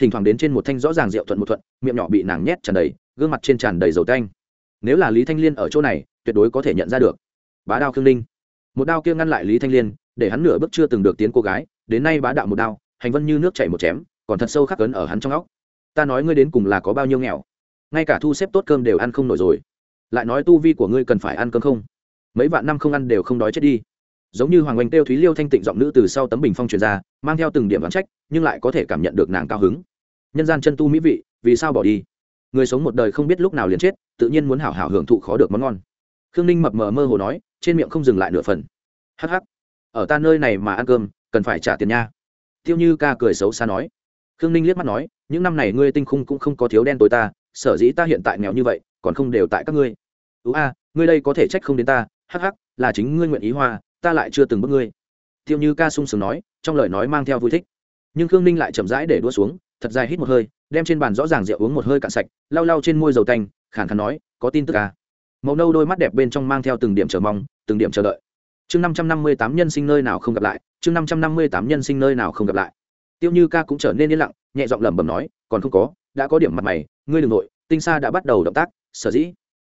Thỉnh thoảng đến trên một thanh rõ ràng rượu thuận một thuận, miệng nhỏ bị nàng nhét tràn đầy, gương mặt trên tràn đầy dầu tanh. Nếu là lý thanh liên ở chỗ này, tuyệt đối có thể nhận ra được. Bá đao khương linh một đao kia ngăn lại lý thanh liên để hắn nửa bước chưa từng được tiến cô gái, đến nay bá đạo một đao, hành vân như nước chảy một chém, còn thật sâu khắc cấn ở hắn trong óc. Ta nói ngươi đến cùng là có bao nhiêu nghèo? Ngay cả thu xếp tốt cơm đều ăn không nổi rồi. Lại nói tu vi của ngươi cần phải ăn cơm không? Mấy vạn năm không ăn đều không đói chết đi. Giống như hoàng oanh têu thúy liêu thanh tịnh giọng nữ từ sau tấm bình phong truyền ra, mang theo từng điểm đoán trách, nhưng lại có thể cảm nhận được nàng cao hứng. Nhân gian chân tu mỹ vị, vì sao bỏ đi? Người sống một đời không biết lúc nào liền chết, tự nhiên muốn hảo hảo hưởng thụ khó được món ngon. Khương ninh mập mờ mơ hồ nói, trên miệng không dừng lại nửa phần. Hh ở ta nơi này mà ăn cơm, cần phải trả tiền nha. Tiêu như ca cười xấu xa nói. Khương ninh liếc mắt nói, những năm này ngươi tinh khung cũng không có thiếu đen tối ta, sở dĩ ta hiện tại nghèo như vậy, còn không đều tại các ngươi. Ú a, ngươi đây có thể trách không đến ta, hắc hắc, là chính ngươi nguyện ý hoa, ta lại chưa từng bước ngươi. Tiêu như ca sung sướng nói, trong lời nói mang theo vui thích. Nhưng khương ninh lại chậm rãi để đua xuống, thật dài hít một hơi, đem trên bàn rõ ràng rượu uống một hơi cạn sạch, lau lau trên môi dầu tanh, khàn khàn nói, có tin tức à. màu nâu đôi mắt đẹp bên trong mang theo từng điểm chờ mong, từng điểm chờ đợi chương năm trăm năm mươi tám nhân sinh nơi nào không gặp lại, chương năm trăm năm mươi tám nhân sinh nơi nào không gặp lại. Tiêu như ca cũng trở nên yên lặng, nhẹ giọng lẩm bẩm nói, còn không có, đã có điểm mặt mày, ngươi đ ừ n g nội, tinh sa đã bắt đầu động tác, sở dĩ.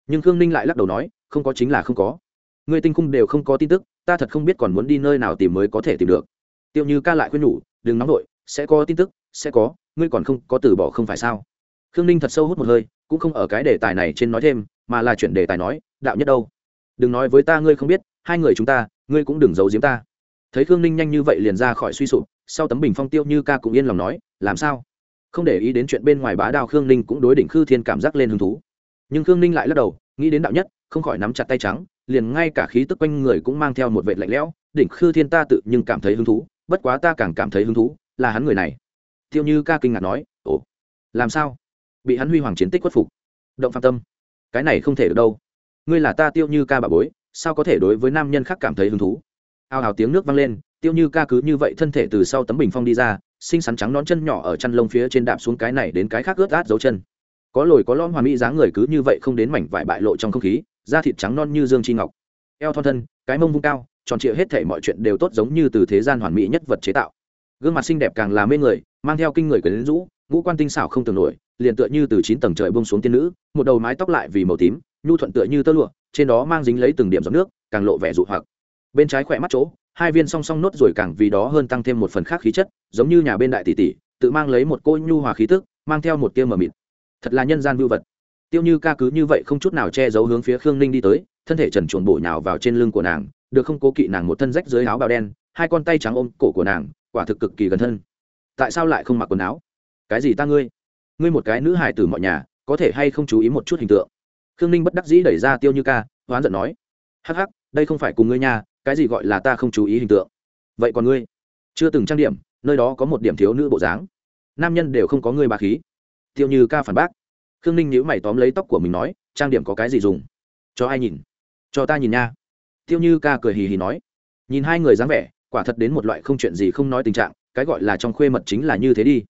Nhưng khương ninh lại lắc đầu nói, không có chính là không có. Ngươi tinh cung đều không có tin tức, ta thật không biết còn muốn đi nơi nào tìm mới có thể tìm được. Tiêu như ca lại khuyên nhủ, đừng nóng vội sẽ có tin tức, sẽ có, ngươi còn không có từ bỏ không phải sao? Khương ninh thật sâu hút một hơi, cũng không ở cái đề tài này trên nói thêm, mà là chuyển đề tài nói, đạo nhất đâu? Đừng nói với ta ngươi không biết hai người chúng ta, ngươi cũng đừng giấu giếm ta. Thấy khương ninh nhanh như vậy liền ra khỏi suy sụp, sau tấm bình phong tiêu như ca cũng yên lòng nói, làm sao? Không để ý đến chuyện bên ngoài bá đao, khương ninh cũng đối đỉnh khư thiên cảm giác lên hứng thú. Nhưng khương ninh lại lắc đầu, nghĩ đến đạo nhất, không khỏi nắm chặt tay trắng, liền ngay cả khí tức quanh người cũng mang theo một vệ lạnh lẽo, đỉnh khư thiên ta tự nhưng cảm thấy hứng thú, bất quá ta càng cảm thấy hứng thú là hắn người này. Tiêu như ca kinh ngạc nói, ồ, làm sao? Bị hắn huy hoàng chiến tích khuất phục. Động phạm tâm, cái này không thể được đâu. Ngươi là ta tiêu như ca bà bối sao có thể đối với nam nhân khác cảm thấy hứng thú? Ao ào tiếng nước vang lên, tiêu như ca cứ như vậy thân thể từ sau tấm bình phong đi ra, xinh xắn trắng nón chân nhỏ ở chăn lông phía trên đạp xuống cái này đến cái khác ướt át dấu chân. Có lồi có lõm hoàn mỹ dáng người cứ như vậy không đến mảnh vải bại lộ trong không khí, da thịt trắng non như dương chi ngọc. Eo thon thân, cái mông vung cao, tròn trịa hết thể mọi chuyện đều tốt giống như từ thế gian hoàn mỹ nhất vật chế tạo. Gương mặt xinh đẹp càng là mê người, mang theo kinh người quyến rũ, ngũ quan tinh xảo không tưởng nổi, liền tựa như từ chín tầng trời bông xuống tiên nữ, một đầu mái tóc lại vì màu tím nhu thuận tựa như tơ lụa, trên đó mang dính lấy từng điểm giọt nước, càng lộ vẻ dụ hoặc. Bên trái khỏe mắt chỗ, hai viên song song nốt rồi càng vì đó hơn tăng thêm một phần khác khí chất, giống như nhà bên đại tỷ tỷ, tự mang lấy một cô nhu hòa khí tức, mang theo một tia mờ mịt. Thật là nhân gian vưu vật. Tiêu như ca cứ như vậy không chút nào che giấu hướng phía khương ninh đi tới, thân thể trần chuồn bổ nhào vào trên lưng của nàng, được không cố kỵ nàng một thân rách dưới áo bào đen, hai con tay trắng ôm cổ của nàng, quả thực cực kỳ gần thân. Tại sao lại không mặc quần áo? Cái gì ta ngươi? Ngươi một cái nữ hài từ mọi nhà, có thể hay không chú ý một chút hình tượng? Khương ninh bất đắc dĩ đẩy ra tiêu như ca, hoán giận nói, hắc hắc, đây không phải cùng ngươi nha, cái gì gọi là ta không chú ý hình tượng. Vậy còn ngươi? Chưa từng trang điểm, nơi đó có một điểm thiếu nữ bộ dáng. Nam nhân đều không có ngươi bà khí. Tiêu như ca phản bác. Khương ninh nhữ mày tóm lấy tóc của mình nói, trang điểm có cái gì dùng? Cho ai nhìn? Cho ta nhìn nha. Tiêu như ca cười hì hì nói, nhìn hai người dáng vẻ, quả thật đến một loại không chuyện gì không nói tình trạng, cái gọi là trong khuê mật chính là như thế đi.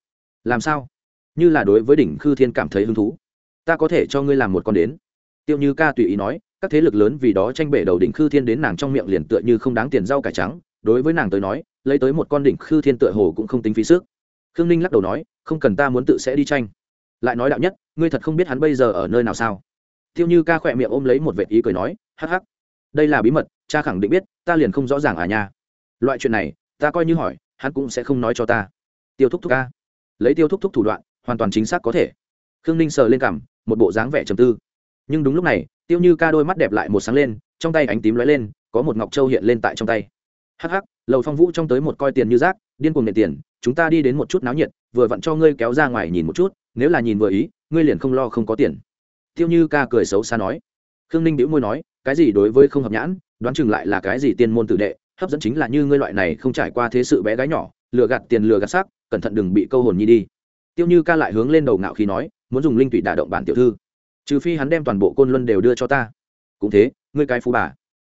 Làm sao? Như là đối với đỉnh khư thiên cảm thấy hứng thú. Ta có thể cho ngươi làm một con đến tiêu như ca tùy ý nói, các thế lực lớn vì đó tranh bể đầu đỉnh khư thiên đến nàng trong miệng liền tựa như không đáng tiền rau cải trắng. Đối với nàng tới nói, lấy tới một con đỉnh khư thiên tựa hồ cũng không tính phí sức. Khương ninh lắc đầu nói, không cần ta muốn tự sẽ đi tranh. Lại nói đạo nhất, ngươi thật không biết hắn bây giờ ở nơi nào sao? Tiêu như ca khỏe miệng ôm lấy một vệ ý cười nói, hắc hắc. Đây là bí mật, cha khẳng định biết, ta liền không rõ ràng à nha. Loại chuyện này, ta coi như hỏi, hắn cũng sẽ không nói cho ta. Tiêu thúc thúc ca lấy tiêu thúc thúc thủ đoạn, hoàn toàn chính xác có thể. Khương ninh sờ lên cảm một bộ dáng vẻ trầm tư nhưng đúng lúc này, tiêu như ca đôi mắt đẹp lại một sáng lên, trong tay ánh tím lóe lên, có một ngọc châu hiện lên tại trong tay. Hắc hắc, lầu phong vũ trong tới một coi tiền như rác, điên cuồng nệ tiền, chúng ta đi đến một chút náo nhiệt, vừa vặn cho ngươi kéo ra ngoài nhìn một chút, nếu là nhìn vừa ý, ngươi liền không lo không có tiền. Tiêu như ca cười xấu xa nói. Khương ninh đĩu môi nói, cái gì đối với không hợp nhãn, đoán chừng lại là cái gì tiên môn tử đệ, hấp dẫn chính là như ngươi loại này không trải qua thế sự bé gái nhỏ, lừa gạt tiền lừa gạt xác, cẩn thận đừng bị câu hồn nhi đi. Tiêu như ca lại hướng lên đầu ngạo khi nói, muốn dùng linh tụy đả động bản tiểu thư trừ phi hắn đem toàn bộ côn luân đều đưa cho ta. Cũng thế, ngươi cái phú bà.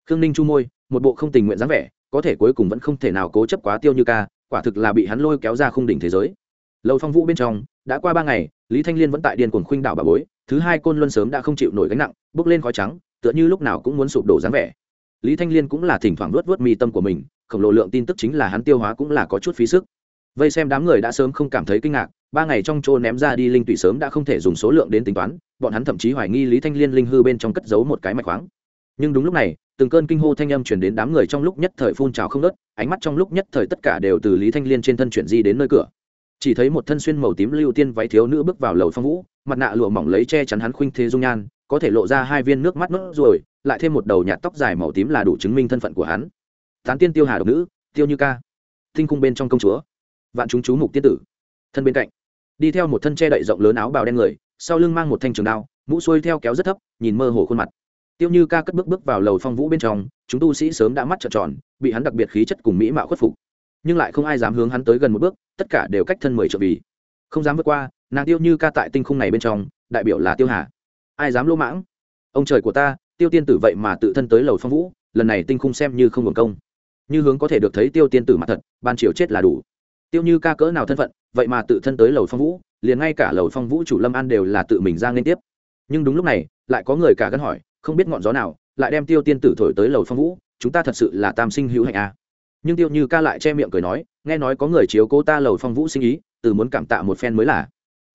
Khương ninh chu môi, một bộ không tình nguyện dáng vẻ, có thể cuối cùng vẫn không thể nào cố chấp quá tiêu như ca, quả thực là bị hắn lôi kéo ra khung đỉnh thế giới. Lâu phong vũ bên trong, đã qua ba ngày, lý thanh liên vẫn tại điền cuồng khuynh đảo bà bối, thứ hai côn luân sớm đã không chịu nổi gánh nặng bước lên khói trắng, tựa như lúc nào cũng muốn sụp đổ dáng vẻ. Lý thanh liên cũng là thỉnh thoảng luốt vớt mi tâm của mình, khổng lồ lượng tin tức chính là hắn tiêu hóa cũng là có chút phí sức. Vây xem đám người đã sớm không cảm thấy kinh ngạc ba ngày trong chỗ ném ra đi linh tụy sớm đã không thể dùng số lượng đến tính toán, bọn hắn thậm chí hoài nghi lý thanh liên linh hư bên trong cất giấu một cái mạch khoáng. Nhưng đúng lúc này, từng cơn kinh hô thanh âm chuyển đến đám người trong lúc nhất thời phun trào không nớt ánh mắt trong lúc nhất thời tất cả đều từ lý thanh liên trên thân chuyển di đến nơi cửa. Chỉ thấy một thân xuyên màu tím lưu tiên váy thiếu nữ bước vào lầu phong vũ, mặt nạ lụa mỏng lấy che chắn hắn khuynh thế dung nhan, có thể lộ ra hai viên nước mắt nốt rồi, lại thêm một đầu nhạt tóc dài màu tím là đủ chứng minh thân phận của hắn. Tán tiên tiêu hà độc nữ, tiêu như ca, tinh cung bên trong công chúa, vạn chúng chú mục tiên tử, thân bên cạnh đi theo một thân che đậy rộng lớn áo bào đen người, sau lưng mang một thanh trường đao, mũ xuôi theo kéo rất thấp, nhìn mơ hồ khuôn mặt. Tiêu như ca cất bước bước vào lầu phong vũ bên trong, chúng tu sĩ sớm đã mắt trợn tròn, bị hắn đặc biệt khí chất cùng mỹ mạo khuất phục. Nhưng lại không ai dám hướng hắn tới gần một bước, tất cả đều cách thân mười trợ vì. Không dám vượt qua, nàng tiêu như ca tại tinh khung này bên trong, đại biểu là tiêu hà. Ai dám lỗ mãng? Ông trời của ta, tiêu tiên tử vậy mà tự thân tới lầu phong vũ, lần này tinh khung xem như không hưởng công. Như hướng có thể được thấy tiêu tiên tử mặt thật, ban chiều chết là đủ. Tiêu như ca cỡ nào thân phận vậy mà tự thân tới lầu phong vũ, liền ngay cả lầu phong vũ chủ lâm an đều là tự mình ra liên tiếp. Nhưng đúng lúc này, lại có người cả gân hỏi, không biết ngọn gió nào lại đem tiêu tiên tử thổi tới lầu phong vũ, chúng ta thật sự là tam sinh hữu hạnh à. nhưng tiêu như ca lại che miệng cười nói, nghe nói có người chiếu cố ta lầu phong vũ sinh ý, từ muốn cảm tạ một phen mới là.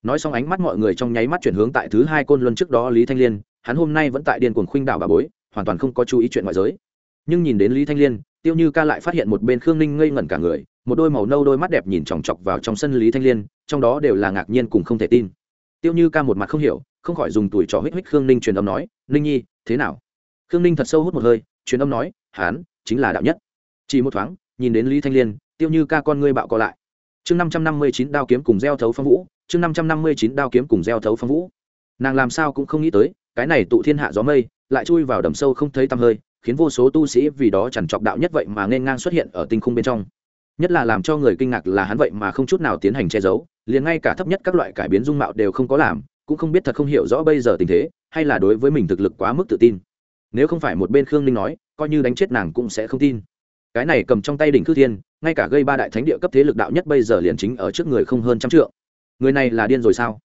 Nói xong ánh mắt mọi người trong nháy mắt chuyển hướng tại thứ hai côn luân trước đó lý thanh liên, hắn hôm nay vẫn tại điên cuồng khuynh đảo bà bối, hoàn toàn không có chú ý chuyện ngoại giới. Nhưng nhìn đến lý thanh liên, tiêu như ca lại phát hiện một bên khương ninh ngây ngẩn cả người một đôi màu nâu đôi mắt đẹp nhìn chòng chọc vào trong sân lý thanh liên, trong đó đều là ngạc nhiên cùng không thể tin. Tiêu như ca một mặt không hiểu, không khỏi dùng tuổi trò hích hích khương ninh truyền âm nói, ninh nhi, thế nào? Khương ninh thật sâu hút một hơi, truyền âm nói, hán, chính là đạo nhất. Chỉ một thoáng, nhìn đến lý thanh liên, tiêu như ca con ngươi bạo co lại. Chương năm trăm năm mươi chín đao kiếm cùng gieo thấu phong vũ, chương năm trăm năm mươi chín đao kiếm cùng gieo thấu phong vũ. Nàng làm sao cũng không nghĩ tới, cái này tụ thiên hạ gió mây, lại chui vào đầm sâu không thấy tăm hơi, khiến vô số tu sĩ vì đó chẳng chọc đạo nhất vậy mà nên ngang xuất hiện ở tinh khung bên trong nhất là làm cho người kinh ngạc là hắn vậy mà không chút nào tiến hành che giấu, liền ngay cả thấp nhất các loại cải biến dung mạo đều không có làm, cũng không biết thật không hiểu rõ bây giờ tình thế, hay là đối với mình thực lực quá mức tự tin. Nếu không phải một bên khương ninh nói, coi như đánh chết nàng cũng sẽ không tin. Cái này cầm trong tay đỉnh cư thiên, ngay cả gây ba đại thánh địa cấp thế lực đạo nhất bây giờ liền chính ở trước người không hơn trăm trượng. Người này là điên rồi sao?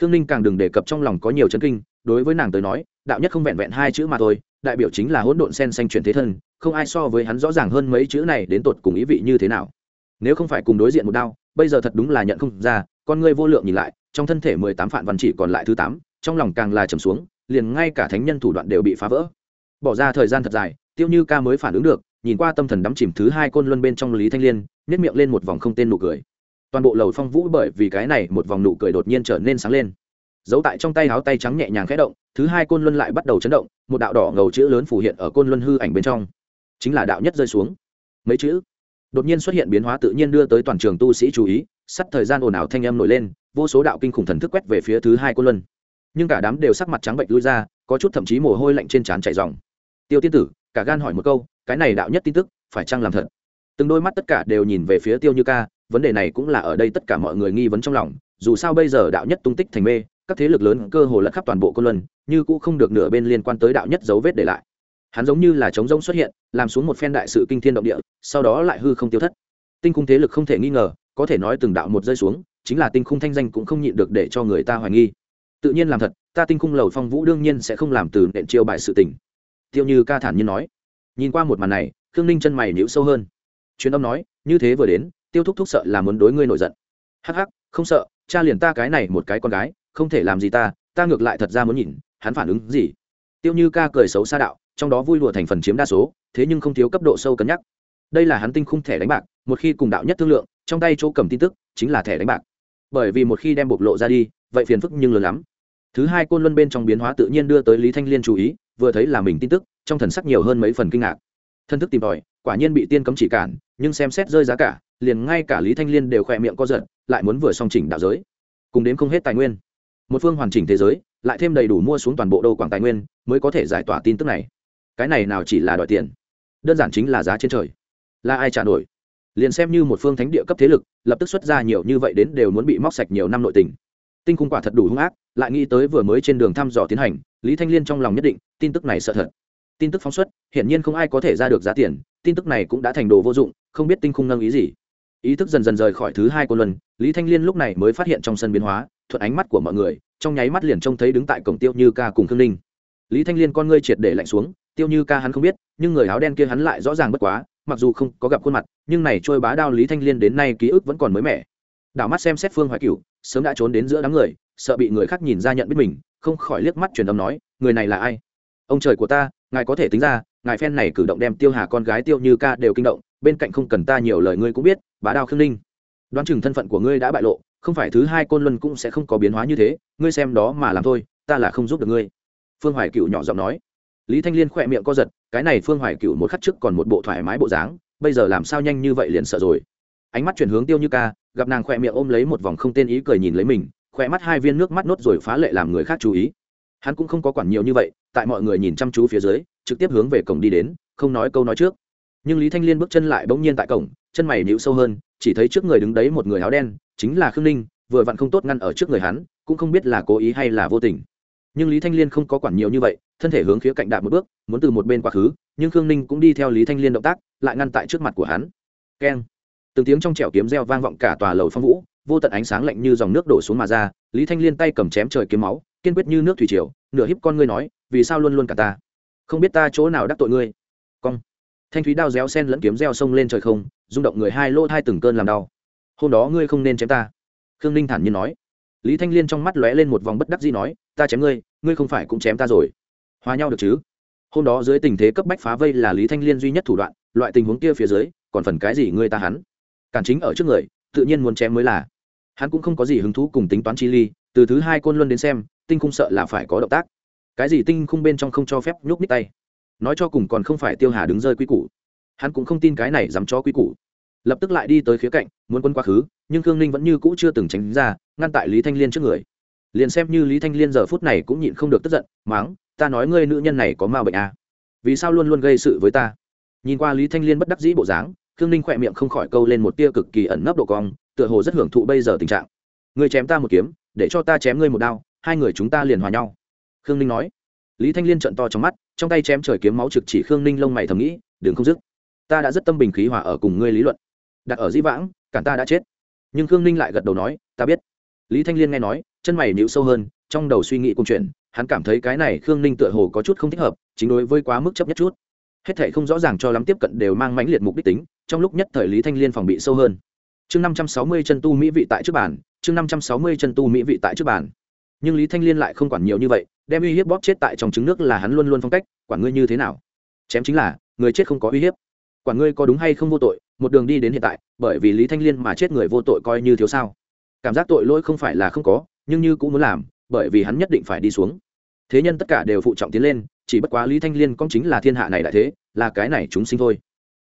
Khương ninh càng đừng đề cập trong lòng có nhiều chân kinh, đối với nàng tới nói, đạo nhất không vẹn vẹn hai chữ mà thôi, đại biểu chính là hỗn độn sen xanh chuyển thế thân, không ai so với hắn rõ ràng hơn mấy chữ này đến tột cùng ý vị như thế nào nếu không phải cùng đối diện một đao, bây giờ thật đúng là nhận không ra, con người vô lượng nhìn lại, trong thân thể mười tám phản văn chỉ còn lại thứ tám, trong lòng càng là trầm xuống, liền ngay cả thánh nhân thủ đoạn đều bị phá vỡ. Bỏ ra thời gian thật dài, tiêu như ca mới phản ứng được, nhìn qua tâm thần đắm chìm thứ hai côn luân bên trong lý thanh liên nhét miệng lên một vòng không tên nụ cười. Toàn bộ lầu phong vũ bởi vì cái này một vòng nụ cười đột nhiên trở nên sáng lên. Giấu tại trong tay háo tay trắng nhẹ nhàng khẽ động, thứ hai côn luân lại bắt đầu chấn động, một đạo đỏ ngầu chữ lớn phủ hiện ở côn luân hư ảnh bên trong. Chính là đạo nhất rơi xuống. Mấy chữ? Đột nhiên xuất hiện biến hóa tự nhiên đưa tới toàn trường tu sĩ chú ý, sắt thời gian ồn ào thanh âm nổi lên, vô số đạo kinh khủng thần thức quét về phía thứ hai côn luân. Nhưng cả đám đều sắc mặt trắng bệnh lui ra, có chút thậm chí mồ hôi lạnh trên trán chảy dòng tiêu tiên tử, cả gan hỏi một câu, cái này đạo nhất tin tức, phải chăng làm thật? Từng đôi mắt tất cả đều nhìn về phía tiêu như ca, vấn đề này cũng là ở đây tất cả mọi người nghi vấn trong lòng, dù sao bây giờ đạo nhất tung tích thành mê, các thế lực lớn cơ hồ lẫn khắp toàn bộ côn luân, như cũ không được nửa bên liên quan tới đạo nhất dấu vết để lại hắn giống như là trống rỗng xuất hiện, làm xuống một phen đại sự kinh thiên động địa, sau đó lại hư không tiêu thất. Tinh khung thế lực không thể nghi ngờ, có thể nói từng đạo một rơi xuống, chính là tinh khung thanh danh cũng không nhịn được để cho người ta hoài nghi. Tự nhiên làm thật, ta tinh khung lầu phong vũ đương nhiên sẽ không làm từ nện chiêu bại sự tình. Tiêu như ca thản nhiên nói. Nhìn qua một màn này, khương ninh chân mày níu sâu hơn. Truyền âm nói, như thế vừa đến, tiêu thúc thúc sợ là muốn đối ngươi nổi giận. Hắc hắc, không sợ, cha liền ta cái này một cái con gái, không thể làm gì ta ta ngược lại thật ra muốn nhìn, hắn phản ứng gì? Tiêu như ca cười xấu xa đạo trong đó vui đùa thành phần chiếm đa số, thế nhưng không thiếu cấp độ sâu cân nhắc. Đây là hắn tinh khung thẻ đánh bạc, một khi cùng đạo nhất thương lượng, trong tay chỗ cầm tin tức chính là thẻ đánh bạc. Bởi vì một khi đem bộc lộ ra đi, vậy phiền phức nhưng lớn lắm. Thứ hai, côn luân bên trong biến hóa tự nhiên đưa tới lý thanh liên chú ý, vừa thấy là mình tin tức, trong thần sắc nhiều hơn mấy phần kinh ngạc. Thân thức tìm tòi, quả nhiên bị tiên cấm chỉ cản, nhưng xem xét rơi giá cả, liền ngay cả lý thanh liên đều khỏe miệng co giật, lại muốn vừa song chỉnh đạo giới. Cùng đến không hết tài nguyên. Một phương hoàn chỉnh thế giới, lại thêm đầy đủ mua xuống toàn bộ đô quảng tài nguyên, mới có thể giải tỏa tin tức này cái này nào chỉ là đòi tiền, đơn giản chính là giá trên trời. Là ai trả nổi? Liền xem như một phương thánh địa cấp thế lực, lập tức xuất ra nhiều như vậy đến đều muốn bị móc sạch nhiều năm nội tình. Tinh khung quả thật đủ hung ác, lại nghĩ tới vừa mới trên đường thăm dò tiến hành, lý thanh liên trong lòng nhất định, tin tức này sợ thật. Tin tức phóng xuất, hiển nhiên không ai có thể ra được giá tiền, tin tức này cũng đã thành đồ vô dụng, không biết tinh khung nâng ý gì. Ý thức dần dần rời khỏi thứ hai cô luân, lý thanh liên lúc này mới phát hiện trong sân biến hóa, thuận ánh mắt của mọi người, trong nháy mắt liền trông thấy đứng tại cổng tiêu như ca cùng khương ninh. Lý thanh liên con ngươi triệt để lạnh xuống tiêu như ca hắn không biết, nhưng người áo đen kia hắn lại rõ ràng bất quá, mặc dù không có gặp khuôn mặt, nhưng này trôi bá đao lý thanh liên đến nay ký ức vẫn còn mới mẻ. Đảo mắt xem xét phương hoài cửu, sớm đã trốn đến giữa đám người, sợ bị người khác nhìn ra nhận biết mình, không khỏi liếc mắt truyền âm nói, người này là ai? Ông trời của ta, ngài có thể tính ra, ngài phen này cử động đem tiêu hà con gái tiêu như ca đều kinh động, bên cạnh không cần ta nhiều lời ngươi cũng biết, bá đao khương ninh. Đoán chừng thân phận của ngươi đã bại lộ, không phải thứ hai côn luân cũng sẽ không có biến hóa như thế, ngươi xem đó mà làm thôi, ta là không giúp được ngươi. Phương hoài cựu nhỏ giọng nói lý thanh liên khỏe miệng co giật, cái này phương hoài cựu một khắc trước còn một bộ thoải mái bộ dáng, bây giờ làm sao nhanh như vậy liền sợ rồi. Ánh mắt chuyển hướng tiêu như ca, gặp nàng khỏe miệng ôm lấy một vòng không tên ý cười nhìn lấy mình, khỏe mắt hai viên nước mắt nốt rồi phá lệ làm người khác chú ý. Hắn cũng không có quản nhiều như vậy, tại mọi người nhìn chăm chú phía dưới, trực tiếp hướng về cổng đi đến, không nói câu nói trước. Nhưng lý thanh liên bước chân lại bỗng nhiên tại cổng, chân mày nhịu sâu hơn, chỉ thấy trước người đứng đấy một người áo đen, chính là khương ninh, vừa vặn không tốt ngăn ở trước người hắn, cũng không biết là cố ý hay là vô tình nhưng lý thanh liên không có quản nhiều như vậy, thân thể hướng phía cạnh đạp một bước, muốn từ một bên quá khứ, nhưng khương ninh cũng đi theo lý thanh liên động tác, lại ngăn tại trước mặt của hắn. Keng. Từng tiếng trong trẻo kiếm reo vang vọng cả tòa lầu phong vũ, vô tận ánh sáng lạnh như dòng nước đổ xuống mà ra, lý thanh liên tay cầm chém trời kiếm máu, kiên quyết như nước thủy triều, nửa híp con ngươi nói, vì sao luôn luôn cả ta? Không biết ta chỗ nào đắc tội ngươi? Cong. Thanh thúy đao réo sen lẫn kiếm reo sông lên trời không, rung động người hai lỗ hai từng cơn làm đau. Hôm đó ngươi không nên chém ta. Khương ninh thản nhiên nói. Lý thanh liên trong mắt lóe lên một vòng bất đắc dĩ nói ta chém ngươi ngươi không phải cũng chém ta rồi. Hòa nhau được chứ? Hôm đó dưới tình thế cấp bách phá vây là lý thanh liên duy nhất thủ đoạn, loại tình huống kia phía dưới, còn phần cái gì ngươi ta hắn? Cản chính ở trước người, tự nhiên muốn chém mới là. Hắn cũng không có gì hứng thú cùng tính toán chi ly, từ thứ hai côn luân đến xem, tinh không sợ là phải có động tác. Cái gì tinh không bên trong không cho phép nhúc nít tay. Nói cho cùng còn không phải tiêu hà đứng rơi quy củ. Hắn cũng không tin cái này dám cho quy củ. Lập tức lại đi tới khía cạnh, muốn quân quá khứ, nhưng khương ninh vẫn như cũ chưa từng tránh ra, ngăn tại lý thanh liên trước người liền xem như lý thanh liên giờ phút này cũng nhịn không được tức giận, máng, ta nói ngươi nữ nhân này có ma bệnh à. vì sao luôn luôn gây sự với ta? Nhìn qua lý thanh liên bất đắc dĩ bộ dáng, khương ninh khỏe miệng không khỏi câu lên một tia cực kỳ ẩn nấp độ cong, tựa hồ rất hưởng thụ bây giờ tình trạng. Ngươi chém ta một kiếm, để cho ta chém ngươi một đao, hai người chúng ta liền hòa nhau. Khương ninh nói. Lý thanh liên trận to trong mắt, trong tay chém trời kiếm máu trực chỉ khương ninh lông mày thầm nghĩ, đừng không dứt. Ta đã rất tâm bình khí hòa ở cùng ngươi lý luận. Đặt ở dĩ vãng, cản ta đã chết. Nhưng khương ninh lại gật đầu nói, ta biết. Lý thanh liên nghe nói chân mày níu sâu hơn, trong đầu suy nghĩ cùng chuyện, hắn cảm thấy cái này khương ninh tựa hồ có chút không thích hợp, chính đối với quá mức chấp nhất chút. Hết thảy không rõ ràng cho lắm tiếp cận đều mang mãnh liệt mục đích tính, trong lúc nhất thời lý thanh liên phòng bị sâu hơn. Chương năm trăm sáu mươi chân tu mỹ vị tại trước bàn, chương năm trăm sáu mươi chân tu mỹ vị tại trước bàn. Nhưng lý thanh liên lại không quản nhiều như vậy, đem uy hiếp bóp chết tại trong trứng nước là hắn luôn luôn phong cách, quản ngươi như thế nào? Chém chính là, người chết không có uy hiếp. Quản ngươi có đúng hay không vô tội, một đường đi đến hiện tại, bởi vì lý thanh liên mà chết người vô tội coi như thiếu sao. Cảm giác tội lỗi không phải là không có nhưng như cũng muốn làm, bởi vì hắn nhất định phải đi xuống. Thế nhân tất cả đều phụ trọng tiến lên, chỉ bất quá lý thanh liên cũng chính là thiên hạ này đại thế, là cái này chúng sinh thôi.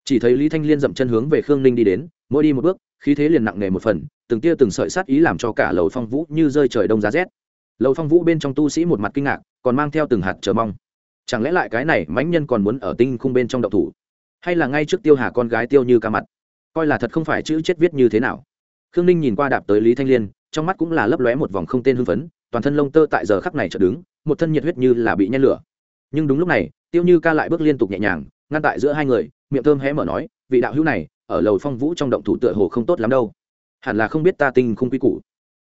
Chỉ thấy lý thanh liên dậm chân hướng về khương ninh đi đến, mỗi đi một bước, khí thế liền nặng nề một phần, từng tia từng sợi sát ý làm cho cả lầu phong vũ như rơi trời đông giá rét. Lầu phong vũ bên trong tu sĩ một mặt kinh ngạc, còn mang theo từng hạt chờ mong. Chẳng lẽ lại cái này mãnh nhân còn muốn ở tinh khung bên trong đậu thủ? Hay là ngay trước tiêu hà con gái tiêu như ca mặt? Coi là thật không phải chữ chết viết như thế nào. Khương ninh nhìn qua đạp tới lý thanh liên trong mắt cũng là lấp lóe một vòng không tên hưng phấn, toàn thân lông tơ tại giờ khắc này chợt đứng, một thân nhiệt huyết như là bị nhen lửa. Nhưng đúng lúc này, tiêu như ca lại bước liên tục nhẹ nhàng, ngăn tại giữa hai người, miệng thơm hé mở nói, vị đạo hữu này, ở lầu phong vũ trong động thủ tựa hồ không tốt lắm đâu. Hẳn là không biết ta tinh khung quy củ.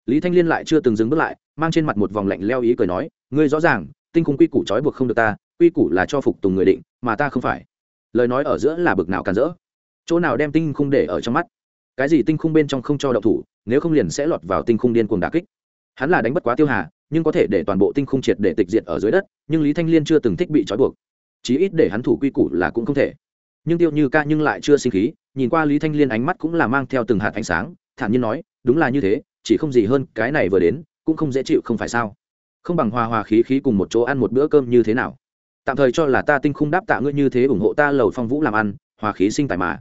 Lý thanh liên lại chưa từng dừng bước lại, mang trên mặt một vòng lạnh leo ý cười nói, ngươi rõ ràng, tinh khung quy củ trói buộc không được ta, quy củ là cho phục tùng người định, mà ta không phải. Lời nói ở giữa là bực nào càn rỡ. Chỗ nào đem tinh khung để ở trong mắt? Cái gì tinh khung bên trong không cho động thủ nếu không liền sẽ lọt vào tinh khung điên cuồng đà kích. Hắn là đánh bất quá tiêu hà, nhưng có thể để toàn bộ tinh khung triệt để tịch diệt ở dưới đất, nhưng lý thanh liên chưa từng thích bị trói buộc. Chí ít để hắn thủ quy củ là cũng không thể. Nhưng tiêu như ca nhưng lại chưa sinh khí, nhìn qua lý thanh liên ánh mắt cũng là mang theo từng hạt ánh sáng, thản nhiên nói, đúng là như thế, chỉ không gì hơn, cái này vừa đến, cũng không dễ chịu không phải sao? Không bằng hòa hòa khí khí cùng một chỗ ăn một bữa cơm như thế nào? Tạm thời cho là ta tinh khung đáp tạ ngươi như thế ủng hộ ta lầu phong vũ làm ăn, hòa khí sinh tài mà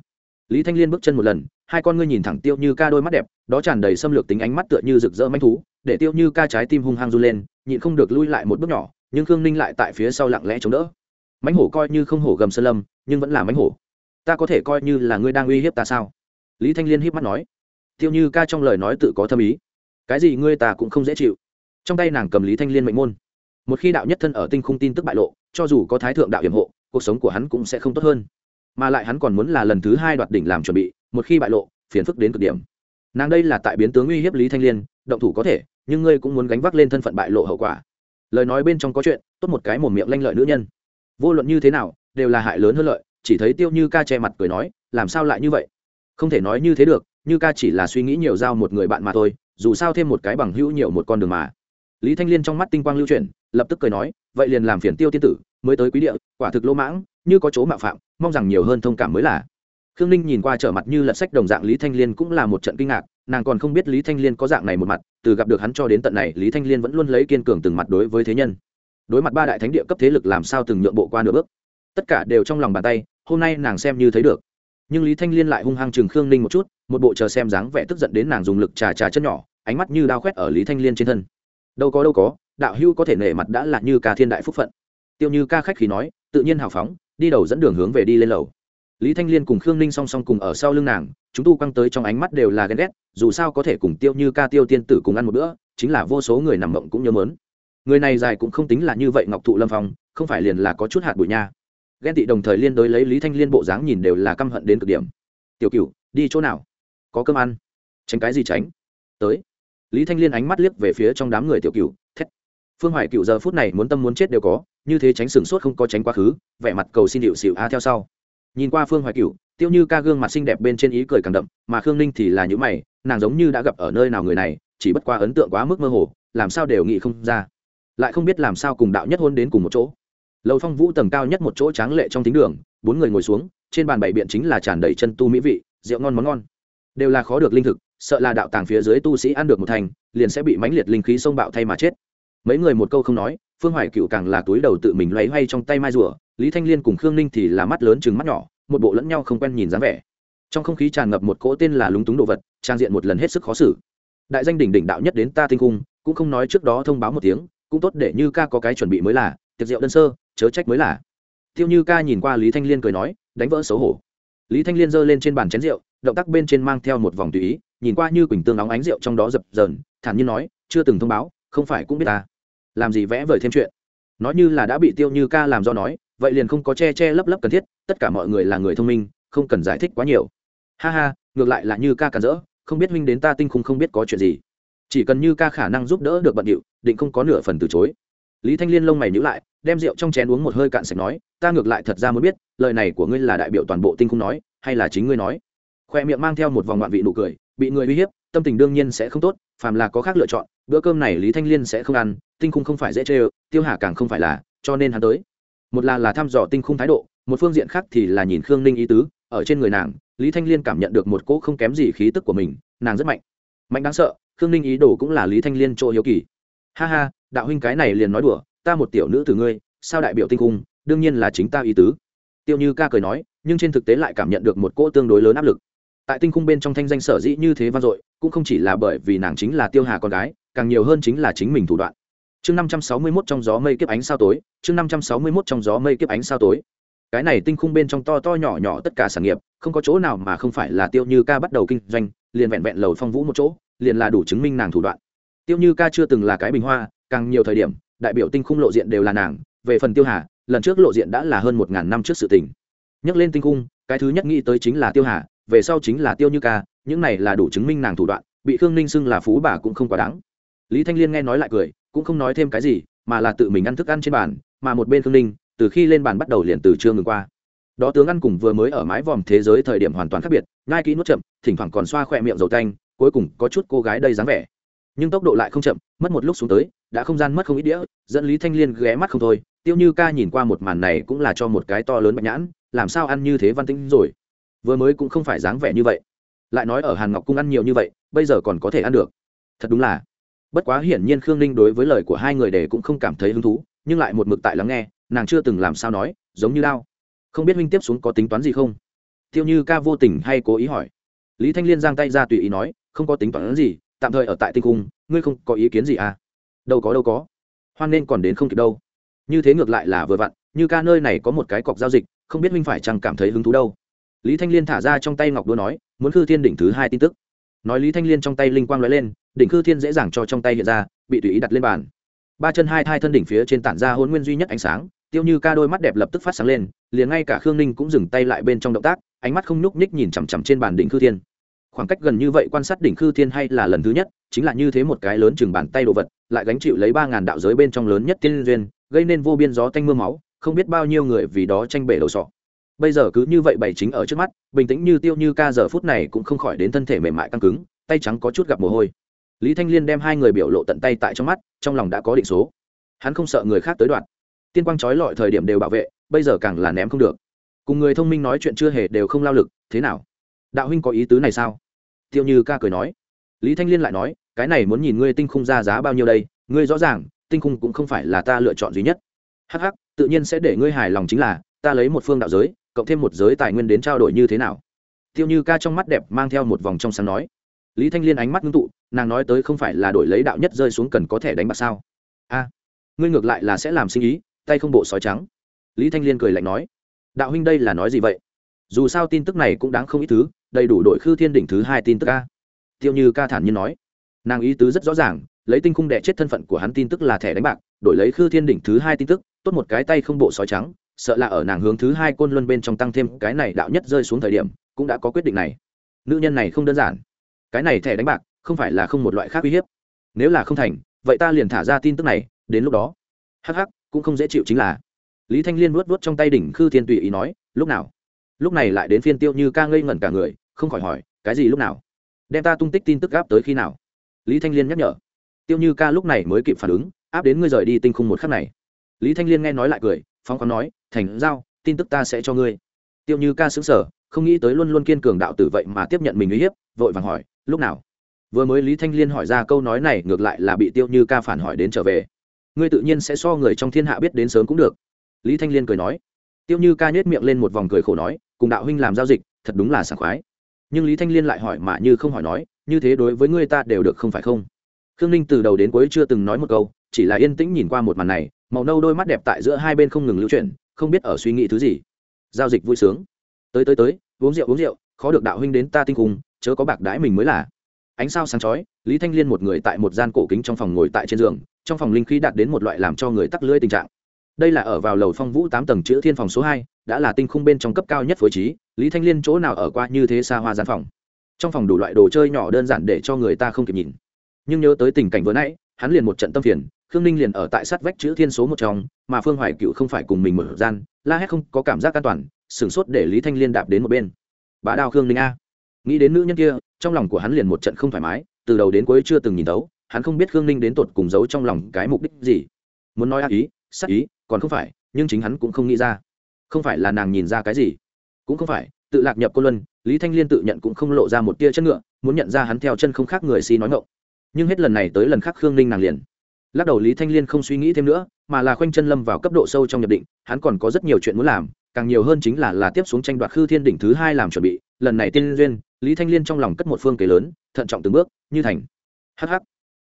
lý thanh liên bước chân một lần, hai con ngươi nhìn thẳng tiêu như ca đôi mắt đẹp, đó tràn đầy xâm lược tính ánh mắt tựa như rực rỡ manh thú, để tiêu như ca trái tim hung hăng run lên, nhịn không được lui lại một bước nhỏ, nhưng khương ninh lại tại phía sau lặng lẽ chống đỡ. Mánh hổ coi như không hổ gầm sơn lâm, nhưng vẫn là mánh hổ. Ta có thể coi như là ngươi đang uy hiếp ta sao? Lý thanh liên hiếp mắt nói. Tiêu như ca trong lời nói tự có thâm ý. Cái gì ngươi ta cũng không dễ chịu. Trong tay nàng cầm lý thanh liên mệnh môn. Một khi đạo nhất thân ở tinh khung tin tức bại lộ, cho dù có thái thượng đạo hiểm hộ, cuộc sống của hắn cũng sẽ không tốt hơn mà lại hắn còn muốn là lần thứ hai đoạt đỉnh làm chuẩn bị, một khi bại lộ, phiền phức đến cực điểm. Nàng đây là tại biến tướng uy hiếp lý thanh liên, động thủ có thể, nhưng ngươi cũng muốn gánh vác lên thân phận bại lộ hậu quả. Lời nói bên trong có chuyện, tốt một cái mồm miệng lanh lợi nữ nhân. Vô luận như thế nào, đều là hại lớn hơn lợi, chỉ thấy tiêu như ca che mặt cười nói, làm sao lại như vậy? Không thể nói như thế được, như ca chỉ là suy nghĩ nhiều giao một người bạn mà thôi, dù sao thêm một cái bằng hữu nhiều một con đường mà. Lý thanh liên trong mắt tinh quang lưu chuyển, lập tức cười nói, vậy liền làm phiền tiêu tiên tử, mới tới quý địa, quả thực lỗ mãng, như có chỗ mạo phạm mong rằng nhiều hơn thông cảm mới là. Khương ninh nhìn qua trở mặt như lật sách đồng dạng lý thanh liên cũng là một trận kinh ngạc, nàng còn không biết lý thanh liên có dạng này một mặt, từ gặp được hắn cho đến tận này, lý thanh liên vẫn luôn lấy kiên cường từng mặt đối với thế nhân. Đối mặt ba đại thánh địa cấp thế lực làm sao từng nhượng bộ qua nửa bước? Tất cả đều trong lòng bàn tay, hôm nay nàng xem như thấy được. Nhưng lý thanh liên lại hung hăng chừng khương ninh một chút, một bộ chờ xem dáng vẻ tức giận đến nàng dùng lực trà trà chân nhỏ, ánh mắt như đao khoét ở lý thanh liên trên thân. Đâu có đâu có, đạo hưu có thể nể mặt đã là như ca thiên đại phúc phận. Tiêu như ca khách khí nói, tự nhiên hào phóng đi đầu dẫn đường hướng về đi lên lầu. Lý thanh liên cùng khương ninh song song cùng ở sau lưng nàng, chúng tu quăng tới trong ánh mắt đều là ghen ghét, dù sao có thể cùng tiêu như ca, tiêu tiên tử cùng ăn một bữa, chính là vô số người nằm mộng cũng nhớ mớn. Người này dài cũng không tính là như vậy ngọc thụ lâm phong, không phải liền là có chút hạt bụi nha. Ghen tị đồng thời liên đối lấy lý thanh liên bộ dáng nhìn đều là căm hận đến cực điểm. Tiểu cựu đi chỗ nào? Có cơm ăn? Tránh cái gì tránh? Tới. Lý thanh liên ánh mắt liếc về phía trong đám người tiểu cựu phương hoài cựu giờ phút này muốn tâm muốn chết đều có, như thế tránh sửng sốt không có tránh quá khứ, vẻ mặt cầu xin điệu xịu a theo sau. Nhìn qua phương hoài cựu tiêu như ca gương mặt xinh đẹp bên trên ý cười càng đậm, mà khương ninh thì là những mày, nàng giống như đã gặp ở nơi nào người này, chỉ bất qua ấn tượng quá mức mơ hồ, làm sao đều nghĩ không ra. Lại không biết làm sao cùng đạo nhất hôn đến cùng một chỗ. Lầu phong vũ tầng cao nhất một chỗ tráng lệ trong thính đường, bốn người ngồi xuống, trên bàn bảy biện chính là tràn đầy chân tu mỹ vị, rượu ngon món ngon. Đều là khó được linh thực, sợ là đạo tàng phía dưới tu sĩ ăn được một thành, liền sẽ bị mãnh liệt linh khí sông bạo thay mà chết mấy người một câu không nói, phương hoài cựu càng là túi đầu tự mình loay hoay trong tay mai rùa, lý thanh liên cùng khương ninh thì là mắt lớn chừng mắt nhỏ, một bộ lẫn nhau không quen nhìn dáng vẻ. Trong không khí tràn ngập một cỗ tên là lúng túng đồ vật, trang diện một lần hết sức khó xử. Đại danh đỉnh đỉnh đạo nhất đến ta tinh cung cũng không nói trước đó thông báo một tiếng, cũng tốt để như ca có cái chuẩn bị mới là, tiệc rượu đơn sơ, chớ trách mới là. Tiêu như ca nhìn qua lý thanh liên cười nói, đánh vỡ xấu hổ. Lý thanh liên giơ lên trên bàn chén rượu, động tác bên trên mang theo một vòng tùy ý, nhìn qua như quỳnh tương nóng ánh rượu trong đó dập dờn, thản nhiên nói, chưa từng thông báo không phải cũng biết ta. Làm gì vẽ vời thêm chuyện. Nói như là đã bị tiêu như ca làm do nói, vậy liền không có che che lấp lấp cần thiết, tất cả mọi người là người thông minh, không cần giải thích quá nhiều. Ha ha, ngược lại là như ca cản rỡ, không biết huynh đến ta tinh khung không biết có chuyện gì. Chỉ cần như ca khả năng giúp đỡ được bận điệu, định không có nửa phần từ chối. Lý thanh liên lông mày nhữ lại, đem rượu trong chén uống một hơi cạn sạch nói, ta ngược lại thật ra muốn biết, lời này của ngươi là đại biểu toàn bộ tinh khung nói, hay là chính ngươi nói? Khoe miệng mang theo một vòng ngoạn vị nụ cười, bị người uy hiếp, tâm tình đương nhiên sẽ không tốt, phàm là có khác lựa chọn bữa cơm này lý thanh liên sẽ không ăn, tinh khung không phải dễ chê ơ, tiêu hà càng không phải là, cho nên hắn tới. Một là là thăm dò tinh khung thái độ, một phương diện khác thì là nhìn khương ninh ý tứ, ở trên người nàng, lý thanh liên cảm nhận được một cỗ không kém gì khí tức của mình, nàng rất mạnh. Mạnh đáng sợ, khương ninh ý đồ cũng là lý thanh liên chỗ hiếu kỳ. Ha ha, đạo huynh cái này liền nói đùa, ta một tiểu nữ từ ngươi, sao đại biểu tinh cung đương nhiên là chính ta ý tứ. Tiêu như ca cười nói, nhưng trên thực tế lại cảm nhận được một cỗ tương đối lớn áp lực. Tại tinh cung bên trong thanh danh sở dĩ như thế vang dội, cũng không chỉ là bởi vì nàng chính là tiêu hà con gái càng nhiều hơn chính là chính mình thủ đoạn. Chương năm trăm sáu mươi mốt trong gió mây kiếp ánh sao tối, chương năm trăm sáu mươi mốt trong gió mây kiếp ánh sao tối. Cái này tinh khung bên trong to to nhỏ nhỏ tất cả sản nghiệp, không có chỗ nào mà không phải là tiêu như ca bắt đầu kinh doanh, liền vẹn vẹn lầu phong vũ một chỗ, liền là đủ chứng minh nàng thủ đoạn. Tiêu như ca chưa từng là cái bình hoa, càng nhiều thời điểm, đại biểu tinh khung lộ diện đều là nàng, về phần tiêu hà, lần trước lộ diện đã là hơn một ngàn năm trước sự tình. Nhắc lên tinh khung, cái thứ nhất nghĩ tới chính là tiêu hà, về sau chính là tiêu như ca, những này là đủ chứng minh nàng thủ đoạn, bị khương ninh xưng là phú bà cũng không quá đáng lý thanh liên nghe nói lại cười, cũng không nói thêm cái gì, mà là tự mình ăn thức ăn trên bàn, mà một bên khương ninh, từ khi lên bàn bắt đầu liền từ chưa ngừng qua. Đó tướng ăn cùng vừa mới ở mái vòm thế giới thời điểm hoàn toàn khác biệt ngai kỹ nuốt chậm, thỉnh thoảng còn xoa khỏe miệng dầu tanh, cuối cùng có chút cô gái đây dáng vẻ. Nhưng tốc độ lại không chậm, mất một lúc xuống tới, đã không gian mất không ít đĩa, dẫn lý thanh liên ghé mắt không thôi. Tiêu như ca nhìn qua một màn này cũng là cho một cái to lớn bạch nhãn, làm sao ăn như thế văn tĩnh rồi? Vừa mới cũng không phải dáng vẻ như vậy. Lại nói ở hàn ngọc cung ăn nhiều như vậy, bây giờ còn có thể ăn được. Thật đúng là bất quá hiển nhiên khương ninh đối với lời của hai người để cũng không cảm thấy hứng thú, nhưng lại một mực tại lắng nghe, nàng chưa từng làm sao nói, giống như lao không biết huynh tiếp xuống có tính toán gì không? Tiêu như ca vô tình hay cố ý hỏi. Lý thanh liên giang tay ra tùy ý nói, không có tính toán gì, tạm thời ở tại tinh cung, ngươi không có ý kiến gì à? Đâu có đâu có. Hoan nên còn đến không kịp đâu. Như thế ngược lại là vừa vặn, như ca nơi này có một cái cọc giao dịch, không biết huynh phải chăng cảm thấy hứng thú đâu. Lý thanh liên thả ra trong tay ngọc đua nói, muốn khư thiên đỉnh thứ hai tin tức. Nói lý thanh liên trong tay linh quang nói lên đỉnh khư thiên dễ dàng cho trong tay hiện ra, bị tùy ý đặt lên bàn. Ba chân hai thai thân đỉnh phía trên tản ra hôn nguyên duy nhất ánh sáng, tiêu như ca đôi mắt đẹp lập tức phát sáng lên, liền ngay cả khương ninh cũng dừng tay lại bên trong động tác, ánh mắt không nhúc nhích nhìn chằm chằm trên bàn đỉnh khư thiên. Khoảng cách gần như vậy quan sát đỉnh khư thiên hay là lần thứ nhất, chính là như thế một cái lớn chừng bàn tay đồ vật, lại gánh chịu lấy ba ngàn đạo giới bên trong lớn nhất tiên duyên, gây nên vô biên gió tanh mưa máu, không biết bao nhiêu người vì đó tranh bể đầu sọ. Bây giờ cứ như vậy bày chính ở trước mắt, bình tĩnh như tiêu như ca giờ phút này cũng không khỏi đến thân thể mềm mại căng cứng, tay trắng có chút gặp mồ hôi lý thanh liên đem hai người biểu lộ tận tay tại trong mắt, trong lòng đã có định số. Hắn không sợ người khác tới đoạn tiên quang trói lọi thời điểm đều bảo vệ, bây giờ càng là ném không được. Cùng người thông minh nói chuyện chưa hề đều không lao lực, thế nào? Đạo huynh có ý tứ này sao? Tiêu như ca cười nói. Lý thanh liên lại nói, cái này muốn nhìn ngươi tinh khung ra giá bao nhiêu đây, ngươi rõ ràng, tinh khung cũng không phải là ta lựa chọn duy nhất. Hh tự nhiên sẽ để ngươi hài lòng chính là, ta lấy một phương đạo giới, cộng thêm một giới tài nguyên đến trao đổi như thế nào? Tiêu như ca trong mắt đẹp mang theo một vòng trong sáng nói lý thanh liên ánh mắt ngưng tụ, nàng nói tới không phải là đổi lấy đạo nhất rơi xuống cần có thể đánh bạc sao? A, ngươi ngược lại là sẽ làm sinh ý, tay không bộ sói trắng. Lý thanh liên cười lạnh nói, đạo huynh đây là nói gì vậy? Dù sao tin tức này cũng đáng không ít thứ, đầy đủ đội khư thiên đỉnh thứ hai tin tức a. Tiêu như ca thản nhiên nói, nàng ý tứ rất rõ ràng, lấy tinh khung đệ chết thân phận của hắn tin tức là thẻ đánh bạc, đổi lấy khư thiên đỉnh thứ hai tin tức, tốt một cái tay không bộ sói trắng, sợ là ở nàng hướng thứ hai côn luân bên trong tăng thêm cái này đạo nhất rơi xuống thời điểm, cũng đã có quyết định này. Nữ nhân này không đơn giản cái này thẻ đánh bạc không phải là không một loại khác uy hiếp. Nếu là không thành, vậy ta liền thả ra tin tức này, đến lúc đó. Hắc hắc, cũng không dễ chịu chính là. Lý thanh liên vuốt vuốt trong tay đỉnh khư thiên tùy ý nói, lúc nào? Lúc này lại đến phiên tiêu như ca ngây ngẩn cả người, không khỏi hỏi, cái gì lúc nào? Đem ta tung tích tin tức gáp tới khi nào? Lý thanh liên nhắc nhở. Tiêu như ca lúc này mới kịp phản ứng, áp đến ngươi rời đi tinh khung một khắc này. Lý thanh liên nghe nói lại cười phong khoáng nói, thành giao, tin tức ta sẽ cho ngươi. Tiêu như ca xứng sở không nghĩ tới luôn luôn kiên cường đạo tử vậy mà tiếp nhận mình uy hiếp, vội vàng hỏi lúc nào? Vừa mới lý thanh liên hỏi ra câu nói này, ngược lại là bị tiêu như ca phản hỏi đến trở về. Ngươi tự nhiên sẽ so người trong thiên hạ biết đến sớm cũng được. Lý thanh liên cười nói. Tiêu như ca nhét miệng lên một vòng cười khổ nói, cùng đạo huynh làm giao dịch, thật đúng là sảng khoái. Nhưng lý thanh liên lại hỏi mà như không hỏi nói, như thế đối với ngươi ta đều được không phải không? Khương ninh từ đầu đến cuối chưa từng nói một câu, chỉ là yên tĩnh nhìn qua một màn này, màu nâu đôi mắt đẹp tại giữa hai bên không ngừng lưu chuyển, không biết ở suy nghĩ thứ gì. Giao dịch vui sướng. Tới tới tới, uống rượu uống rượu, khó được đạo huynh đến ta tinh cùng chớ có bạc đãi mình mới là. Ánh sao sáng chói, lý thanh liên một người tại một gian cổ kính trong phòng ngồi tại trên giường, trong phòng linh khí đạt đến một loại làm cho người tắc lưỡi tình trạng. Đây là ở vào lầu phong vũ tám tầng chữ thiên phòng số hai, đã là tinh khung bên trong cấp cao nhất phối trí, lý thanh liên chỗ nào ở qua như thế xa hoa gian phòng. Trong phòng đủ loại đồ chơi nhỏ đơn giản để cho người ta không kịp nhìn. Nhưng nhớ tới tình cảnh vừa nãy, hắn liền một trận tâm phiền, khương ninh liền ở tại sát vách chữ thiên số một trong, mà phương hoài cựu không phải cùng mình mở gian, la hét không có cảm giác an toàn, sửng sốt để lý thanh liên đạp đến một bên. Bá đao khương ninh a nghĩ đến nữ nhân kia, trong lòng của hắn liền một trận không thoải mái, từ đầu đến cuối chưa từng nhìn thấu, hắn không biết khương ninh đến tột cùng giấu trong lòng cái mục đích gì. Muốn nói ác ý sắc ý, còn không phải, nhưng chính hắn cũng không nghĩ ra. Không phải là nàng nhìn ra cái gì, cũng không phải, tự lạc nhập cô luân, lý thanh liên tự nhận cũng không lộ ra một tia chân ngựa, muốn nhận ra hắn theo chân không khác người si nói ngộng nhưng hết lần này tới lần khác khương ninh nàng liền. Lắc đầu lý thanh liên không suy nghĩ thêm nữa, mà là khoanh chân lâm vào cấp độ sâu trong nhập định, hắn còn có rất nhiều chuyện muốn làm, càng nhiều hơn chính là là tiếp xuống tranh đoạt khư thiên đỉnh thứ hai làm chuẩn bị, lần này tiên duyên lý thanh liên trong lòng cất một phương kế lớn, thận trọng từng bước, như thành. Hh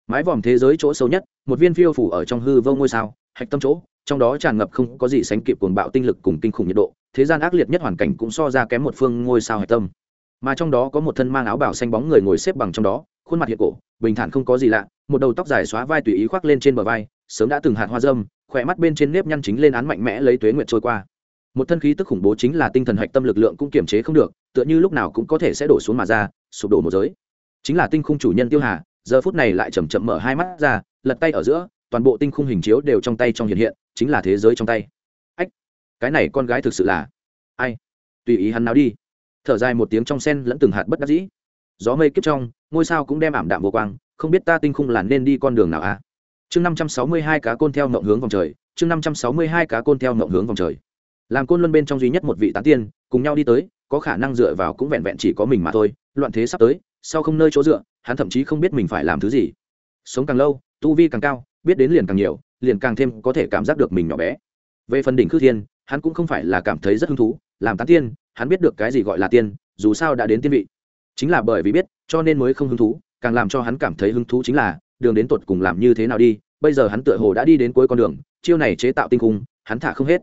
mái vòm thế giới chỗ sâu nhất, một viên phiêu phủ ở trong hư vô ngôi sao, hạch tâm chỗ, trong đó tràn ngập không có gì sánh kịp cuồng bạo tinh lực cùng kinh khủng nhiệt độ, thế gian ác liệt nhất hoàn cảnh cũng so ra kém một phương ngôi sao hạch tâm. Mà trong đó có một thân mang áo bảo xanh bóng người ngồi xếp bằng trong đó, khuôn mặt hiện cổ, bình thản không có gì lạ, một đầu tóc dài xóa vai tùy ý khoác lên trên bờ vai, sớm đã từng hạt hoa dâm, khỏe mắt bên trên nếp nhăn chính lên án mạnh mẽ lấy tuế nguyện trôi qua một thân khí tức khủng bố chính là tinh thần hạch tâm lực lượng cũng kiềm chế không được, tựa như lúc nào cũng có thể sẽ đổ xuống mà ra, sụp đổ một giới. Chính là tinh khung chủ nhân tiêu hà, giờ phút này lại chầm chậm mở hai mắt ra, lật tay ở giữa, toàn bộ tinh khung hình chiếu đều trong tay trong hiện hiện, chính là thế giới trong tay. Ách, cái này con gái thực sự là ai? Tùy ý hắn nào đi. Thở dài một tiếng trong sen lẫn từng hạt bất đắc dĩ. Gió mây kiếp trong, ngôi sao cũng đem ảm đạm vô quang, không biết ta tinh khung là nên đi con đường nào à? Chương năm trăm sáu mươi hai cá côn theo mộng hướng vòng trời, chương năm trăm sáu mươi hai cá côn theo mộng hướng vòng trời làm côn luân bên trong duy nhất một vị tán tiên, cùng nhau đi tới, có khả năng dựa vào cũng vẹn vẹn chỉ có mình mà thôi, loạn thế sắp tới, sau không nơi chỗ dựa, hắn thậm chí không biết mình phải làm thứ gì. Sống càng lâu, tu vi càng cao, biết đến liền càng nhiều, liền càng thêm có thể cảm giác được mình nhỏ bé. Về phần đỉnh khư thiên, hắn cũng không phải là cảm thấy rất hứng thú, làm tán tiên, hắn biết được cái gì gọi là tiên, dù sao đã đến tiên vị. Chính là bởi vì biết, cho nên mới không hứng thú, càng làm cho hắn cảm thấy hứng thú chính là, đường đến tột cùng làm như thế nào đi, bây giờ hắn tựa hồ đã đi đến cuối con đường, chiêu này chế tạo tinh cung, hắn thả không hết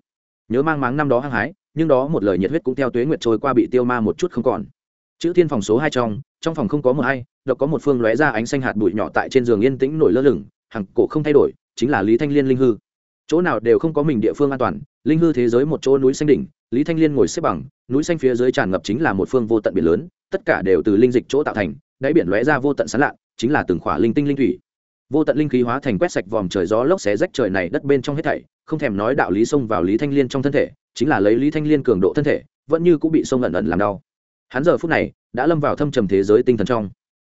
nhớ mang máng năm đó hăng hái, nhưng đó một lời nhiệt huyết cũng theo tuế nguyệt trôi qua bị tiêu ma một chút không còn. Chữ thiên phòng số hai trong trong phòng không có một hay, độc có một phương lóe ra ánh xanh hạt bụi nhỏ tại trên giường yên tĩnh nổi lơ lửng hằng cổ không thay đổi, chính là lý thanh liên linh hư. Chỗ nào đều không có mình địa phương an toàn, linh hư thế giới một chỗ núi xanh đỉnh, lý thanh liên ngồi xếp bằng, núi xanh phía dưới tràn ngập chính là một phương vô tận biển lớn, tất cả đều từ linh dịch chỗ tạo thành, đáy biển lóe ra vô tận sán lạ, chính là từng khỏa linh tinh linh thủy vô tận linh khí hóa thành quét sạch vòm trời gió lốc xé rách trời này đất bên trong hết thảy, không thèm nói đạo lý xông vào lý thanh liên trong thân thể, chính là lấy lý thanh liên cường độ thân thể, vẫn như cũng bị sông ẩn ẩn làm đau. Hắn giờ phút này đã lâm vào thâm trầm thế giới tinh thần trong.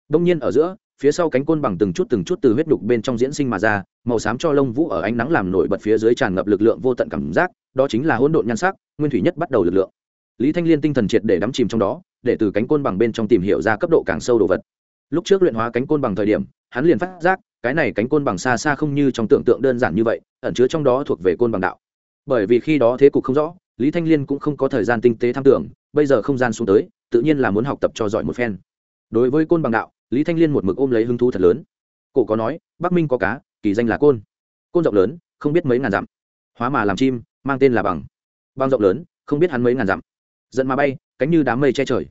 Đông nhiên ở giữa, phía sau cánh côn bằng từng chút từng chút từ huyết đục bên trong diễn sinh mà ra, màu xám cho lông vũ ở ánh nắng làm nổi bật phía dưới tràn ngập lực lượng vô tận cảm giác, đó chính là hỗn độn nhan sắc, nguyên thủy nhất bắt đầu lực lượng. Lý thanh liên tinh thần triệt để đắm chìm trong đó, để từ cánh côn bằng bên trong tìm hiểu ra cấp độ càng sâu đồ vật. Lúc trước luyện hóa cánh côn bằng thời điểm, hắn liền phát giác cái này cánh côn bằng xa xa không như trong tưởng tượng đơn giản như vậy, ẩn chứa trong đó thuộc về côn bằng đạo. Bởi vì khi đó thế cục không rõ, lý thanh liên cũng không có thời gian tinh tế tham tưởng, bây giờ không gian xuống tới, tự nhiên là muốn học tập cho giỏi một phen. Đối với côn bằng đạo, lý thanh liên một mực ôm lấy hứng thú thật lớn. Cổ có nói, bắc minh có cá, kỳ danh là côn. Côn rộng lớn, không biết mấy ngàn dặm. Hóa mà làm chim, mang tên là bằng. Bằng rộng lớn, không biết hắn mấy ngàn dặm. Giận mà bay, cánh như đám mây che trời.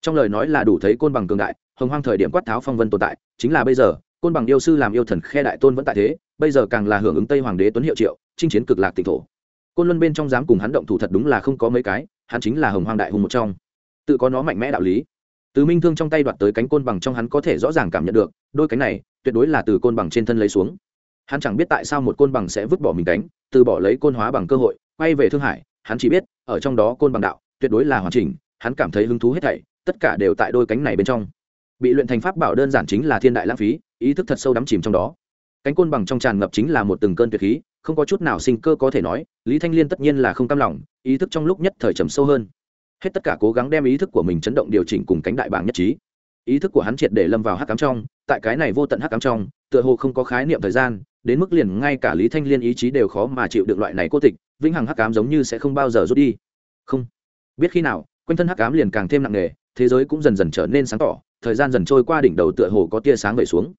Trong lời nói là đủ thấy côn bằng cường đại, hồng hoang thời điểm quát tháo phong vân tồn tại, chính là bây giờ côn bằng yêu sư làm yêu thần khe đại tôn vẫn tại thế, bây giờ càng là hưởng ứng tây hoàng đế tuấn hiệu triệu, chinh chiến cực lạc tịnh thổ. Côn luân bên trong dám cùng hắn động thủ thật đúng là không có mấy cái, hắn chính là hồng hoang đại hùng một trong. Tự có nó mạnh mẽ đạo lý. Từ minh thương trong tay đoạt tới cánh côn bằng trong hắn có thể rõ ràng cảm nhận được, đôi cánh này, tuyệt đối là từ côn bằng trên thân lấy xuống. Hắn chẳng biết tại sao một côn bằng sẽ vứt bỏ mình cánh, từ bỏ lấy côn hóa bằng cơ hội, quay về thương hải, hắn chỉ biết, ở trong đó côn bằng đạo, tuyệt đối là hoàn chỉnh, hắn cảm thấy hứng thú hết thảy, tất cả đều tại đôi cánh này bên trong. Bị luyện thành pháp bảo đơn giản chính là thiên đại lãng phí ý thức thật sâu đắm chìm trong đó. Cánh côn bằng trong tràn ngập chính là một từng cơn tuyệt khí, không có chút nào sinh cơ có thể nói, lý thanh liên tất nhiên là không cam lòng, ý thức trong lúc nhất thời trầm sâu hơn. Hết tất cả cố gắng đem ý thức của mình chấn động điều chỉnh cùng cánh đại bảng nhất trí. Ý thức của hắn triệt để lâm vào hắc cám trong, tại cái này vô tận hắc cám trong, tựa hồ không có khái niệm thời gian, đến mức liền ngay cả lý thanh liên ý chí đều khó mà chịu được loại này cô tịch, vĩnh hằng hắc cám giống như sẽ không bao giờ rút đi. Không. Biết khi nào, quanh thân hắc cám liền càng thêm nặng nề, thế giới cũng dần dần trở nên sáng tỏ, thời gian dần trôi qua đỉnh đầu tựa hồ có tia sáng vẩy xuống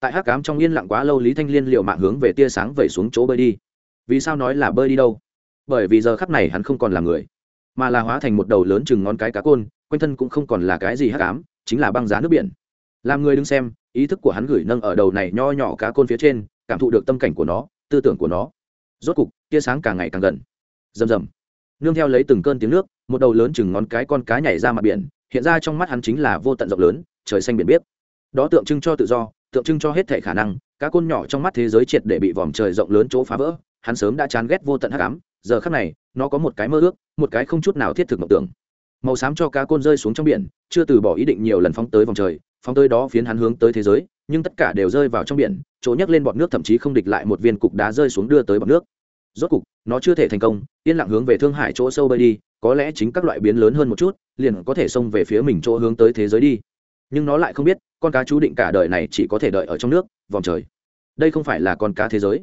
tại hắc cám trong yên lặng quá lâu lý thanh liên liệu mạng hướng về tia sáng vẩy xuống chỗ bơi đi. Vì sao nói là bơi đi đâu? Bởi vì giờ khắc này hắn không còn là người, mà là hóa thành một đầu lớn chừng ngón cái cá côn, quanh thân cũng không còn là cái gì hắc ám, chính là băng giá nước biển. Làm người đứng xem, ý thức của hắn gửi nâng ở đầu này nho nhỏ cá côn phía trên, cảm thụ được tâm cảnh của nó, tư tưởng của nó. Rốt cục, tia sáng càng ngày càng gần. Rầm rầm. Nương theo lấy từng cơn tiếng nước, một đầu lớn chừng ngón cái con cá nhảy ra mặt biển, hiện ra trong mắt hắn chính là vô tận rộng lớn, trời xanh biển biết đó tượng trưng cho tự do tượng trưng cho hết thể khả năng, cá côn nhỏ trong mắt thế giới triệt để bị vòm trời rộng lớn chỗ phá vỡ, hắn sớm đã chán ghét vô tận hắc ám, giờ khắc này, nó có một cái mơ ước, một cái không chút nào thiết thực mộng tưởng. Màu xám cho cá côn rơi xuống trong biển, chưa từ bỏ ý định nhiều lần phóng tới vòng trời, phóng tới đó phiến hắn hướng tới thế giới, nhưng tất cả đều rơi vào trong biển, chỗ nhấc lên bọt nước thậm chí không địch lại một viên cục đá rơi xuống đưa tới bọt nước. Rốt cục, nó chưa thể thành công, yên lặng hướng về thương hải chỗ sâu bơi đi, có lẽ chính các loại biến lớn hơn một chút, liền có thể xông về phía mình chỗ hướng tới thế giới đi nhưng nó lại không biết, con cá chú định cả đời này chỉ có thể đợi ở trong nước, vòng trời. Đây không phải là con cá thế giới,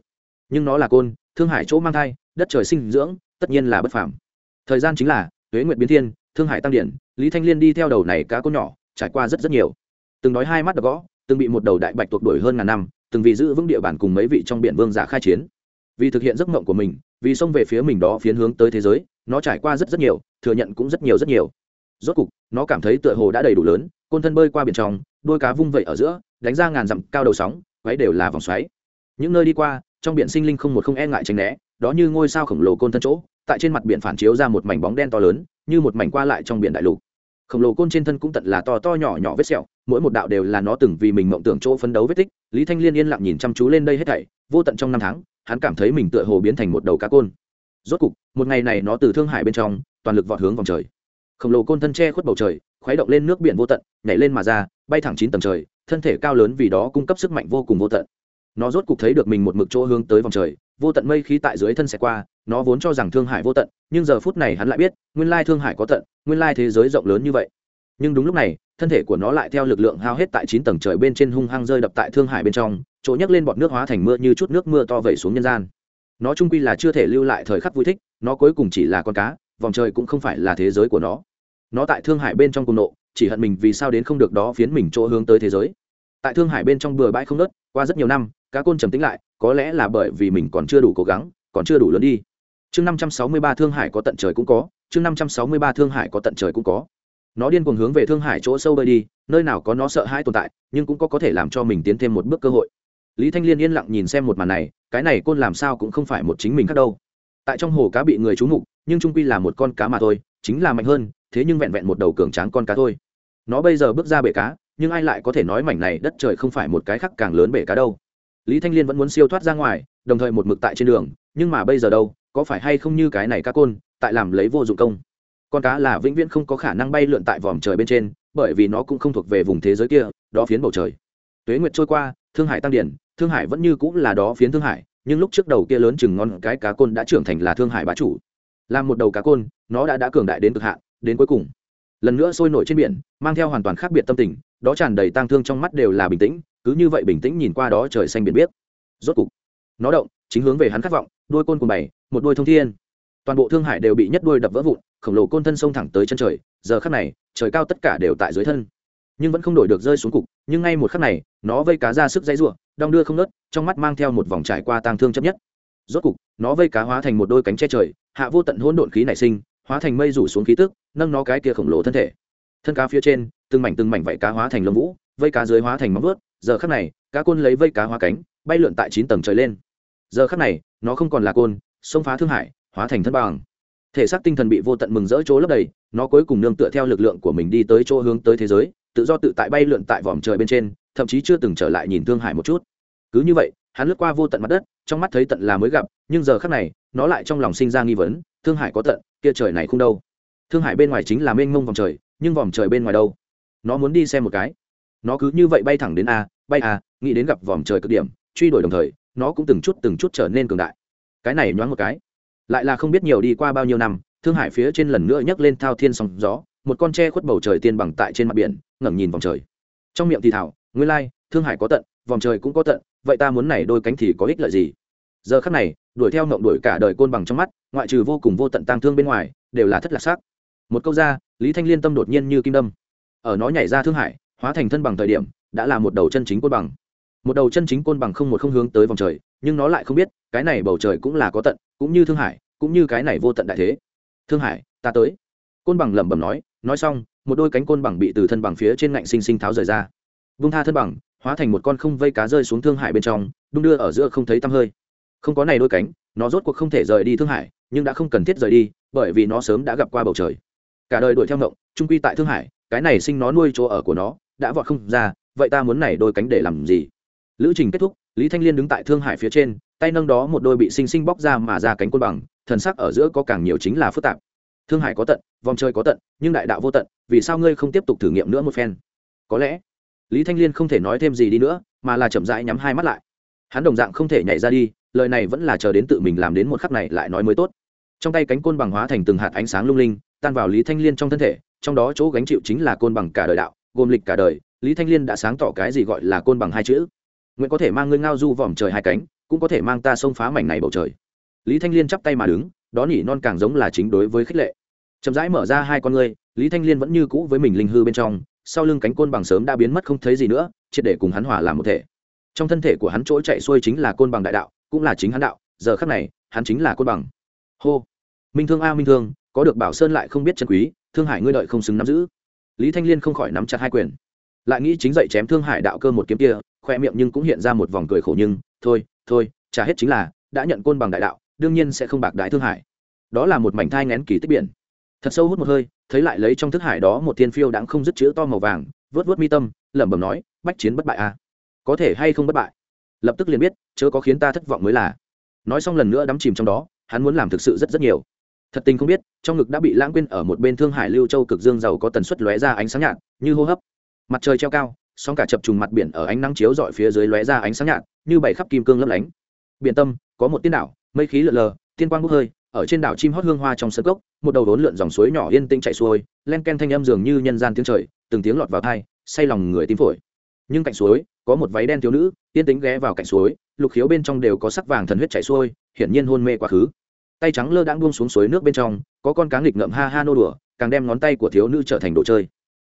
nhưng nó là côn, thương hải chỗ mang thai, đất trời sinh dưỡng, tất nhiên là bất phàm. Thời gian chính là, tuế nguyệt biến thiên, thương hải tăng điển, lý thanh liên đi theo đầu này cá côn nhỏ, trải qua rất rất nhiều. Từng nói hai mắt đã gõ, từng bị một đầu đại bạch tuộc đuổi hơn ngàn năm, từng vì giữ vững địa bàn cùng mấy vị trong biển vương giả khai chiến. Vì thực hiện giấc mộng của mình, vì xông về phía mình đó phiến hướng tới thế giới, nó trải qua rất rất nhiều, thừa nhận cũng rất nhiều rất nhiều. Rốt cục, nó cảm thấy tựa hồ đã đầy đủ lớn côn thân bơi qua biển tròng đôi cá vung vẩy ở giữa, đánh ra ngàn dặm cao đầu sóng, quấy đều là vòng xoáy. Những nơi đi qua, trong biển sinh linh không một không e ngại tránh né, đó như ngôi sao khổng lồ côn thân chỗ, tại trên mặt biển phản chiếu ra một mảnh bóng đen to lớn, như một mảnh qua lại trong biển đại lục. Khổng lồ côn trên thân cũng tận là to to nhỏ nhỏ vết sẹo, mỗi một đạo đều là nó từng vì mình mộng tưởng chỗ phấn đấu vết tích. Lý thanh liên yên lặng nhìn chăm chú lên đây hết thảy, vô tận trong năm tháng, hắn cảm thấy mình tựa hồ biến thành một đầu cá côn. Rốt cục, một ngày này nó từ thương hải bên trong, toàn lực vọt hướng vòng trời. Khổng lồ côn thân che khuất bầu trời khuấy động lên nước biển vô tận, nhảy lên mà ra, bay thẳng chín tầng trời, thân thể cao lớn vì đó cung cấp sức mạnh vô cùng vô tận. Nó rốt cục thấy được mình một mực chỗ hướng tới vòng trời, vô tận mây khí tại dưới thân sẽ qua, nó vốn cho rằng thương hải vô tận, nhưng giờ phút này hắn lại biết, nguyên lai thương hải có tận, nguyên lai thế giới rộng lớn như vậy. Nhưng đúng lúc này, thân thể của nó lại theo lực lượng hao hết tại chín tầng trời bên trên hung hăng rơi đập tại thương hải bên trong, chỗ nhấc lên bọt nước hóa thành mưa như chút nước mưa to vẩy xuống nhân gian. Nó trung quy là chưa thể lưu lại thời khắc vui thích, nó cuối cùng chỉ là con cá, vòng trời cũng không phải là thế giới của nó nó tại thương hải bên trong cùng nộ, chỉ hận mình vì sao đến không được đó phiến mình chỗ hướng tới thế giới. Tại thương hải bên trong bừa bãi không nớt, qua rất nhiều năm, cá côn trầm tính lại, có lẽ là bởi vì mình còn chưa đủ cố gắng, còn chưa đủ lớn đi. Chương năm trăm sáu mươi ba thương hải có tận trời cũng có, chương năm trăm sáu mươi ba thương hải có tận trời cũng có. Nó điên cuồng hướng về thương hải chỗ sâu bơi đi, nơi nào có nó sợ hãi tồn tại, nhưng cũng có có thể làm cho mình tiến thêm một bước cơ hội. Lý thanh liên yên lặng nhìn xem một màn này, cái này côn làm sao cũng không phải một chính mình khác đâu. Tại trong hồ cá bị người trú mục, nhưng trung quy là một con cá mà thôi, chính là mạnh hơn thế nhưng vẹn vẹn một đầu cường tráng con cá thôi. Nó bây giờ bước ra bể cá, nhưng ai lại có thể nói mảnh này đất trời không phải một cái khác càng lớn bể cá đâu. Lý thanh liên vẫn muốn siêu thoát ra ngoài, đồng thời một mực tại trên đường, nhưng mà bây giờ đâu, có phải hay không như cái này cá côn, tại làm lấy vô dụng công. Con cá là vĩnh viễn không có khả năng bay lượn tại vòm trời bên trên, bởi vì nó cũng không thuộc về vùng thế giới kia, đó phiến bầu trời. Tuế nguyệt trôi qua, thương hải tăng điển, thương hải vẫn như cũng là đó phiến thương hải, nhưng lúc trước đầu kia lớn chừng ngon cái cá côn đã trưởng thành là thương hải bá chủ. Làm một đầu cá côn, nó đã đã cường đại đến cực hạn đến cuối cùng. Lần nữa sôi nổi trên biển, mang theo hoàn toàn khác biệt tâm tình, đó tràn đầy tang thương trong mắt đều là bình tĩnh, cứ như vậy bình tĩnh nhìn qua đó trời xanh biển biếc. Rốt cục, nó động, chính hướng về hắn khát vọng đôi côn cùng bảy, một đôi thông thiên. Toàn bộ thương hải đều bị nhất đôi đập vỡ vụn, khổng lồ côn thân sông thẳng tới chân trời, giờ khắc này, trời cao tất cả đều tại dưới thân. Nhưng vẫn không đổi được rơi xuống cục, nhưng ngay một khắc này, nó vây cá ra sức dãy ruộng đong đưa không nớt trong mắt mang theo một vòng trải qua tang thương chấp nhất. Rốt cục, nó vây cá hóa thành một đôi cánh che trời, hạ vô tận hỗn độn khí nảy sinh hóa thành mây rủ xuống khí tức, nâng nó cái kia khổng lồ thân thể. Thân cá phía trên, từng mảnh từng mảnh vảy cá hóa thành lông vũ, vây cá dưới hóa thành móng vớt giờ khắc này, cá côn lấy vây cá hóa cánh, bay lượn tại chín tầng trời lên. Giờ khắc này, nó không còn là côn, xông phá thương hải, hóa thành thân bằng. Thể xác tinh thần bị vô tận mừng rỡ chỗ lấp đầy, nó cuối cùng nương tựa theo lực lượng của mình đi tới chỗ hướng tới thế giới, tự do tự tại bay lượn tại vòm trời bên trên, thậm chí chưa từng trở lại nhìn thương hải một chút. Cứ như vậy hắn lướt qua vô tận mặt đất, trong mắt thấy tận là mới gặp, nhưng giờ khắc này, nó lại trong lòng sinh ra nghi vấn, thương hải có tận, kia trời này không đâu. Thương hải bên ngoài chính là mênh mông vòng trời, nhưng vòng trời bên ngoài đâu? Nó muốn đi xem một cái. Nó cứ như vậy bay thẳng đến a, bay a, nghĩ đến gặp vòm trời cực điểm, truy đuổi đồng thời, nó cũng từng chút từng chút trở nên cường đại. Cái này nhoáng một cái, lại là không biết nhiều đi qua bao nhiêu năm, thương hải phía trên lần nữa nhấc lên thao thiên sóng gió, một con tre khuất bầu trời tiên bằng tại trên mặt biển, ngẩng nhìn vòng trời. Trong miệng thì thảo, nguyên lai, thương hải có tận, vòng trời cũng có tận vậy ta muốn này đôi cánh thì có ích lợi gì? Giờ khắc này, đuổi theo ngộng đuổi cả đời côn bằng trong mắt, ngoại trừ vô cùng vô tận tang thương bên ngoài, đều là thất lạc sắc một câu ra, lý thanh liên tâm đột nhiên như kim đâm. Ở nó nhảy ra thương hải hóa thành thân bằng thời điểm, đã là một đầu chân chính côn bằng. Một đầu chân chính côn bằng không một không hướng tới vòng trời, nhưng nó lại không biết, cái này bầu trời cũng là có tận, cũng như thương hải cũng như cái này vô tận đại thế. Thương hải ta tới. Côn bằng lẩm bẩm nói nói xong, một đôi cánh côn bằng bị từ thân bằng phía trên ngạnh sinh sinh tháo rời ra. Vung tha thân bằng hóa thành một con không vây cá rơi xuống thương hải bên trong, đung đưa ở giữa không thấy tăm hơi. Không có này đôi cánh, nó rốt cuộc không thể rời đi thương hải, nhưng đã không cần thiết rời đi, bởi vì nó sớm đã gặp qua bầu trời. Cả đời đuổi theo ngộng trung quy tại thương hải, cái này sinh nó nuôi chỗ ở của nó, đã vọt không ra, vậy ta muốn này đôi cánh để làm gì? Lữ trình kết thúc, lý thanh liên đứng tại thương hải phía trên, tay nâng đó một đôi bị sinh sinh bóc ra mà ra cánh côn bằng, thần sắc ở giữa có càng nhiều chính là phức tạp. Thương hải có tận, vòng trời có tận, nhưng đại đạo vô tận, vì sao ngươi không tiếp tục thử nghiệm nữa một phen? Có lẽ lý thanh liên không thể nói thêm gì đi nữa, mà là chậm rãi nhắm hai mắt lại. Hắn đồng dạng không thể nhảy ra đi, lời này vẫn là chờ đến tự mình làm đến một khắc này lại nói mới tốt. Trong tay cánh côn bằng hóa thành từng hạt ánh sáng lung linh, tan vào lý thanh liên trong thân thể, trong đó chỗ gánh chịu chính là côn bằng cả đời đạo, gồm lịch cả đời, lý thanh liên đã sáng tỏ cái gì gọi là côn bằng hai chữ. Nguyện có thể mang ngươi ngao du vòm trời hai cánh, cũng có thể mang ta xông phá mảnh này bầu trời. Lý thanh liên chắp tay mà đứng, đó nỉ non càng giống là chính đối với khích lệ. Chậm rãi mở ra hai con ngươi, lý thanh liên vẫn như cũ với mình linh hư bên trong sau lưng cánh côn bằng sớm đã biến mất không thấy gì nữa, triệt để cùng hắn hòa làm một thể. Trong thân thể của hắn chỗ chạy xuôi chính là côn bằng đại đạo, cũng là chính hắn đạo, giờ khắc này, hắn chính là côn bằng. Hô! Minh thương a, minh thương, có được bảo sơn lại không biết chân quý, thương hải ngươi đợi không xứng nắm giữ. Lý thanh liên không khỏi nắm chặt hai quyền. Lại nghĩ chính dậy chém thương hải đạo cơ một kiếm kia, khoe miệng nhưng cũng hiện ra một vòng cười khổ nhưng, thôi thôi trả hết chính là, đã nhận côn bằng đại đạo, đương nhiên sẽ không bạc đại thương hải. Đó là một mảnh thai ngén kỳ tích biển. Thật sâu hút một hơi thấy lại lấy trong thức hải đó một thiên phiêu đãng không dứt chữ to màu vàng, vớt vớt mi tâm, lẩm bẩm nói, bách chiến bất bại à? có thể hay không bất bại? Lập tức liền biết, chớ có khiến ta thất vọng mới là. Nói xong lần nữa đắm chìm trong đó, hắn muốn làm thực sự rất rất nhiều. Thật tình không biết, trong ngực đã bị lãng quên ở một bên thương hải lưu châu cực dương giàu có tần suất lóe ra ánh sáng nhạt, như hô hấp. Mặt trời treo cao, sóng cả chập trùng mặt biển ở ánh nắng chiếu dọi phía dưới lóe ra ánh sáng nhạt, như bảy khắp kim cương lấp lánh. Biển tâm, có một tiên đảo, mây khí lượn lờ, tiên quang bốc hơi ở trên đảo chim hót hương hoa trong sân cốc, một đầu đốn lượn dòng suối nhỏ yên tĩnh chạy xuôi, len ken thanh âm dường như nhân gian tiếng trời, từng tiếng lọt vào thai say lòng người tim phổi. Nhưng cạnh suối, có một váy đen thiếu nữ, yên tĩnh ghé vào cạnh suối, lục khiếu bên trong đều có sắc vàng thần huyết chảy xuôi, hiển nhiên hôn mê quá khứ. Tay trắng lơ đãng buông xuống suối nước bên trong, có con cá nghịch ngậm ha ha nô đùa, càng đem ngón tay của thiếu nữ trở thành đồ chơi.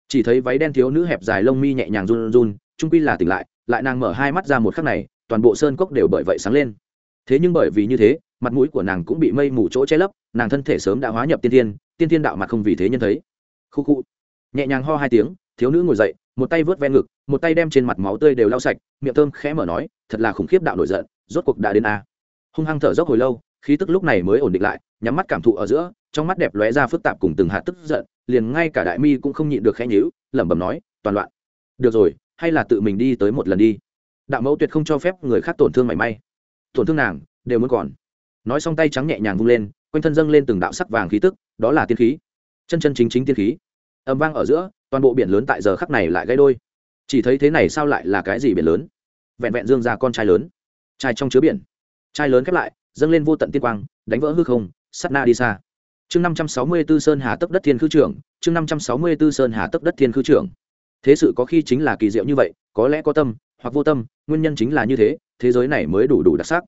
Chỉ thấy váy đen thiếu nữ hẹp dài lông mi nhẹ nhàng run run trung quy là tỉnh lại lại nàng mở hai mắt ra một khắc này, toàn bộ sơn cốc đều bởi vậy sáng lên thế nhưng bởi vì như thế, mặt mũi của nàng cũng bị mây mù chỗ che lấp, nàng thân thể sớm đã hóa nhập tiên thiên tiên thiên đạo mặt không vì thế nhân thấy. Khu khu. Nhẹ nhàng ho hai tiếng, thiếu nữ ngồi dậy, một tay vớt ven ngực, một tay đem trên mặt máu tươi đều lau sạch, miệng thơm khẽ mở nói, thật là khủng khiếp đạo nổi giận, rốt cuộc đã đến a. Hung hăng thở dốc hồi lâu, khí tức lúc này mới ổn định lại, nhắm mắt cảm thụ ở giữa, trong mắt đẹp lóe ra phức tạp cùng từng hạt tức giận, liền ngay cả đại mi cũng không nhịn được khẽ nhíu, lẩm bẩm nói, toàn loạn. Được rồi, hay là tự mình đi tới một lần đi. Đạo mẫu tuyệt không cho phép người khác tổn thương mảy may tổn thương nàng, đều muốn còn. Nói xong tay trắng nhẹ nhàng vung lên, quanh thân dâng lên từng đạo sắc vàng khí tức, đó là tiên khí. Chân chân chính chính tiên khí. Âm vang ở giữa, toàn bộ biển lớn tại giờ khắc này lại gãy đôi. Chỉ thấy thế này sao lại là cái gì biển lớn? Vẹn vẹn dương ra con trai lớn. Trai trong chứa biển. Trai lớn khép lại, dâng lên vô tận tiên quang, đánh vỡ hư không sắt na đi xa. Chương năm trăm sáu mươi b ố sơn hà tấp đất thiên khư trưởng, chương năm trăm sáu mươi b ố sơn hà tấp đất thiên khư trưởng. Thế sự có khi chính là kỳ diệu như vậy, có lẽ có tâm, hoặc vô tâm, nguyên nhân chính là như thế thế giới này mới đủ đủ đặc sắc.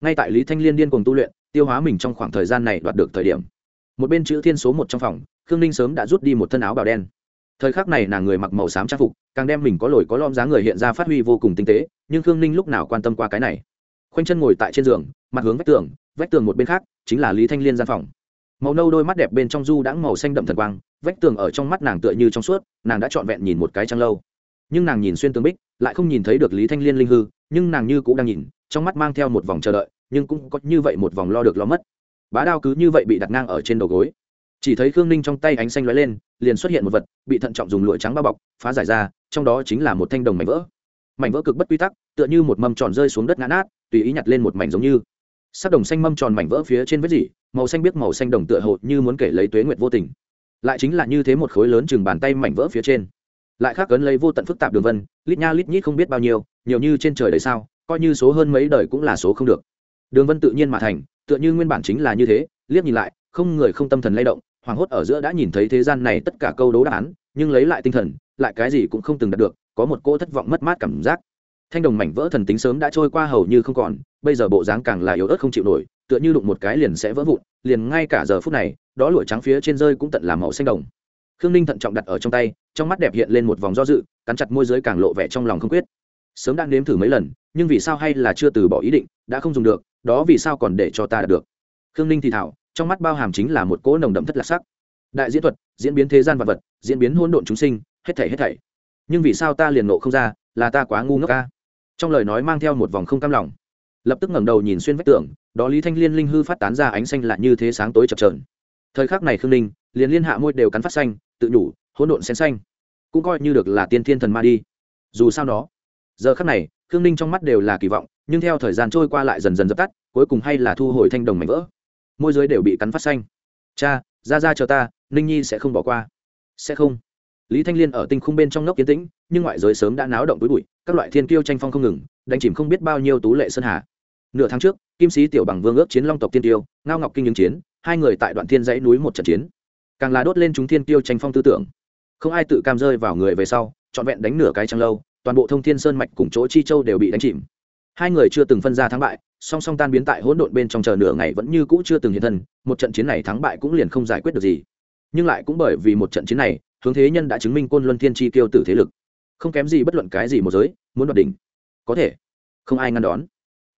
Ngay tại lý thanh liên điên cùng tu luyện, tiêu hóa mình trong khoảng thời gian này đoạt được thời điểm. Một bên chữ thiên số một trong phòng, khương ninh sớm đã rút đi một thân áo bào đen. Thời khắc này nàng người mặc màu xám trang phục, càng đem mình có lồi có lom dáng người hiện ra phát huy vô cùng tinh tế, nhưng khương ninh lúc nào quan tâm qua cái này? Khoanh chân ngồi tại trên giường, mặt hướng vách tường vách tường một bên khác chính là lý thanh liên gian phòng. Màu nâu đôi mắt đẹp bên trong du đãng màu xanh đậm thần quang, vách tường ở trong mắt nàng tựa như trong suốt, nàng đã trọn vẹn nhìn một cái trăng lâu. Nhưng nàng nhìn xuyên tường bích, lại không nhìn thấy được lý thanh liên linh hư nhưng nàng như cũng đang nhìn, trong mắt mang theo một vòng chờ đợi, nhưng cũng có như vậy một vòng lo được lo mất. Bá đao cứ như vậy bị đặt ngang ở trên đầu gối. Chỉ thấy khương ninh trong tay ánh xanh lóe lên, liền xuất hiện một vật, bị thận trọng dùng lụa trắng bao bọc, phá giải ra, trong đó chính là một thanh đồng mảnh vỡ. Mảnh vỡ cực bất quy tắc, tựa như một mâm tròn rơi xuống đất ngã nát, tùy ý nhặt lên một mảnh giống như. Sắc đồng xanh mâm tròn mảnh vỡ phía trên vết dỉ màu xanh biết màu xanh đồng tựa hồ như muốn kể lấy tuế nguyệt vô tình. Lại chính là như thế một khối lớn chừng bàn tay mảnh vỡ phía trên. Lại khác cấn lấy vô tận phức tạp đường vân, lít nha lít nhít không biết bao nhiêu nhiều như trên trời đấy sao, coi như số hơn mấy đời cũng là số không được. Đường vân tự nhiên mà thành, tựa như nguyên bản chính là như thế, liếc nhìn lại, không người không tâm thần lay động, hoảng hốt ở giữa đã nhìn thấy thế gian này tất cả câu đấu đáp án, nhưng lấy lại tinh thần, lại cái gì cũng không từng đạt được, có một cô thất vọng mất mát cảm giác. Thanh đồng mảnh vỡ thần tính sớm đã trôi qua hầu như không còn, bây giờ bộ dáng càng là yếu ớt không chịu nổi, tựa như đụng một cái liền sẽ vỡ vụn, liền ngay cả giờ phút này, đó lụa trắng phía trên rơi cũng tận làm màu xanh đồng. Khương ninh thận trọng đặt ở trong tay, trong mắt đẹp hiện lên một vòng do dự, cắn chặt môi giới càng lộ vẻ trong lòng không quyết sớm đã nếm thử mấy lần, nhưng vì sao hay là chưa từ bỏ ý định, đã không dùng được, đó vì sao còn để cho ta đạt được? Khương ninh thì thảo, trong mắt bao hàm chính là một cỗ nồng đậm thất lạc sắc. Đại diễn thuật, diễn biến thế gian vật vật, diễn biến hỗn độn chúng sinh, hết thảy hết thảy. Nhưng vì sao ta liền nộ không ra, là ta quá ngu ngốc ca trong lời nói mang theo một vòng không cam lòng. Lập tức ngẩng đầu nhìn xuyên vách tường, đó lý thanh liên linh hư phát tán ra ánh xanh lại như thế sáng tối chập trờn thời khắc này khương ninh, liền liên hạ môi đều cắn phát xanh, tự nhủ, hỗn độn xen xanh, cũng coi như được là tiên thiên thần ma đi. Dù sao đó giờ khắc này, khương ninh trong mắt đều là kỳ vọng, nhưng theo thời gian trôi qua lại dần dần dập tắt, cuối cùng hay là thu hồi thanh đồng mảnh vỡ. Môi giới đều bị cắn phát xanh. Cha, ra ra chờ ta, ninh nhi sẽ không bỏ qua. Sẽ không. Lý thanh liên ở tinh khung bên trong ngốc kiến tĩnh, nhưng ngoại giới sớm đã náo động túi bụi, các loại thiên kiêu tranh phong không ngừng, đánh chìm không biết bao nhiêu tú lệ sơn hà. Nửa tháng trước, kim sĩ tiểu bằng vương ước chiến long tộc tiên tiêu, ngao ngọc kinh những chiến, hai người tại đoạn thiên dãy núi một trận chiến. Càng là đốt lên chúng thiên tiêu tranh phong tư tưởng. Không ai tự cam rơi vào người về sau, trọn vẹn đánh nửa cái trăng lâu toàn bộ thông thiên sơn mạch cùng chỗ chi châu đều bị đánh chìm. Hai người chưa từng phân ra thắng bại, song song tan biến tại hỗn độn bên trong chờ nửa ngày vẫn như cũ chưa từng hiện thân, một trận chiến này thắng bại cũng liền không giải quyết được gì. Nhưng lại cũng bởi vì một trận chiến này, hướng thế nhân đã chứng minh côn luân thiên chi tiêu tử thế lực. Không kém gì bất luận cái gì một giới, muốn đoạt đỉnh. Có thể. Không ai ngăn đón.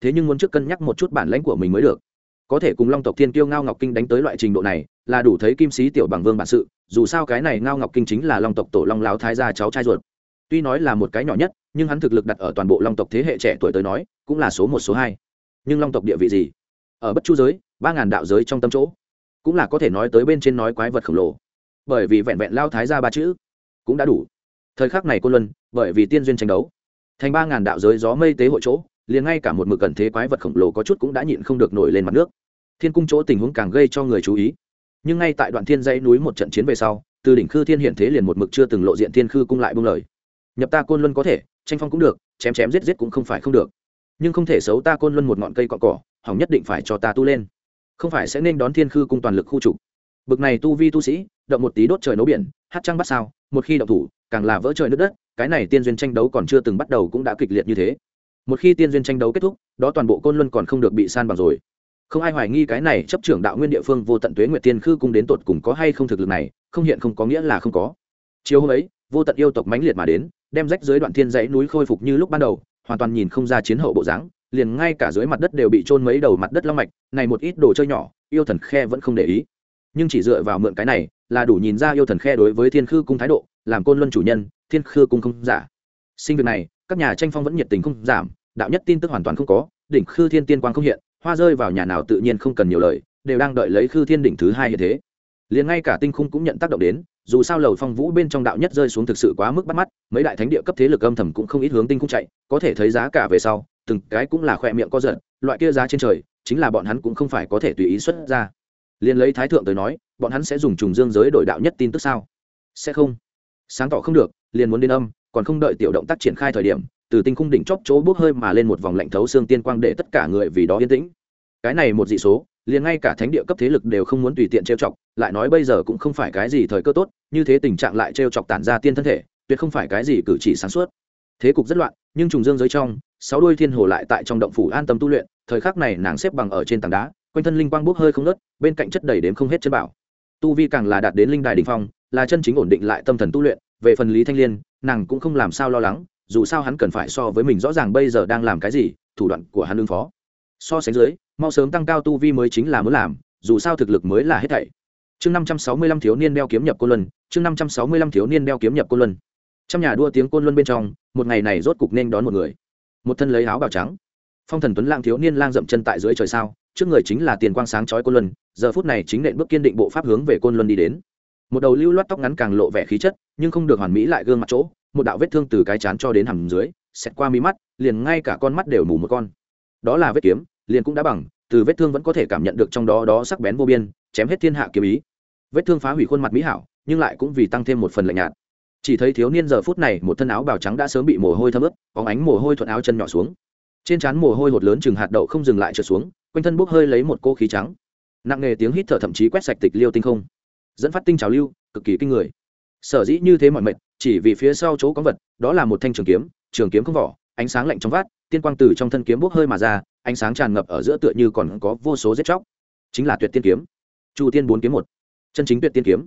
Thế nhưng muốn trước cân nhắc một chút bản lãnh của mình mới được. Có thể cùng long tộc thiên tiêu ngao ngọc kinh đánh tới loại trình độ này, là đủ thấy kim sĩ tiểu bằng vương bản sự, dù sao cái này ngao ngọc kinh chính là long tộc tổ long láo thái gia cháu trai ruột tuy nói là một cái nhỏ nhất, nhưng hắn thực lực đặt ở toàn bộ long tộc thế hệ trẻ tuổi tới nói, cũng là số một, số hai. Nhưng long tộc địa vị gì? Ở bất chu giới, ba ngàn đạo giới trong tâm chỗ, cũng là có thể nói tới bên trên nói quái vật khổng lồ. Bởi vì vẹn vẹn lao thái ra ba chữ, cũng đã đủ. Thời khắc này cô luân, bởi vì tiên duyên tranh đấu, thành ba ngàn đạo giới gió mây tế hội chỗ, liền ngay cả một mực cần thế quái vật khổng lồ có chút cũng đã nhịn không được nổi lên mặt nước. Thiên cung chỗ tình huống càng gây cho người chú ý. Nhưng ngay tại đoạn thiên dãy núi một trận chiến về sau, từ đỉnh khư thiên hiện thế liền một mực chưa từng lộ diện thiên khư cung lại buông lời nhập ta côn luân có thể, tranh phong cũng được, chém chém giết giết cũng không phải không được. Nhưng không thể xấu ta côn luân một ngọn cây cọ cỏ hỏng nhất định phải cho ta tu lên. Không phải sẽ nên đón thiên khư cung toàn lực khu trục. Bực này tu vi tu sĩ, động một tí đốt trời nấu biển, hát trăng bắt sao, một khi động thủ, càng là vỡ trời nước đất, cái này tiên duyên tranh đấu còn chưa từng bắt đầu cũng đã kịch liệt như thế. Một khi tiên duyên tranh đấu kết thúc, đó toàn bộ côn luân còn không được bị san bằng rồi. Không ai hoài nghi cái này chấp trưởng đạo nguyên địa phương vô tận tuế nguyệt tiên khư cung đến tột cùng có hay không thực lực này, không hiện không có nghĩa là không có. Chiều hôm ấy, vô tận yêu tộc mãnh liệt mà đến đem rách dưới đoạn thiên dãy núi khôi phục như lúc ban đầu, hoàn toàn nhìn không ra chiến hậu bộ dáng, liền ngay cả dưới mặt đất đều bị trôn mấy đầu mặt đất long mạch, này một ít đồ chơi nhỏ, yêu thần khe vẫn không để ý. Nhưng chỉ dựa vào mượn cái này, là đủ nhìn ra yêu thần khe đối với thiên khư cung thái độ, làm côn luân chủ nhân, thiên khư cung không giả. Sinh việc này, các nhà tranh phong vẫn nhiệt tình không giảm, đạo nhất tin tức hoàn toàn không có, đỉnh khư thiên tiên quang không hiện, hoa rơi vào nhà nào tự nhiên không cần nhiều lời, đều đang đợi lấy khư thiên đỉnh thứ hai như thế. Liền ngay cả tinh khung cũng nhận tác động đến dù sao lầu phong vũ bên trong đạo nhất rơi xuống thực sự quá mức bắt mắt, mấy đại thánh địa cấp thế lực âm thầm cũng không ít hướng tinh cũng chạy, có thể thấy giá cả về sau, từng cái cũng là khoe miệng có giận loại kia giá trên trời, chính là bọn hắn cũng không phải có thể tùy ý xuất ra. Liền lấy thái thượng tới nói, bọn hắn sẽ dùng trùng dương giới đổi đạo nhất tin tức sao? Sẽ không. Sáng tỏ không được, liền muốn đến âm, còn không đợi tiểu động tác triển khai thời điểm, từ tinh khung đỉnh chóp chỗ bốc hơi mà lên một vòng lạnh thấu xương tiên quang để tất cả người vì đó yên tĩnh. Cái này một dị số liền ngay cả thánh địa cấp thế lực đều không muốn tùy tiện trêu chọc lại nói bây giờ cũng không phải cái gì thời cơ tốt như thế tình trạng lại trêu chọc tản ra tiên thân thể tuyệt không phải cái gì cử chỉ sáng suốt. Thế cục rất loạn nhưng trùng dương giới trong sáu đuôi thiên hồ lại tại trong động phủ an tâm tu luyện thời khắc này nàng xếp bằng ở trên tảng đá quanh thân linh quang bốc hơi không ngớt, bên cạnh chất đầy đến không hết chân bảo. Tu vi càng là đạt đến linh đài đỉnh phong là chân chính ổn định lại tâm thần tu luyện về phần lý thanh liên nàng cũng không làm sao lo lắng dù sao hắn cần phải so với mình rõ ràng bây giờ đang làm cái gì thủ đoạn của hắn ứng phó. So sánh dưới mau sớm tăng cao tu vi mới chính là muốn làm, dù sao thực lực mới là hết thảy. Chương năm trăm sáu mươi lăm thiếu niên đeo kiếm nhập côn luân, chương năm trăm sáu mươi lăm thiếu niên đeo kiếm nhập côn luân. Trong nhà đua tiếng côn luân bên trong, một ngày này rốt cục nên đón một người. Một thân lấy áo bào trắng. Phong thần tuấn lang thiếu niên lang dậm chân tại dưới trời sao, trước người chính là tiền quang sáng chói côn luân, giờ phút này chính nện bước kiên định bộ pháp hướng về côn luân đi đến. Một đầu lưu loát tóc ngắn càng lộ vẻ khí chất, nhưng không được hoàn mỹ lại gương mặt chỗ, một đạo vết thương từ cái chán cho đến hầm dưới, xẹt qua mi mắt, liền ngay cả con mắt đều mù một con. Đó là vết kiếm liền cũng đã bằng, từ vết thương vẫn có thể cảm nhận được trong đó đó sắc bén vô biên, chém hết thiên hạ kiếm ý. Vết thương phá hủy khuôn mặt mỹ hảo, nhưng lại cũng vì tăng thêm một phần lạnh nhạt. Chỉ thấy thiếu niên giờ phút này một thân áo bào trắng đã sớm bị mồ hôi thấm ướt, có ánh mồ hôi thuận áo chân nhỏ xuống. Trên trán mồ hôi hột lớn chừng hạt đậu không dừng lại trượt xuống, quanh thân bốc hơi lấy một cô khí trắng. Nặng nghề tiếng hít thở thậm chí quét sạch tịch liêu tinh không. Dẫn phát tinh trào lưu, cực kỳ kinh người. Sở dĩ như thế mọi mệt, chỉ vì phía sau chỗ có vật, đó là một thanh trường kiếm trường kiếm không vỏ, ánh sáng lạnh trong vát tiên quang từ trong thân kiếm bốc hơi mà ra ánh sáng tràn ngập ở giữa tựa như còn có vô số giết chóc. Chính là tuyệt tiên kiếm. Chu tiên bốn kiếm một. Chân chính tuyệt tiên kiếm.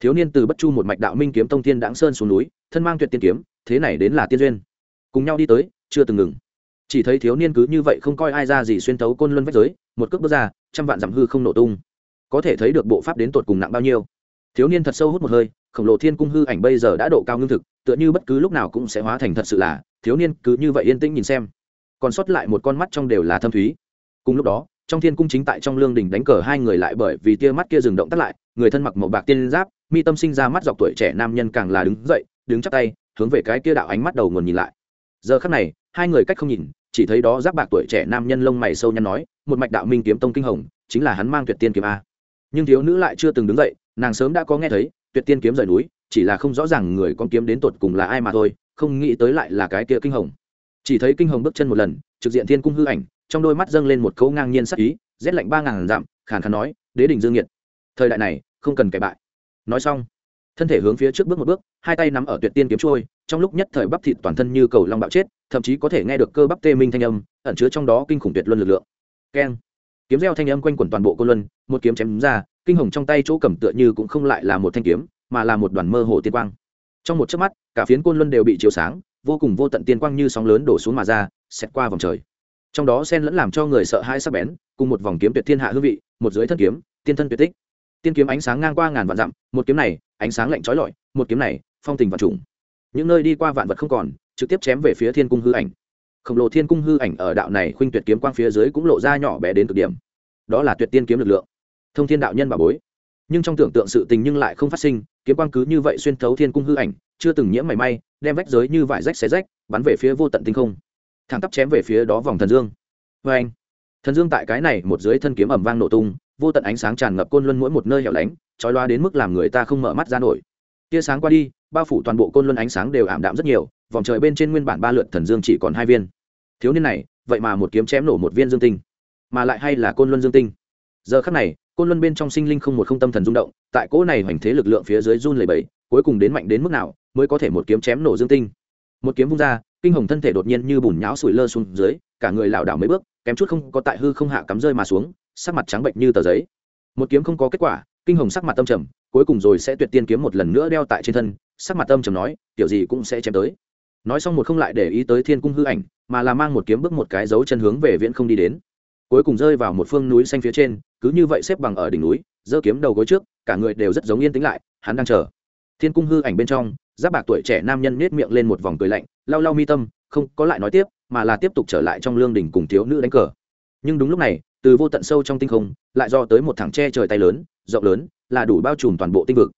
Thiếu niên từ bất chu một mạch đạo minh kiếm tông tiên đãng sơn xuống núi, thân mang tuyệt tiên kiếm, thế này đến là tiên duyên. Cùng nhau đi tới, chưa từng ngừng. Chỉ thấy thiếu niên cứ như vậy không coi ai ra gì xuyên thấu côn luân vách giới, một cước bước ra, trăm vạn dặm hư không nổ tung. Có thể thấy được bộ pháp đến tột cùng nặng bao nhiêu. Thiếu niên thật sâu hút một hơi, khổng lồ thiên cung hư ảnh bây giờ đã độ cao ngưng thực, tựa như bất cứ lúc nào cũng sẽ hóa thành thật sự là, thiếu niên cứ như vậy yên tĩnh nhìn xem còn sót lại một con mắt trong đều là thâm thúy. Cùng lúc đó, trong thiên cung chính tại trong lương đình đánh cờ hai người lại bởi vì tia mắt kia dừng động tắt lại, người thân mặc màu bạc tiên giáp, mi tâm sinh ra mắt dọc tuổi trẻ nam nhân càng là đứng dậy, đứng chắp tay, hướng về cái kia đạo ánh mắt đầu nguồn nhìn lại. Giờ khắc này, hai người cách không nhìn, chỉ thấy đó giáp bạc tuổi trẻ nam nhân lông mày sâu nhăn nói, một mạch đạo minh kiếm tông kinh hồng, chính là hắn mang tuyệt tiên kiếm a. Nhưng thiếu nữ lại chưa từng đứng dậy, nàng sớm đã có nghe thấy, tuyệt tiên kiếm rời núi, chỉ là không rõ ràng người con kiếm đến tột cùng là ai mà thôi, không nghĩ tới lại là cái kia kinh hồng chỉ thấy kinh hồng bước chân một lần, trực diện thiên cung hư ảnh, trong đôi mắt dâng lên một câu ngang nhiên sắc ý, rét lạnh ba ngàn dặm, khàn khàn nói, đế đình dương nhiệt thời đại này, không cần kẻ bại. Nói xong, thân thể hướng phía trước bước một bước, hai tay nắm ở tuyệt tiên kiếm trôi trong lúc nhất thời bắp thịt toàn thân như cầu long bạo chết, thậm chí có thể nghe được cơ bắp tê minh thanh âm, ẩn chứa trong đó kinh khủng tuyệt luân lực lượng. Keng. Kiếm reo thanh âm quanh quẩn toàn bộ cô luân, một kiếm chém ra, kinh hồng trong tay chỗ cầm tựa như cũng không lại là một thanh kiếm, mà là một đoàn mơ hồ tiên quang. Trong một chớp mắt, cả phiến côn luân đều bị chiếu sáng vô cùng vô tận tiên quang như sóng lớn đổ xuống mà ra, xẹt qua vòng trời. Trong đó sen lẫn làm cho người sợ hãi sắc bén, cùng một vòng kiếm tuyệt thiên hạ hương vị, một dưới thân kiếm, tiên thân tuyệt tích. Tiên kiếm ánh sáng ngang qua ngàn vạn dặm, một kiếm này, ánh sáng lạnh trói lọi, một kiếm này, phong tình vạn trùng. Những nơi đi qua vạn vật không còn, trực tiếp chém về phía thiên cung hư ảnh. Khổng lồ thiên cung hư ảnh ở đạo này khuynh tuyệt kiếm quang phía dưới cũng lộ ra nhỏ bé đến cực điểm. Đó là tuyệt tiên kiếm lực lượng. Thông thiên đạo nhân bà bối. Nhưng trong tưởng tượng sự tình nhưng lại không phát sinh, kiếm quang cứ như vậy xuyên thấu thiên cung hư ảnh chưa từng nhiễm mảy may, đem vách giới như vải rách xé rách, bắn về phía vô tận tinh không. Thẳng tắp chém về phía đó vòng thần dương. Vê anh, thần dương tại cái này một dưới thân kiếm ẩm vang nổ tung, vô tận ánh sáng tràn ngập côn luân mỗi một nơi hẻo lánh, trói loa đến mức làm người ta không mở mắt ra nổi. Tia sáng qua đi, bao phủ toàn bộ côn luân ánh sáng đều ảm đạm rất nhiều, vòng trời bên trên nguyên bản ba lượt thần dương chỉ còn hai viên. Thiếu niên này, vậy mà một kiếm chém nổ một viên dương tinh, mà lại hay là côn luân dương tinh. Giờ khắc này, côn luân bên trong sinh linh không một không tâm thần rung động, tại cỗ này hoành thế lực lượng phía dưới run lầy bẫy cuối cùng đến mạnh đến mức nào mới có thể một kiếm chém nổ dương tinh. Một kiếm vung ra, kinh hồng thân thể đột nhiên như bùn nhão sủi lơ xuống dưới, cả người lảo đảo mấy bước, kém chút không có tại hư không hạ cắm rơi mà xuống, sắc mặt trắng bệnh như tờ giấy. Một kiếm không có kết quả, kinh hồng sắc mặt tâm trầm, cuối cùng rồi sẽ tuyệt tiên kiếm một lần nữa đeo tại trên thân, sắc mặt tâm trầm nói kiểu gì cũng sẽ chém tới. Nói xong một không lại để ý tới thiên cung hư ảnh, mà là mang một kiếm bước một cái dấu chân hướng về viễn không đi đến. Cuối cùng rơi vào một phương núi xanh phía trên, cứ như vậy xếp bằng ở đỉnh núi, giơ kiếm đầu gối trước, cả người đều rất giống yên tĩnh lại, hắn đang chờ. Thiên cung hư ảnh bên trong giáp bạc tuổi trẻ nam nhân nết miệng lên một vòng cười lạnh, lau lau mi tâm, không có lại nói tiếp, mà là tiếp tục trở lại trong lương đình cùng thiếu nữ đánh cờ. Nhưng đúng lúc này, từ vô tận sâu trong tinh không, lại do tới một thằng tre trời tay lớn, rộng lớn, là đủ bao trùm toàn bộ tinh vực.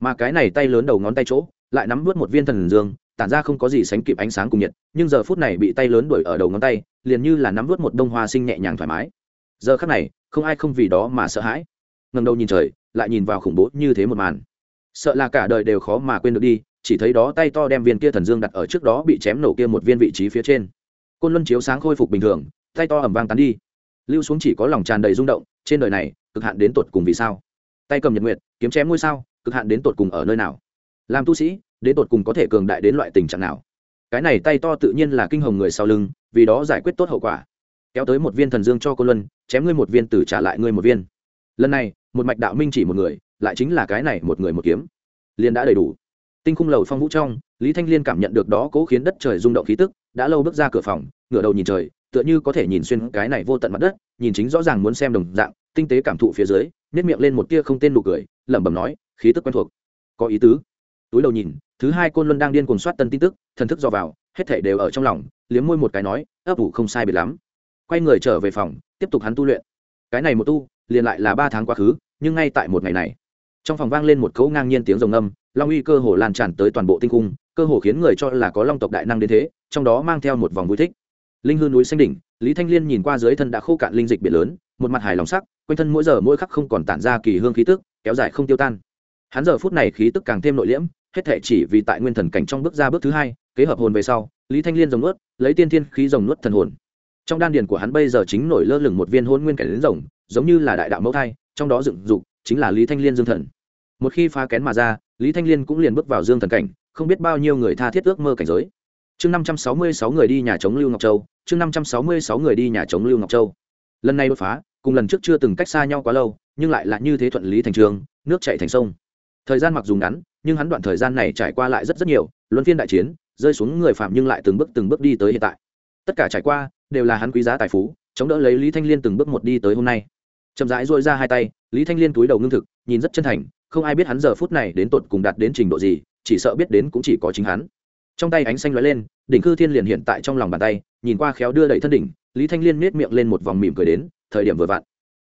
Mà cái này tay lớn đầu ngón tay chỗ, lại nắm vớt một viên thần dương, tản ra không có gì sánh kịp ánh sáng cùng nhiệt, nhưng giờ phút này bị tay lớn đuổi ở đầu ngón tay, liền như là nắm vớt một đông hoa sinh nhẹ nhàng thoải mái. Giờ khắc này, không ai không vì đó mà sợ hãi. Ngầm đầu nhìn trời, lại nhìn vào khủng bố như thế một màn. Sợ là cả đời đều khó mà quên được đi chỉ thấy đó tay to đem viên kia thần dương đặt ở trước đó bị chém nổ kia một viên vị trí phía trên. Côn luân chiếu sáng khôi phục bình thường, tay to ẩm vang tán đi. Lưu xuống chỉ có lòng tràn đầy rung động, trên đời này, cực hạn đến tột cùng vì sao? Tay cầm nhật nguyệt, kiếm chém ngôi sao, cực hạn đến tột cùng ở nơi nào? Làm tu sĩ, đến tột cùng có thể cường đại đến loại tình trạng nào? Cái này tay to tự nhiên là kinh hồng người sau lưng, vì đó giải quyết tốt hậu quả. Kéo tới một viên thần dương cho cô luân, chém ngươi một viên tử trả lại ngươi một viên. Lần này, một mạch đạo minh chỉ một người, lại chính là cái này một người một kiếm. Liền đã đầy đủ tinh khung lầu phong vũ trong, lý thanh liên cảm nhận được đó cố khiến đất trời rung động khí tức, đã lâu bước ra cửa phòng, ngửa đầu nhìn trời, tựa như có thể nhìn xuyên cái này vô tận mặt đất, nhìn chính rõ ràng muốn xem đồng dạng, tinh tế cảm thụ phía dưới nếp miệng lên một tia không tên nụ cười, lẩm bẩm nói, khí tức quen thuộc. Có ý tứ. Túi đầu nhìn, thứ hai côn luân đang điên cuồng soát tân tin tức, thần thức do vào, hết thể đều ở trong lòng, liếm môi một cái nói, ấp ủ không sai biệt lắm. Quay người trở về phòng, tiếp tục hắn tu luyện. Cái này một tu, liền lại là ba tháng quá khứ, nhưng ngay tại một ngày này, trong phòng vang lên một cấu ngang nhiên tiếng rồng âm long uy cơ hồ lan tràn tới toàn bộ tinh cung cơ hồ khiến người cho là có long tộc đại năng đến thế, trong đó mang theo một vòng vui thích. Linh hư núi xanh đỉnh, lý thanh liên nhìn qua dưới thân đã khô cạn linh dịch biển lớn, một mặt hài lòng sắc, quanh thân mỗi giờ mỗi khắc không còn tản ra kỳ hương khí tức, kéo dài không tiêu tan. Hắn giờ phút này khí tức càng thêm nội liễm, hết thể chỉ vì tại nguyên thần cảnh trong bước ra bước thứ hai, kế hợp hồn về sau, lý thanh liên rồng nuốt, lấy tiên thiên khí rồng nuốt thần hồn. Trong đan điền của hắn bây giờ chính nổi lơ lửng một viên hôn nguyên cảnh đến rồng, giống như là đại đạo mẫu thai, trong đó dựng dục, chính là lý thanh liên dương thần một khi phá kén mà ra, lý thanh liên cũng liền bước vào dương thần cảnh, không biết bao nhiêu người tha thiết ước mơ cảnh giới. Chương năm trăm sáu mươi sáu người đi nhà chống lưu ngọc châu, chương năm trăm sáu mươi sáu người đi nhà chống lưu ngọc châu. Lần này đột phá, cùng lần trước chưa từng cách xa nhau quá lâu, nhưng lại là như thế thuận lý thành trường, nước chạy thành sông. Thời gian mặc dù ngắn, nhưng hắn đoạn thời gian này trải qua lại rất rất nhiều, luân phiên đại chiến, rơi xuống người phạm nhưng lại từng bước từng bước đi tới hiện tại. Tất cả trải qua, đều là hắn quý giá tài phú, chống đỡ lấy lý thanh liên từng bước một đi tới hôm nay. Chậm rãi dội ra hai tay, lý thanh liên túi đầu ngưng thực, nhìn rất chân thành không ai biết hắn giờ phút này đến tột cùng đạt đến trình độ gì, chỉ sợ biết đến cũng chỉ có chính hắn. Trong tay ánh xanh lóe lên, đỉnh cư thiên liền hiện tại trong lòng bàn tay, nhìn qua khéo đưa đẩy thân đỉnh, lý thanh liên nết miệng lên một vòng mỉm cười đến, thời điểm vừa vặn.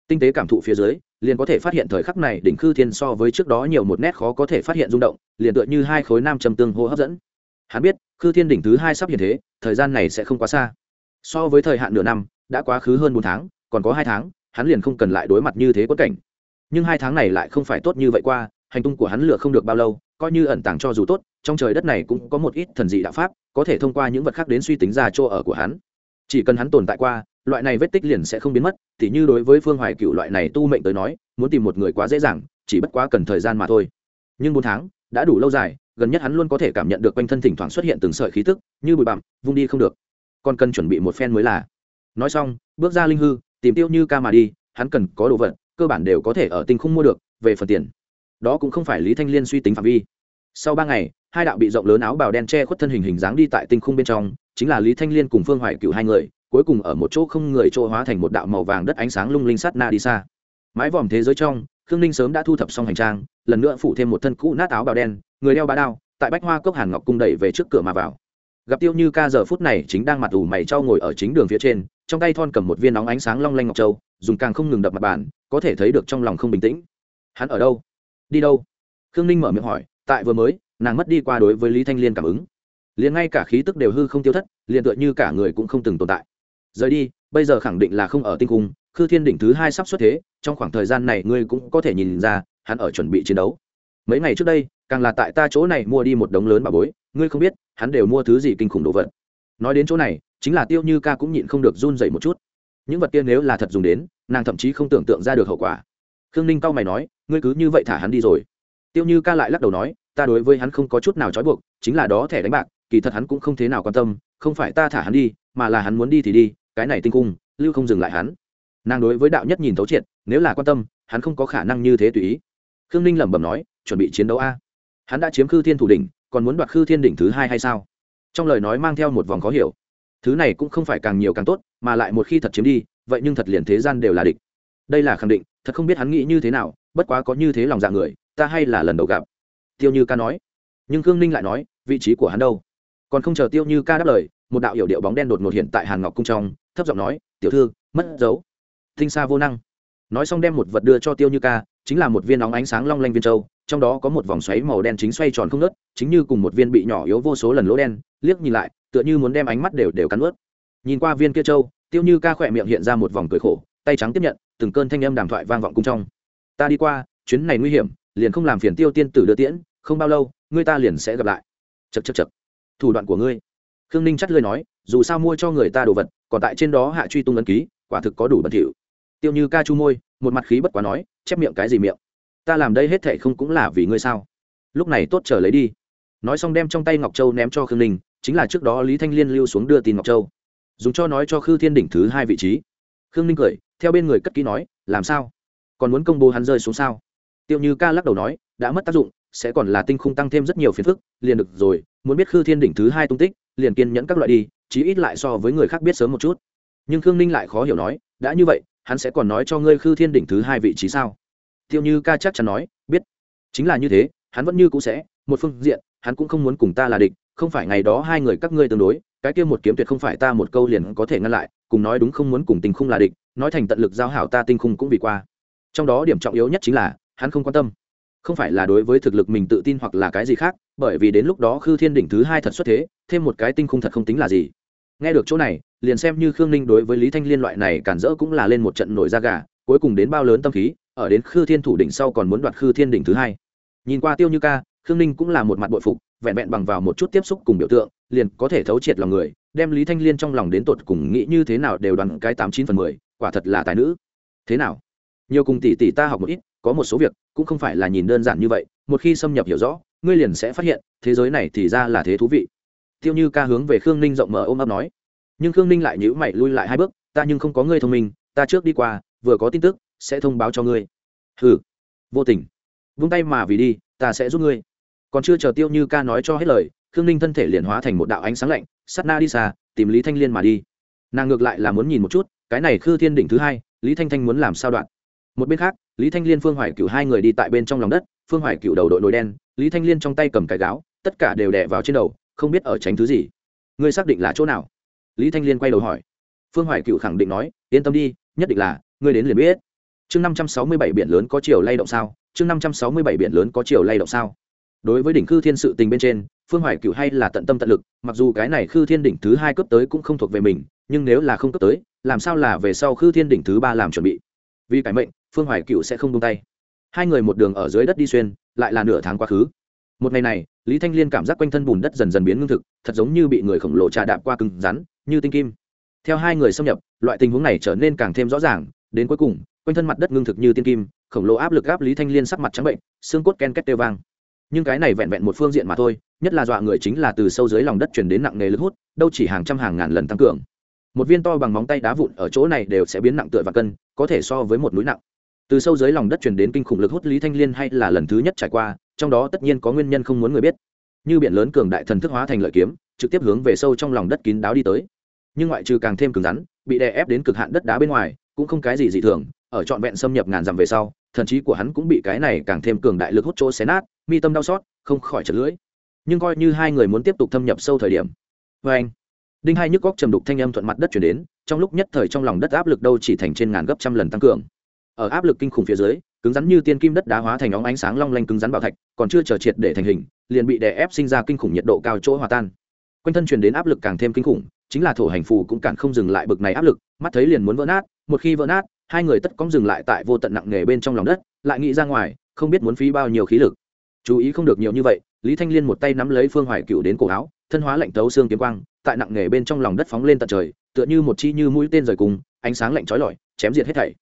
Tinh tế cảm thụ phía dưới, liền có thể phát hiện thời khắc này đỉnh khư thiên so với trước đó nhiều một nét khó có thể phát hiện rung động, liền tựa như hai khối nam châm tương hô hấp dẫn. Hắn biết khư thiên đỉnh thứ hai sắp hiện thế, thời gian này sẽ không quá xa. So với thời hạn nửa năm, đã quá khứ hơn bốn tháng, còn có hai tháng, hắn liền không cần lại đối mặt như thế quất cảnh nhưng hai tháng này lại không phải tốt như vậy qua, hành tung của hắn lựa không được bao lâu, coi như ẩn tàng cho dù tốt, trong trời đất này cũng có một ít thần dị đạo pháp, có thể thông qua những vật khác đến suy tính ra chỗ ở của hắn. Chỉ cần hắn tồn tại qua, loại này vết tích liền sẽ không biến mất thì như đối với phương hoài cựu loại này tu mệnh tới nói, muốn tìm một người quá dễ dàng, chỉ bất quá cần thời gian mà thôi. Nhưng bốn tháng đã đủ lâu dài, gần nhất hắn luôn có thể cảm nhận được quanh thân thỉnh thoảng xuất hiện từng sợi khí tức, như bụi bặm, vung đi không được. Còn cần chuẩn bị một phen mới là. Nói xong, bước ra linh hư, tìm tiêu như ca mà đi, hắn cần có đồ vật cơ bản đều có thể ở tinh không mua được, về phần tiền. Đó cũng không phải lý thanh liên suy tính phạm vi. Sau ba ngày, hai đạo bị rộng lớn áo bào đen che khuất thân hình hình dáng đi tại tinh khung bên trong, chính là lý thanh liên cùng phương hoài cựu hai người, cuối cùng ở một chỗ không người chỗ hóa thành một đạo màu vàng đất ánh sáng lung linh sát na đi xa. Mái vòm thế giới trong, khương ninh sớm đã thu thập xong hành trang, lần nữa phủ thêm một thân cũ nát áo bào đen, người đeo bá đao, tại bách hoa cốc hàn ngọc cung đẩy về trước cửa mà vào. Gặp tiêu như ca giờ phút này chính đang mặt ủ mày trao ngồi ở chính đường phía trên, trong tay thon cầm một viên nóng ánh sáng long lanh ngọc châu dùng càng không ngừng đập mặt bàn, có thể thấy được trong lòng không bình tĩnh. Hắn ở đâu? Đi đâu? Khương ninh mở miệng hỏi. Tại vừa mới, nàng mất đi qua đối với lý thanh liên cảm ứng. Liền ngay cả khí tức đều hư không tiêu thất, liền tựa như cả người cũng không từng tồn tại. Rời đi, bây giờ khẳng định là không ở tinh cung, khư thiên đỉnh thứ hai sắp xuất thế, trong khoảng thời gian này ngươi cũng có thể nhìn ra, hắn ở chuẩn bị chiến đấu. Mấy ngày trước đây, càng là tại ta chỗ này mua đi một đống lớn bà bối, ngươi không biết, hắn đều mua thứ gì kinh khủng đồ vật. Nói đến chỗ này, chính là tiêu như ca cũng nhịn không được run dậy một chút. Những vật kia nếu là thật dùng đến nàng thậm chí không tưởng tượng ra được hậu quả. Khương ninh cao mày nói, ngươi cứ như vậy thả hắn đi rồi. Tiêu như ca lại lắc đầu nói, ta đối với hắn không có chút nào trói buộc, chính là đó thẻ đánh bạc, kỳ thật hắn cũng không thế nào quan tâm, không phải ta thả hắn đi, mà là hắn muốn đi thì đi, cái này tinh cung, lưu không dừng lại hắn. Nàng đối với đạo nhất nhìn thấu triệt, nếu là quan tâm, hắn không có khả năng như thế tùy ý. Khương ninh lẩm bẩm nói, chuẩn bị chiến đấu a. Hắn đã chiếm khư thiên thủ đỉnh, còn muốn đoạt khư thiên đỉnh thứ hai hay sao? Trong lời nói mang theo một vòng khó hiểu. Thứ này cũng không phải càng nhiều càng tốt, mà lại một khi thật chiếm đi vậy nhưng thật liền thế gian đều là địch. Đây là khẳng định, thật không biết hắn nghĩ như thế nào, bất quá có như thế lòng dạ người, ta hay là lần đầu gặp. Tiêu như ca nói. Nhưng khương ninh lại nói, vị trí của hắn đâu? Còn không chờ tiêu như ca đáp lời, một đạo hiểu điệu bóng đen đột ngột hiện tại hàn ngọc cung trong, thấp giọng nói, tiểu thư, mất dấu. Tinh xa vô năng. Nói xong đem một vật đưa cho tiêu như ca, chính là một viên nóng ánh sáng long lanh viên châu, trong đó có một vòng xoáy màu đen chính xoay tròn không nớt chính như cùng một viên bị nhỏ yếu vô số lần lỗ đen, liếc nhìn lại, tựa như muốn đem ánh mắt đều đều cắn ướt. Nhìn qua viên kia châu tiêu như ca khỏe miệng hiện ra một vòng cười khổ, tay trắng tiếp nhận, từng cơn thanh âm đàm thoại vang vọng cung trong. Ta đi qua, chuyến này nguy hiểm, liền không làm phiền tiêu tiên tử đưa tiễn, không bao lâu, ngươi ta liền sẽ gặp lại. Chật chật chật thủ đoạn của ngươi. Khương ninh chắt lơi nói, dù sao mua cho người ta đồ vật, còn tại trên đó hạ truy tung ấn ký, quả thực có đủ bẩn thỉu. Tiêu như ca chu môi, một mặt khí bất quá nói, chép miệng cái gì miệng? Ta làm đây hết thệ không cũng là vì ngươi sao? Lúc này tốt chờ lấy đi. Nói xong đem trong tay ngọc châu ném cho khương ninh, chính là trước đó lý thanh liên lưu xuống đưa tin ngọc châu dùng cho nói cho khư thiên đỉnh thứ hai vị trí. Khương ninh cười, theo bên người cất ký nói, làm sao? Còn muốn công bố hắn rơi xuống sao? Tiêu như ca lắc đầu nói, đã mất tác dụng, sẽ còn là tinh khung tăng thêm rất nhiều phiền phức, liền được rồi, muốn biết khư thiên đỉnh thứ hai tung tích, liền kiên nhẫn các loại đi, chí ít lại so với người khác biết sớm một chút. Nhưng khương ninh lại khó hiểu nói, đã như vậy, hắn sẽ còn nói cho ngươi khư thiên đỉnh thứ hai vị trí sao? Tiêu như ca chắc chắn nói, biết. Chính là như thế, hắn vẫn như cũ sẽ, một phương diện, hắn cũng không muốn cùng ta là địch, không phải ngày đó hai người các ngươi tương đối cái kia một kiếm tuyệt không phải ta một câu liền có thể ngăn lại, cùng nói đúng không muốn cùng tình khung là địch, nói thành tận lực giao hảo ta tinh khung cũng vì qua. Trong đó điểm trọng yếu nhất chính là, hắn không quan tâm. Không phải là đối với thực lực mình tự tin hoặc là cái gì khác, bởi vì đến lúc đó khư thiên đỉnh thứ hai thật xuất thế, thêm một cái tinh khung thật không tính là gì. Nghe được chỗ này, liền xem như khương ninh đối với lý thanh liên loại này cản rỡ cũng là lên một trận nổi da gà, cuối cùng đến bao lớn tâm khí, ở đến khư thiên thủ đỉnh sau còn muốn đoạt khư thiên đỉnh thứ hai. Nhìn qua tiêu như ca, khương ninh cũng là một mặt bội phục, vẹn vẹn bằng vào một chút tiếp xúc cùng biểu tượng liền có thể thấu triệt lòng người, đem lý thanh liên trong lòng đến tột cùng nghĩ như thế nào đều đoán cái tám chín phần mười, quả thật là tài nữ. Thế nào? Nhiều cùng tỷ tỷ ta học một ít, có một số việc, cũng không phải là nhìn đơn giản như vậy, một khi xâm nhập hiểu rõ, ngươi liền sẽ phát hiện, thế giới này thì ra là thế thú vị. Tiêu như ca hướng về khương ninh rộng mở ôm ấp nói. Nhưng khương ninh lại nhữ mày lui lại hai bước, ta nhưng không có ngươi thông minh, ta trước đi qua, vừa có tin tức, sẽ thông báo cho ngươi. Hừ, vô tình. Vung tay mà vì đi, ta sẽ giúp ngươi. Còn chưa chờ tiêu như ca nói cho hết lời khương ninh thân thể liền hóa thành một đạo ánh sáng lạnh sắt na đi xa, tìm lý thanh liên mà đi. Nàng ngược lại là muốn nhìn một chút, cái này khư thiên đỉnh thứ hai, lý thanh thanh muốn làm sao đoạn? Một bên khác, lý thanh liên, phương hoài cựu hai người đi tại bên trong lòng đất, phương hoài cựu đầu đội nồi đen, lý thanh liên trong tay cầm cái gáo, tất cả đều đè vào trên đầu, không biết ở tránh thứ gì. Ngươi xác định là chỗ nào? Lý thanh liên quay đầu hỏi. Phương hoài cựu khẳng định nói, yên tâm đi, nhất định là, ngươi đến liền biết. Chương năm trăm sáu mươi bảy biển lớn có chiều lay động sao? Chương năm trăm sáu mươi bảy biển lớn có chiều lay động sao? Đối với đỉnh khư thiên sự tình bên trên, phương hoài cựu hay là tận tâm tận lực, mặc dù cái này khư thiên đỉnh thứ hai cấp tới cũng không thuộc về mình, nhưng nếu là không cấp tới, làm sao là về sau khư thiên đỉnh thứ ba làm chuẩn bị? Vì cái mệnh, phương hoài cựu sẽ không tung tay. Hai người một đường ở dưới đất đi xuyên, lại là nửa tháng quá khứ. Một ngày này, lý thanh liên cảm giác quanh thân bùn đất dần dần biến ngưng thực, thật giống như bị người khổng lồ trà đạp qua cứng rắn, như tinh kim. Theo hai người xâm nhập, loại tình huống này trở nên càng thêm rõ ràng, đến cuối cùng, quanh thân mặt đất ngưng thực như tiên kim, khổng lồ áp lực gáp lý thanh liên sắc mặt trắng bệnh, xương cốt ken két tê vang nhưng cái này vẹn vẹn một phương diện mà thôi, nhất là dọa người chính là từ sâu dưới lòng đất chuyển đến nặng nề lực hút, đâu chỉ hàng trăm hàng ngàn lần tăng cường. Một viên to bằng móng tay đá vụn ở chỗ này đều sẽ biến nặng tựa và cân, có thể so với một núi nặng. Từ sâu dưới lòng đất chuyển đến kinh khủng lực hút lý thanh liên hay là lần thứ nhất trải qua, trong đó tất nhiên có nguyên nhân không muốn người biết. Như biển lớn cường đại thần thức hóa thành lợi kiếm, trực tiếp hướng về sâu trong lòng đất kín đáo đi tới. Nhưng ngoại trừ càng thêm cứng rắn, bị đè ép đến cực hạn đất đá bên ngoài, cũng không cái gì dị thường, ở trọn vẹn xâm nhập ngàn dặm về sau, thần trí của hắn cũng bị cái này càng thêm cường đại lực hút chỗ xé nát mi tâm đau xót, không khỏi chật lưỡi. Nhưng coi như hai người muốn tiếp tục thâm nhập sâu thời điểm. Vê anh, đinh hai nhức góc trầm đục thanh âm thuận mặt đất chuyển đến, trong lúc nhất thời trong lòng đất áp lực đâu chỉ thành trên ngàn gấp trăm lần tăng cường. Ở áp lực kinh khủng phía dưới, cứng rắn như tiên kim đất đá hóa thành óng ánh sáng long lanh cứng rắn bảo thạch, còn chưa chờ triệt để thành hình, liền bị đè ép sinh ra kinh khủng nhiệt độ cao chỗ hòa tan. Quanh thân truyền đến áp lực càng thêm kinh khủng, chính là thổ hành phù cũng cản không dừng lại bực này áp lực, mắt thấy liền muốn vỡ nát, một khi vỡ nát, hai người tất cóng dừng lại tại vô tận nặng nề bên trong lòng đất, lại nghĩ ra ngoài, không biết muốn phí bao nhiêu khí lực chú ý không được nhiều như vậy, lý thanh liên một tay nắm lấy phương hoài cựu đến cổ áo, thân hóa lạnh tấu xương kiếm quang, tại nặng nghề bên trong lòng đất phóng lên tận trời, tựa như một chi như mũi tên rời cùng, ánh sáng lạnh trói lọi, chém diệt hết thảy.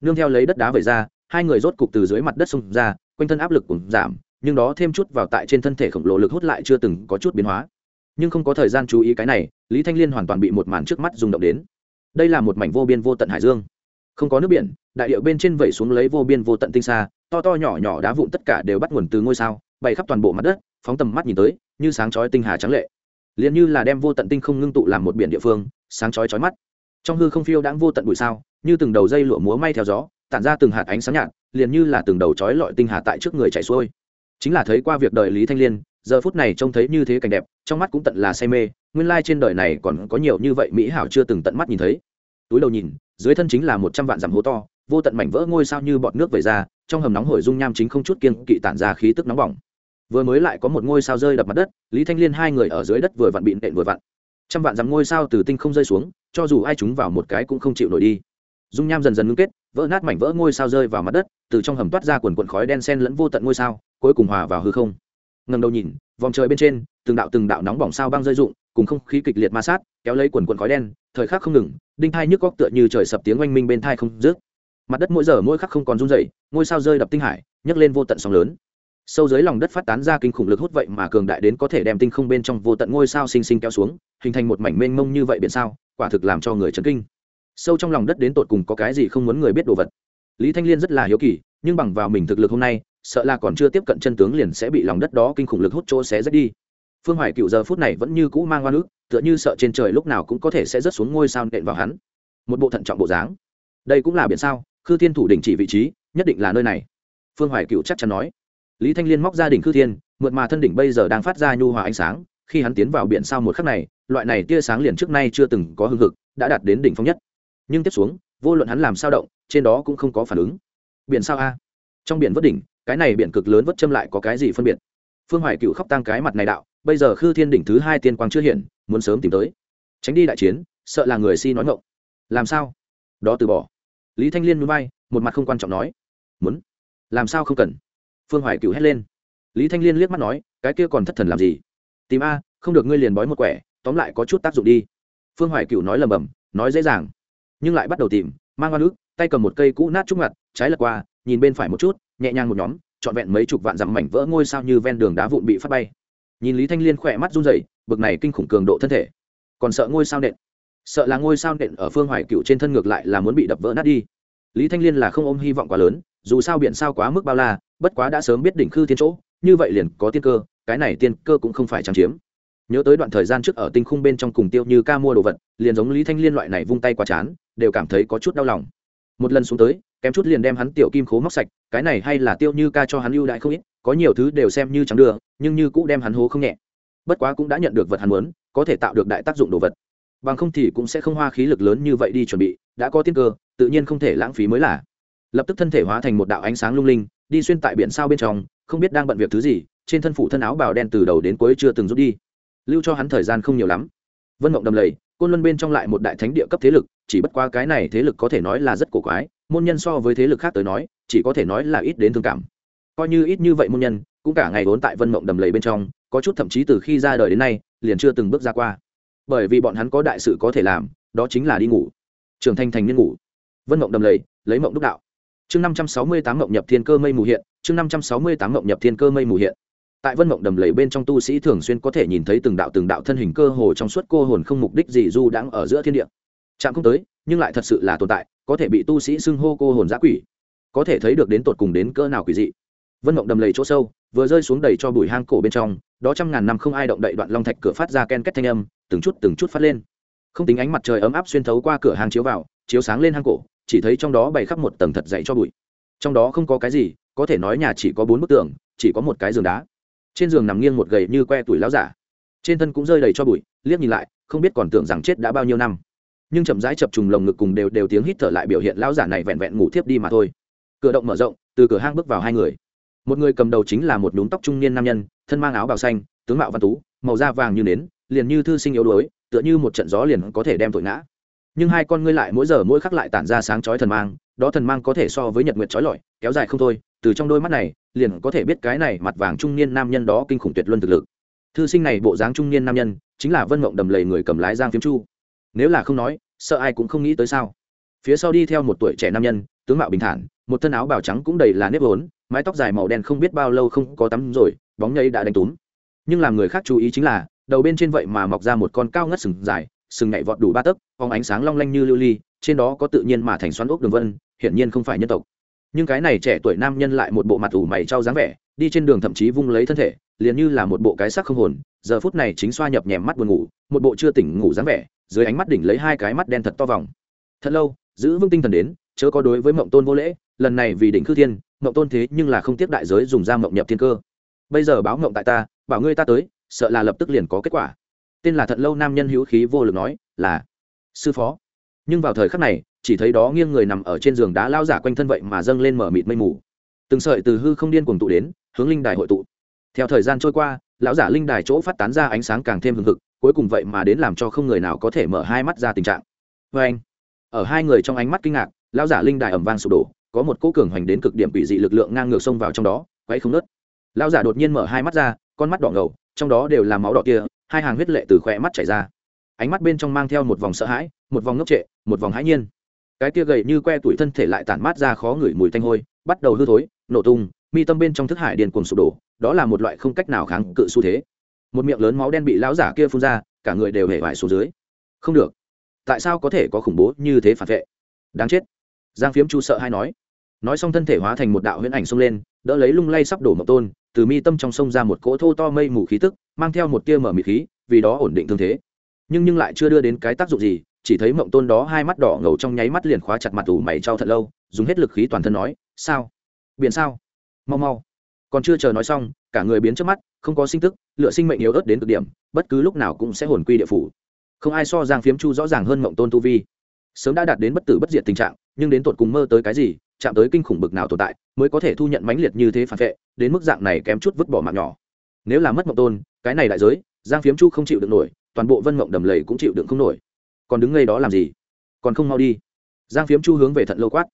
Nương theo lấy đất đá về ra, hai người rốt cục từ dưới mặt đất xông ra, quanh thân áp lực cũng giảm, nhưng đó thêm chút vào tại trên thân thể khổng lồ lực hút lại chưa từng có chút biến hóa. Nhưng không có thời gian chú ý cái này, lý thanh liên hoàn toàn bị một màn trước mắt rung động đến. Đây là một mảnh vô biên vô tận hải dương. Không có nước biển đại điệu bên trên vẩy xuống lấy vô biên vô tận tinh xa to to nhỏ nhỏ đá vụn tất cả đều bắt nguồn từ ngôi sao bay khắp toàn bộ mặt đất, phóng tầm mắt nhìn tới, như sáng chói tinh hà trắng lệ. Liền như là đem vô tận tinh không ngưng tụ làm một biển địa phương, sáng chói chói mắt. Trong hư không phiêu đãng vô tận bụi sao, như từng đầu dây lụa múa may theo gió, tản ra từng hạt ánh sáng nhạt, liền như là từng đầu chói lọi tinh hà tại trước người chạy xuôi. Chính là thấy qua việc đời lý thanh liên, giờ phút này trông thấy như thế cảnh đẹp, trong mắt cũng tận là say mê, nguyên lai trên đời này còn có nhiều như vậy mỹ hảo chưa từng tận mắt nhìn thấy. Túi đầu nhìn, dưới thân chính là một trăm vạn dặm hố to vô tận mảnh vỡ ngôi sao như bọt nước về ra, trong hầm nóng hổi dung nham chính không chút kiên kỵ tản ra khí tức nóng bỏng. Vừa mới lại có một ngôi sao rơi đập mặt đất, lý thanh liên hai người ở dưới đất vừa vặn bị nện vừa vặn. Trăm vạn dặm ngôi sao từ tinh không rơi xuống, cho dù ai chúng vào một cái cũng không chịu nổi đi. Dung nham dần dần ngưng kết, vỡ nát mảnh vỡ ngôi sao rơi vào mặt đất, từ trong hầm toát ra quần quần khói đen sen lẫn vô tận ngôi sao, cuối cùng hòa vào hư không. Ngầm đầu nhìn, vòng trời bên trên, từng đạo từng đạo nóng bỏng sao băng rơi rụng, cùng không khí kịch liệt ma sát, kéo lấy quần quần khói đen, thời khắc không ngừng, đinh thai nhức góc tựa như trời sập tiếng oanh minh bên thai không rước mặt đất mỗi giờ mỗi khắc không còn run dậy ngôi sao rơi đập tinh hải, nhấc lên vô tận sóng lớn. Sâu dưới lòng đất phát tán ra kinh khủng lực hút vậy mà cường đại đến có thể đem tinh không bên trong vô tận ngôi sao xinh xinh kéo xuống, hình thành một mảnh mênh mông như vậy biển sao, quả thực làm cho người chấn kinh. Sâu trong lòng đất đến tột cùng có cái gì không muốn người biết đồ vật. Lý thanh liên rất là hiếu kỳ, nhưng bằng vào mình thực lực hôm nay, sợ là còn chưa tiếp cận chân tướng liền sẽ bị lòng đất đó kinh khủng lực hút chỗ xé rách đi. Phương hoài cựu giờ phút này vẫn như cũ mang oan ức, tựa như sợ trên trời lúc nào cũng có thể sẽ rớt xuống ngôi sao nện vào hắn. Một bộ thận trọng bộ dáng. Đây cũng là biển sao? Khư thiên thủ đỉnh chỉ vị trí, nhất định là nơi này. Phương hoài cựu chắc chắn nói. Lý thanh liên móc ra đỉnh khư thiên, mượt mà thân đỉnh bây giờ đang phát ra nhu hòa ánh sáng, khi hắn tiến vào biển sao một khắc này, loại này tia sáng liền trước nay chưa từng có hưng hực, đã đạt đến đỉnh phong nhất. Nhưng tiếp xuống, vô luận hắn làm sao động, trên đó cũng không có phản ứng. Biển sao a? Trong biển vất đỉnh, cái này biển cực lớn vất châm lại có cái gì phân biệt? Phương hoài cựu khóc tăng cái mặt này đạo, bây giờ khư thiên đỉnh thứ hai tiên quang chưa hiện, muốn sớm tìm tới. Tránh đi đại chiến, sợ là người si nói ngộng làm sao? Đó từ bỏ lý thanh liên núi bay một mặt không quan trọng nói, muốn? Làm sao không cần? Phương hoài cựu hét lên. Lý thanh liên liếc mắt nói, cái kia còn thất thần làm gì? Tìm a, không được ngươi liền bói một quẻ, tóm lại có chút tác dụng đi. Phương hoài cựu nói lầm bầm, nói dễ dàng, nhưng lại bắt đầu tìm, mang oan ức, tay cầm một cây cũ nát trúc ngặt, trái lật qua, nhìn bên phải một chút, nhẹ nhàng một nhóm, trọn vẹn mấy chục vạn dặm mảnh vỡ ngôi sao như ven đường đá vụn bị phát bay. Nhìn lý thanh liên khỏe mắt run rẩy, bực này kinh khủng cường độ thân thể, còn sợ ngôi sao nện sợ là ngôi sao nện ở phương hoài cựu trên thân ngược lại là muốn bị đập vỡ nát đi. Lý thanh liên là không ôm hy vọng quá lớn, dù sao biển sao quá mức bao la, bất quá đã sớm biết đỉnh khư thiên chỗ, như vậy liền có tiên cơ, cái này tiên cơ cũng không phải trang chiếm. Nhớ tới đoạn thời gian trước ở tinh khung bên trong cùng tiêu như ca mua đồ vật, liền giống lý thanh liên loại này vung tay quá chán, đều cảm thấy có chút đau lòng. Một lần xuống tới, kém chút liền đem hắn tiểu kim khố móc sạch, cái này hay là tiêu như ca cho hắn ưu đãi không ít, có nhiều thứ đều xem như trắng đưa nhưng như cũ đem hắn hố không nhẹ. Bất quá cũng đã nhận được vật hắn muốn, có thể tạo được đại tác dụng đồ vật bằng không thì cũng sẽ không hoa khí lực lớn như vậy đi chuẩn bị, đã có tiên cơ, tự nhiên không thể lãng phí mới là. Lập tức thân thể hóa thành một đạo ánh sáng lung linh, đi xuyên tại biển sao bên trong, không biết đang bận việc thứ gì, trên thân phủ thân áo bào đen từ đầu đến cuối chưa từng rút đi. Lưu cho hắn thời gian không nhiều lắm. Vân mộng đầm lầy, côn luân bên trong lại một đại thánh địa cấp thế lực, chỉ bất qua cái này thế lực có thể nói là rất cổ quái, môn nhân so với thế lực khác tới nói, chỉ có thể nói là ít đến thương cảm. Coi như ít như vậy môn nhân, cũng cả ngày vốn tại vân mộng đầm lầy bên trong, có chút thậm chí từ khi ra đời đến nay, liền chưa từng bước ra qua bởi vì bọn hắn có đại sự có thể làm, đó chính là đi ngủ. Trưởng thành thành niên ngủ. Vân mộng đầm lầy, lấy mộng đúc đạo. Chương năm trăm sáu mươi tám mộng nhập thiên cơ mây mù hiện, chương năm trăm sáu mươi tám mộng nhập thiên cơ mây mù hiện. Tại vân mộng đầm lầy bên trong tu sĩ thường xuyên có thể nhìn thấy từng đạo từng đạo thân hình cơ hồ trong suốt cô hồn không mục đích gì du đang ở giữa thiên địa. Chạm không tới, nhưng lại thật sự là tồn tại, có thể bị tu sĩ xưng hô cô hồn giã quỷ. Có thể thấy được đến tột cùng đến cỡ nào quỷ dị vân mộng đầm lầy chỗ sâu, vừa rơi xuống đầy cho bụi hang cổ bên trong, đó trăm ngàn năm không ai động đậy đoạn long thạch cửa phát ra ken két thanh âm, từng chút từng chút phát lên. Không tính ánh mặt trời ấm áp xuyên thấu qua cửa hàng chiếu vào, chiếu sáng lên hang cổ, chỉ thấy trong đó bày khắp một tầng thật dậy cho bụi. Trong đó không có cái gì, có thể nói nhà chỉ có bốn bức tường, chỉ có một cái giường đá. Trên giường nằm nghiêng một gầy như que tuổi láo giả. Trên thân cũng rơi đầy cho bụi, liếc nhìn lại, không biết còn tưởng rằng chết đã bao nhiêu năm. Nhưng chậm rãi chập trùng lồng ngực cùng đều đều tiếng hít thở lại biểu hiện lão giả này vẹn vẹn ngủ thiếp đi mà thôi. Cửa động mở rộng, từ cửa hang bước vào hai người một người cầm đầu chính là một nhúm tóc trung niên nam nhân, thân mang áo bào xanh, tướng mạo văn tú, màu da vàng như nến, liền như thư sinh yếu đuối, tựa như một trận gió liền có thể đem tội ngã. Nhưng hai con ngươi lại mỗi giờ mỗi khắc lại tản ra sáng chói thần mang, đó thần mang có thể so với nhật nguyệt chói lọi, kéo dài không thôi, từ trong đôi mắt này, liền có thể biết cái này mặt vàng trung niên nam nhân đó kinh khủng tuyệt luân thực lực. Thư sinh này bộ dáng trung niên nam nhân, chính là vân mộng đầm lầy người cầm lái giang phiếm chu. Nếu là không nói, sợ ai cũng không nghĩ tới sao? Phía sau đi theo một tuổi trẻ nam nhân tướng mạo bình thản, một thân áo bào trắng cũng đầy là nếp vốn, mái tóc dài màu đen không biết bao lâu không có tắm rồi, bóng nhây đã đánh túm. Nhưng làm người khác chú ý chính là, đầu bên trên vậy mà mọc ra một con cao ngất sừng dài, sừng nhảy vọt đủ ba tấc, phóng ánh sáng long lanh như lưu ly, trên đó có tự nhiên mà thành xoắn ốc đường vân, hiển nhiên không phải nhân tộc. Nhưng cái này trẻ tuổi nam nhân lại một bộ mặt ủ mày trao dáng vẻ, đi trên đường thậm chí vung lấy thân thể, liền như là một bộ cái sắc không hồn, giờ phút này chính xoa nhập nhèm mắt buồn ngủ, một bộ chưa tỉnh ngủ dáng vẻ, dưới ánh mắt đỉnh lấy hai cái mắt đen thật to vòng. Thật lâu, giữ vững tinh thần đến chớ có đối với mộng tôn vô lễ, lần này vì đỉnh khư thiên, mộng tôn thế nhưng là không tiếp đại giới dùng ra mộng nhập thiên cơ. Bây giờ báo mộng tại ta, bảo ngươi ta tới, sợ là lập tức liền có kết quả. Tên là thận lâu nam nhân hữu khí vô lực nói, là, sư phó. Nhưng vào thời khắc này, chỉ thấy đó nghiêng người nằm ở trên giường đá lao giả quanh thân vậy mà dâng lên mở mịt mây mù. Từng sợi từ hư không điên cuồng tụ đến, hướng linh đài hội tụ. Theo thời gian trôi qua, lão giả linh đài chỗ phát tán ra ánh sáng càng thêm hừng hực, cuối cùng vậy mà đến làm cho không người nào có thể mở hai mắt ra tình trạng. Vê anh ở hai người trong ánh mắt kinh ngạc lão giả linh đài ẩm vang sụp đổ, có một cỗ cường hoành đến cực điểm bị dị lực lượng ngang ngược xông vào trong đó, quấy không nớt lão giả đột nhiên mở hai mắt ra, con mắt đỏ ngầu, trong đó đều là máu đỏ kia, hai hàng huyết lệ từ khỏe mắt chảy ra. Ánh mắt bên trong mang theo một vòng sợ hãi, một vòng ngốc trệ, một vòng hãi nhiên. Cái tia gầy như que tuổi thân thể lại tản mát ra khó ngửi mùi tanh hôi, bắt đầu hư thối, nổ tung, mi tâm bên trong thức hải điền cuồng sụp đổ, đó là một loại không cách nào kháng cự xu thế. Một miệng lớn máu đen bị lão giả kia phun ra, cả người đều hề vải xuống dưới. Không được. Tại sao có thể có khủng bố như thế phản vệ? Đáng chết giang phiếm chu sợ hay nói. Nói xong thân thể hóa thành một đạo huyễn ảnh xông lên, đỡ lấy lung lay sắp đổ mộc tôn, từ mi tâm trong sông ra một cỗ thô to mây mù khí tức, mang theo một tia mở mị khí, vì đó ổn định thương thế. Nhưng nhưng lại chưa đưa đến cái tác dụng gì, chỉ thấy mộng tôn đó hai mắt đỏ ngầu trong nháy mắt liền khóa chặt mặt ủ mày trao thật lâu, dùng hết lực khí toàn thân nói, sao? Biển sao? Mau mau. Còn chưa chờ nói xong, cả người biến trước mắt, không có sinh tức, lựa sinh mệnh yếu ớt đến cực điểm, bất cứ lúc nào cũng sẽ hồn quy địa phủ. Không ai so giang phiếm chu rõ ràng hơn mộng tôn tu vi. Sớm đã đạt đến bất tử bất diệt tình trạng nhưng đến tột cùng mơ tới cái gì, chạm tới kinh khủng bực nào tồn tại, mới có thể thu nhận mãnh liệt như thế phản vệ, đến mức dạng này kém chút vứt bỏ mạng nhỏ. Nếu là mất mộng tôn, cái này đại giới, giang phiếm chu không chịu được nổi, toàn bộ vân mộng đầm lầy cũng chịu đựng không nổi. Còn đứng ngay đó làm gì? Còn không mau đi. Giang phiếm chu hướng về thận lâu quát.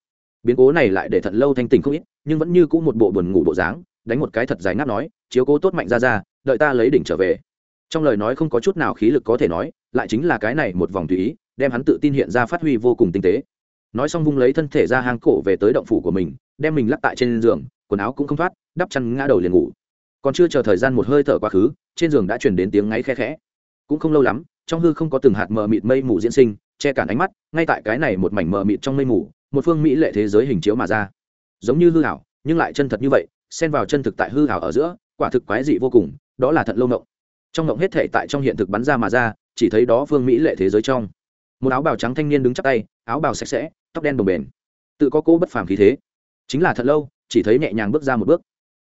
Biến cố này lại để thận lâu thanh tỉnh không ít, nhưng vẫn như cũ một bộ buồn ngủ bộ dáng, đánh một cái thật dài ngáp nói, chiếu cố tốt mạnh ra ra đợi ta lấy đỉnh trở về. Trong lời nói không có chút nào khí lực có thể nói, lại chính là cái này một vòng tùy ý, đem hắn tự tin hiện ra phát huy vô cùng tinh tế nói xong vung lấy thân thể ra hang cổ về tới động phủ của mình, đem mình lắc tại trên giường, quần áo cũng không thoát, đắp chăn ngã đầu liền ngủ. Còn chưa chờ thời gian một hơi thở quá khứ, trên giường đã chuyển đến tiếng ngáy khe khẽ. Cũng không lâu lắm, trong hư không có từng hạt mờ mịt mây mù diễn sinh, che cản ánh mắt, ngay tại cái này một mảnh mờ mịt trong mây mù, một phương mỹ lệ thế giới hình chiếu mà ra. Giống như hư hảo nhưng lại chân thật như vậy, xen vào chân thực tại hư hảo ở giữa, quả thực quái dị vô cùng, đó là thận lâu mộng trong mộng hết thể tại trong hiện thực bắn ra mà ra, chỉ thấy đó phương mỹ lệ thế giới trong. Một áo bào trắng thanh niên đứng chắc tay, áo bào sạch sẽ tóc đen bồng bềnh, tự có cô bất phàm khí thế. Chính là thật lâu chỉ thấy nhẹ nhàng bước ra một bước.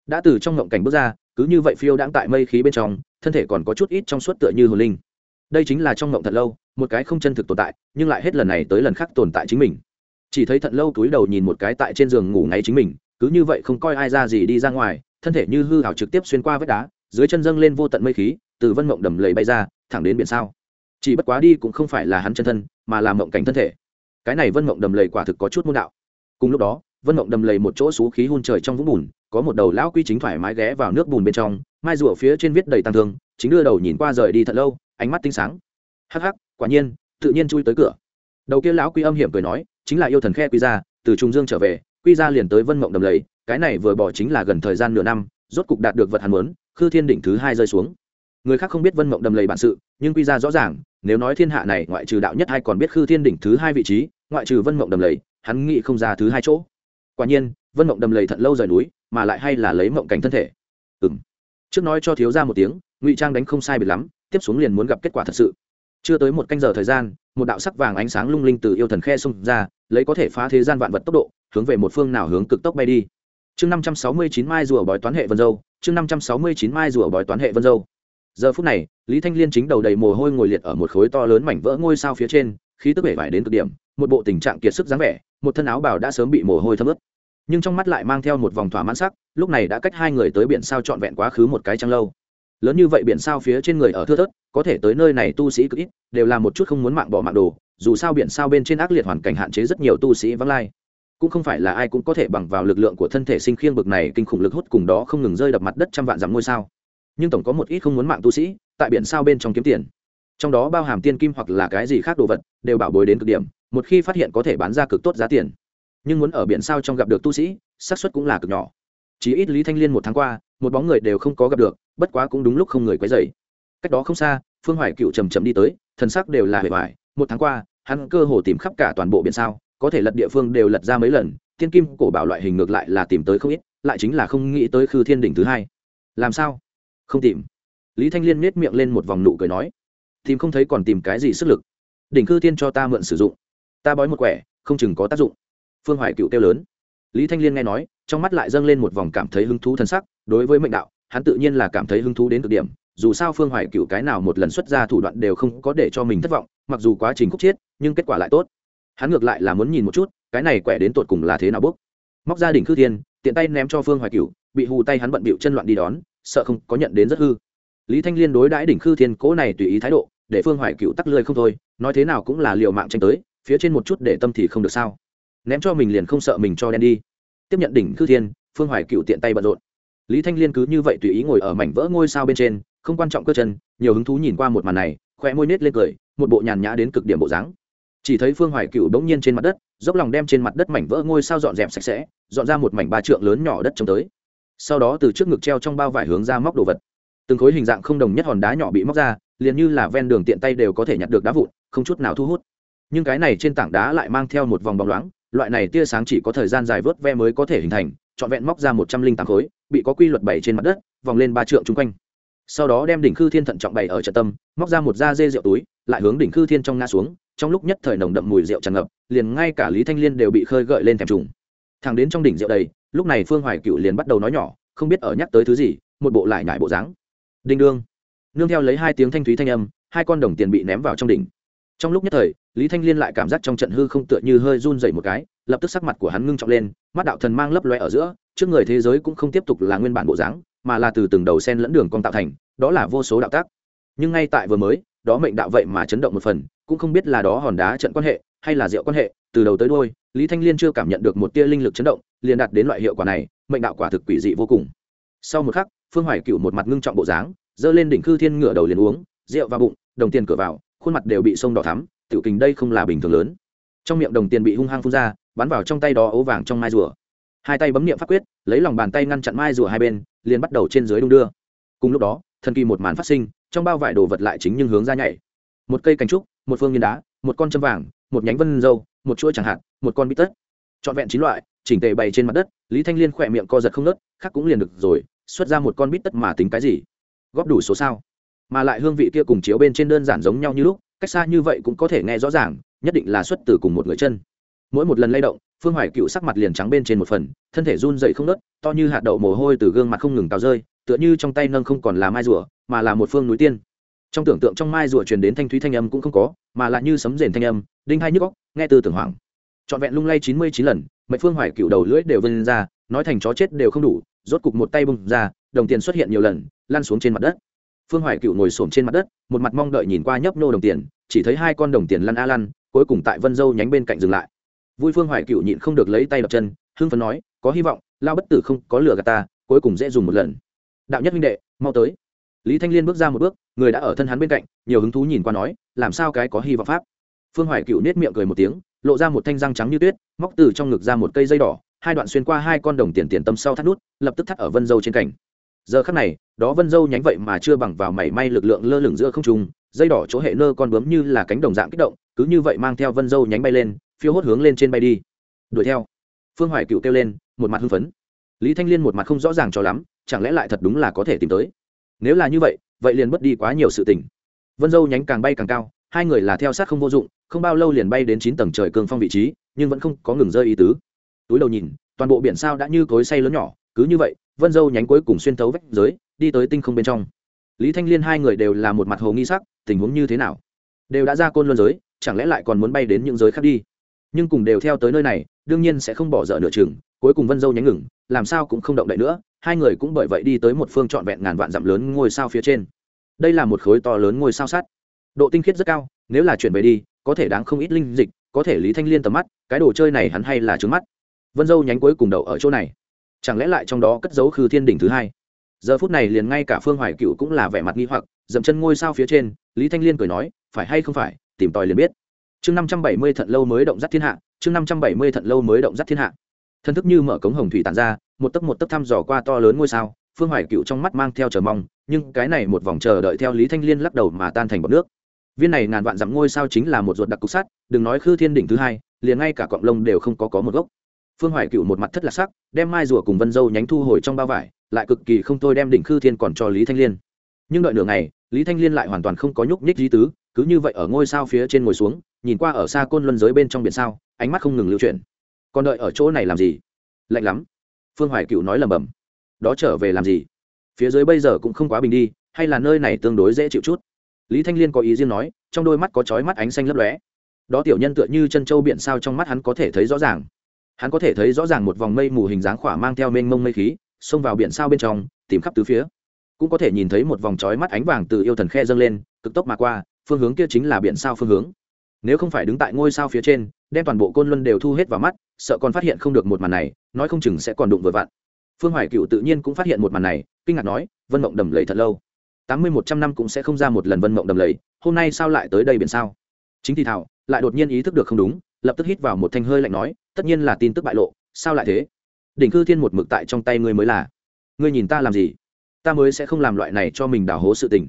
Đã từ trong ngộng cảnh bước ra cứ như vậy phiêu đãng tại mây khí bên trong thân thể còn có chút ít trong suốt tựa như hồn linh. Đây chính là trong ngộng thật lâu một cái không chân thực tồn tại nhưng lại hết lần này tới lần khác tồn tại chính mình. Chỉ thấy thật lâu túi đầu nhìn một cái tại trên giường ngủ ngáy chính mình cứ như vậy không coi ai ra gì đi ra ngoài thân thể như hư hảo trực tiếp xuyên qua vách đá dưới chân dâng lên vô tận mây khí từ vân mộng đầm lầy bay ra thẳng đến biển sao. Chỉ bất quá đi cũng không phải là hắn chân thân mà là mộng cảnh thân thể cái này vân mộng đầm lầy quả thực có chút môn đạo. Cùng lúc đó, vân mộng đầm lầy một chỗ xú khí hun trời trong vũng bùn, có một đầu lão quy chính thoải mái ghé vào nước bùn bên trong, mai rùa phía trên viết đầy tăng thương, chính đưa đầu nhìn qua rời đi thật lâu, ánh mắt tinh sáng. Hắc hắc, quả nhiên, tự nhiên chui tới cửa. Đầu kia lão quy âm hiểm cười nói, chính là yêu thần khe quy ra, từ trung dương trở về quy ra liền tới vân mộng đầm lầy, cái này vừa bỏ chính là gần thời gian nửa năm, rốt cục đạt được vật hắn muốn, khư thiên đỉnh thứ hai rơi xuống người khác không biết vân mộng đầm lầy bản sự, nhưng quy ra rõ ràng, nếu nói thiên hạ này ngoại trừ đạo nhất hay còn biết khư thiên đỉnh thứ hai vị trí, ngoại trừ vân mộng đầm lầy, hắn nghĩ không ra thứ hai chỗ. Quả nhiên, vân mộng đầm lầy thận lâu rời núi, mà lại hay là lấy mộng cảnh thân thể. Ừ m trước nói cho thiếu ra một tiếng, ngụy trang đánh không sai biệt lắm, tiếp xuống liền muốn gặp kết quả thật sự. Chưa tới một canh giờ thời gian, một đạo sắc vàng ánh sáng lung linh từ yêu thần khe xông ra, lấy có thể phá thế gian vạn vật tốc độ, hướng về một phương nào hướng cực tốc bay đi. Chương năm trăm sáu mươi chín mai rùa bói toán hệ vân dâu, chương năm trăm sáu mươi chín mai rùa bói toán hệ vân dâu giờ phút này, lý thanh liên chính đầu đầy mồ hôi ngồi liệt ở một khối to lớn mảnh vỡ ngôi sao phía trên, khí tức bể vải đến cực điểm, một bộ tình trạng kiệt sức dáng vẻ, một thân áo bào đã sớm bị mồ hôi thấm ướt. Nhưng trong mắt lại mang theo một vòng thỏa mãn sắc, lúc này đã cách hai người tới biển sao trọn vẹn quá khứ một cái trăng lâu. Lớn như vậy biển sao phía trên người ở thưa thớt, có thể tới nơi này tu sĩ cực ít, đều là một chút không muốn mạng bỏ mạng đồ, dù sao biển sao bên trên ác liệt hoàn cảnh hạn chế rất nhiều tu sĩ vắng lai. Cũng không phải là ai cũng có thể bằng vào lực lượng của thân thể sinh khiêng bực này kinh khủng lực hút cùng đó không ngừng rơi đập mặt đất trăm vạn dặm ngôi sao nhưng tổng có một ít không muốn mạng tu sĩ, tại biển sao bên trong kiếm tiền. Trong đó bao hàm tiên kim hoặc là cái gì khác đồ vật, đều bảo bối đến cực điểm, một khi phát hiện có thể bán ra cực tốt giá tiền. Nhưng muốn ở biển sao trong gặp được tu sĩ, xác suất cũng là cực nhỏ. Chỉ ít lý thanh liên một tháng qua, một bóng người đều không có gặp được, bất quá cũng đúng lúc không người quấy dày cách đó không xa, phương hoài cựu chầm chậm đi tới, thần sắc đều là hề hoài. Một tháng qua, hắn cơ hồ tìm khắp cả toàn bộ biển sao, có thể lật địa phương đều lật ra mấy lần, tiên kim cổ bảo loại hình ngược lại là tìm tới không ít, lại chính là không nghĩ tới khư thiên đỉnh thứ hai. Làm sao? Không tìm. Lý thanh liên nết miệng lên một vòng nụ cười nói, tìm không thấy còn tìm cái gì sức lực. Đỉnh Cư thiên cho ta mượn sử dụng. Ta bói một quẻ, không chừng có tác dụng. Phương hoài cựu kêu lớn. Lý thanh liên nghe nói, trong mắt lại dâng lên một vòng cảm thấy hứng thú t sắc. Đối với mệnh đạo, hắn tự nhiên là cảm thấy hứng thú đến cực điểm. Dù sao phương hoài cựu cái nào một lần xuất ra thủ đoạn đều không có để cho mình thất vọng, mặc dù quá trình khúc chiết, nhưng kết quả lại tốt. Hắn ngược lại là muốn nhìn một chút, cái này quẻ đến tột cùng là thế nào bốc. Móc ra đỉnh Cư thiên, tiện tay ném cho phương hoài cựu bị hù tay hắn bận bịu chân loạn đi đón sợ không có nhận đến rất hư. Lý thanh liên đối đãi đỉnh khư thiên cố này tùy ý thái độ, để phương hoài cựu tắc lười không thôi, nói thế nào cũng là liều mạng tranh tới, phía trên một chút để tâm thì không được sao. Ném cho mình liền không sợ mình cho đen đi. Tiếp nhận đỉnh khư thiên, phương hoài cựu tiện tay bận rộn. Lý thanh liên cứ như vậy tùy ý ngồi ở mảnh vỡ ngôi sao bên trên, không quan trọng cơ chân, nhiều hứng thú nhìn qua một màn này khoe môi nết lên cười, một bộ nhàn nhã đến cực điểm bộ dáng. Chỉ thấy phương hoài cựu bỗng nhiên trên mặt đất, dốc lòng đem trên mặt đất mảnh vỡ ngôi sao dọn dẹp sạch sẽ, dọn ra một mảnh ba trượng lớn nhỏ đất trông tới sau đó từ trước ngực treo trong bao vải hướng ra móc đồ vật. Từng khối hình dạng không đồng nhất hòn đá nhỏ bị móc ra, liền như là ven đường tiện tay đều có thể nhặt được đá vụn, không chút nào thu hút. Nhưng cái này trên tảng đá lại mang theo một vòng bóng loáng, loại này tia sáng chỉ có thời gian dài vớt ve mới có thể hình thành, trọn vẹn móc ra một trăm linh tám khối, bị có quy luật bảy trên mặt đất, vòng lên ba trượng chung quanh. Sau đó đem đỉnh khư thiên thận trọng bày ở trận tâm, móc ra một da dê rượu túi, lại hướng đỉnh khư thiên trong ngã xuống, trong lúc nhất thời nồng đậm mùi rượu tràn ngập, liền ngay cả lý thanh liên đều bị khơi gợi lên thèm trùng. Thằng đến trong đỉnh rượu đầy lúc này phương hoài cựu liền bắt đầu nói nhỏ, không biết ở nhắc tới thứ gì, một bộ lại nhải bộ dáng. Đinh đương. Nương theo lấy hai tiếng thanh thúy thanh âm, hai con đồng tiền bị ném vào trong đỉnh. Trong lúc nhất thời, lý thanh liên lại cảm giác trong trận hư không tựa như hơi run dậy một cái, lập tức sắc mặt của hắn ngưng trọng lên, mắt đạo thần mang lấp loe ở giữa, trước người thế giới cũng không tiếp tục là nguyên bản bộ dáng, mà là từ từng đầu sen lẫn đường cong tạo thành, đó là vô số đạo tác. Nhưng ngay tại vừa mới, đó mệnh đạo vậy mà chấn động một phần, cũng không biết là đó hòn đá trận quan hệ hay là rượu quan hệ, từ đầu tới đôi lý thanh liên chưa cảm nhận được một tia linh lực chấn động, liền đạt đến loại hiệu quả này, mệnh đạo quả thực quỷ dị vô cùng. Sau một khắc, phương hoài cựu một mặt ngưng trọng bộ dáng, giơ lên đỉnh khư thiên ngửa đầu liền uống, rượu vào bụng, đồng tiền cửa vào, khuôn mặt đều bị sông đỏ thắm, tiểu kình đây không là bình thường lớn. Trong miệng đồng tiền bị hung hăng phun ra, bắn vào trong tay đó ố vàng trong mai rùa. Hai tay bấm niệm pháp quyết, lấy lòng bàn tay ngăn chặn mai rùa hai bên, liền bắt đầu trên dưới đung đưa. Cùng lúc đó, thần kỳ một màn phát sinh, trong bao vải đồ vật lại chính nhưng hướng ra nhảy. Một cây cành trúc, một phương nghiên đá, một con châm vàng một nhánh vân dâu, một chuỗi chẳng hạn, một con bít tất. Trọn vẹn chín loại, chỉnh tề bày trên mặt đất, lý thanh liên khỏe miệng co giật không nớt, khác cũng liền được rồi, xuất ra một con bít tất mà tính cái gì? Góp đủ số sao? Mà lại hương vị kia cùng chiếu bên trên đơn giản giống nhau như lúc, cách xa như vậy cũng có thể nghe rõ ràng, nhất định là xuất từ cùng một người chân. Mỗi một lần lay động, phương hoài cựu sắc mặt liền trắng bên trên một phần, thân thể run dậy không nớt, to như hạt đậu mồ hôi từ gương mặt không ngừng tào rơi, tựa như trong tay nâng không còn là mai rùa, mà là một phương núi tiên trong tưởng tượng trong mai rùa truyền đến thanh thúy thanh âm cũng không có, mà lại như sấm rền thanh âm, đinh hai nhức góc nghe từ tưởng hoàng trọn vẹn lung lay chín mươi chín lần, mệnh phương hoài cựu đầu lưỡi đều vươn ra, nói thành chó chết đều không đủ, rốt cục một tay bung ra, đồng tiền xuất hiện nhiều lần, lăn xuống trên mặt đất. Phương hoài cựu ngồi xổm trên mặt đất, một mặt mong đợi nhìn qua nhấp nô đồng tiền, chỉ thấy hai con đồng tiền lăn a lăn, cuối cùng tại vân dâu nhánh bên cạnh dừng lại. Vui phương hoài cựu nhịn không được lấy tay đập chân, hưng phấn nói, có hy vọng, lao bất tử không có lửa gà ta, cuối cùng dễ dùng một lần. Đạo nhất minh đệ, mau tới lý thanh liên bước ra một bước, người đã ở thân hắn bên cạnh, nhiều hứng thú nhìn qua nói, làm sao cái có hy vọng pháp? Phương hoài cựu nết miệng cười một tiếng, lộ ra một thanh răng trắng như tuyết, móc từ trong ngực ra một cây dây đỏ, hai đoạn xuyên qua hai con đồng tiền tiền tâm sau thắt nút, lập tức thắt ở vân dâu trên cảnh giờ khắc này, đó vân dâu nhánh vậy mà chưa bằng vào mảy may lực lượng lơ lửng giữa không trung, dây đỏ chỗ hệ nơ con bướm như là cánh đồng dạng kích động, cứ như vậy mang theo vân dâu nhánh bay lên, phiêu hốt hướng lên trên bay đi. Đuổi theo. Phương hoài cựu kêu lên, một mặt hưng phấn. Lý thanh liên một mặt không rõ ràng cho lắm, chẳng lẽ lại thật đúng là có thể tìm tới? Nếu là như vậy vậy liền mất đi quá nhiều sự tình. Vân dâu nhánh càng bay càng cao, hai người là theo sát không vô dụng, không bao lâu liền bay đến chín tầng trời cương phong vị trí, nhưng vẫn không có ngừng rơi ý tứ. Túi đầu nhìn, toàn bộ biển sao đã như cối say lớn nhỏ, cứ như vậy, vân dâu nhánh cuối cùng xuyên tấu vách giới, đi tới tinh không bên trong. Lý thanh liên hai người đều là một mặt hồ nghi sắc, tình huống như thế nào? Đều đã ra côn luân giới, chẳng lẽ lại còn muốn bay đến những giới khác đi? Nhưng cùng đều theo tới nơi này, đương nhiên sẽ không bỏ dở nửa chừng, cuối cùng vân dâu nhánh ngừng, làm sao cũng không động đậy nữa hai người cũng bởi vậy đi tới một phương trọn vẹn ngàn vạn dặm lớn ngôi sao phía trên. Đây là một khối to lớn ngôi sao sắt. Độ tinh khiết rất cao, nếu là chuyển về đi, có thể đáng không ít linh dịch, có thể lý thanh liên tầm mắt, cái đồ chơi này hắn hay là trứng mắt. Vân dâu nhánh cuối cùng đầu ở chỗ này. Chẳng lẽ lại trong đó cất giấu khư thiên đỉnh thứ hai? Giờ phút này liền ngay cả phương hoài cựu cũng là vẻ mặt nghi hoặc, dậm chân ngôi sao phía trên, lý thanh liên cười nói, phải hay không phải, tìm tòi liền biết. Chương năm trăm bảy mươi thận lâu mới động dắt thiên hạ, chương năm trăm bảy mươi thận lâu mới động dắt thiên hạ. Thân thức như mở cống hồng thủy tàn ra một tấc một tấc thăm dò qua to lớn ngôi sao, phương hoài cựu trong mắt mang theo chờ mong, nhưng cái này một vòng chờ đợi theo lý thanh liên lắc đầu mà tan thành bọc nước. Viên này ngàn vạn dặm ngôi sao chính là một ruột đặc cục sắt, đừng nói khư thiên đỉnh thứ hai, liền ngay cả cọng lông đều không có có một gốc. Phương hoài cựu một mặt thất lạc sắc, đem mai rùa cùng vân dâu nhánh thu hồi trong bao vải, lại cực kỳ không thôi đem đỉnh khư thiên còn cho lý thanh liên. Nhưng đợi nửa ngày, lý thanh liên lại hoàn toàn không có nhúc nhích di tứ, cứ như vậy ở ngôi sao phía trên ngồi xuống, nhìn qua ở xa côn luân giới bên trong biển sao, ánh mắt không ngừng lưu chuyển. Còn đợi ở chỗ này làm gì? Lạnh lắm phương hoài cựu nói lầm bầm đó trở về làm gì? Phía dưới bây giờ cũng không quá bình đi, hay là nơi này tương đối dễ chịu chút? Lý thanh liên có ý riêng nói, trong đôi mắt có chói mắt ánh xanh lấp lóe. Đó tiểu nhân tựa như chân châu biển sao trong mắt hắn có thể thấy rõ ràng. Hắn có thể thấy rõ ràng một vòng mây mù hình dáng khỏa mang theo mênh mông mây khí, xông vào biển sao bên trong, tìm khắp tứ phía. Cũng có thể nhìn thấy một vòng chói mắt ánh vàng từ yêu thần khe dâng lên, cực tốc mà qua, phương hướng kia chính là biển sao phương hướng. Nếu không phải đứng tại ngôi sao phía trên, đem toàn bộ côn luân đều thu hết vào mắt, sợ còn phát hiện không được một màn này nói không chừng sẽ còn đụng vừa vặn. Phương hoài cựu tự nhiên cũng phát hiện một màn này, kinh ngạc nói, vân mộng đầm lầy thật lâu. Tám mươi một trăm năm cũng sẽ không ra một lần vân mộng đầm lầy, hôm nay sao lại tới đây biển sao? Chính thì thảo, lại đột nhiên ý thức được không đúng, lập tức hít vào một thanh hơi lạnh nói, tất nhiên là tin tức bại lộ, sao lại thế? Đỉnh cư thiên một mực tại trong tay ngươi mới là. Ngươi nhìn ta làm gì? Ta mới sẽ không làm loại này cho mình đào hố sự tình.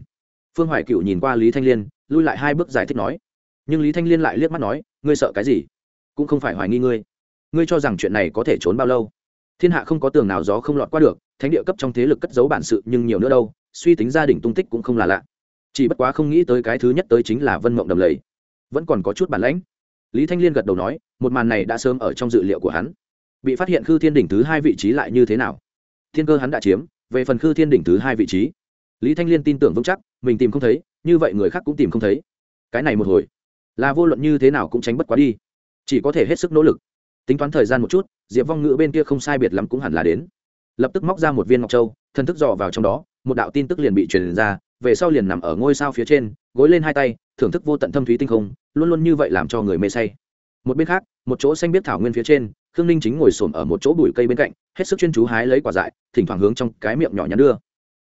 Phương hoài cựu nhìn qua lý thanh liên, lui lại hai bước giải thích nói. Nhưng lý thanh liên lại liếc mắt nói, ngươi sợ cái gì? Cũng không phải hoài nghi ngươi ngươi cho rằng chuyện này có thể trốn bao lâu? Thiên hạ không có tường nào gió không lọt qua được, thánh địa cấp trong thế lực cất giấu bản sự nhưng nhiều nữa đâu, suy tính gia đình tung tích cũng không là lạ. Chỉ bất quá không nghĩ tới cái thứ nhất tới chính là vân mộng đầm lầy. Vẫn còn có chút bản lãnh. Lý thanh liên gật đầu nói, một màn này đã sớm ở trong dự liệu của hắn. Bị phát hiện khư thiên đỉnh thứ hai vị trí lại như thế nào? Thiên cơ hắn đã chiếm, về phần khư thiên đỉnh thứ hai vị trí, lý thanh liên tin tưởng vững chắc, mình tìm không thấy, như vậy người khác cũng tìm không thấy. Cái này một hồi, là vô luận như thế nào cũng tránh bất quá đi. Chỉ có thể hết sức nỗ lực tính toán thời gian một chút, diệp vong ngữ bên kia không sai biệt lắm cũng hẳn là đến. Lập tức móc ra một viên ngọc châu thân thức dò vào trong đó, một đạo tin tức liền bị truyền ra, về sau liền nằm ở ngôi sao phía trên, gối lên hai tay, thưởng thức vô tận thâm thúy tinh không, luôn luôn như vậy làm cho người mê say. Một bên khác, một chỗ xanh biết thảo nguyên phía trên, khương ninh chính ngồi xổm ở một chỗ bụi cây bên cạnh, hết sức chuyên chú hái lấy quả dại, thỉnh thoảng hướng trong cái miệng nhỏ nhắn đưa.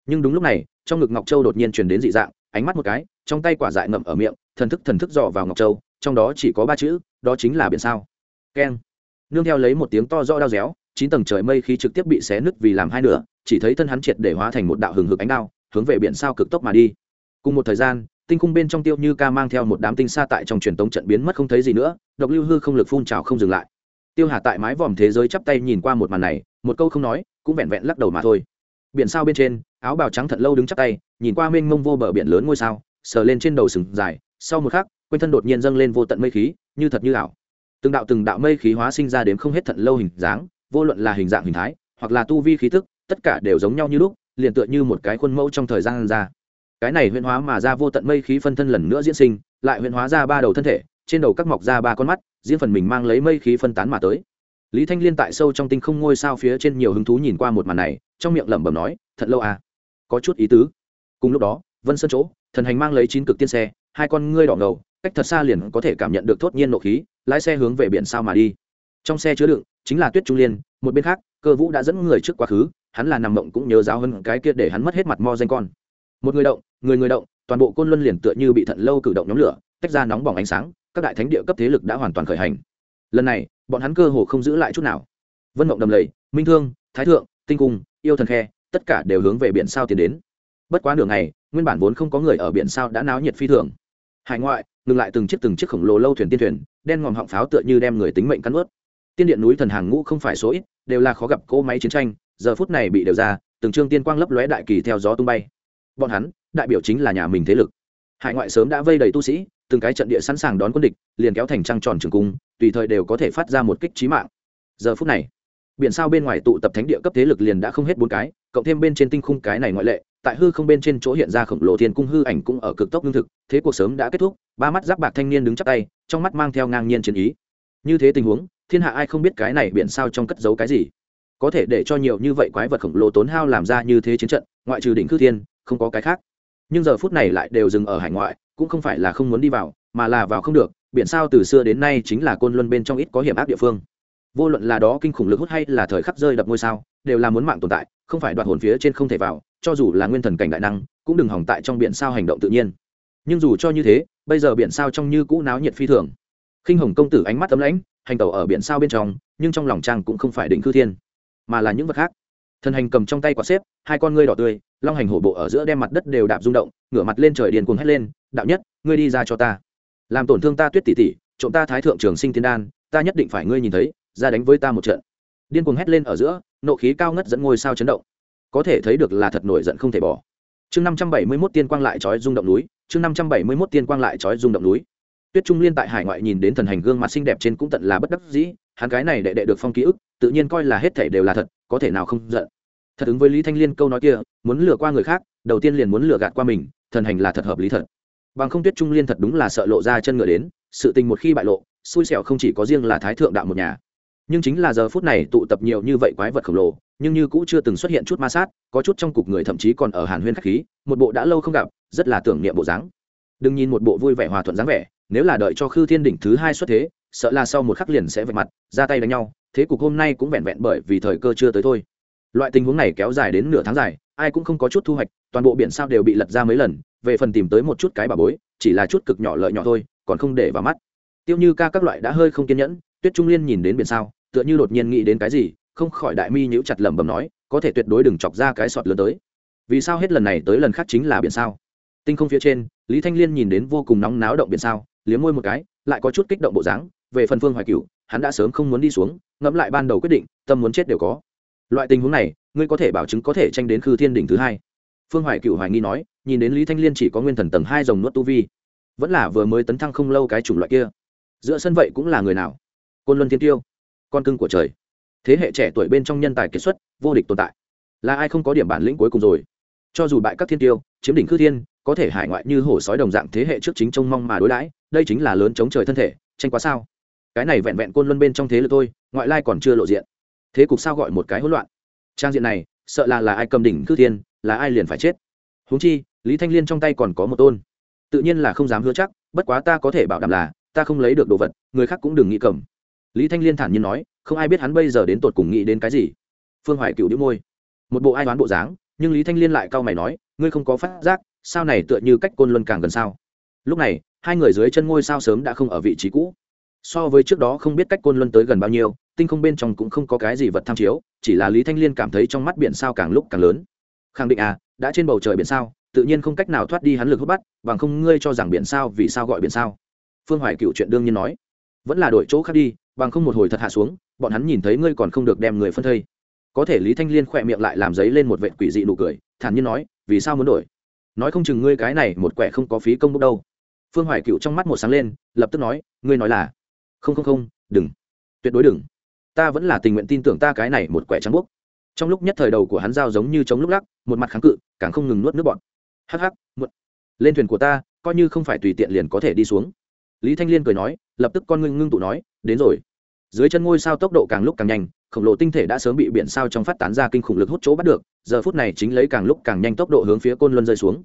Nhưng đúng lúc này, trong ngực ngọc châu đột nhiên truyền đến dị dạng, ánh mắt một cái, trong tay quả dại ngậm ở miệng, thần thức thần thức dò vào ngọc châu, trong đó chỉ có ba chữ, đó chính là biển sao. Keng nương theo lấy một tiếng to rõ đao réo, chín tầng trời mây khí trực tiếp bị xé nứt vì làm hai nửa, chỉ thấy thân hắn triệt để hóa thành một đạo hừng hực ánh đao, hướng về biển sao cực tốc mà đi. Cùng một thời gian, tinh cung bên trong tiêu như ca mang theo một đám tinh xa tại trong truyền tống trận biến mất không thấy gì nữa, độc lưu hư không lực phun trào không dừng lại. Tiêu hà tại mái vòm thế giới chắp tay nhìn qua một màn này, một câu không nói, cũng vẹn vẹn lắc đầu mà thôi. Biển sao bên trên, áo bào trắng thật lâu đứng chắp tay, nhìn qua mênh mông vô bờ biển lớn ngôi sao, sờ lên trên đầu sừng dài, sau một khắc, quanh thân đột nhiên dâng lên vô tận mây khí, như thật như ảo từng đạo từng đạo mây khí hóa sinh ra đến không hết thận lâu hình dáng, vô luận là hình dạng hình thái, hoặc là tu vi khí tức, tất cả đều giống nhau như lúc, liền tựa như một cái khuôn mẫu trong thời gian ra. Cái này huyễn hóa mà ra vô tận mây khí phân thân lần nữa diễn sinh, lại huyễn hóa ra ba đầu thân thể, trên đầu các mọc ra ba con mắt diễn phần mình mang lấy mây khí phân tán mà tới. Lý thanh liên tại sâu trong tinh không ngôi sao phía trên nhiều hứng thú nhìn qua một màn này, trong miệng lẩm bẩm nói, thật lâu à? Có chút ý tứ. Cùng lúc đó, vân sơn chỗ, thần hành mang lấy chín cực tiên xe, hai con ngươi đỏ ngầu, cách thật xa liền có thể cảm nhận được thốt nhiên nộ khí lái xe hướng về biển sao mà đi. Trong xe chứa đựng chính là tuyết trung liên, một bên khác, cơ vũ đã dẫn người trước quá khứ, hắn là nằm mộng cũng nhớ giáo hơn cái kia để hắn mất hết mặt mo danh con. Một người động, người người động, toàn bộ côn luân liền tựa như bị thận lâu cử động nhóm lửa, tách ra nóng bỏng ánh sáng, các đại thánh địa cấp thế lực đã hoàn toàn khởi hành. Lần này, bọn hắn cơ hồ không giữ lại chút nào. Vân mộng đầm lầy, minh thương, thái thượng, tinh cung, yêu thần khe, tất cả đều hướng về biển sao tiến đến. Bất quá nửa ngày, nguyên bản vốn không có người ở biển sao đã náo nhiệt phi thường hải ngoại, ngừng lại từng chiếc từng chiếc khổng lồ lâu thuyền tiên thuyền, đen ngòm họng pháo tựa như đem người tính mệnh cắn ướt tiên điện núi thần hàng ngũ không phải số ít, đều là khó gặp cỗ máy chiến tranh, giờ phút này bị đều ra, từng trương tiên quang lấp lóe đại kỳ theo gió tung bay. Bọn hắn, đại biểu chính là nhà mình thế lực. Hải ngoại sớm đã vây đầy tu sĩ, từng cái trận địa sẵn sàng đón quân địch, liền kéo thành trăng tròn trường cung, tùy thời đều có thể phát ra một kích trí mạng. Giờ phút này, biển sao bên ngoài tụ tập thánh địa cấp thế lực liền đã không hết bốn cái, cộng thêm bên trên tinh khung cái này ngoại lệ tại hư không bên trên chỗ hiện ra khổng lồ thiên cung hư ảnh cũng ở cực tốc lương thực, thế cuộc sớm đã kết thúc, ba mắt giáp bạc thanh niên đứng chắp tay, trong mắt mang theo ngang nhiên chiến ý. Như thế tình huống, thiên hạ ai không biết cái này biển sao trong cất giấu cái gì? Có thể để cho nhiều như vậy quái vật khổng lồ tốn hao làm ra như thế chiến trận, ngoại trừ đỉnh khư thiên, không có cái khác. Nhưng giờ phút này lại đều dừng ở hải ngoại, cũng không phải là không muốn đi vào, mà là vào không được, biển sao từ xưa đến nay chính là côn luân bên trong ít có hiểm ác địa phương. Vô luận là đó kinh khủng lực hút hay là thời khắc rơi đập ngôi sao, đều là muốn mạng tồn tại, không phải đoạt hồn phía trên không thể vào cho dù là nguyên thần cảnh đại năng, cũng đừng hỏng tại trong biển sao hành động tự nhiên. Nhưng dù cho như thế, bây giờ biển sao trong như cũ náo nhiệt phi thường. Khinh hồng công tử ánh mắt tấm lãnh, hành tẩu ở biển sao bên trong, nhưng trong lòng trang cũng không phải định cư thiên, mà là những vật khác. Thần hành cầm trong tay quả xếp, hai con ngươi đỏ tươi, long hành hổ bộ ở giữa đem mặt đất đều đạp rung động, ngửa mặt lên trời điền cuồng hét lên, đạo nhất, ngươi đi ra cho ta. Làm tổn thương ta tuyết tỷ tỷ, trộm ta thái thượng trường sinh tiên đan, ta nhất định phải ngươi nhìn thấy, ra đánh với ta một trận. Điên cuồng hét lên ở giữa, nộ khí cao ngất dẫn ngôi sao chấn động có thể thấy được là thật nổi giận không thể bỏ. Chương năm trăm bảy mươi mốt tiên quang lại trói rung động núi, chương năm trăm bảy mươi mốt tiên quang lại trói rung động núi. Tuyết trung liên tại hải ngoại nhìn đến thần hành gương mặt xinh đẹp trên cũng tận là bất đắc dĩ, hắn gái này đệ đệ được phong ký ức, tự nhiên coi là hết thể đều là thật, có thể nào không giận. Thật ứng với lý thanh liên câu nói kia, muốn lừa qua người khác, đầu tiên liền muốn lừa gạt qua mình, thần hành là thật hợp lý thật. Bằng không tuyết trung liên thật đúng là sợ lộ ra chân ngựa đến, sự tình một khi bại lộ, xui xẻo không chỉ có riêng là thái thượng đạo một nhà nhưng chính là giờ phút này tụ tập nhiều như vậy quái vật khổng lồ, nhưng như cũ chưa từng xuất hiện chút ma sát, có chút trong cục người thậm chí còn ở hàn huyên khắc khí, một bộ đã lâu không gặp, rất là tưởng niệm bộ dáng. Đừng nhìn một bộ vui vẻ hòa thuận dáng vẻ, nếu là đợi cho khư thiên đỉnh thứ hai xuất thế, sợ là sau một khắc liền sẽ vạch mặt, ra tay đánh nhau, thế cục hôm nay cũng vẹn vẹn bởi vì thời cơ chưa tới thôi. Loại tình huống này kéo dài đến nửa tháng dài, ai cũng không có chút thu hoạch, toàn bộ biển sao đều bị lật ra mấy lần, về phần tìm tới một chút cái bà bối, chỉ là chút cực nhỏ lợi nhỏ thôi, còn không để vào mắt. Tiêu như ca các loại đã hơi không kiên nhẫn tuyết trung liên nhìn đến biển sao, tựa như đột nhiên nghĩ đến cái gì, không khỏi đại mi nhíu chặt lẩm bẩm nói, có thể tuyệt đối đừng chọc ra cái sọt lớn tới. Vì sao hết lần này tới lần khác chính là biển sao? Tinh không phía trên, lý thanh liên nhìn đến vô cùng nóng náo động biển sao, liếm môi một cái, lại có chút kích động bộ dáng, về phần phương hoài cửu, hắn đã sớm không muốn đi xuống, ngẫm lại ban đầu quyết định, tâm muốn chết đều có. Loại tình huống này, ngươi có thể bảo chứng có thể tranh đến khư thiên đỉnh thứ hai. Phương hoài Cửu hoài nghi nói, nhìn đến lý thanh liên chỉ có nguyên thần tầng hai dòng nuốt tu vi, vẫn là vừa mới tấn thăng không lâu cái chủng loại kia. Giữa sân vậy cũng là người nào? Côn luân thiên tiêu, con cưng của trời. Thế hệ trẻ tuổi bên trong nhân tài kiệt xuất, vô địch tồn tại. Là ai không có điểm bản lĩnh cuối cùng rồi? Cho dù bại các thiên tiêu, chiếm đỉnh khư thiên, có thể hải ngoại như hổ sói đồng dạng thế hệ trước chính trông mong mà đối đãi, đây chính là lớn chống trời thân thể, tranh quá sao? Cái này vẹn vẹn côn luân bên trong thế lực thôi, ngoại lai còn chưa lộ diện. Thế cục sao gọi một cái hỗn loạn? Trang diện này, sợ là là ai cầm đỉnh khư thiên, là ai liền phải chết? Huống chi, lý thanh liên trong tay còn có một tôn. Tự nhiên là không dám hứa chắc, bất quá ta có thể bảo đảm là, ta không lấy được đồ vật, người khác cũng đừng nghĩ cầm lý thanh liên thản nhiên nói, không ai biết hắn bây giờ đến tột cùng nghĩ đến cái gì. Phương hoài cựu đĩu môi. Một bộ ai đoán bộ dáng, nhưng lý thanh liên lại cau mày nói, ngươi không có phát giác, sao này tựa như cách côn luân càng gần sao? Lúc này, hai người dưới chân ngôi sao sớm đã không ở vị trí cũ. So với trước đó không biết cách côn luân tới gần bao nhiêu, tinh không bên trong cũng không có cái gì vật tham chiếu, chỉ là lý thanh liên cảm thấy trong mắt biển sao càng lúc càng lớn. Khẳng định à đã trên bầu trời biển sao, tự nhiên không cách nào thoát đi hắn lực hút bắt, bằng không ngươi cho rằng biển sao vì sao gọi biển sao? Phương hoài cựu chuyện đương nhiên nói. Vẫn là đổi chỗ khác đi bằng không một hồi thật hạ xuống, bọn hắn nhìn thấy ngươi còn không được đem người phân thây. Có thể lý thanh liên khỏe miệng lại làm giấy lên một vệ quỷ dị nụ cười, thản nhiên nói, vì sao muốn đổi? Nói không chừng ngươi cái này một quẻ không có phí công bốc đâu. Phương hoài cựu trong mắt một sáng lên, lập tức nói, ngươi nói là không không không, đừng, tuyệt đối đừng. Ta vẫn là tình nguyện tin tưởng ta cái này một quẻ trắng bốc. Trong lúc nhất thời đầu của hắn giao giống như chống lúc lắc, một mặt kháng cự, càng không ngừng nuốt nước bọn hắc hắc, muộn. Lên thuyền của ta, coi như không phải tùy tiện liền có thể đi xuống. Lý thanh liên cười nói, lập tức con ngưng ngưng tụ nói, đến rồi dưới chân ngôi sao tốc độ càng lúc càng nhanh, khổng lồ tinh thể đã sớm bị biển sao trong phát tán ra kinh khủng lực hút chỗ bắt được, giờ phút này chính lấy càng lúc càng nhanh tốc độ hướng phía côn luân rơi xuống.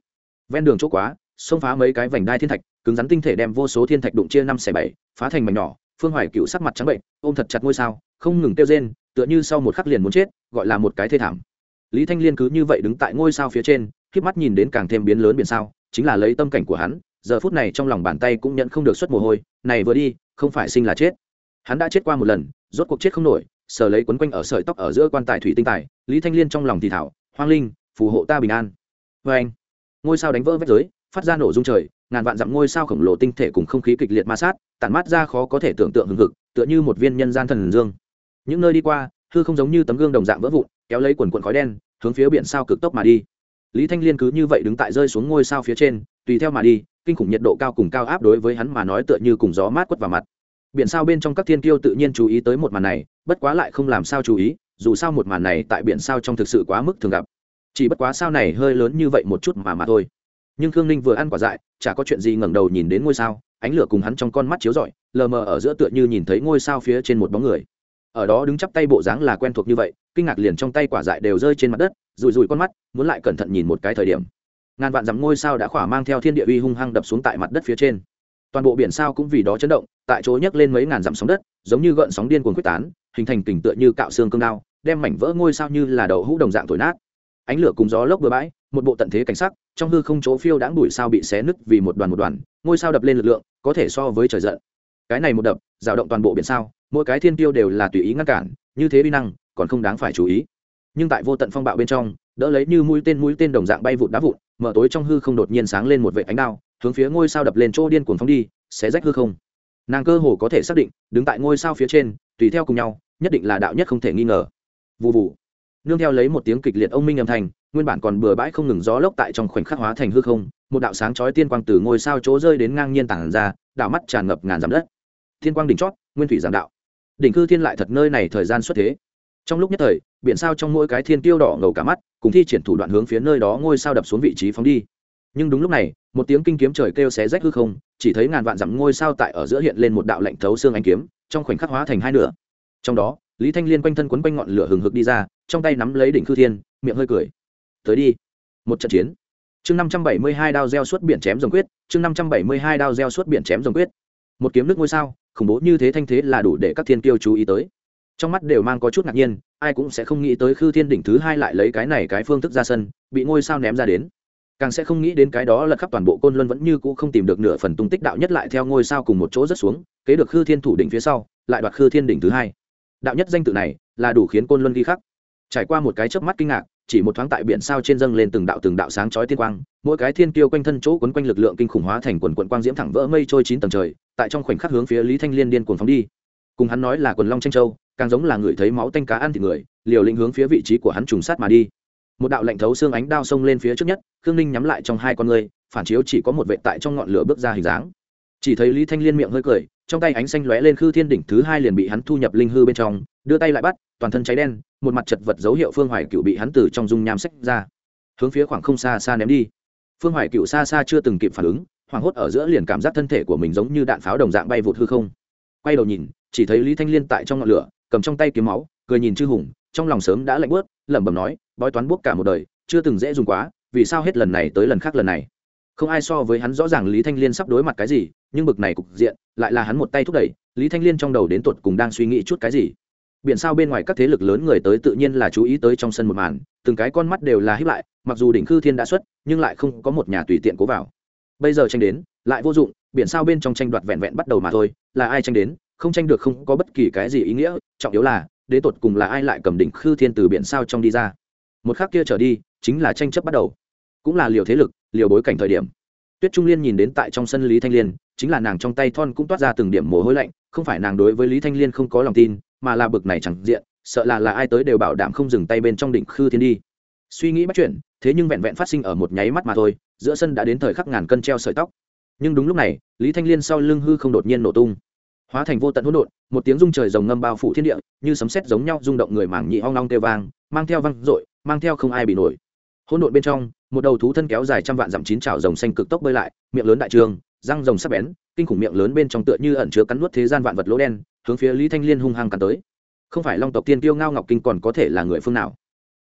Ven đường chỗ quá, xông phá mấy cái vành đai thiên thạch, cứng rắn tinh thể đem vô số thiên thạch đụng chia năm xẻ bảy, phá thành mảnh nhỏ, phương hoài cựu sắc mặt trắng bệnh, ôm thật chặt ngôi sao, không ngừng kêu rên, tựa như sau một khắc liền muốn chết, gọi là một cái thê thảm. Lý thanh liên cứ như vậy đứng tại ngôi sao phía trên k mắt nhìn đến càng thêm biến lớn biển sao, chính là lấy tâm cảnh của hắn, giờ phút này trong lòng bàn tay cũng nhận không được xuất mồ hôi, này vừa đi, không phải sinh là chết hắn đã chết qua một lần, rốt cuộc chết không nổi, sờ lấy quấn quanh ở sợi tóc ở giữa quan tài thủy tinh tài, lý thanh liên trong lòng thì thảo, hoang linh, phù hộ ta bình an. Vê anh. Ngôi sao đánh vỡ vách giới, phát ra nổ rung trời, ngàn vạn dặm ngôi sao khổng lồ tinh thể cùng không khí kịch liệt ma sát, tản mát ra khó có thể tưởng tượng hừng hực, tựa như một viên nhân gian thần dương. Những nơi đi qua, hư không giống như tấm gương đồng dạng vỡ vụn, kéo lấy quần quần khói đen, hướng phía biển sao cực tốc mà đi. Lý thanh liên cứ như vậy đứng tại rơi xuống ngôi sao phía trên, tùy theo mà đi, kinh khủng nhiệt độ cao cùng cao áp đối với hắn mà nói tựa như cùng gió mát quất vào mặt biển sao bên trong các thiên kiêu tự nhiên chú ý tới một màn này, bất quá lại không làm sao chú ý, dù sao một màn này tại biển sao trong thực sự quá mức thường gặp. Chỉ bất quá sao này hơi lớn như vậy một chút mà mà thôi. Nhưng khương ninh vừa ăn quả dại, chả có chuyện gì ngẩng đầu nhìn đến ngôi sao, ánh lửa cùng hắn trong con mắt chiếu rọi, lờ mờ ở giữa tựa như nhìn thấy ngôi sao phía trên một bóng người. Ở đó đứng chắp tay bộ dáng là quen thuộc như vậy, kinh ngạc liền trong tay quả dại đều rơi trên mặt đất rùi rùi con mắt, muốn lại cẩn thận nhìn một cái thời điểm. Ngàn vạn dặm ngôi sao đã khỏa mang theo thiên địa uy hung hăng đập xuống tại mặt đất phía trên toàn bộ biển sao cũng vì đó chấn động tại chỗ nhấc lên mấy ngàn dặm sóng đất giống như gợn sóng điên cuồng quyết tán hình thành tỉnh tựa như cạo xương cương đao đem mảnh vỡ ngôi sao như là đậu hũ đồng dạng thổi nát. Ánh lửa cùng gió lốc bừa bãi một bộ tận thế cảnh sắc trong hư không chỗ phiêu đãng đuổi sao bị xé nứt vì một đoàn một đoàn ngôi sao đập lên lực lượng có thể so với trời giận. Cái này một đập rào động toàn bộ biển sao mỗi cái thiên tiêu đều là tùy ý ngăn cản như thế vi năng còn không đáng phải chú ý. Nhưng tại vô tận phong bạo bên trong đỡ lấy như mũi tên mũi tên đồng dạng bay vụt đá vụt, mở tối trong hư không đột nhiên sáng lên một vệ ánh đao hướng phía ngôi sao đập lên chỗ điên cuồng phóng đi xé rách hư không? Nàng cơ hồ có thể xác định, đứng tại ngôi sao phía trên, tùy theo cùng nhau, nhất định là đạo nhất không thể nghi ngờ. Vụ vụ nương theo lấy một tiếng kịch liệt ông minh âm thanh, nguyên bản còn bừa bãi không ngừng gió lốc tại trong khoảnh khắc hóa thành hư không, một đạo sáng chói tiên quang từ ngôi sao chỗ rơi đến ngang nhiên tản ra, đạo mắt tràn ngập ngàn dặm đất. Thiên quang đỉnh chót, nguyên thủy giảng đạo. Đỉnh cư thiên lại thật nơi này thời gian xuất thế. Trong lúc nhất thời, biển sao trong mỗi cái thiên tiêu đỏ ngầu cả mắt, cùng thi triển thủ đoạn hướng phía nơi đó ngôi sao đập xuống vị trí phóng đi nhưng đúng lúc này, một tiếng kinh kiếm trời kêu xé rách hư không, chỉ thấy ngàn vạn dặm ngôi sao tại ở giữa hiện lên một đạo lạnh thấu xương anh kiếm, trong khoảnh khắc hóa thành hai nửa. Trong đó, lý thanh liên quanh thân quấn quanh ngọn lửa hừng hực đi ra, trong tay nắm lấy đỉnh khư thiên, miệng hơi cười. Tới đi. Một trận chiến. Chương năm trăm bảy mươi hai đao gieo suốt biển chém rồng quyết, chương năm trăm bảy mươi hai đao gieo suốt biển chém rồng quyết. Một kiếm nước ngôi sao, khủng bố như thế thanh thế là đủ để các thiên kiêu chú ý tới. Trong mắt đều mang có chút ngạc nhiên, ai cũng sẽ không nghĩ tới khư thiên đỉnh thứ hai lại lấy cái này cái phương thức ra sân, bị ngôi sao ném ra đến càng sẽ không nghĩ đến cái đó là khắp toàn bộ côn luân vẫn như cũ không tìm được nửa phần tung tích đạo nhất lại theo ngôi sao cùng một chỗ rất xuống, kế được khư thiên thủ đỉnh phía sau, lại đoạt khư thiên đỉnh thứ hai. Đạo nhất danh tự này là đủ khiến côn luân ghi khắc. Trải qua một cái chớp mắt kinh ngạc, chỉ một thoáng tại biển sao trên dâng lên từng đạo từng đạo sáng chói tiên quang, mỗi cái thiên kiêu quanh thân chỗ quấn quanh lực lượng kinh khủng hóa thành quần quận quang diễm thẳng vỡ mây trôi chín tầng trời, tại trong khoảnh khắc hướng phía lý thanh liên điên cuồng phóng đi. Cùng hắn nói là quần long tranh châu, càng giống là người thấy máu tanh cá ăn thịt người, liều lĩnh hướng phía vị trí của hắn trùng sát mà đi một đạo lạnh thấu xương ánh đao xông lên phía trước nhất, khương ninh nhắm lại trong hai con người phản chiếu chỉ có một vệ tại trong ngọn lửa bước ra hình dáng. Chỉ thấy lý thanh liên miệng hơi cười, trong tay ánh xanh lóe lên khư thiên đỉnh thứ hai liền bị hắn thu nhập linh hư bên trong, đưa tay lại bắt, toàn thân cháy đen, một mặt chật vật dấu hiệu phương hoài cựu bị hắn từ trong dung nham sách ra. Hướng phía khoảng không xa xa ném đi. Phương hoài cựu xa xa chưa từng kịp phản ứng, hoảng hốt ở giữa liền cảm giác thân thể của mình giống như đạn pháo đồng dạng bay vụt hư không. Quay đầu nhìn, chỉ thấy lý thanh liên tại trong ngọn lửa, cầm trong tay kiếm máu, cười nhìn chư hùng, trong lòng sớm đã lạnh bớt lẩm bẩm nói bói toán buốc cả một đời, chưa từng dễ dùng quá, vì sao hết lần này tới lần khác lần này? Không ai so với hắn rõ ràng lý thanh liên sắp đối mặt cái gì, nhưng bực này cục diện, lại là hắn một tay thúc đẩy, lý thanh liên trong đầu đến tuột cùng đang suy nghĩ chút cái gì. Biển sao bên ngoài các thế lực lớn người tới tự nhiên là chú ý tới trong sân một màn, từng cái con mắt đều là hiếp lại, mặc dù đỉnh khư thiên đã xuất, nhưng lại không có một nhà tùy tiện cố vào. Bây giờ tranh đến, lại vô dụng, biển sao bên trong tranh đoạt vẹn vẹn bắt đầu mà thôi, là ai tranh đến, không tranh được không có bất kỳ cái gì ý nghĩa, trọng yếu là, đến tột cùng là ai lại cầm đỉnh khư thiên từ biển sao trong đi ra một khác kia trở đi, chính là tranh chấp bắt đầu. Cũng là liều thế lực, liều bối cảnh thời điểm. Tuyết trung liên nhìn đến tại trong sân lý thanh liên, chính là nàng trong tay thon cũng toát ra từng điểm mồ hôi lạnh, không phải nàng đối với lý thanh liên không có lòng tin, mà là bực này chẳng diện, sợ là là ai tới đều bảo đảm không dừng tay bên trong đỉnh khư thiên đi. Suy nghĩ bắt chuyện, thế nhưng vẹn vẹn phát sinh ở một nháy mắt mà thôi, giữa sân đã đến thời khắc ngàn cân treo sợi tóc. Nhưng đúng lúc này, lý thanh liên sau lưng hư không đột nhiên nổ tung. Hóa thành vô tận hỗn độn, một tiếng rung trời rồng ngâm bao phủ thiên địa, như sấm sét giống nhau rung động người mảng nhị hoang long kêu vang, mang theo văng dội mang theo không ai bị nổi. Hỗn độn bên trong, một đầu thú thân kéo dài trăm vạn dặm chín trào rồng xanh cực tốc bơi lại, miệng lớn đại trường, răng rồng sắp bén, kinh khủng miệng lớn bên trong tựa như ẩn chứa cắn nuốt thế gian vạn vật lỗ đen, hướng phía lý thanh liên hung hăng cắn tới. Không phải long tộc tiên tiêu ngao ngọc kinh còn có thể là người phương nào?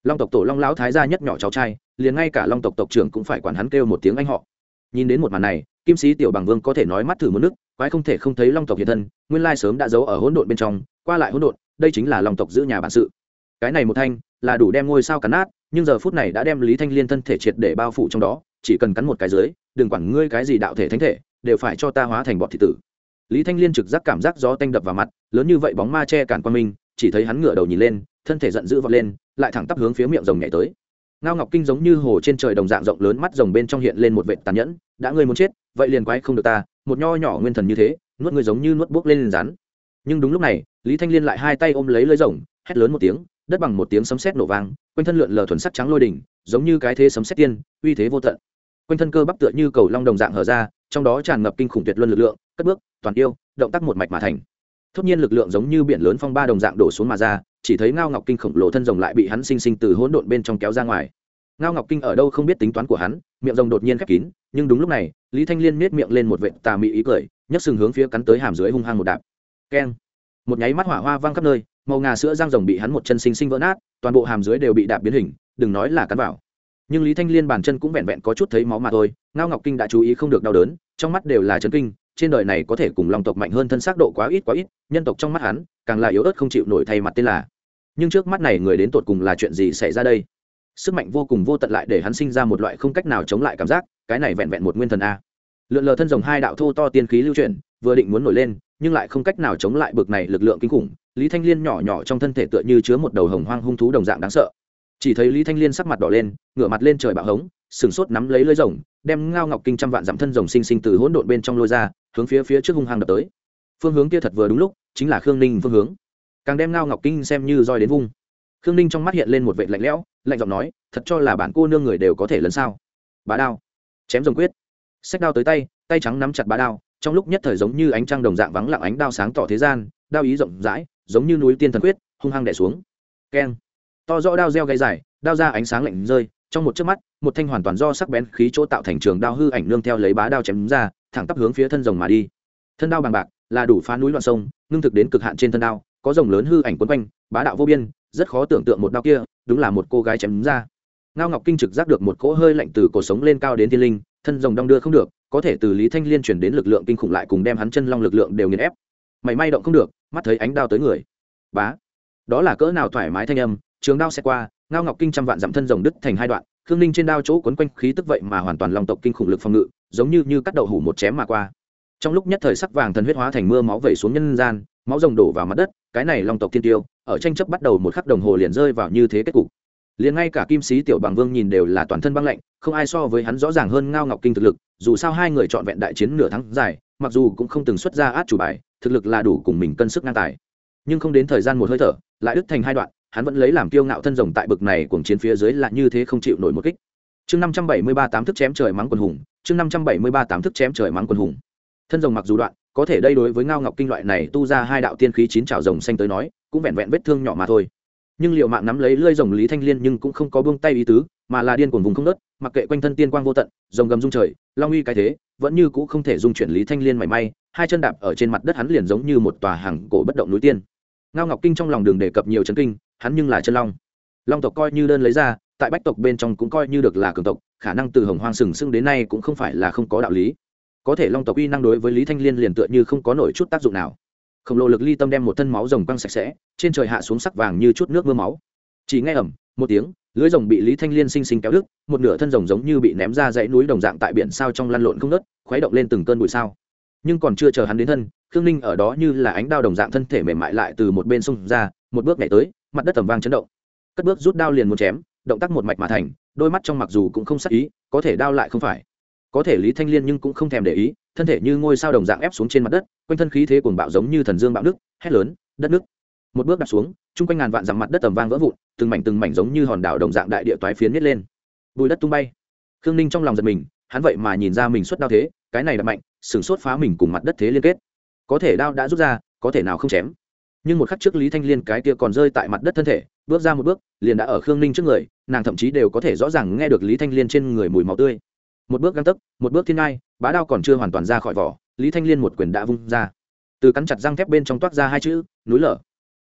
Long tộc tổ long lão thái gia nhất nhỏ cháu trai, liền ngay cả long tộc tộc trưởng cũng phải quản hắn kêu một tiếng anh họ. Nhìn đến một màn này, kim sĩ tiểu bằng vương có thể nói mắt thử một nước, quái không thể không thấy long tộc hiện thân, nguyên lai sớm đã giấu ở hỗn độn bên trong, qua lại hỗn độn, đây chính là long tộc giữ nhà bản sự cái này một thanh là đủ đem ngôi sao cắn nát, nhưng giờ phút này đã đem lý thanh liên thân thể triệt để bao phủ trong đó, chỉ cần cắn một cái dưới, đừng quản ngươi cái gì đạo thể thánh thể, đều phải cho ta hóa thành bọt thị tử. Lý thanh liên trực giác cảm giác gió tanh đập vào mặt, lớn như vậy bóng ma che cản qua mình, chỉ thấy hắn ngửa đầu nhìn lên, thân thể giận dữ vọt lên, lại thẳng tắp hướng phía miệng rồng nhảy tới. Ngao ngọc kinh giống như hồ trên trời đồng dạng rộng lớn mắt rồng bên trong hiện lên một vệ tàn nhẫn, đã ngươi muốn chết, vậy liền quái không được ta, một nho nhỏ nguyên thần như thế, nuốt ngươi giống như nuốt buốc lên rắn. Nhưng đúng lúc này, lý thanh liên lại hai tay ôm lấy lưới rồng, hét lớn một tiếng đất bằng một tiếng sấm sét nổ vang, quanh thân lượn lờ thuần sắc trắng lôi đỉnh, giống như cái thế sấm sét tiên, uy thế vô tận. Quanh thân cơ bắp tựa như cầu long đồng dạng hở ra, trong đó tràn ngập kinh khủng tuyệt luân lực lượng, cất bước, toàn yêu, động tác một mạch mà thành. Thốt nhiên lực lượng giống như biển lớn phong ba đồng dạng đổ xuống mà ra, chỉ thấy ngao ngọc kinh khổng lồ thân rồng lại bị hắn sinh sinh từ hỗn độn bên trong kéo ra ngoài. Ngao ngọc kinh ở đâu không biết tính toán của hắn, miệng rồng đột nhiên khép kín, nhưng đúng lúc này, lý thanh liên miết miệng lên một vệ tà mị ý cười, nhấc sừng hướng phía cắn tới hàm dưới hung hăng một đạp. Keng. Một nháy mắt hỏa hoa vang khắp nơi màu ngà sữa răng rồng bị hắn một chân sinh sinh vỡ nát, toàn bộ hàm dưới đều bị đạp biến hình, đừng nói là cắn vào. Nhưng lý thanh liên bàn chân cũng vẹn vẹn có chút thấy máu mà thôi, ngao ngọc kinh đã chú ý không được đau đớn, trong mắt đều là chấn kinh, trên đời này có thể cùng lòng tộc mạnh hơn thân xác độ quá ít quá ít, nhân tộc trong mắt hắn, càng là yếu ớt không chịu nổi thay mặt tên là. Nhưng trước mắt này người đến tột cùng là chuyện gì xảy ra đây? Sức mạnh vô cùng vô tận lại để hắn sinh ra một loại không cách nào chống lại cảm giác, cái này vẹn vẹn một nguyên thần a. Lượn lờ thân rồng hai đạo thô to tiên khí lưu chuyển, vừa định muốn nổi lên, nhưng lại không cách nào chống lại bực này lực lượng kinh khủng lý thanh liên nhỏ nhỏ trong thân thể tựa như chứa một đầu hồng hoang hung thú đồng dạng đáng sợ. Chỉ thấy lý thanh liên sắc mặt đỏ lên, ngửa mặt lên trời bạo hống, sừng sốt nắm lấy lưới rồng, đem ngao ngọc kinh trăm vạn dặm thân rồng sinh sinh từ hỗn độn bên trong lôi ra, hướng phía phía trước hung hăng đập tới. Phương hướng kia thật vừa đúng lúc, chính là khương ninh phương hướng. Càng đem ngao ngọc kinh xem như roi đến vung. Khương ninh trong mắt hiện lên một vệ lạnh lẽo, lạnh giọng nói, thật cho là bản cô nương người đều có thể lấn sao? Bá đao. Chém rồng quyết. Sách đao tới tay tay trắng nắm chặt bá đao, trong lúc nhất thời giống như ánh trăng đồng dạng vắng lặng ánh đao sáng tỏ thế gian, đao ý rộng rãi giống như núi tiên thần quyết, hung hăng đẻ xuống. Keng. To rõ đao reo gây dài, đao ra ánh sáng lạnh rơi, trong một chớp mắt, một thanh hoàn toàn do sắc bén khí chỗ tạo thành trường đao hư ảnh nương theo lấy bá đao chém ra, thẳng tắp hướng phía thân rồng mà đi. Thân đao bằng bạc, là đủ phá núi loạn sông, ngưng thực đến cực hạn trên thân đao, có rồng lớn hư ảnh quấn quanh, bá đạo vô biên, rất khó tưởng tượng một đao kia, đúng là một cô gái chém ra. Ngao ngọc kinh trực giác được một cỗ hơi lạnh từ cổ sống lên cao đến thiên linh, thân rồng đong đưa không được, có thể từ lý thanh liên chuyển đến lực lượng kinh khủng lại cùng đem hắn chân long lực lượng đều nghiền ép mảy may động không được, mắt thấy ánh đao tới người. Bá. Đó là cỡ nào thoải mái thanh âm, trường đao xe qua, ngao ngọc kinh trăm vạn dặm thân rồng đứt thành hai đoạn, khương ninh trên đao chỗ quấn quanh khí tức vậy mà hoàn toàn lòng tộc kinh khủng lực phòng ngự, giống như như cắt đậu hủ một chém mà qua. Trong lúc nhất thời sắc vàng thần huyết hóa thành mưa máu vẩy xuống nhân gian, máu rồng đổ vào mặt đất, cái này long tộc thiên tiêu, ở tranh chấp bắt đầu một khắc đồng hồ liền rơi vào như thế kết cục. Liền ngay cả kim sĩ tiểu bằng vương nhìn đều là toàn thân băng lạnh, không ai so với hắn rõ ràng hơn ngao ngọc kinh thực lực, dù sao hai người chọn vẹn đại chiến nửa tháng dài mặc dù cũng không từng xuất ra át chủ bài, thực lực là đủ cùng mình cân sức ngang tài. Nhưng không đến thời gian một hơi thở, lại đứt thành hai đoạn, hắn vẫn lấy làm kiêu ngạo thân rồng tại bực này cuồng chiến phía dưới là như thế không chịu nổi một kích. Chương năm trăm bảy mươi ba tám thức chém trời mắng quần hùng, chương năm trăm bảy mươi ba tám thức chém trời mắng quần hùng. Thân rồng mặc dù đoạn, có thể đây đối với ngao ngọc kinh loại này tu ra hai đạo tiên khí chín trào rồng xanh tới nói, cũng vẹn vẹn vết thương nhỏ mà thôi. Nhưng liệu mạng nắm lấy lơi rồng lý thanh liên nhưng cũng không có buông tay ý tứ mà là điên cuồng vùng không nớt, mặc kệ quanh thân tiên quang vô tận, rồng gầm rung trời, long uy cái thế, vẫn như cũ không thể dung chuyển lý thanh liên mảy may, hai chân đạp ở trên mặt đất hắn liền giống như một tòa hàng cổ bất động núi tiên. Ngao ngọc kinh trong lòng đường đề cập nhiều chấn kinh, hắn nhưng là chân long. Long tộc coi như đơn lấy ra, tại bách tộc bên trong cũng coi như được là cường tộc, khả năng từ hồng hoang sừng sưng đến nay cũng không phải là không có đạo lý. Có thể long tộc uy năng đối với lý thanh liên liền tựa như không có nổi chút tác dụng nào. Khổng lồ lực ly tâm đem một thân máu rồng quăng sạch sẽ, trên trời hạ xuống sắc vàng như chút nước mưa máu chỉ nghe ẩm một tiếng, lưới rồng bị lý thanh liên sinh sinh kéo đứt, một nửa thân rồng giống như bị ném ra dãy núi đồng dạng tại biển sao trong lăn lộn không nớt khuấy động lên từng cơn bụi sao. Nhưng còn chưa chờ hắn đến thân, khương ninh ở đó như là ánh đao đồng dạng thân thể mềm mại lại từ một bên sông ra, một bước nhảy tới, mặt đất tầm vang chấn động. Cất bước rút đao liền muốn chém, động tác một mạch mà thành, đôi mắt trong mặc dù cũng không sắc ý, có thể đao lại không phải. Có thể lý thanh liên nhưng cũng không thèm để ý, thân thể như ngôi sao đồng dạng ép xuống trên mặt đất, quanh thân khí thế cuồng bạo giống như thần dương bạo nước hét lớn, đất nước! Một bước đặt xuống, chung quanh ngàn vạn dặm mặt đất tầm vang vỡ vụn, từng mảnh từng mảnh giống như hòn đảo đồng dạng đại địa toái phiến nhét lên. Bùi đất tung bay. Khương ninh trong lòng giật mình, hắn vậy mà nhìn ra mình xuất đao thế, cái này là mạnh, sửng sốt phá mình cùng mặt đất thế liên kết. Có thể đao đã rút ra, có thể nào không chém. Nhưng một khắc trước lý thanh liên cái kia còn rơi tại mặt đất thân thể, bước ra một bước, liền đã ở khương ninh trước người, nàng thậm chí đều có thể rõ ràng nghe được lý thanh liên trên người mùi máu tươi. Một bước găng tấc, một bước thiên ngai, bá đao còn chưa hoàn toàn ra khỏi vỏ, lý thanh liên một quyền đã vung ra. Từ cắn chặt răng thép bên trong toát ra hai chữ, núi lở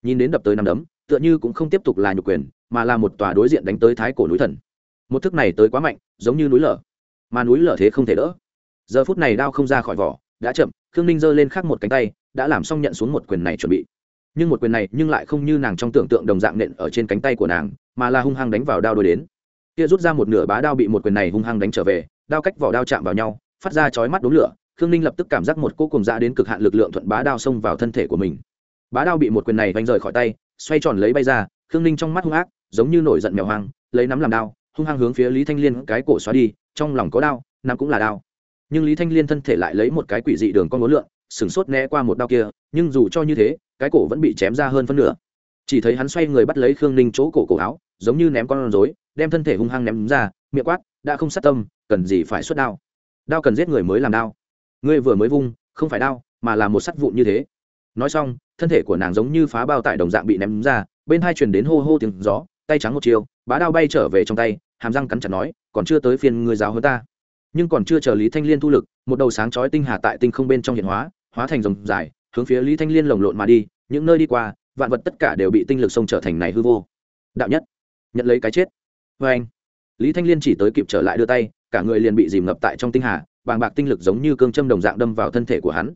nhìn đến đập tới năm đấm, tựa như cũng không tiếp tục là nhục quyền, mà là một tòa đối diện đánh tới thái cổ núi thần. Một thức này tới quá mạnh, giống như núi lở. Mà núi lở thế không thể đỡ. Giờ phút này đao không ra khỏi vỏ, đã chậm, khương ninh giơ lên khác một cánh tay, đã làm xong nhận xuống một quyền này chuẩn bị. Nhưng một quyền này nhưng lại không như nàng trong tưởng tượng đồng dạng nện ở trên cánh tay của nàng, mà là hung hăng đánh vào đao đôi đến. Kia rút ra một nửa bá đao bị một quyền này hung hăng đánh trở về, đao cách vỏ đao chạm vào nhau, phát ra chói mắt đốm lửa, khương ninh lập tức cảm giác một cô cùng ra đến cực hạn lực lượng thuận bá đao xông vào thân thể của mình bá đao bị một quyền này vanh rời khỏi tay xoay tròn lấy bay ra khương ninh trong mắt hung ác giống như nổi giận mèo hoang lấy nắm làm đao hung hăng hướng phía lý thanh liên cái cổ xóa đi trong lòng có đao, nắm cũng là đao. nhưng lý thanh liên thân thể lại lấy một cái quỷ dị đường con ngốn lượn sửng sốt né qua một đao kia nhưng dù cho như thế cái cổ vẫn bị chém ra hơn phân nửa. Chỉ thấy hắn xoay người bắt lấy khương ninh chỗ cổ cổ áo giống như ném con rối đem thân thể hung hăng ném ra miệng quát đã không sát tâm cần gì phải xuất đao? Đao cần giết người mới làm đao. Ngươi vừa mới vung không phải đao mà là một sắt vụn như thế nói xong, thân thể của nàng giống như phá bao tải đồng dạng bị ném ra, bên hai truyền đến hô hô tiếng gió, tay trắng một chiều, bá đao bay trở về trong tay, hàm răng cắn chặt nói, còn chưa tới phiên người giáo hơn ta. Nhưng còn chưa chờ lý thanh liên thu lực, một đầu sáng chói tinh hà tại tinh không bên trong hiện hóa hóa thành dòng dài, hướng phía lý thanh liên lồng lộn mà đi, những nơi đi qua, vạn vật tất cả đều bị tinh lực sông trở thành này hư vô. Đạo nhất, nhận lấy cái chết. Vê anh, lý thanh liên chỉ tới kịp trở lại đưa tay, cả người liền bị dìm ngập tại trong tinh hà, bàng bạc tinh lực giống như cương châm đồng dạng đâm vào thân thể của hắn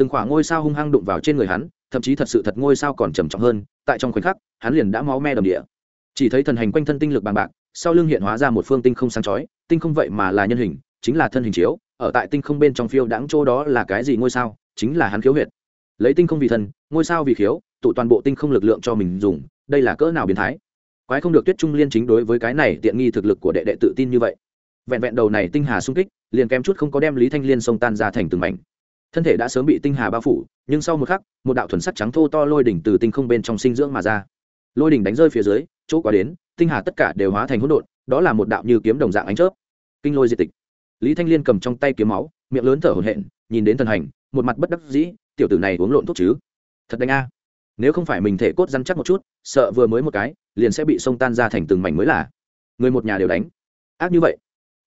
từng khoảng ngôi sao hung hăng đụng vào trên người hắn, thậm chí thật sự thật ngôi sao còn trầm trọng hơn, tại trong khoảnh khắc, hắn liền đã máu me đầm địa. Chỉ thấy thần hành quanh thân tinh lực bàng bạc, sau lưng hiện hóa ra một phương tinh không sáng chói, tinh không vậy mà là nhân hình, chính là thân hình chiếu, ở tại tinh không bên trong phiêu đãng chỗ đó là cái gì ngôi sao, chính là hắn khiếu huyệt. Lấy tinh không vì thân, ngôi sao vì khiếu, tụ toàn bộ tinh không lực lượng cho mình dùng, đây là cỡ nào biến thái. Quái không được tuyết trung liên chính đối với cái này tiện nghi thực lực của đệ đệ tự tin như vậy. Vẹn vẹn đầu này tinh hà sung kích, liền kém chút không có đem lý thanh liên sông tan ra thành từng mảnh thân thể đã sớm bị tinh hà bao phủ, nhưng sau một khắc, một đạo thuần sắc trắng thô to lôi đỉnh từ tinh không bên trong sinh dưỡng mà ra. Lôi đỉnh đánh rơi phía dưới, chỗ quá đến, tinh hà tất cả đều hóa thành hỗn độn, đó là một đạo như kiếm đồng dạng ánh chớp. Kinh lôi diệt tịch. Lý thanh liên cầm trong tay kiếm máu, miệng lớn thở hổn hển, nhìn đến thần hành, một mặt bất đắc dĩ, tiểu tử này uống lộn thuốc chứ. Thật đánh a. Nếu không phải mình thể cốt răn chắc một chút, sợ vừa mới một cái, liền sẽ bị sông tan ra thành từng mảnh mới là. Người một nhà đều đánh. Ác như vậy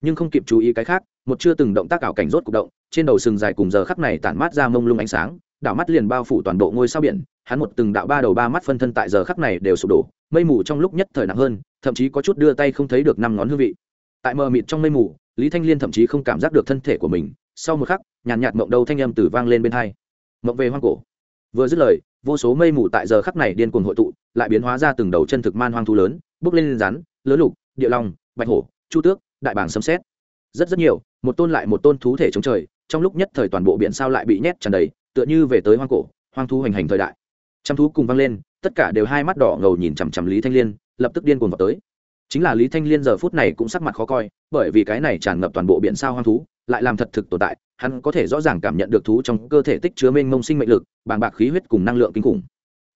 nhưng không kịp chú ý cái khác, một chưa từng động tác ảo cảnh rốt cục động, trên đầu sừng dài cùng giờ khắc này tản mát ra mông lung ánh sáng, đảo mắt liền bao phủ toàn bộ ngôi sao biển, hắn một từng đạo ba đầu ba mắt phân thân tại giờ khắc này đều sụp đổ, mây mù trong lúc nhất thời nặng hơn, thậm chí có chút đưa tay không thấy được năm ngón hương vị. Tại mờ mịt trong mây mù, lý thanh liên thậm chí không cảm giác được thân thể của mình, sau một khắc, nhàn nhạt mộng đầu thanh âm từ vang lên bên hai. Mộng về hoang cổ. Vừa dứt lời, vô số mây mù tại giờ khắc này điên cuồng hội tụ, lại biến hóa ra từng đầu chân thực man hoang thu lớn, bước lên rắn lớn lục, địa long, bạch hổ, chu tước đại bảng sấm xét rất rất nhiều, một tôn lại một tôn thú thể chống trời, trong lúc nhất thời toàn bộ biển sao lại bị nhét tràn đầy, tựa như về tới hoang cổ, hoang thú hoành hành thời đại. Trăm thú cùng vang lên, tất cả đều hai mắt đỏ ngầu nhìn chằm chằm lý thanh liên, lập tức điên cuồng vào tới. Chính là lý thanh liên giờ phút này cũng sắc mặt khó coi, bởi vì cái này tràn ngập toàn bộ biển sao hoang thú, lại làm thật thực tồn tại, hắn có thể rõ ràng cảm nhận được thú trong cơ thể tích chứa mênh mông sinh mệnh lực, bàng bạc khí huyết cùng năng lượng kinh khủng.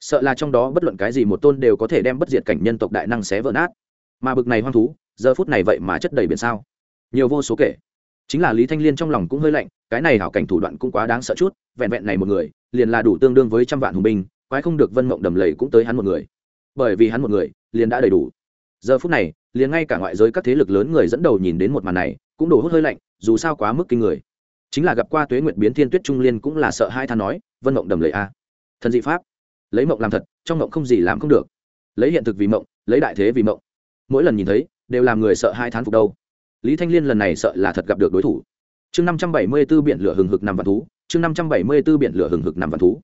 Sợ là trong đó bất luận cái gì một tôn đều có thể đem bất diệt cảnh nhân tộc đại năng xé vỡ nát. Mà bực này hoang thú giờ phút này vậy mà chất đầy biển sao? Nhiều vô số kể. Chính là lý thanh liên trong lòng cũng hơi lạnh, cái này hảo cảnh thủ đoạn cũng quá đáng sợ chút, vẹn vẹn này một người, liền là đủ tương đương với trăm vạn hùng binh, quái không được vân mộng đầm lầy cũng tới hắn một người. Bởi vì hắn một người, liền đã đầy đủ. Giờ phút này, liền ngay cả ngoại giới các thế lực lớn người dẫn đầu nhìn đến một màn này, cũng đổ hút hơi lạnh, dù sao quá mức kinh người. Chính là gặp qua tuế nguyệt biến thiên tuyết trung liên cũng là sợ hai than nói, vân mộng đầm lầy a, thần dị pháp. Lấy mộng làm thật, trong mộng không gì làm không được. Lấy hiện thực vì mộng, lấy đại thế vì mộng. Mỗi lần nhìn thấy đều làm người sợ hai thán phục đâu. Lý thanh liên lần này sợ là thật gặp được đối thủ. Chương năm trăm bảy mươi b ố biển lửa hừng hực nằm vạn thú, chương năm trăm bảy mươi b ố biển lửa hừng hực nằm vạn thú.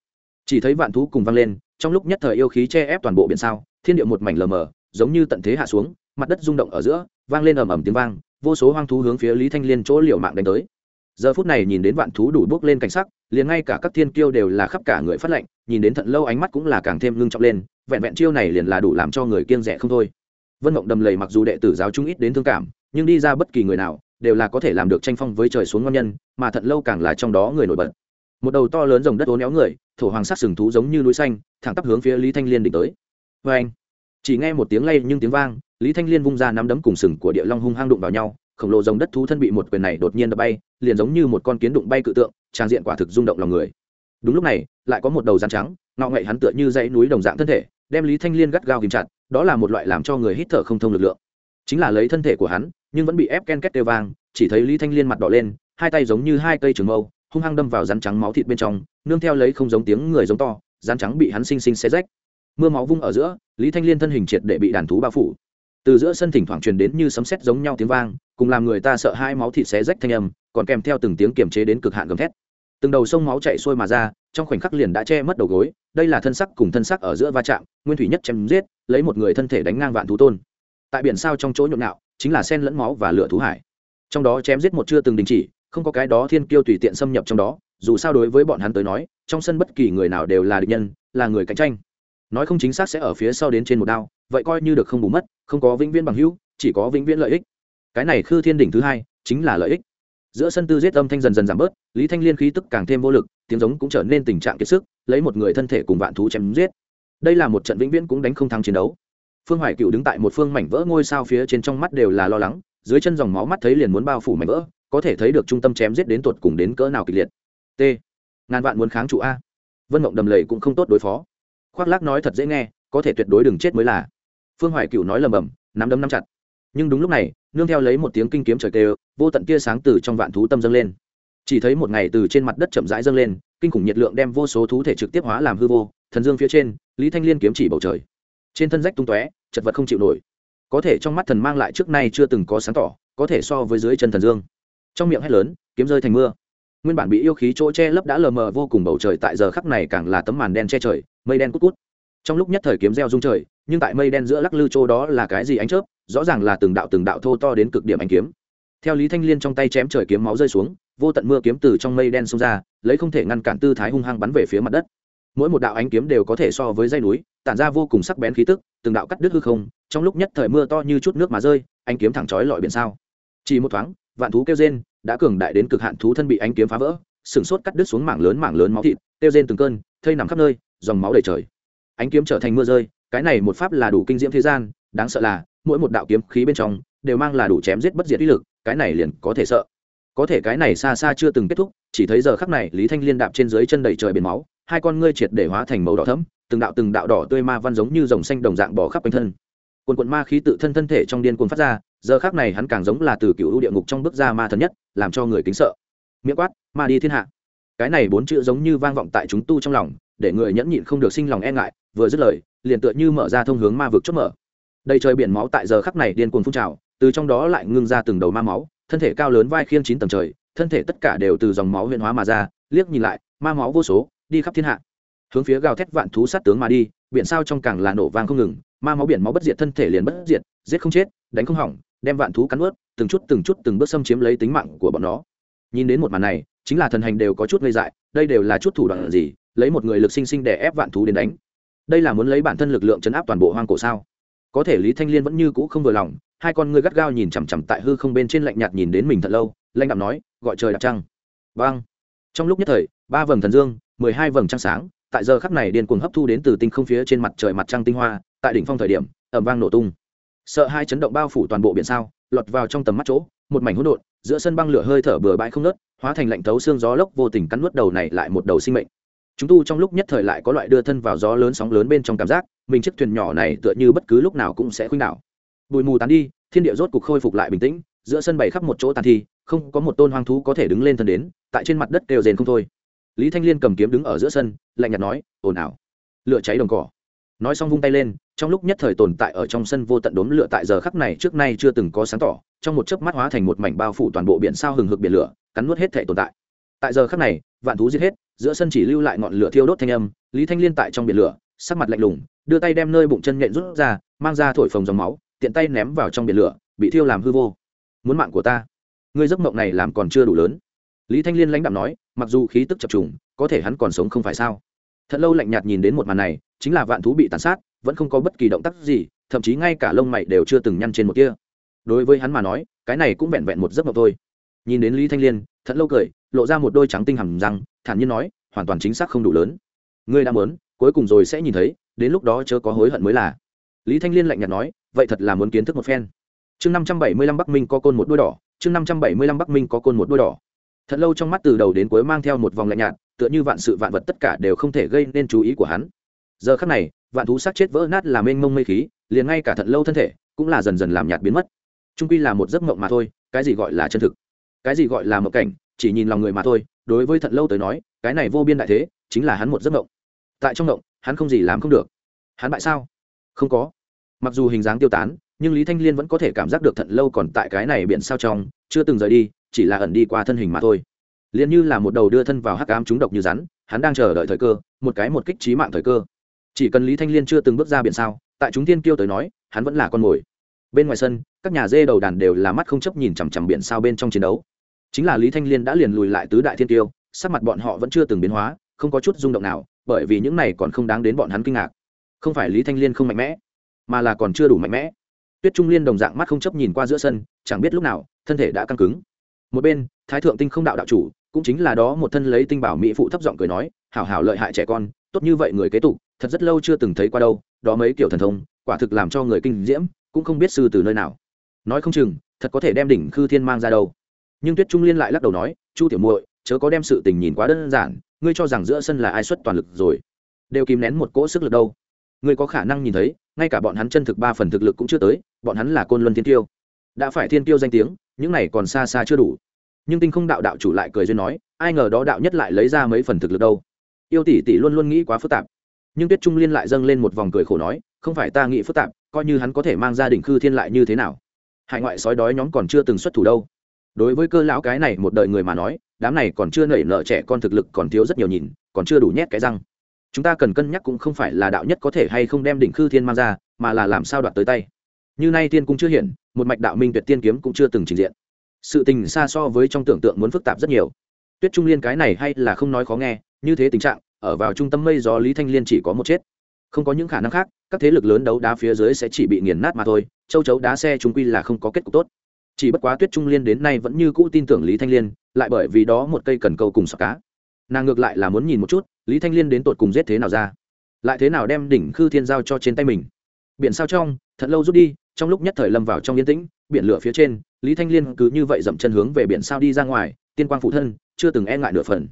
Chỉ thấy vạn thú cùng vang lên, trong lúc nhất thời yêu khí che ép toàn bộ biển sao, thiên địa một mảnh lờ mờ, giống như tận thế hạ xuống, mặt đất rung động ở giữa, vang lên ầm ầm tiếng vang, vô số hoang thú hướng phía lý thanh liên chỗ liều mạng đánh tới. Giờ phút này nhìn đến vạn thú đủ bước lên cảnh sắc, liền ngay cả các thiên kiêu đều là khắp cả người phát lệnh, nhìn đến thận lâu ánh mắt cũng là càng thêm ngưng trọng lên, vẹn vẹn chiêu này liền là đủ làm cho người kiêng rẻ không thôi vân mộng đầm lầy mặc dù đệ tử giáo trung ít đến thương cảm, nhưng đi ra bất kỳ người nào, đều là có thể làm được tranh phong với trời xuống ngon nhân, mà thận lâu càng là trong đó người nổi bật. Một đầu to lớn dòng đất ố néo người, thổ hoàng sắc sừng thú giống như núi xanh, thẳng tắp hướng phía lý thanh liên đỉnh tới. Vê anh, chỉ nghe một tiếng lay nhưng tiếng vang, lý thanh liên vung ra nắm đấm cùng sừng của địa long hung hang đụng vào nhau, khổng lồ dòng đất thú thân bị một quyền này đột nhiên đập bay, liền giống như một con kiến đụng bay cự tượng, trang diện quả thực rung động lòng người. Đúng lúc này, lại có một đầu rắn trắng ngọ ngậy hắn tựa như dãy núi đồng dạng thân thể, đem lý thanh liên gắt gao kìm chặt đó là một loại làm cho người hít thở không thông lực lượng. Chính là lấy thân thể của hắn, nhưng vẫn bị ép ken két kêu vang, chỉ thấy lý thanh liên mặt đỏ lên, hai tay giống như hai cây trường mâu, hung hăng đâm vào rắn trắng máu thịt bên trong, nương theo lấy không giống tiếng người giống to, rắn trắng bị hắn xinh xinh xé rách. Mưa máu vung ở giữa, lý thanh liên thân hình triệt để bị đàn thú bao phủ. Từ giữa sân thỉnh thoảng truyền đến như sấm sét giống nhau tiếng vang, cùng làm người ta sợ hai máu thịt xé rách thanh âm, còn kèm theo từng tiếng kiềm chế đến cực hạn gầm thét từng đầu sông máu chạy xuôi mà ra, trong khoảnh khắc liền đã che mất đầu gối, đây là thân sắc cùng thân sắc ở giữa va chạm, nguyên thủy nhất chém giết, lấy một người thân thể đánh ngang vạn thú tôn. Tại biển sao trong chỗ nhộn nạo chính là sen lẫn máu và lửa thú hải. Trong đó chém giết một chưa từng đình chỉ, không có cái đó thiên kiêu tùy tiện xâm nhập trong đó, dù sao đối với bọn hắn tới nói, trong sân bất kỳ người nào đều là địch nhân, là người cạnh tranh. Nói không chính xác sẽ ở phía sau đến trên một đao, vậy coi như được không bù mất, không có vĩnh viên bằng hữu, chỉ có vĩnh viễn lợi ích. Cái này khư thiên đỉnh thứ hai, chính là lợi ích. Giữa sân tư giết âm thanh dần dần giảm bớt lý thanh liên khí tức càng thêm vô lực, tiếng giống cũng trở nên tình trạng kiệt sức, lấy một người thân thể cùng vạn thú chém giết. Đây là một trận vĩnh viễn cũng đánh không thắng chiến đấu. Phương hoài cựu đứng tại một phương mảnh vỡ ngôi sao phía trên trong mắt đều là lo lắng, dưới chân dòng máu mắt thấy liền muốn bao phủ mảnh vỡ, có thể thấy được trung tâm chém giết đến tột cùng đến cỡ nào kịch liệt. T. Ngàn vạn muốn kháng trụ a. Vân mộng đầm lầy cũng không tốt đối phó. Khoác lác nói thật dễ nghe, có thể tuyệt đối đừng chết mới là. Phương hoài cựu nói lầm bầm, nắm đấm nắm chặt. Nhưng đúng lúc này, nương theo lấy một tiếng kinh kiếm trời tê vô tận tia sáng từ trong vạn thú tâm dâng lên chỉ thấy một ngày từ trên mặt đất chậm rãi dâng lên, kinh khủng nhiệt lượng đem vô số thú thể trực tiếp hóa làm hư vô, thần dương phía trên, lý thanh liên kiếm chỉ bầu trời. Trên thân rách tung tóe, chật vật không chịu nổi. Có thể trong mắt thần mang lại trước nay chưa từng có sáng tỏ, có thể so với dưới chân thần dương. Trong miệng hét lớn, kiếm rơi thành mưa. Nguyên bản bị yêu khí chỗ che lấp đã lờ mờ vô cùng bầu trời, tại giờ khắc này càng là tấm màn đen che trời, mây đen cút cút. Trong lúc nhất thời kiếm reo rung trời, nhưng tại mây đen giữa lắc lư chỗ đó là cái gì ánh chớp? Rõ ràng là từng đạo từng đạo thô to đến cực điểm ánh kiếm. Theo lý thanh liên trong tay chém trời kiếm máu rơi xuống vô tận mưa kiếm từ trong mây đen xông ra, lấy không thể ngăn cản tư thái hung hăng bắn về phía mặt đất. Mỗi một đạo ánh kiếm đều có thể so với dây núi, tản ra vô cùng sắc bén khí tức, từng đạo cắt đứt hư không, trong lúc nhất thời mưa to như chút nước mà rơi, ánh kiếm thẳng chói lọi biển sao. Chỉ một thoáng, vạn thú kêu rên, đã cường đại đến cực hạn thú thân bị ánh kiếm phá vỡ, sừng sốt cắt đứt xuống mảng lớn mảng lớn máu thịt, kêu rên từng cơn, thây nằm khắp nơi, dòng máu đầy trời. Ánh kiếm trở thành mưa rơi, cái này một pháp là đủ kinh diễm thế gian, đáng sợ là, mỗi một đạo kiếm khí bên trong, đều mang là đủ chém giết bất diệt uy lực, cái này liền có thể sợ có thể cái này xa xa chưa từng kết thúc, chỉ thấy giờ khắc này lý thanh liên đạp trên dưới chân đầy trời biển máu, hai con ngươi triệt để hóa thành màu đỏ thẫm, từng đạo từng đạo đỏ tươi ma văn giống như dòng xanh đồng dạng bò khắp quanh thân. Quần quận ma khí tự thân thân thể trong điên cuồng phát ra, giờ khắc này hắn càng giống là từ cựu địa ngục trong bước ra ma thần nhất, làm cho người kính sợ. Miệng quát, ma đi thiên hạ. Cái này bốn chữ giống như vang vọng tại chúng tu trong lòng, để người nhẫn nhịn không được sinh lòng e ngại, vừa dứt lời, liền tựa như mở ra thông hướng ma vực chốt mở. Đầy trời biển máu tại giờ khắc này điên cuồng phun trào, từ trong đó lại ngưng ra từng đầu ma máu thân thể cao lớn vai khiên chín tầng trời, thân thể tất cả đều từ dòng máu huyện hóa mà ra, liếc nhìn lại, ma máu vô số, đi khắp thiên hạ. Hướng phía gào thét vạn thú sát tướng mà đi, biển sao trong càng là nổ vang không ngừng, ma máu biển máu bất diệt, thân thể liền bất diệt, giết không chết, đánh không hỏng, đem vạn thú cắn ướt, từng chút từng chút từng bước xâm chiếm lấy tính mạng của bọn nó. Nhìn đến một màn này, chính là thần hành đều có chút ngây dại, đây đều là chút thủ đoạn gì, lấy một người lực sinh sinh để ép vạn thú đến đánh. Đây là muốn lấy bản thân lực lượng chấn áp toàn bộ hoang cổ sao? Có thể lý thanh liên vẫn như cũ không vừa lòng, hai con ngươi gắt gao nhìn chằm chằm tại hư không bên trên lạnh nhạt nhìn đến mình thật lâu Lanh đạm nói, gọi trời đạp trăng. Vang trong lúc nhất thời, ba vầng thần dương, mười hai vầng trăng sáng, tại giờ khắc này điên cuồng hấp thu đến từ tinh không phía trên mặt trời mặt trăng tinh hoa, tại đỉnh phong thời điểm ẩm vang nổ tung. Sợ hai chấn động bao phủ toàn bộ biển sao, lọt vào trong tầm mắt chỗ, một mảnh hỗn độn, giữa sân băng lửa hơi thở bừa bãi không nớt hóa thành lạnh thấu xương gió lốc vô tình cắn nuốt đầu này lại một đầu sinh mệnh chúng tu trong lúc nhất thời lại có loại đưa thân vào gió lớn sóng lớn bên trong cảm giác, mình chiếc thuyền nhỏ này tựa như bất cứ lúc nào cũng sẽ khuynh đảo. Bụi mù tán đi, thiên địa rốt cục khôi phục lại bình tĩnh, giữa sân bày khắp một chỗ tàn thi, không có một tôn hoang thú có thể đứng lên thân đến, tại trên mặt đất đều rền không thôi. Lý thanh liên cầm kiếm đứng ở giữa sân, lạnh nhạt nói, ồn ào. Lửa cháy đồng cỏ. Nói xong vung tay lên, trong lúc nhất thời tồn tại ở trong sân vô tận đốm lửa tại giờ khắc này trước nay chưa từng có sáng tỏ, trong một chớp mắt hóa thành một mảnh bao phủ toàn bộ biển sao hừng hực biển lửa, cắn nuốt hết thể tồn tại. Tại giờ khắc này, vạn thú giết hết giữa sân chỉ lưu lại ngọn lửa thiêu đốt thanh âm, lý thanh liên tại trong biển lửa, sắc mặt lạnh lùng, đưa tay đem nơi bụng chân nhện rút ra, mang ra thổi phồng dòng máu, tiện tay ném vào trong biển lửa, bị thiêu làm hư vô. Muốn mạng của ta. Ngươi giấc mộng này làm còn chưa đủ lớn. Lý thanh liên lãnh đạm nói, mặc dù khí tức chập trùng, có thể hắn còn sống không phải sao? Thật lâu lạnh nhạt nhìn đến một màn này, chính là vạn thú bị tàn sát, vẫn không có bất kỳ động tác gì, thậm chí ngay cả lông mày đều chưa từng nhăn trên một kia đối với hắn mà nói, cái này cũng vẹn vẹn một giấc mộng thôi. Nhìn đến lý thanh liên, thật lâu cười lộ ra một đôi trắng tinh hầm răng, thản nhiên nói, hoàn toàn chính xác không đủ lớn. Ngươi đã muốn, cuối cùng rồi sẽ nhìn thấy, đến lúc đó chớ có hối hận mới là. Lý thanh liên lạnh nhạt nói, vậy thật là muốn kiến thức một phen. Chương năm trăm bảy mươi lăm bắc minh có côn một đôi đỏ, chương năm trăm bảy mươi lăm bắc minh có côn một đôi đỏ. Thật lâu trong mắt từ đầu đến cuối mang theo một vòng lạnh nhạt, tựa như vạn sự vạn vật tất cả đều không thể gây nên chú ý của hắn. Giờ khắc này, vạn thú sát chết vỡ nát làm mênh mông mây khí, liền ngay cả thật lâu thân thể cũng là dần dần làm nhạt biến mất. Trung quy là một giấc mộng mà thôi, cái gì gọi là chân thực? Cái gì gọi là mộng cảnh? Chỉ nhìn lòng người mà thôi, đối với thận lâu tới nói, cái này vô biên đại thế, chính là hắn một giấc mộng. Tại trong mộng, hắn không gì làm không được. Hắn bại sao? Không có. Mặc dù hình dáng tiêu tán, nhưng lý thanh liên vẫn có thể cảm giác được thận lâu còn tại cái này biển sao trong, chưa từng rời đi, chỉ là ẩn đi qua thân hình mà thôi. Liền như là một đầu đưa thân vào hắc ám trúng độc như rắn, hắn đang chờ đợi thời cơ, một cái một kích trí mạng thời cơ. Chỉ cần lý thanh liên chưa từng bước ra biển sao, tại chúng tiên kêu tới nói, hắn vẫn là con mồi. Bên ngoài sân, các nhà dê đầu đàn đều là mắt không chấp nhìn chằm chằm biển sao bên trong chiến đấu chính là lý thanh liên đã liền lùi lại tứ đại thiên tiêu, sắc mặt bọn họ vẫn chưa từng biến hóa, không có chút rung động nào, bởi vì những này còn không đáng đến bọn hắn kinh ngạc. Không phải lý thanh liên không mạnh mẽ, mà là còn chưa đủ mạnh mẽ. Tuyết trung liên đồng dạng mắt không chấp nhìn qua giữa sân, chẳng biết lúc nào, thân thể đã căng cứng. Một bên, thái thượng tinh không đạo đạo chủ, cũng chính là đó một thân lấy tinh bảo mỹ phụ thấp giọng cười nói, hảo hảo lợi hại trẻ con, tốt như vậy người kế tục, thật rất lâu chưa từng thấy qua đâu, đó mấy kiểu thần thông, quả thực làm cho người kinh diễm, cũng không biết sư từ nơi nào. Nói không chừng, thật có thể đem đỉnh khư thiên mang ra đâu nhưng tuyết trung liên lại lắc đầu nói, chu tiểu muội, chớ có đem sự tình nhìn quá đơn giản, ngươi cho rằng giữa sân là ai xuất toàn lực rồi, đều kìm nén một cỗ sức lực đâu. Ngươi có khả năng nhìn thấy, ngay cả bọn hắn chân thực ba phần thực lực cũng chưa tới, bọn hắn là côn luân thiên tiêu đã phải thiên tiêu danh tiếng, những này còn xa xa chưa đủ. Nhưng tinh không đạo đạo chủ lại cười duyên nói, ai ngờ đó đạo nhất lại lấy ra mấy phần thực lực đâu. Yêu tỷ tỷ luôn luôn nghĩ quá phức tạp. Nhưng tuyết trung liên lại dâng lên một vòng cười khổ nói, không phải ta nghĩ phức tạp, coi như hắn có thể mang gia đình khư thiên lại như thế nào. Hải ngoại sói đói nhóm còn chưa từng xuất thủ đâu đối với cơ lão cái này một đời người mà nói, đám này còn chưa nảy nở trẻ con thực lực còn thiếu rất nhiều nhìn, còn chưa đủ nhét cái răng. Chúng ta cần cân nhắc cũng không phải là đạo nhất có thể hay không đem đỉnh khư thiên mang ra, mà là làm sao đoạt tới tay. Như nay tiên cũng chưa hiện, một mạch đạo minh tuyệt tiên kiếm cũng chưa từng trình diện. Sự tình xa so với trong tưởng tượng muốn phức tạp rất nhiều. Tuyết trung liên cái này hay là không nói khó nghe, như thế tình trạng, ở vào trung tâm mây gió lý thanh liên chỉ có một chết. Không có những khả năng khác, các thế lực lớn đấu đá phía dưới sẽ chỉ bị nghiền nát mà thôi, châu chấu đá xe chúng quy là không có kết cục tốt chỉ bất quá tuyết trung liên đến nay vẫn như cũ tin tưởng lý thanh liên, lại bởi vì đó một cây cần câu cùng sọc cá. Nàng ngược lại là muốn nhìn một chút, lý thanh liên đến tột cùng giết thế nào ra? Lại thế nào đem đỉnh khư thiên giao cho trên tay mình? Biển sao trong, thật lâu rút đi, trong lúc nhất thời lâm vào trong yên tĩnh, biển lửa phía trên, lý thanh liên cứ như vậy dậm chân hướng về biển sao đi ra ngoài, tiên quang phụ thân, chưa từng e ngại nửa phần.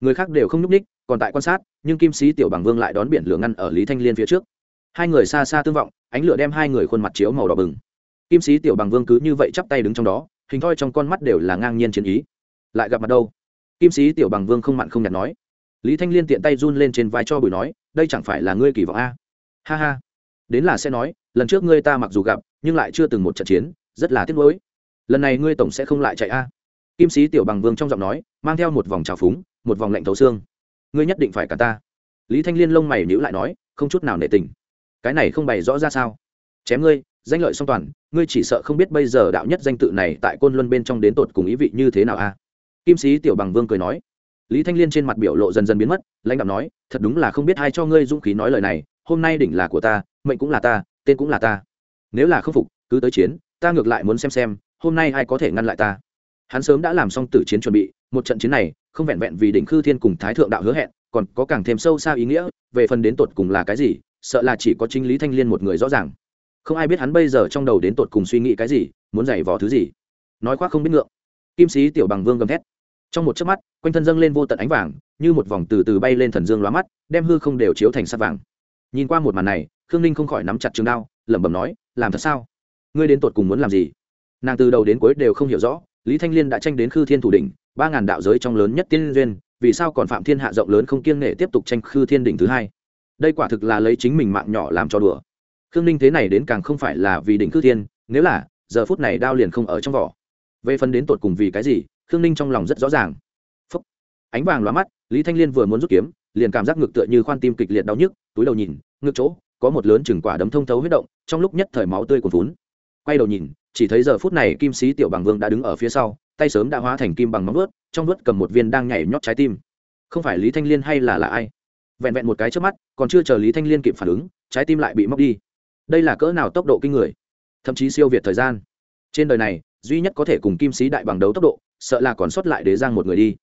Người khác đều không nhúc ních còn tại quan sát, nhưng kim sĩ tiểu bằng vương lại đón biển lửa ngăn ở lý thanh liên phía trước. Hai người xa xa tương vọng, ánh lửa đem hai người khuôn mặt chiếu màu đỏ bừng kim sĩ tiểu bằng vương cứ như vậy chắp tay đứng trong đó, hình thoi trong con mắt đều là ngang nhiên chiến ý. Lại gặp mặt đâu? Kim sĩ tiểu bằng vương không mặn không nhạt nói. Lý thanh liên tiện tay run lên trên vai cho bùi nói, đây chẳng phải là ngươi kỳ vọng a? Ha ha. Đến là sẽ nói, lần trước ngươi ta mặc dù gặp, nhưng lại chưa từng một trận chiến, rất là tiếc nuối. Lần này ngươi tổng sẽ không lại chạy a? Kim sĩ tiểu bằng vương trong giọng nói, mang theo một vòng trào phúng, một vòng lạnh thấu xương. Ngươi nhất định phải cả ta. Lý thanh liên lông mày nhữ lại nói, không chút nào nể tình. Cái này không bày rõ ra sao? Chém ngươi danh lợi song toàn, ngươi chỉ sợ không biết bây giờ đạo nhất danh tự này tại côn luân bên trong đến tột cùng ý vị như thế nào a? Kim sĩ tiểu bằng vương cười nói. Lý thanh liên trên mặt biểu lộ dần dần biến mất, lãnh đạo nói, thật đúng là không biết ai cho ngươi dũng khí nói lời này, hôm nay đỉnh là của ta, mệnh cũng là ta, tên cũng là ta. Nếu là không phục, cứ tới chiến, ta ngược lại muốn xem xem, hôm nay ai có thể ngăn lại ta. Hắn sớm đã làm xong tử chiến chuẩn bị, một trận chiến này, không vẹn vẹn vì đỉnh khư thiên cùng thái thượng đạo hứa hẹn, còn có càng thêm sâu xa ý nghĩa, về phần đến tột cùng là cái gì, sợ là chỉ có chính lý thanh liên một người rõ ràng không ai biết hắn bây giờ trong đầu đến tột cùng suy nghĩ cái gì, muốn giày vò thứ gì. Nói khoác không biết ngượng. Kim sĩ tiểu bằng vương gầm thét. Trong một chớp mắt, quanh thân dâng lên vô tận ánh vàng, như một vòng từ từ bay lên thần dương lóa mắt, đem hư không đều chiếu thành sắt vàng. Nhìn qua một màn này, khương ninh không khỏi nắm chặt trường đao, lẩm bẩm nói, làm thật sao? Ngươi đến tột cùng muốn làm gì? Nàng từ đầu đến cuối đều không hiểu rõ, lý thanh liên đã tranh đến khư thiên thủ đỉnh, ba ngàn đạo giới trong lớn nhất tiên duyên, vì sao còn phạm thiên hạ rộng lớn không kiêng nghệ tiếp tục tranh khư thiên đỉnh thứ hai? Đây quả thực là lấy chính mình mạng nhỏ làm cho đùa khương ninh thế này đến càng không phải là vì đỉnh cư thiên, nếu là, giờ phút này đao liền không ở trong vỏ. Về phần đến tột cùng vì cái gì, khương ninh trong lòng rất rõ ràng. Phúc. ánh vàng lóa mắt, lý thanh liên vừa muốn rút kiếm, liền cảm giác ngực tựa như khoan tim kịch liệt đau nhức, túi đầu nhìn, ngực chỗ, có một lớn chừng quả đấm thông thấu huyết động, trong lúc nhất thời máu tươi cuồn vốn quay đầu nhìn, chỉ thấy giờ phút này kim sĩ tiểu bằng vương đã đứng ở phía sau, tay sớm đã hóa thành kim bằng móng ướt trong vớt cầm một viên đang nhảy nhót trái tim. Không phải lý thanh liên hay là là ai? Vẹn vẹn một cái trước mắt, còn chưa chờ lý thanh liên kịp phản ứng, trái tim lại bị móc đi đây là cỡ nào tốc độ kinh người? Thậm chí siêu việt thời gian. Trên đời này duy nhất có thể cùng kim sĩ đại bằng đấu tốc độ sợ là còn sót lại đế giang một người đi.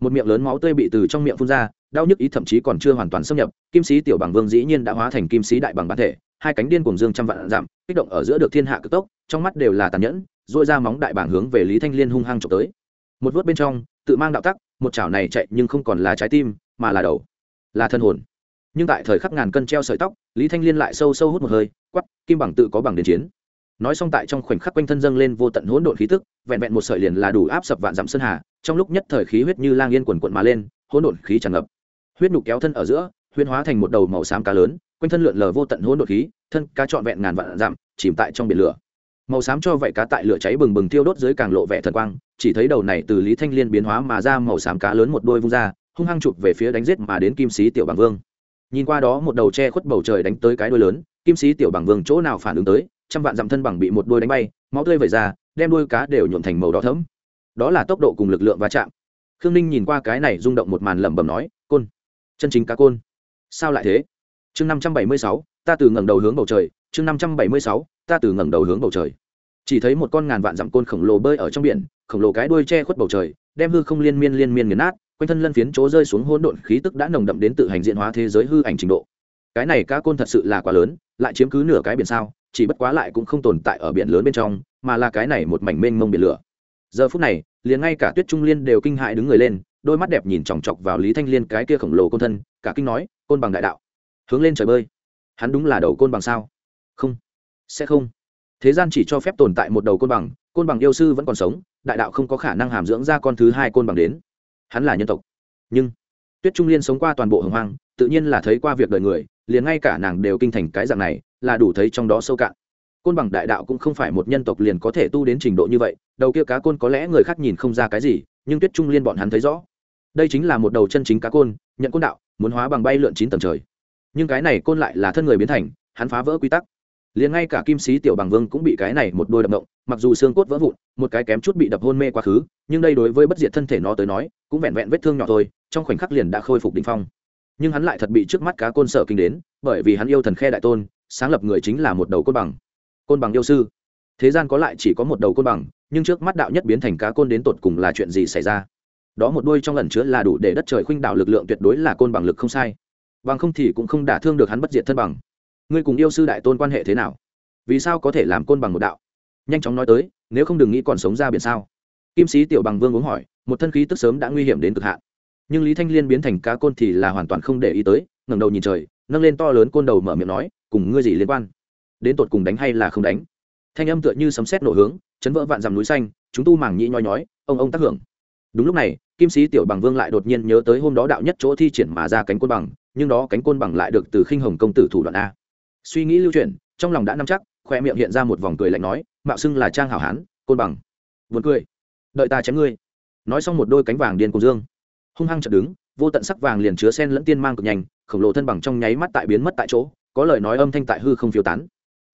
Một miệng lớn máu tươi bị từ trong miệng phun ra đau nhức ý thậm chí còn chưa hoàn toàn xâm nhập kim sĩ tiểu bằng vương dĩ nhiên đã hóa thành kim sĩ đại bằng bản thể hai cánh điên cùng dương trăm vạn giảm, kích động ở giữa được thiên hạ cực tốc trong mắt đều là tàn nhẫn dội ra móng đại bảng hướng về lý thanh liên hung hăng trộm tới. Một vớt bên trong tự mang đạo tắc một chảo này chạy nhưng không còn là trái tim mà là đầu là thân hồn nhưng tại thời khắc ngàn cân treo sợi tóc, lý thanh liên lại sâu sâu hút một hơi quắp kim bằng tự có bằng đến chiến. Nói xong tại trong khoảnh khắc quanh thân dâng lên vô tận hỗn độn khí tức, vẹn vẹn một sợi liền là đủ áp sập vạn dặm sơn hà, trong lúc nhất thời khí huyết như lang yên quần quận mà lên, hỗn độn khí tràn ngập. Huyết nhục kéo thân ở giữa huyên hóa thành một đầu màu xám cá lớn, quanh thân lượn lờ vô tận hỗn độn khí, thân cá trọn vẹn ngàn vạn dặm, chìm tại trong biển lửa. Màu xám cho vậy cá tại lửa cháy bừng bừng thiêu đốt dưới càng lộ vẻ thần quang, chỉ thấy đầu này từ lý thanh liên biến hóa mà ra màu xám cá lớn một đôi vung ra, hung hăng chụp về phía đánh giết mà đến kim sĩ tiểu bằng vương nhìn qua đó một đầu che khuất bầu trời đánh tới cái đuôi lớn, kim sĩ tiểu bằng vương chỗ nào phản ứng tới, trăm vạn dặm thân bằng bị một đuôi đánh bay, máu tươi vẩy ra, đem đuôi cá đều nhuộm thành màu đỏ thẫm. Đó là tốc độ cùng lực lượng va chạm. Khương ninh nhìn qua cái này rung động một màn lẩm bẩm nói, côn, chân chính cá côn. Sao lại thế? Chương năm trăm bảy mươi sáu, ta từ ngẩng đầu hướng bầu trời, chương năm trăm bảy mươi sáu, ta từ ngẩng đầu hướng bầu trời. Chỉ thấy một con ngàn vạn dặm côn khổng lồ bơi ở trong biển, khổng lồ cái đuôi che khuất bầu trời, đem hư không liên miên liên miên nghiền nát quanh thân lân phiến chỗ rơi xuống hỗn độn khí tức đã nồng đậm đến tự hành diện hóa thế giới hư ảnh trình độ. Cái này cá côn thật sự là quá lớn, lại chiếm cứ nửa cái biển sao, chỉ bất quá lại cũng không tồn tại ở biển lớn bên trong, mà là cái này một mảnh mênh mông biển lửa. Giờ phút này, liền ngay cả tuyết trung liên đều kinh hại đứng người lên, đôi mắt đẹp nhìn chòng chọc vào lý thanh liên cái kia khổng lồ côn thân, cả kinh nói, côn bằng đại đạo, hướng lên trời bơi. Hắn đúng là đầu côn bằng sao? Không, sẽ không. Thế gian chỉ cho phép tồn tại một đầu côn bằng côn bằng yêu sư vẫn còn sống, đại đạo không có khả năng hàm dưỡng ra con thứ hai côn bằng đến hắn là nhân tộc. Nhưng, tuyết trung liên sống qua toàn bộ hồng hoang, tự nhiên là thấy qua việc đời người, liền ngay cả nàng đều kinh thành cái dạng này, là đủ thấy trong đó sâu cạn. Côn bằng đại đạo cũng không phải một nhân tộc liền có thể tu đến trình độ như vậy, đầu kia cá côn có lẽ người khác nhìn không ra cái gì, nhưng tuyết trung liên bọn hắn thấy rõ. Đây chính là một đầu chân chính cá côn, nhận côn đạo, muốn hóa bằng bay lượn chín tầng trời. Nhưng cái này côn lại là thân người biến thành, hắn phá vỡ quy tắc liền ngay cả kim sĩ tiểu bằng vương cũng bị cái này một đôi đập động mặc dù xương cốt vỡ vụn, một cái kém chút bị đập hôn mê quá khứ, nhưng đây đối với bất diệt thân thể nó tới nói, cũng vẹn vẹn vết thương nhỏ thôi, trong khoảnh khắc liền đã khôi phục đ ỉ n h phong. Nhưng hắn lại thật bị trước mắt cá côn sợ kinh đến, bởi vì hắn yêu thần khe đại tôn, sáng lập người chính là một đầu côn bằng. Côn bằng yêu sư. Thế gian có lại chỉ có một đầu côn bằng, nhưng trước mắt đạo nhất biến thành cá côn đến tột cùng là chuyện gì xảy ra? Đó một đôi trong lần chứa là đủ để đất trời khuynh đạo lực lượng tuyệt đối là côn bằng lực không sai. Bằng không thì cũng không đả thương được hắn bất diệt thân bằng ngươi cùng yêu sư đại tôn quan hệ thế nào? Vì sao có thể làm côn bằng một đạo? Nhanh chóng nói tới, nếu không đừng nghĩ còn sống ra biển sao? Kim sĩ tiểu bằng vương uống hỏi, một thân khí tức sớm đã nguy hiểm đến cực hạn. Nhưng lý thanh liên biến thành cá côn thì là hoàn toàn không để ý tới, ngẩng đầu nhìn trời, nâng lên to lớn côn đầu mở miệng nói, cùng ngươi gì liên quan? Đến tột cùng đánh hay là không đánh? Thanh âm tựa như sấm sét nổ hướng, chấn vỡ vạn dằm núi xanh, chúng tu mảng nhĩ nhói nhói, ông ông tác hưởng. Đúng lúc này, kim sĩ tiểu bằng vương lại đột nhiên nhớ tới hôm đó đạo nhất chỗ thi triển mà ra cánh côn bằng, nhưng đó cánh côn bằng lại được từ khinh hồng công tử thủ đoạn a suy nghĩ lưu chuyển, trong lòng đã nắm chắc khoe miệng hiện ra một vòng cười lạnh nói, mạo xưng là trang hảo hán, côn bằng. Vượt cười. Đợi ta chém ngươi. Nói xong một đôi cánh vàng điên cùng dương. Hung hăng chợt đứng, vô tận sắc vàng liền chứa sen lẫn tiên mang cực nhanh, khổng lồ thân bằng trong nháy mắt tại biến mất tại chỗ, có lời nói âm thanh tại hư không phiêu tán.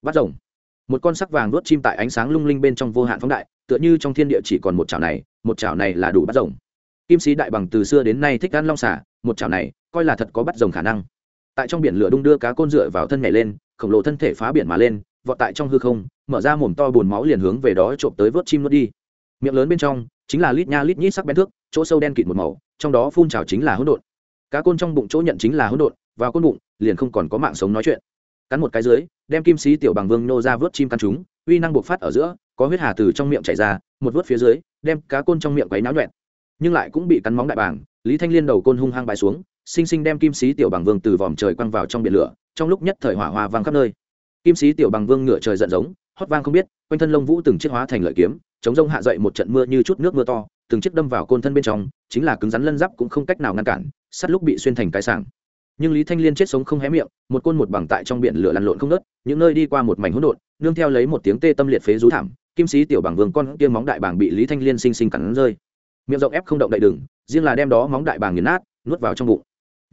Bắt rồng. Một con sắc vàng đốt chim tại ánh sáng lung linh bên trong vô hạn phóng đại, tựa như trong thiên địa chỉ còn một chảo này, một chảo này là đủ bắt rồng. Kim sĩ đại bằng từ xưa đến nay thích ăn long xả một chảo này coi là thật có bắt rồng khả năng. Tại trong biển lửa đung đưa cá côn dựa vào thân nhảy lên khổng lồ thân thể phá biển mà lên, vọt tại trong hư không, mở ra mồm to bùn máu liền hướng về đó trộm tới vớt chim nuốt đi. Miệng lớn bên trong, chính là lít nha lít nhít sắc bén thước, chỗ sâu đen kịt một màu, trong đó phun trào chính là hỗn độn. Cá côn trong bụng chỗ nhận chính là hỗn độn, vào côn bụng, liền không còn có mạng sống nói chuyện. Cắn một cái dưới, đem kim sĩ tiểu bằng vương nô ra vớt chim căn chúng, uy năng buộc phát ở giữa, có huyết hà từ trong miệng chảy ra, một vớt phía dưới, đem cá côn trong miệng quấy náo nhuẹn. Nhưng lại cũng bị cắn móng đại bảng lý thanh liên đầu côn hung hăng bài xuống, sinh sinh đem kim sĩ tiểu bằng vương từ vòm trời quăng vào trong biển lửa trong lúc nhất thời hỏa hoa vang khắp nơi. Kim sĩ tiểu bằng vương ngựa trời giận giống, hót vang không biết, quanh thân lông vũ từng chiếc hóa thành lợi kiếm, chống rông hạ dậy một trận mưa như chút nước mưa to, từng chiếc đâm vào côn thân bên trong, chính là cứng rắn lân giáp cũng không cách nào ngăn cản, sắt lúc bị xuyên thành cái sảng. Nhưng lý thanh liên chết sống không hé miệng, một côn một bằng tại trong biển lửa lăn lộn không nớt những nơi đi qua một mảnh hỗn độn, nương theo lấy một tiếng tê tâm liệt phế rú thảm, kim sĩ tiểu bằng vương con kia móng đại bàng bị lý thanh liên sinh sinh cắn rơi. Miệng rộng ép không động đậy đừng, riêng là đem đó móng đại bàng nghiền nát, nuốt vào trong bụng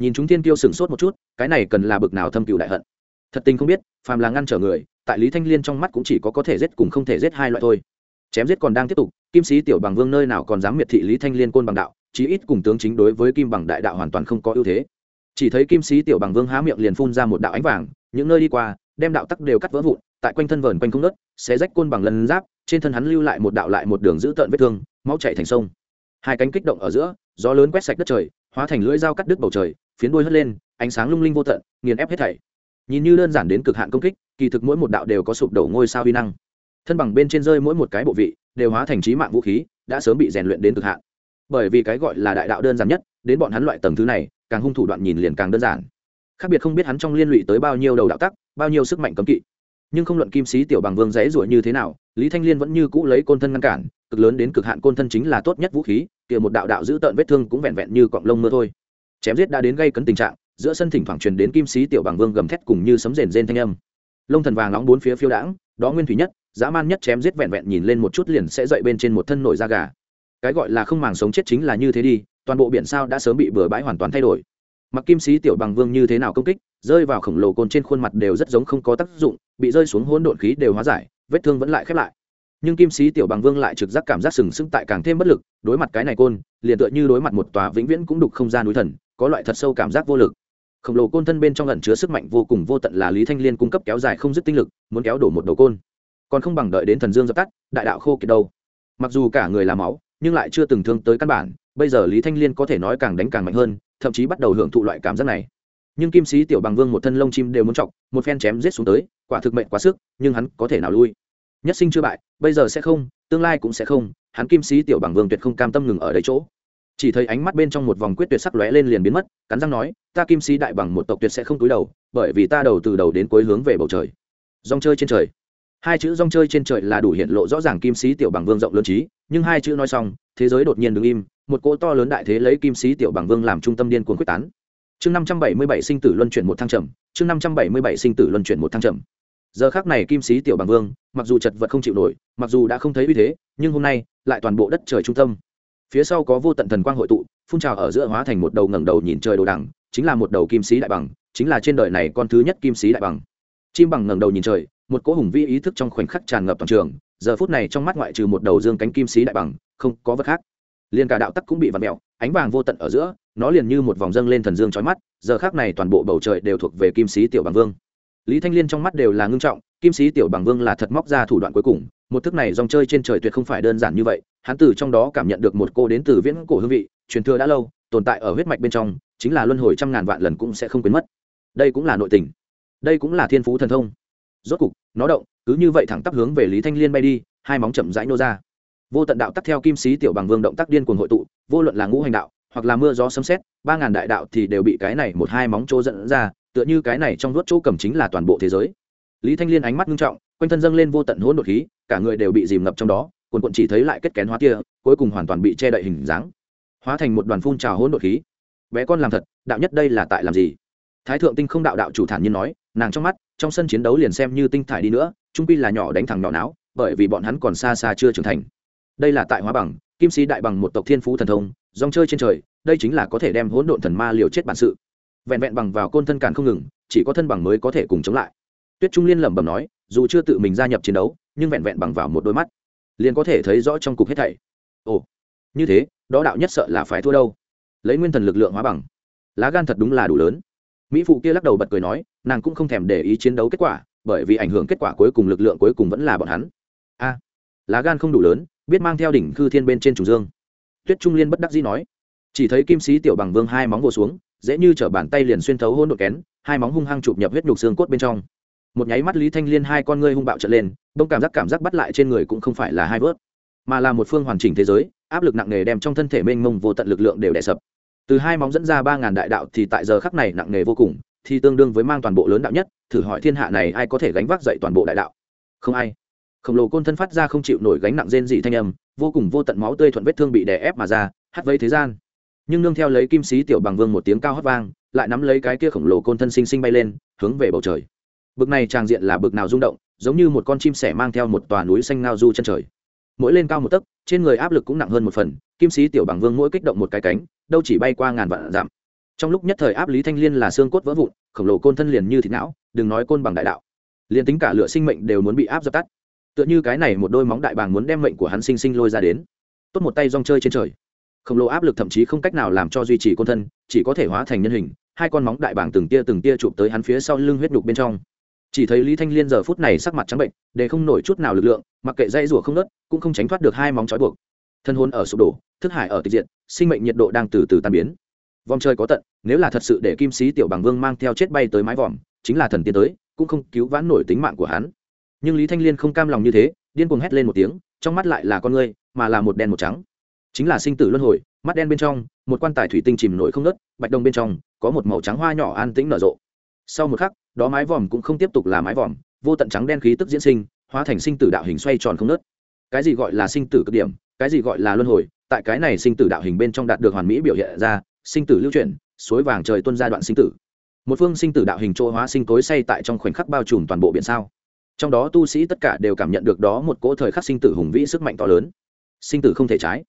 nhìn chúng thiên tiêu sửng sốt một chút, cái này cần là bực nào thâm cựu đại hận. Thật tình không biết, phàm là ngăn trở người, tại lý thanh liên trong mắt cũng chỉ có có thể giết cùng không thể giết hai loại thôi. Chém giết còn đang tiếp tục, kim sĩ tiểu bằng vương nơi nào còn dám miệt thị lý thanh liên côn bằng đạo, chí ít cùng tướng chính đối với kim bằng đại đạo hoàn toàn không có ưu thế. Chỉ thấy kim sĩ tiểu bằng vương há miệng liền phun ra một đạo ánh vàng, những nơi đi qua, đem đạo tắc đều cắt vỡ vụn, tại quanh thân vờn quanh không nớt xé rách côn bằng lần giáp, trên thân hắn lưu lại một đạo lại một đường giữ tợn vết thương, máu chảy thành sông. Hai cánh kích động ở giữa, gió lớn quét sạch đất trời hóa thành lưỡi dao cắt đứt bầu trời, phiến đuôi hất lên, ánh sáng lung linh vô tận, nghiền ép hết thảy. Nhìn như đơn giản đến cực hạn công kích, kỳ thực mỗi một đạo đều có sụp đổ ngôi sao huy năng. Thân bằng bên trên rơi mỗi một cái bộ vị, đều hóa thành trí mạng vũ khí, đã sớm bị rèn luyện đến cực hạn. Bởi vì cái gọi là đại đạo đơn giản nhất, đến bọn hắn loại tầng thứ này, càng hung thủ đoạn nhìn liền càng đơn giản. Khác biệt không biết hắn trong liên lụy tới bao nhiêu đầu đạo tắc, bao nhiêu sức mạnh cấm kỵ nhưng không luận kim sĩ tiểu bằng vương dễ ruổi như thế nào, lý thanh liên vẫn như cũ lấy côn thân ngăn cản, cực lớn đến cực hạn côn thân chính là tốt nhất vũ khí, kia một đạo đạo giữ tợn vết thương cũng vẹn vẹn như cọng lông mưa thôi. Chém giết đã đến gây cấn tình trạng, giữa sân thỉnh thoảng truyền đến kim sĩ tiểu bằng vương gầm thét cùng như sấm rền rên thanh âm. Lông thần vàng nóng bốn phía phiêu đãng, đó nguyên thủy nhất, dã man nhất chém giết vẹn vẹn nhìn lên một chút liền sẽ dậy bên trên một thân nổi da gà. Cái gọi là không màng sống chết chính là như thế đi, toàn bộ biển sao đã sớm bị bừa bãi hoàn toàn thay đổi. Mặc kim sĩ tiểu bằng vương như thế nào công kích rơi vào khổng lồ côn trên khuôn mặt đều rất giống không có tác dụng, bị rơi xuống hỗn độn khí đều hóa giải, vết thương vẫn lại khép lại. Nhưng kim sĩ tiểu bằng vương lại trực giác cảm giác sừng sững tại càng thêm bất lực, đối mặt cái này côn, liền tựa như đối mặt một tòa vĩnh viễn cũng đục không gian núi thần, có loại thật sâu cảm giác vô lực. Khổng lồ côn thân bên trong ẩn chứa sức mạnh vô cùng vô tận là lý thanh liên cung cấp kéo dài không dứt tinh lực, muốn kéo đổ một đầu côn. Còn không bằng đợi đến thần dương dập tắt, đại đạo khô kiệt đâu. Mặc dù cả người là máu, nhưng lại chưa từng thương tới căn bản, bây giờ lý thanh liên có thể nói càng đánh càng mạnh hơn, thậm chí bắt đầu hưởng thụ loại cảm giác này nhưng kim sĩ tiểu bằng vương một thân lông chim đều muốn chọc, một phen chém giết xuống tới, quả thực mệnh quá sức, nhưng hắn có thể nào lui? Nhất sinh chưa bại, bây giờ sẽ không, tương lai cũng sẽ không, hắn kim sĩ tiểu bằng vương tuyệt không cam tâm ngừng ở đấy chỗ. Chỉ thấy ánh mắt bên trong một vòng quyết tuyệt sắc lóe lên liền biến mất, cắn răng nói, ta kim sĩ đại bằng một tộc tuyệt sẽ không túi đầu, bởi vì ta đầu từ đầu đến cuối hướng về bầu trời. Rong chơi trên trời. Hai chữ rong chơi trên trời là đủ hiện lộ rõ ràng kim sĩ tiểu bằng vương rộng lớn trí, nhưng hai chữ nói xong, thế giới đột nhiên đứng im, một cỗ to lớn đại thế lấy kim sĩ tiểu bằng vương làm trung tâm điên cuồng quyết tán chương năm trăm bảy mươi bảy sinh tử luân chuyển một thăng trầm, chương năm trăm bảy mươi bảy sinh tử luân chuyển một thăng trầm. Giờ khác này kim sĩ tiểu bằng vương, mặc dù chật vật không chịu nổi, mặc dù đã không thấy uy thế, nhưng hôm nay lại toàn bộ đất trời trung tâm. Phía sau có vô tận thần quang hội tụ, phun trào ở giữa hóa thành một đầu ngẩng đầu nhìn trời đồ đằng, chính là một đầu kim sĩ đại bằng, chính là trên đời này con thứ nhất kim sĩ đại bằng. Chim bằng ngẩng đầu nhìn trời, một cỗ hùng vĩ ý thức trong khoảnh khắc tràn ngập toàn trường, giờ phút này trong mắt ngoại trừ một đầu dương cánh kim sĩ đại bằng, không có vật khác. Liền cả đạo tắc cũng bị vặn mẹo ánh vàng vô tận ở giữa, nó liền như một vòng dâng lên thần dương trói mắt, giờ khác này toàn bộ bầu trời đều thuộc về kim sĩ tiểu bằng vương. Lý thanh liên trong mắt đều là ngưng trọng, kim sĩ tiểu bằng vương là thật móc ra thủ đoạn cuối cùng, một thức này dòng chơi trên trời tuyệt không phải đơn giản như vậy, hắn từ trong đó cảm nhận được một cô đến từ viễn cổ hương vị, truyền thừa đã lâu, tồn tại ở huyết mạch bên trong, chính là luân hồi trăm ngàn vạn lần cũng sẽ không quên mất. Đây cũng là nội tình. Đây cũng là thiên phú thần thông. Rốt cục, nó động, cứ như vậy thẳng tắp hướng về lý thanh liên bay đi, hai móng chậm rãi nô ra vô tận đạo tắc theo kim sĩ tiểu bằng vương động tác điên cuồng hội tụ, vô luận là ngũ hành đạo, hoặc là mưa gió sấm xét ba ngàn đại đạo thì đều bị cái này một hai móng chỗ dẫn ra, tựa như cái này trong vuốt chỗ cầm chính là toàn bộ thế giới. Lý thanh liên ánh mắt nghiêm trọng, quanh thân dâng lên vô tận hỗn độn khí, cả người đều bị dìm ngập trong đó quần quận chỉ thấy lại kết kén hóa tia cuối cùng hoàn toàn bị che đậy hình dáng, hóa thành một đoàn phun trào hỗn độn khí. Bé con làm thật, đạo nhất đây là tại làm gì? Thái thượng tinh không đạo đạo chủ thản nhiên nói, nàng trong mắt, trong sân chiến đấu liền xem như tinh thải đi nữa, trung pi là nhỏ đánh thẳng nhỏ não, bởi vì bọn hắn còn xa xa chưa trưởng thành đây là tại hóa bằng, kim sĩ đại bằng một tộc thiên phú thần thông, dòng chơi trên trời, đây chính là có thể đem hỗn độn thần ma liều chết bản sự. Vẹn vẹn bằng vào côn thân cản không ngừng, chỉ có thân bằng mới có thể cùng chống lại. Tuyết trung liên lẩm bẩm nói, dù chưa tự mình gia nhập chiến đấu, nhưng vẹn vẹn bằng vào một đôi mắt, liền có thể thấy rõ trong cục hết thảy. Ồ, như thế, đó đạo nhất sợ là phải thua đâu. Lấy nguyên thần lực lượng hóa bằng, lá gan thật đúng là đủ lớn. Mỹ phụ kia lắc đầu bật cười nói, nàng cũng không thèm để ý chiến đấu kết quả, bởi vì ảnh hưởng kết quả cuối cùng lực lượng cuối cùng vẫn là bọn hắn. A, lá gan không đủ lớn biết mang theo đỉnh khư thiên bên trên trùng dương. Tuyết trung liên bất đắc dĩ nói, chỉ thấy kim sĩ tiểu bằng vương hai móng vô xuống, dễ như t bàn tay liền xuyên thấu hôn đột kén, hai móng hung hăng chụp nhập huyết nhục xương cốt bên trong. Một nháy mắt lý thanh liên hai con ngươi hung bạo trở lên, đông cảm giác cảm giác bắt lại trên người cũng không phải là hai vớt, mà là một phương hoàn chỉnh thế giới, áp lực nặng nề đem trong thân thể mênh mông vô tận lực lượng đều đè sập. Từ hai móng dẫn ra ba ngàn đại đạo thì tại giờ khắc này nặng nề vô cùng, thì tương đương với mang toàn bộ lớn đạo nhất, thử hỏi thiên hạ này ai có thể gánh vác dậy toàn bộ đại đạo? Không ai khổng lồ côn thân phát ra không chịu nổi gánh nặng rên dị thanh âm, vô cùng vô tận máu tươi thuận vết thương bị đè ép mà ra, hắt vây thế gian. Nhưng nương theo lấy kim sĩ tiểu bằng vương một tiếng cao hất vang, lại nắm lấy cái kia khổng lồ côn thân sinh sinh bay lên, hướng về bầu trời. Bực này tràng diện là bực nào rung động, giống như một con chim sẻ mang theo một tòa núi xanh ngao du chân trời. Mỗi lên cao một tấc, trên người áp lực cũng nặng hơn một phần, kim sĩ tiểu bằng vương mỗi kích động một cái cánh, đâu chỉ bay qua ngàn vạn dặm. Trong lúc nhất thời áp lý thanh liên là xương cốt vỡ vụn, khổng lồ côn thân liền như thịt não, đừng nói côn bằng đại đạo. Liền tính cả lửa sinh mệnh đều muốn bị áp dập tắt tựa như cái này một đôi móng đại bàng muốn đem mệnh của hắn sinh sinh lôi ra đến. Tốt một tay rong chơi trên trời. Khổng lồ áp lực thậm chí không cách nào làm cho duy trì côn thân, chỉ có thể hóa thành nhân hình, hai con móng đại bàng từng tia từng tia chụp tới hắn phía sau lưng huyết đục bên trong. Chỉ thấy lý thanh liên giờ phút này sắc mặt trắng bệnh, để không nổi chút nào lực lượng, mặc kệ dây rủa không nớt cũng không tránh thoát được hai móng trói buộc. Thân hôn ở sụp đổ, thức hải ở tịch diện sinh mệnh nhiệt độ đang từ từ tan biến. Vòng trời có tận, nếu là thật sự để kim sĩ tiểu bằng vương mang theo chết bay tới mái vòm, chính là thần tiến tới, cũng không cứu vãn nổi tính mạng của hắn nhưng lý thanh liên không cam lòng như thế điên cuồng hét lên một tiếng trong mắt lại là con ngươi mà là một đen một trắng chính là sinh tử luân hồi mắt đen bên trong một quan tài thủy tinh chìm nổi không nớt bạch đông bên trong có một màu trắng hoa nhỏ an tĩnh nở rộ sau một khắc đó mái vòm cũng không tiếp tục là mái vòm vô tận trắng đen khí tức diễn sinh hóa thành sinh tử đạo hình xoay tròn không nớt cái gì gọi là sinh tử cực điểm cái gì gọi là luân hồi tại cái này sinh tử đạo hình bên trong đạt được hoàn mỹ biểu hiện ra sinh tử lưu chuyển suối vàng trời tuân gia đoạn sinh tử một phương sinh tử đạo hình chỗ hóa sinh tối say tại trong khoảnh khắc bao trùm toàn bộ biển sao trong đó tu sĩ tất cả đều cảm nhận được đó một cỗ thời khắc sinh tử hùng vĩ sức mạnh to lớn. Sinh tử không thể trái.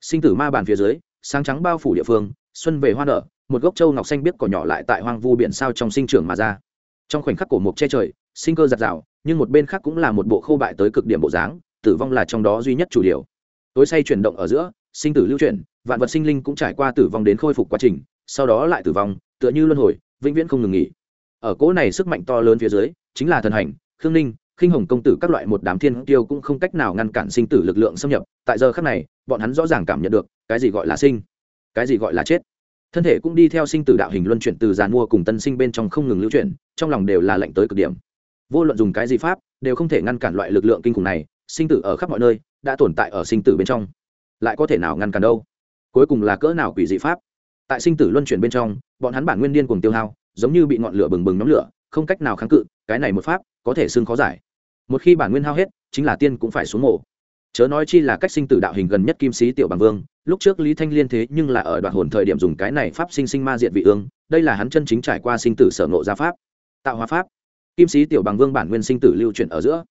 Sinh tử ma bàn phía dưới, sáng trắng bao phủ địa phương, xuân về hoa nở, một gốc châu ngọc xanh biết cỏ nhỏ lại tại hoang vu biển sao trong sinh trưởng mà ra. Trong khoảnh khắc cổ mộc che trời, sinh cơ giặt rào, nhưng một bên khác cũng là một bộ khô bại tới cực điểm bộ dáng, tử vong là trong đó duy nhất chủ điều. Tối say chuyển động ở giữa, sinh tử lưu chuyển, vạn vật sinh linh cũng trải qua tử vong đến khôi phục quá trình, sau đó lại tử vong, tựa như luân hồi, vĩnh viễn không ngừng nghỉ. Ở cỗ này sức mạnh to lớn phía dưới, chính là thần hành khương ninh, khinh hồng công tử các loại một đám thiên tiêu cũng không cách nào ngăn cản sinh tử lực lượng xâm nhập. Tại giờ khác này, bọn hắn rõ ràng cảm nhận được, cái gì gọi là sinh, cái gì gọi là chết. Thân thể cũng đi theo sinh tử đạo hình luân chuyển từ giàn mua cùng tân sinh bên trong không ngừng lưu chuyển, trong lòng đều là lệnh tới cực điểm. Vô luận dùng cái gì pháp, đều không thể ngăn cản loại lực lượng kinh khủng này, sinh tử ở khắp mọi nơi, đã tồn tại ở sinh tử bên trong. Lại có thể nào ngăn cản đâu? Cuối cùng là cỡ nào quỷ dị pháp? Tại sinh tử luân chuyển bên trong, bọn hắn bản nguyên điên cùng tiêu hao, giống như bị ngọn lửa bừng bừng nhóm lửa, không cách nào kháng cự, cái này một pháp có thể xưng khó giải. Một khi bản nguyên hao hết, chính là tiên cũng phải xuống mổ chớ nói chi là cách sinh tử đạo hình gần nhất kim sĩ tiểu bằng vương, lúc trước lý thanh liên thế nhưng là ở đoạn hồn thời điểm dùng cái này pháp sinh sinh ma diện vị ương, đây là hắn chân chính trải qua sinh tử sở ngộ gia pháp. Tạo hóa pháp. Kim sĩ tiểu bằng vương bản nguyên sinh tử lưu chuyển ở giữa.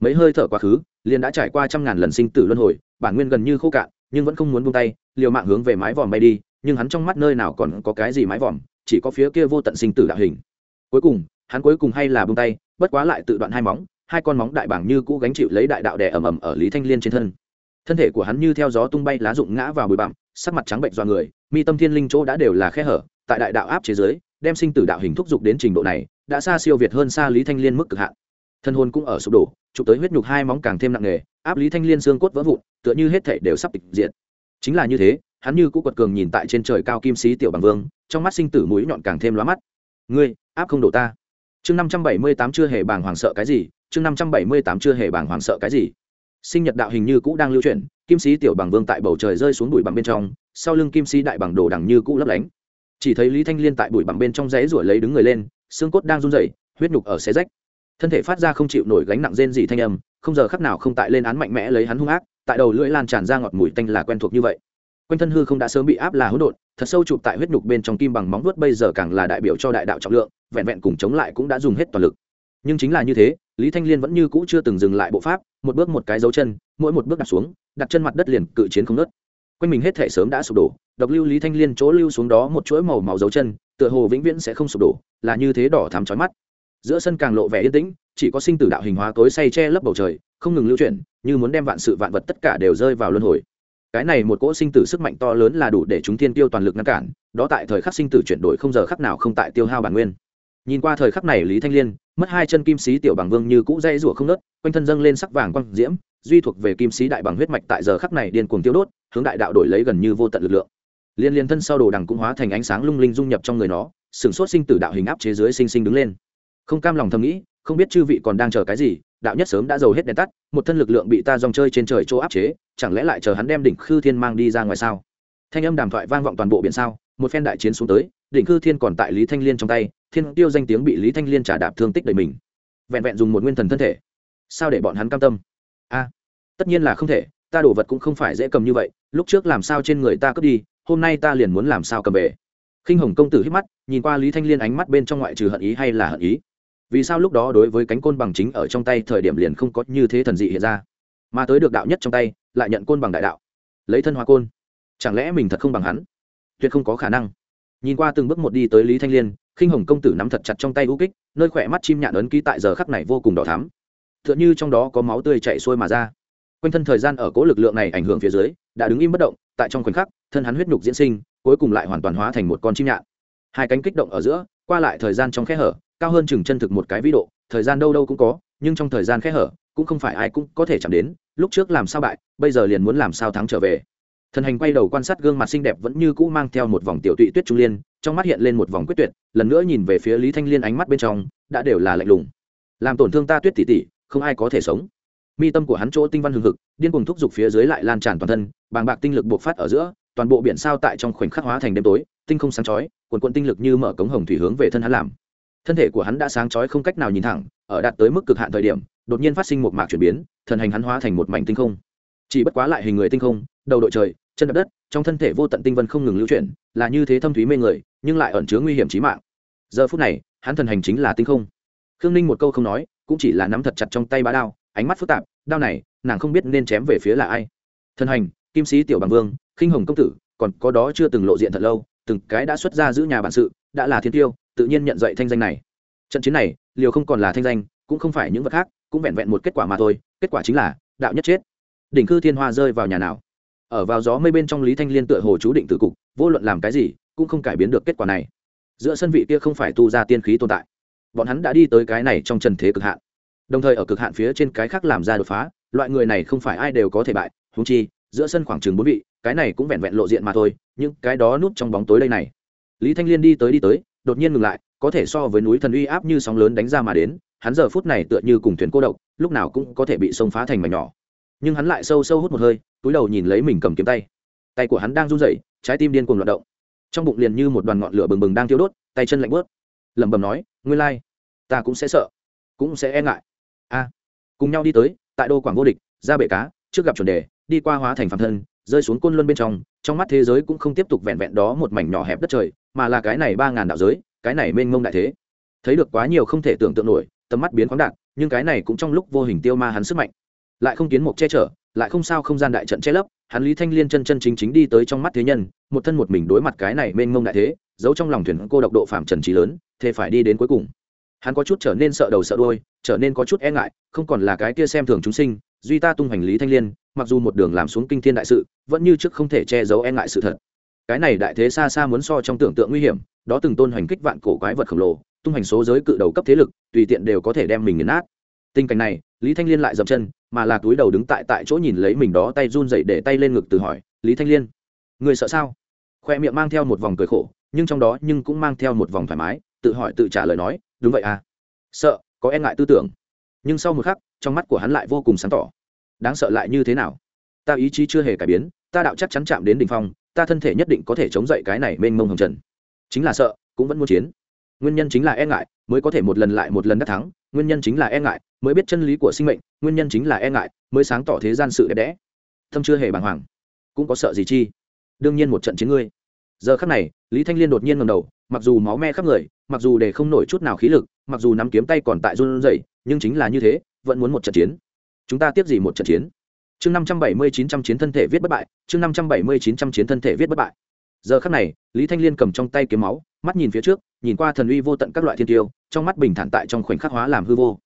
Mấy hơi thở quá khứ, liền đã trải qua trăm ngàn lần sinh tử luân hồi, bản nguyên gần như khô cạn, nhưng vẫn không muốn buông tay, liều mạng hướng về mái vòm bay đi, nhưng hắn trong mắt nơi nào còn có cái gì mái vòm, chỉ có phía kia vô tận sinh tử đạo hình. Cuối cùng, hắn cuối cùng hay là buông tay bất quá lại tự đoạn hai móng, hai con móng đại bảng như cũ gánh chịu lấy đại đạo đè ầm ầm ở lý thanh liên trên thân. Thân thể của hắn như theo gió tung bay lá rụng ngã vào bụi bặm, sắc mặt trắng bệnh do người, mi tâm thiên linh chỗ đã đều là khe hở, tại đại đạo áp chế giới, đem sinh tử đạo hình thúc dục đến trình độ này, đã xa siêu việt hơn xa lý thanh liên mức cực hạn. Thân hồn cũng ở sụp đổ, chụp tới huyết nhục hai móng càng thêm nặng nề, áp lý thanh liên xương cốt vỡ vụn, tựa như hết thể đều sắp tịch diệt. chính là như thế, hắn như cũ quật cường nhìn tại trên trời cao kim sĩ tiểu bằng vương, trong mắt sinh tử mũi nhọn càng thêm lóa mắt. Ngươi, áp không đổ ta chương năm trăm bảy mươi tám chưa hề bàng hoàng sợ cái gì, chương năm trăm bảy mươi tám chưa hề bàng hoàng sợ cái gì. Sinh nhật đạo hình như cũ đang lưu chuyển, kim sĩ tiểu bằng vương tại bầu trời rơi xuống bụi bằng bên trong, sau lưng kim sĩ đại bằng đồ đằng như cũ lấp lánh. Chỉ thấy lý thanh liên tại bụi bằng bên trong rẽ ruổi lấy đứng người lên, xương cốt đang run rẩy, huyết nhục ở xé rách. Thân thể phát ra không chịu nổi gánh nặng rên dị thanh âm, không giờ khắc nào không tại lên án mạnh mẽ lấy hắn hung ác, tại đầu lưỡi lan tràn ra ngọt mùi tanh là quen thuộc như vậy. Quanh thân hư không đã sớm bị áp là hỗn độn, thật sâu chụp tại huyết nhục bên trong kim bằng móng vuốt bây giờ càng là đại biểu cho đại đạo trọng lượng vẹn vẹn cùng chống lại cũng đã dùng hết toàn lực. Nhưng chính là như thế, lý thanh liên vẫn như cũ chưa từng dừng lại bộ pháp, một bước một cái dấu chân, mỗi một bước đặt xuống, đặt chân mặt đất liền cự chiến không nớt quanh mình hết thể sớm đã sụp đổ, độc lưu lý thanh liên chỗ lưu xuống đó một chuỗi màu màu dấu chân, tựa hồ vĩnh viễn sẽ không sụp đổ, là như thế đỏ thắm chói mắt. Giữa sân càng lộ vẻ yên tĩnh, chỉ có sinh tử đạo hình hóa tối say che lấp bầu trời, không ngừng lưu chuyển, như muốn đem vạn sự vạn vật tất cả đều rơi vào luân hồi. Cái này một cỗ sinh tử sức mạnh to lớn là đủ để chúng thiên tiêu toàn lực ngăn cản, đó tại thời khắc sinh tử chuyển đổi không giờ khắc nào không tại tiêu hao bản nguyên nhìn qua thời khắc này lý thanh liên, mất hai chân kim sĩ tiểu bằng vương như cũ dây rủa không nớt quanh thân dâng lên sắc vàng quang diễm, duy thuộc về kim sĩ đại bằng huyết mạch tại giờ khắc này điên cuồng tiêu đốt, hướng đại đạo đổi lấy gần như vô tận lực lượng. Liên liên thân sau đồ đằng cũng hóa thành ánh sáng lung linh dung nhập trong người nó sửng sốt sinh tử đạo hình áp chế dưới sinh sinh đứng lên. Không cam lòng thầm nghĩ, không biết chư vị còn đang chờ cái gì, đạo nhất sớm đã giàu hết đèn tắt, một thân lực lượng bị ta dòng chơi trên trời chỗ áp chế, chẳng lẽ lại chờ hắn đem đỉnh khư thiên mang đi ra ngoài sao? Thanh âm đàm thoại vang vọng toàn bộ biển sao, một phen đại chiến xuống tới đỉnh Cư thiên còn tại lý thanh liên trong tay, thiên tiêu danh tiếng bị lý thanh liên trả đạp thương tích đầy mình. Vẹn vẹn dùng một nguyên thần thân thể. Sao để bọn hắn cam tâm? A, tất nhiên là không thể, ta đổ vật cũng không phải dễ cầm như vậy, lúc trước làm sao trên người ta cướp đi, hôm nay ta liền muốn làm sao cầm về. Khinh hồng công tử hít mắt, nhìn qua lý thanh liên ánh mắt bên trong ngoại trừ hận ý hay là hận ý. Vì sao lúc đó đối với cánh côn bằng chính ở trong tay thời điểm liền không có như thế thần dị hiện ra? Mà tới được đạo nhất trong tay, lại nhận côn bằng đại đạo. Lấy thân hóa côn. Chẳng lẽ mình thật không bằng hắn? Tuyệt không có khả năng nhìn qua từng bước một đi tới lý thanh liên, khinh hồng công tử nắm thật chặt trong tay u kích, nơi khỏe mắt chim nhạn ấn ký tại giờ khắc này vô cùng đỏ thắm. T h ư ợ n h ư trong đó có máu tươi chạy xuôi mà ra. Quanh thân thời gian ở cố lực lượng này ảnh hưởng phía dưới, đã đứng im bất động, tại trong khoảnh khắc, thân hắn huyết nhục diễn sinh, cuối cùng lại hoàn toàn hóa thành một con chim nhạn. Hai cánh kích động ở giữa, qua lại thời gian trong khe hở, cao hơn chừng chân thực một cái vĩ độ, thời gian đâu đâu cũng có, nhưng trong thời gian khe hở, cũng không phải ai cũng có thể chạm đến, lúc trước làm sao bại, bây giờ liền muốn làm sao thắng trở về thần hành quay đầu quan sát gương mặt xinh đẹp vẫn như cũ mang theo một vòng tiểu tụy tuyết trung liên, trong mắt hiện lên một vòng quyết tuyệt, lần nữa nhìn về phía lý thanh liên ánh mắt bên trong, đã đều là lạnh lùng. Làm tổn thương ta tuyết tỷ tỷ, không ai có thể sống. Mi tâm của hắn chỗ tinh văn hưng hực, điên cùng thúc giục phía dưới lại lan tràn toàn thân, bàng bạc tinh lực bộc phát ở giữa, toàn bộ biển sao tại trong khoảnh khắc hóa thành đêm tối, tinh không sáng chói quần quận tinh lực như mở cống hồng thủy hướng về thân hắn làm. Thân thể của hắn đã sáng chói không cách nào nhìn thẳng, ở đạt tới mức cực hạn thời điểm, đột nhiên phát sinh một mạc chuyển biến, thần hành hắn hóa thành một mảnh tinh không. Chỉ bất quá lại hình người tinh không, đầu đội trời chân đập đất, trong thân thể vô tận tinh vân không ngừng lưu chuyển, là như thế thâm thúy mê người, nhưng lại ẩn chứa nguy hiểm trí mạng. Giờ phút này, hắn thần hành chính là tinh không. Khương ninh một câu không nói, cũng chỉ là nắm thật chặt trong tay bá đao, ánh mắt phức tạp, đao này, nàng không biết nên chém về phía là ai. Thần hành, kim sĩ tiểu bằng vương, khinh hồng công tử, còn có đó chưa từng lộ diện thật lâu, từng cái đã xuất ra giữ nhà bản sự, đã là thiên tiêu, tự nhiên nhận dạy thanh danh này. Trận chiến này, liều không còn là thanh danh, cũng không phải những vật khác, cũng vẹn vẹn một kết quả mà thôi, kết quả chính là, đạo nhất chết. Đỉnh cư thiên hoa rơi vào nhà nào? Ở vào gió mây bên trong lý thanh liên tựa hồ chú định từ cục, vô luận làm cái gì, cũng không cải biến được kết quả này. Giữa sân vị kia không phải tu ra tiên khí tồn tại. Bọn hắn đã đi tới cái này trong trần thế cực hạn. Đồng thời ở cực hạn phía trên cái khác làm ra đột phá, loại người này không phải ai đều có thể bại húng chi, giữa sân khoảng chừng bốn vị, cái này cũng vẹn vẹn lộ diện mà thôi nhưng cái đó núp trong bóng tối đây này. Lý thanh liên đi tới đi tới, đột nhiên ngừng lại, có thể so với núi thần uy áp như sóng lớn đánh ra mà đến, hắn giờ phút này tựa như cùng thuyền cô độc, lúc nào cũng có thể bị sông phá thành mảnh nhỏ nhưng hắn lại sâu sâu hút một hơi, túi đầu nhìn lấy mình cầm kiếm tay. Tay của hắn đang run rẩy, trái tim điên cuồng loạt động. Trong bụng liền như một đoàn ngọn lửa bừng bừng đang thiêu đốt, tay chân lạnh bớt lẩm bẩm nói, nguyên lai, ta cũng sẽ sợ, cũng sẽ e ngại. A. Cùng nhau đi tới, tại đô quảng vô địch, ra bể cá, trước gặp chuẩn đề, đi qua hóa thành phạm thân, rơi xuống côn luân bên trong trong mắt thế giới cũng không tiếp tục vẹn vẹn đó một mảnh nhỏ hẹp đất trời, mà là cái này ba ngàn đạo giới, cái này mênh mông đại thế. Thấy được quá nhiều không thể tưởng tượng nổi, tầm mắt biến khoáng đạt, nhưng cái này cũng trong lúc vô hình tiêu ma hắn sức mạnh lại không kiến mục che chở, lại không sao không gian đại trận che lấp, hắn lý thanh liên chân chân chính chính đi tới trong mắt thế nhân, một thân một mình đối mặt cái này mênh mông đại thế, giấu trong lòng thuyền cô độc độ phạm trần trí lớn, thế phải đi đến cuối cùng. Hắn có chút trở nên sợ đầu sợ đôi trở nên có chút e ngại, không còn là cái kia xem thường chúng sinh, duy ta tung hành lý thanh liên, mặc dù một đường làm xuống kinh thiên đại sự, vẫn như trước không thể che giấu e ngại sự thật. Cái này đại thế xa xa muốn so trong tưởng tượng nguy hiểm, đó từng tôn hành kích vạn cổ quái vật khổng lồ, tung hành số giới cự đầu cấp thế lực, tùy tiện đều có thể đem mình nghiền nát tình cảnh này, lý thanh liên lại dậm chân, mà là túi đầu đứng tại tại chỗ nhìn lấy mình đó tay run dậy để tay lên ngực từ hỏi, lý thanh liên, người sợ sao? Khoe miệng mang theo một vòng cười khổ, nhưng trong đó nhưng cũng mang theo một vòng thoải mái, tự hỏi tự trả lời nói, đúng vậy à? Sợ, có e ngại tư tưởng. Nhưng sau một khắc, trong mắt của hắn lại vô cùng sáng tỏ. Đáng sợ lại như thế nào? Ta ý chí chưa hề cải biến, ta đạo chắc chắn chạm đến đ ỉ n h phong, ta thân thể nhất định có thể chống dậy cái này mênh mông hồng trần. Chính là sợ, cũng vẫn muốn chiến. Nguyên nhân chính là e ngại, mới có thể một lần lại một lần đắc thắng, nguyên nhân chính là e ngại mới biết chân lý của sinh mệnh, nguyên nhân chính là e ngại, mới sáng tỏ thế gian sự đẹp đẽ. Thâm chưa hề bàng hoàng, cũng có sợ gì chi? Đương nhiên một trận chiến ngươi. Giờ khắc này, lý thanh liên đột nhiên ngầm đầu, mặc dù máu me khắp người, mặc dù để không nổi chút nào khí lực, mặc dù nắm kiếm tay còn tại run rẩy, nhưng chính là như thế, vẫn muốn một trận chiến. Chúng ta tiếp gì một trận chiến? Chương năm trăm bảy mươi chín trăm chiến thân thể viết bất bại, chương năm trăm bảy mươi chín trăm chiến thân thể viết bất bại. Giờ khắc này, lý thanh liên cầm trong tay kiếm máu, mắt nhìn phía trước, nhìn qua thần uy vô tận các loại thiên tiêu, trong mắt bình thản tại trong khoảnh khắc hóa làm hư vô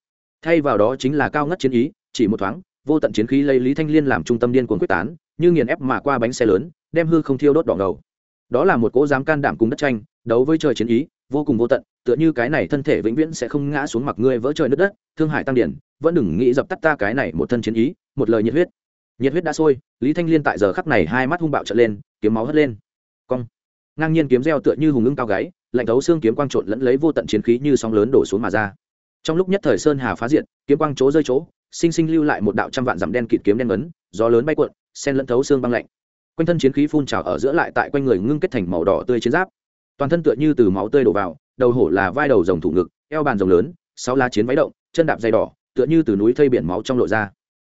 thay vào đó chính là cao ngất chiến ý, chỉ một thoáng, vô tận chiến khí lấy lý thanh liên làm trung tâm điên cuồng quyết tán, như nghiền ép mà qua bánh xe lớn, đem hư không thiêu đốt đỏ ngầu. Đó là một cỗ dám can đảm cùng đất tranh, đấu với trời chiến ý, vô cùng vô tận, tựa như cái này thân thể vĩnh viễn sẽ không ngã xuống mặc ngươi vỡ trời nứt đất, thương hải tăng điển, vẫn đừng nghĩ dập tắt ta cái này một thân chiến ý, một lời nhiệt huyết. Nhiệt huyết đã sôi, lý thanh liên tại giờ khắc này hai mắt hung bạo trở lên, kiếm máu hất lên. Cong. Ngang nhiên kiếm reo tựa như hùng ngưng cao gáy, lạnh thấu xương kiếm quang trộn lẫn lấy vô tận chiến khí như sóng lớn đổ xuống mà ra trong lúc nhất thời sơn hà phá diện kiếm quang chỗ rơi chỗ, sinh sinh lưu lại một đạo trăm vạn dặm đen kịt kiếm đen ấn gió lớn bay cuộn, sen lẫn thấu xương băng lạnh. Quanh thân chiến khí phun trào ở giữa lại tại quanh người ngưng kết thành màu đỏ tươi chiến giáp. Toàn thân tựa như từ máu tươi đổ vào, đầu hổ là vai đầu rồng thủ ngực, eo bàn rồng lớn, sáu lá chiến váy động, chân đạp dày đỏ, tựa như từ núi thây biển máu trong lộ ra.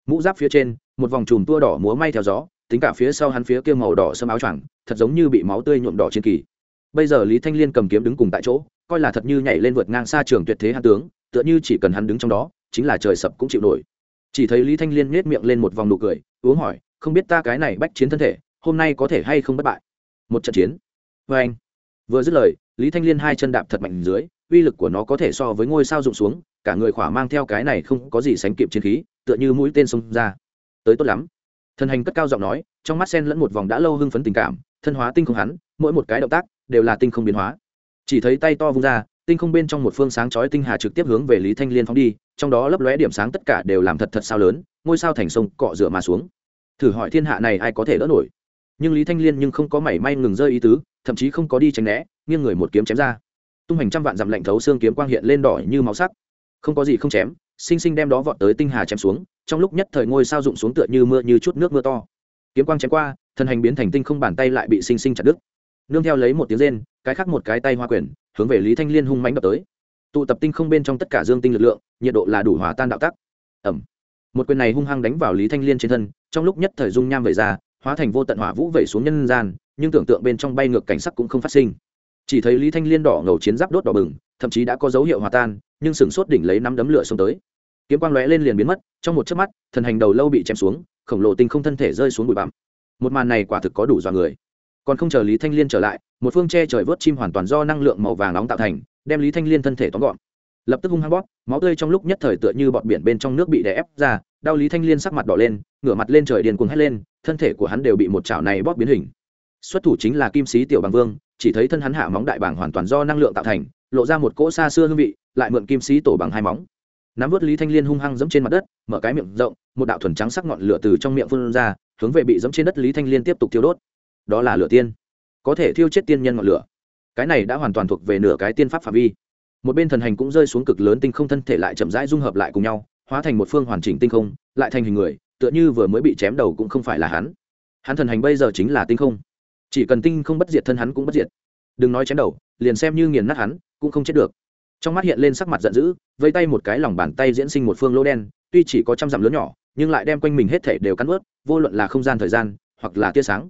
Mũ giáp phía trên, một vòng chùm tua đỏ múa may theo gió, tính cả phía sau hắn phía kia màu đỏ sâm áo choàng, thật giống như bị máu tươi nhuộm đỏ trên kỳ bây giờ lý thanh liên cầm kiếm đứng cùng tại chỗ, coi là thật như nhảy lên vượt ngang xa trường tuyệt thế hạ tướng, tựa như chỉ cần hắn đứng trong đó, chính là trời sập cũng chịu nổi. Chỉ thấy lý thanh liên nhét miệng lên một vòng nụ cười, uống hỏi, không biết ta cái này bách chiến thân thể, hôm nay có thể hay không bất bại? Một trận chiến. Vê anh, vừa dứt lời, lý thanh liên hai chân đạp thật mạnh dưới, uy lực của nó có thể so với ngôi sao rụng xuống, cả người khỏa mang theo cái này không có gì sánh kịp chiến khí, tựa như mũi tên xông ra. Tới tốt lắm. Thần hành cất cao giọng nói, trong mắt sen lẫn một vòng đã lâu hưng phấn tình cảm thân hóa tinh không hắn, mỗi một cái động tác đều là tinh không biến hóa. Chỉ thấy tay to vung ra, tinh không bên trong một phương sáng chói tinh hà trực tiếp hướng về lý thanh liên phóng đi, trong đó lấp lóe điểm sáng tất cả đều làm thật thật sao lớn, ngôi sao thành sông cọ rửa mà xuống. Thử hỏi thiên hạ này ai có thể đỡ nổi? Nhưng lý thanh liên nhưng không có mảy may ngừng rơi ý tứ, thậm chí không có đi tránh né, nghiêng người một kiếm chém ra. Tung hành trăm vạn dặm lạnh thấu xương kiếm quang hiện lên đỏ như máu sắc. Không có gì không chém, sinh sinh đem đó vọt tới tinh hà chém xuống, trong lúc nhất thời ngôi sao rụng xuống tựa như mưa như chút nước mưa to. Kiếm quang chém qua Thần hành biến thành tinh không bàn tay lại bị sinh sinh chặt đứt. Nương theo lấy một tiếng rên, cái khác một cái tay hoa quyền hướng về lý thanh liên hung mánh đập tới. Tụ tập tinh không bên trong tất cả dương tinh lực lượng, nhiệt độ là đủ hòa tan đạo tắc. Ẩm một quyền này hung hăng đánh vào lý thanh liên trên thân, trong lúc nhất thời dung nham vẩy ra, hóa thành vô tận hỏa vũ vẩy xuống nhân gian, nhưng tưởng tượng bên trong bay ngược cảnh sắc cũng không phát sinh. Chỉ thấy lý thanh liên đỏ ngầu chiến giáp đốt đỏ bừng, thậm chí đã có dấu hiệu hòa tan, nhưng sừng sốt đỉnh lấy năm đấm lửa xông tới. Kiếm quang lóe lên liền biến mất, trong một chớp mắt, thần hành đầu lâu bị chém xuống, khổng lồ tinh không thân thể rơi xuống bụi bặm một màn này quả thực có đủ dọa người. Còn không chờ lý thanh liên trở lại, một phương che trời vớt chim hoàn toàn do năng lượng màu vàng nóng tạo thành, đem lý thanh liên thân thể tóm gọn. Lập tức hung hăng bóp, máu tươi trong lúc nhất thời tựa như bọt biển bên trong nước bị đè ép ra, đau lý thanh liên sắc mặt đỏ lên, ngửa mặt lên trời điền cuồng hét lên, thân thể của hắn đều bị một chảo này bóp biến hình. Xuất thủ chính là kim sĩ tiểu bằng vương, chỉ thấy thân hắn hạ móng đại bảng hoàn toàn do năng lượng tạo thành, lộ ra một cỗ xa xưa hương vị, lại mượn kim sĩ tổ bằng hai móng nắm vớt lý thanh liên hung hăng dẫm trên mặt đất, mở cái miệng rộng, một đạo thuần trắng sắc ngọn lửa từ trong miệng phun ra, hướng về bị dẫm trên đất lý thanh liên tiếp tục thiêu đốt. Đó là lửa tiên. Có thể thiêu chết tiên nhân ngọn lửa. Cái này đã hoàn toàn thuộc về nửa cái tiên pháp phạm vi. Một bên thần hành cũng rơi xuống cực lớn tinh không thân thể lại chậm rãi dung hợp lại cùng nhau, hóa thành một phương hoàn chỉnh tinh không, lại thành hình người, tựa như vừa mới bị chém đầu cũng không phải là hắn. Hắn thần hành bây giờ chính là tinh không. Chỉ cần tinh không bất diệt thân hắn cũng bất diệt. Đừng nói chém đầu, liền xem như nghiền nát hắn, cũng không chết được trong mắt hiện lên sắc mặt giận dữ, vây tay một cái lòng bàn tay diễn sinh một phương lô đen, tuy chỉ có trăm dặm lớn nhỏ, nhưng lại đem quanh mình hết thể đều cắn ướt, vô luận là không gian thời gian, hoặc là tia sáng.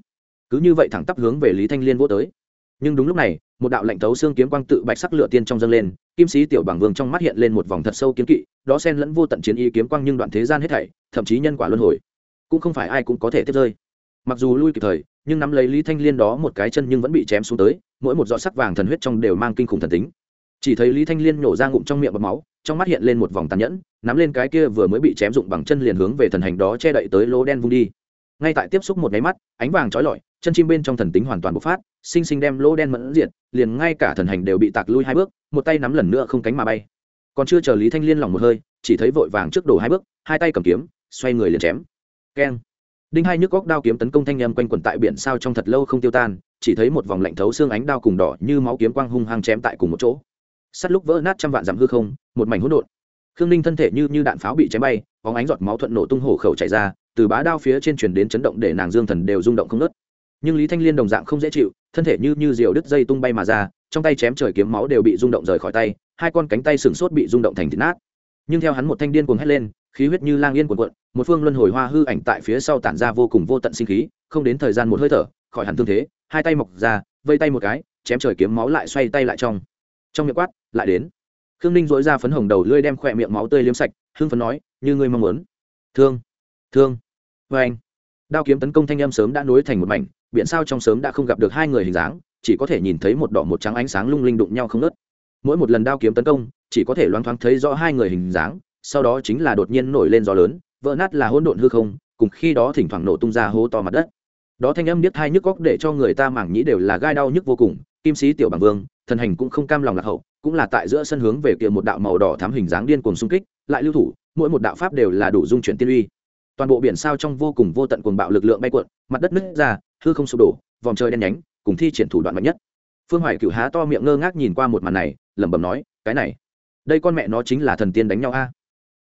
Cứ như vậy thẳng tắp hướng về lý thanh liên vô tới. Nhưng đúng lúc này, một đạo lệnh thấu xương kiếm quang tự bạch sắc lửa tiên trong dâng lên, kim sĩ tiểu bằng vương trong mắt hiện lên một vòng thật sâu kiếm kỵ, đó xen lẫn vô tận chiến y kiếm quang nhưng đoạn thế gian hết thảy, thậm chí nhân quả luân hồi, cũng không phải ai cũng có thể tiếp rơi. Mặc dù lui kịp thời, nhưng nắm lấy lý thanh liên đó một cái chân nhưng vẫn bị chém xuống tới, mỗi một giọt sắc vàng thần huyết trong đều mang kinh khủng thần tính chỉ thấy lý thanh liên nhổ ra ngụm trong miệng bọc máu, trong mắt hiện lên một vòng tàn nhẫn, nắm lên cái kia vừa mới bị chém dụng bằng chân liền hướng về thần hành đó che đậy tới lỗ đen vung đi. Ngay tại tiếp xúc một nháy mắt, ánh vàng trói lọi, chân chim bên trong thần tính hoàn toàn bộc phát, sinh sinh đem lỗ đen mẫn diệt, liền ngay cả thần hành đều bị tạc lui hai bước, một tay nắm lần nữa không cánh mà bay. Còn chưa chờ lý thanh liên lòng một hơi, chỉ thấy vội vàng trước đổ hai bước, hai tay cầm kiếm, xoay người liền chém. Keng. Đinh hai nhức góc đao kiếm tấn công thanh nhâm quanh quẩn tại biển sao trong thật lâu không tiêu tan, chỉ thấy một vòng lạnh thấu xương ánh đao cùng đỏ như máu kiếm quang hung hăng chém tại cùng một chỗ sắt lúc vỡ nát trăm vạn dặm hư không, một mảnh hỗn độn. Khương ninh thân thể như như đạn pháo bị chém bay có ánh giọt máu thuận nổ tung hổ khẩu chảy ra, từ bá đao phía trên truyền đến chấn động để nàng dương thần đều rung động không nớt nhưng lý thanh liên đồng dạng không dễ chịu, thân thể như như diều đứt dây tung bay mà ra, trong tay chém trời kiếm máu đều bị rung động rời khỏi tay, hai con cánh tay sừng sốt bị rung động thành thịt nát. Nhưng theo hắn một thanh điên cuồng hét lên, khí huyết như lang yên cuồn cuộn, một phương luân hồi hoa hư ảnh tại phía sau tản ra vô cùng vô tận sinh khí, không đến thời gian một hơi thở, khỏi hẳn thương thế, hai tay mọc ra, vây tay một cái, chém trời kiếm máu lại xoay tay lại trong trong miệng quát, lại đến. Khương ninh dối ra phấn hồng đầu lưỡi đem khỏe miệng máu tươi liếm sạch, hưng phấn nói, như ngươi mong muốn. Thương thương. Vê anh. Đao kiếm tấn công thanh em sớm đã nối thành một mảnh, biển sao trong sớm đã không gặp được hai người hình dáng, chỉ có thể nhìn thấy một đỏ một trắng ánh sáng lung linh đụng nhau không nớt mỗi một lần đao kiếm tấn công, chỉ có thể loáng thoáng thấy rõ hai người hình dáng, sau đó chính là đột nhiên nổi lên gió lớn, vỡ nát là hỗn độn hư không, cùng khi đó thỉnh thoảng nổ tung ra hố to mặt đất. Đó thanh âm biết hai nhức góc để cho người ta mảng nhĩ đều là gai đau nhức vô cùng, kim sĩ tiểu bằng vương thần hành cũng không cam lòng lạc hậu, cũng là tại giữa sân hướng về kia một đạo màu đỏ thám hình dáng điên cuồng xung kích, lại lưu thủ, mỗi một đạo pháp đều là đủ dung chuyển tiên uy. Toàn bộ biển sao trong vô cùng vô tận cuồng bạo lực lượng bay cuộn, mặt đất nứt ra, hư không sụp đổ, vòng trời đen nhánh, cùng thi triển thủ đoạn mạnh nhất. Phương hoài cựu há to miệng ngơ ngác nhìn qua một màn này, lẩm bẩm nói, cái này, đây con mẹ nó chính là thần tiên đánh nhau a.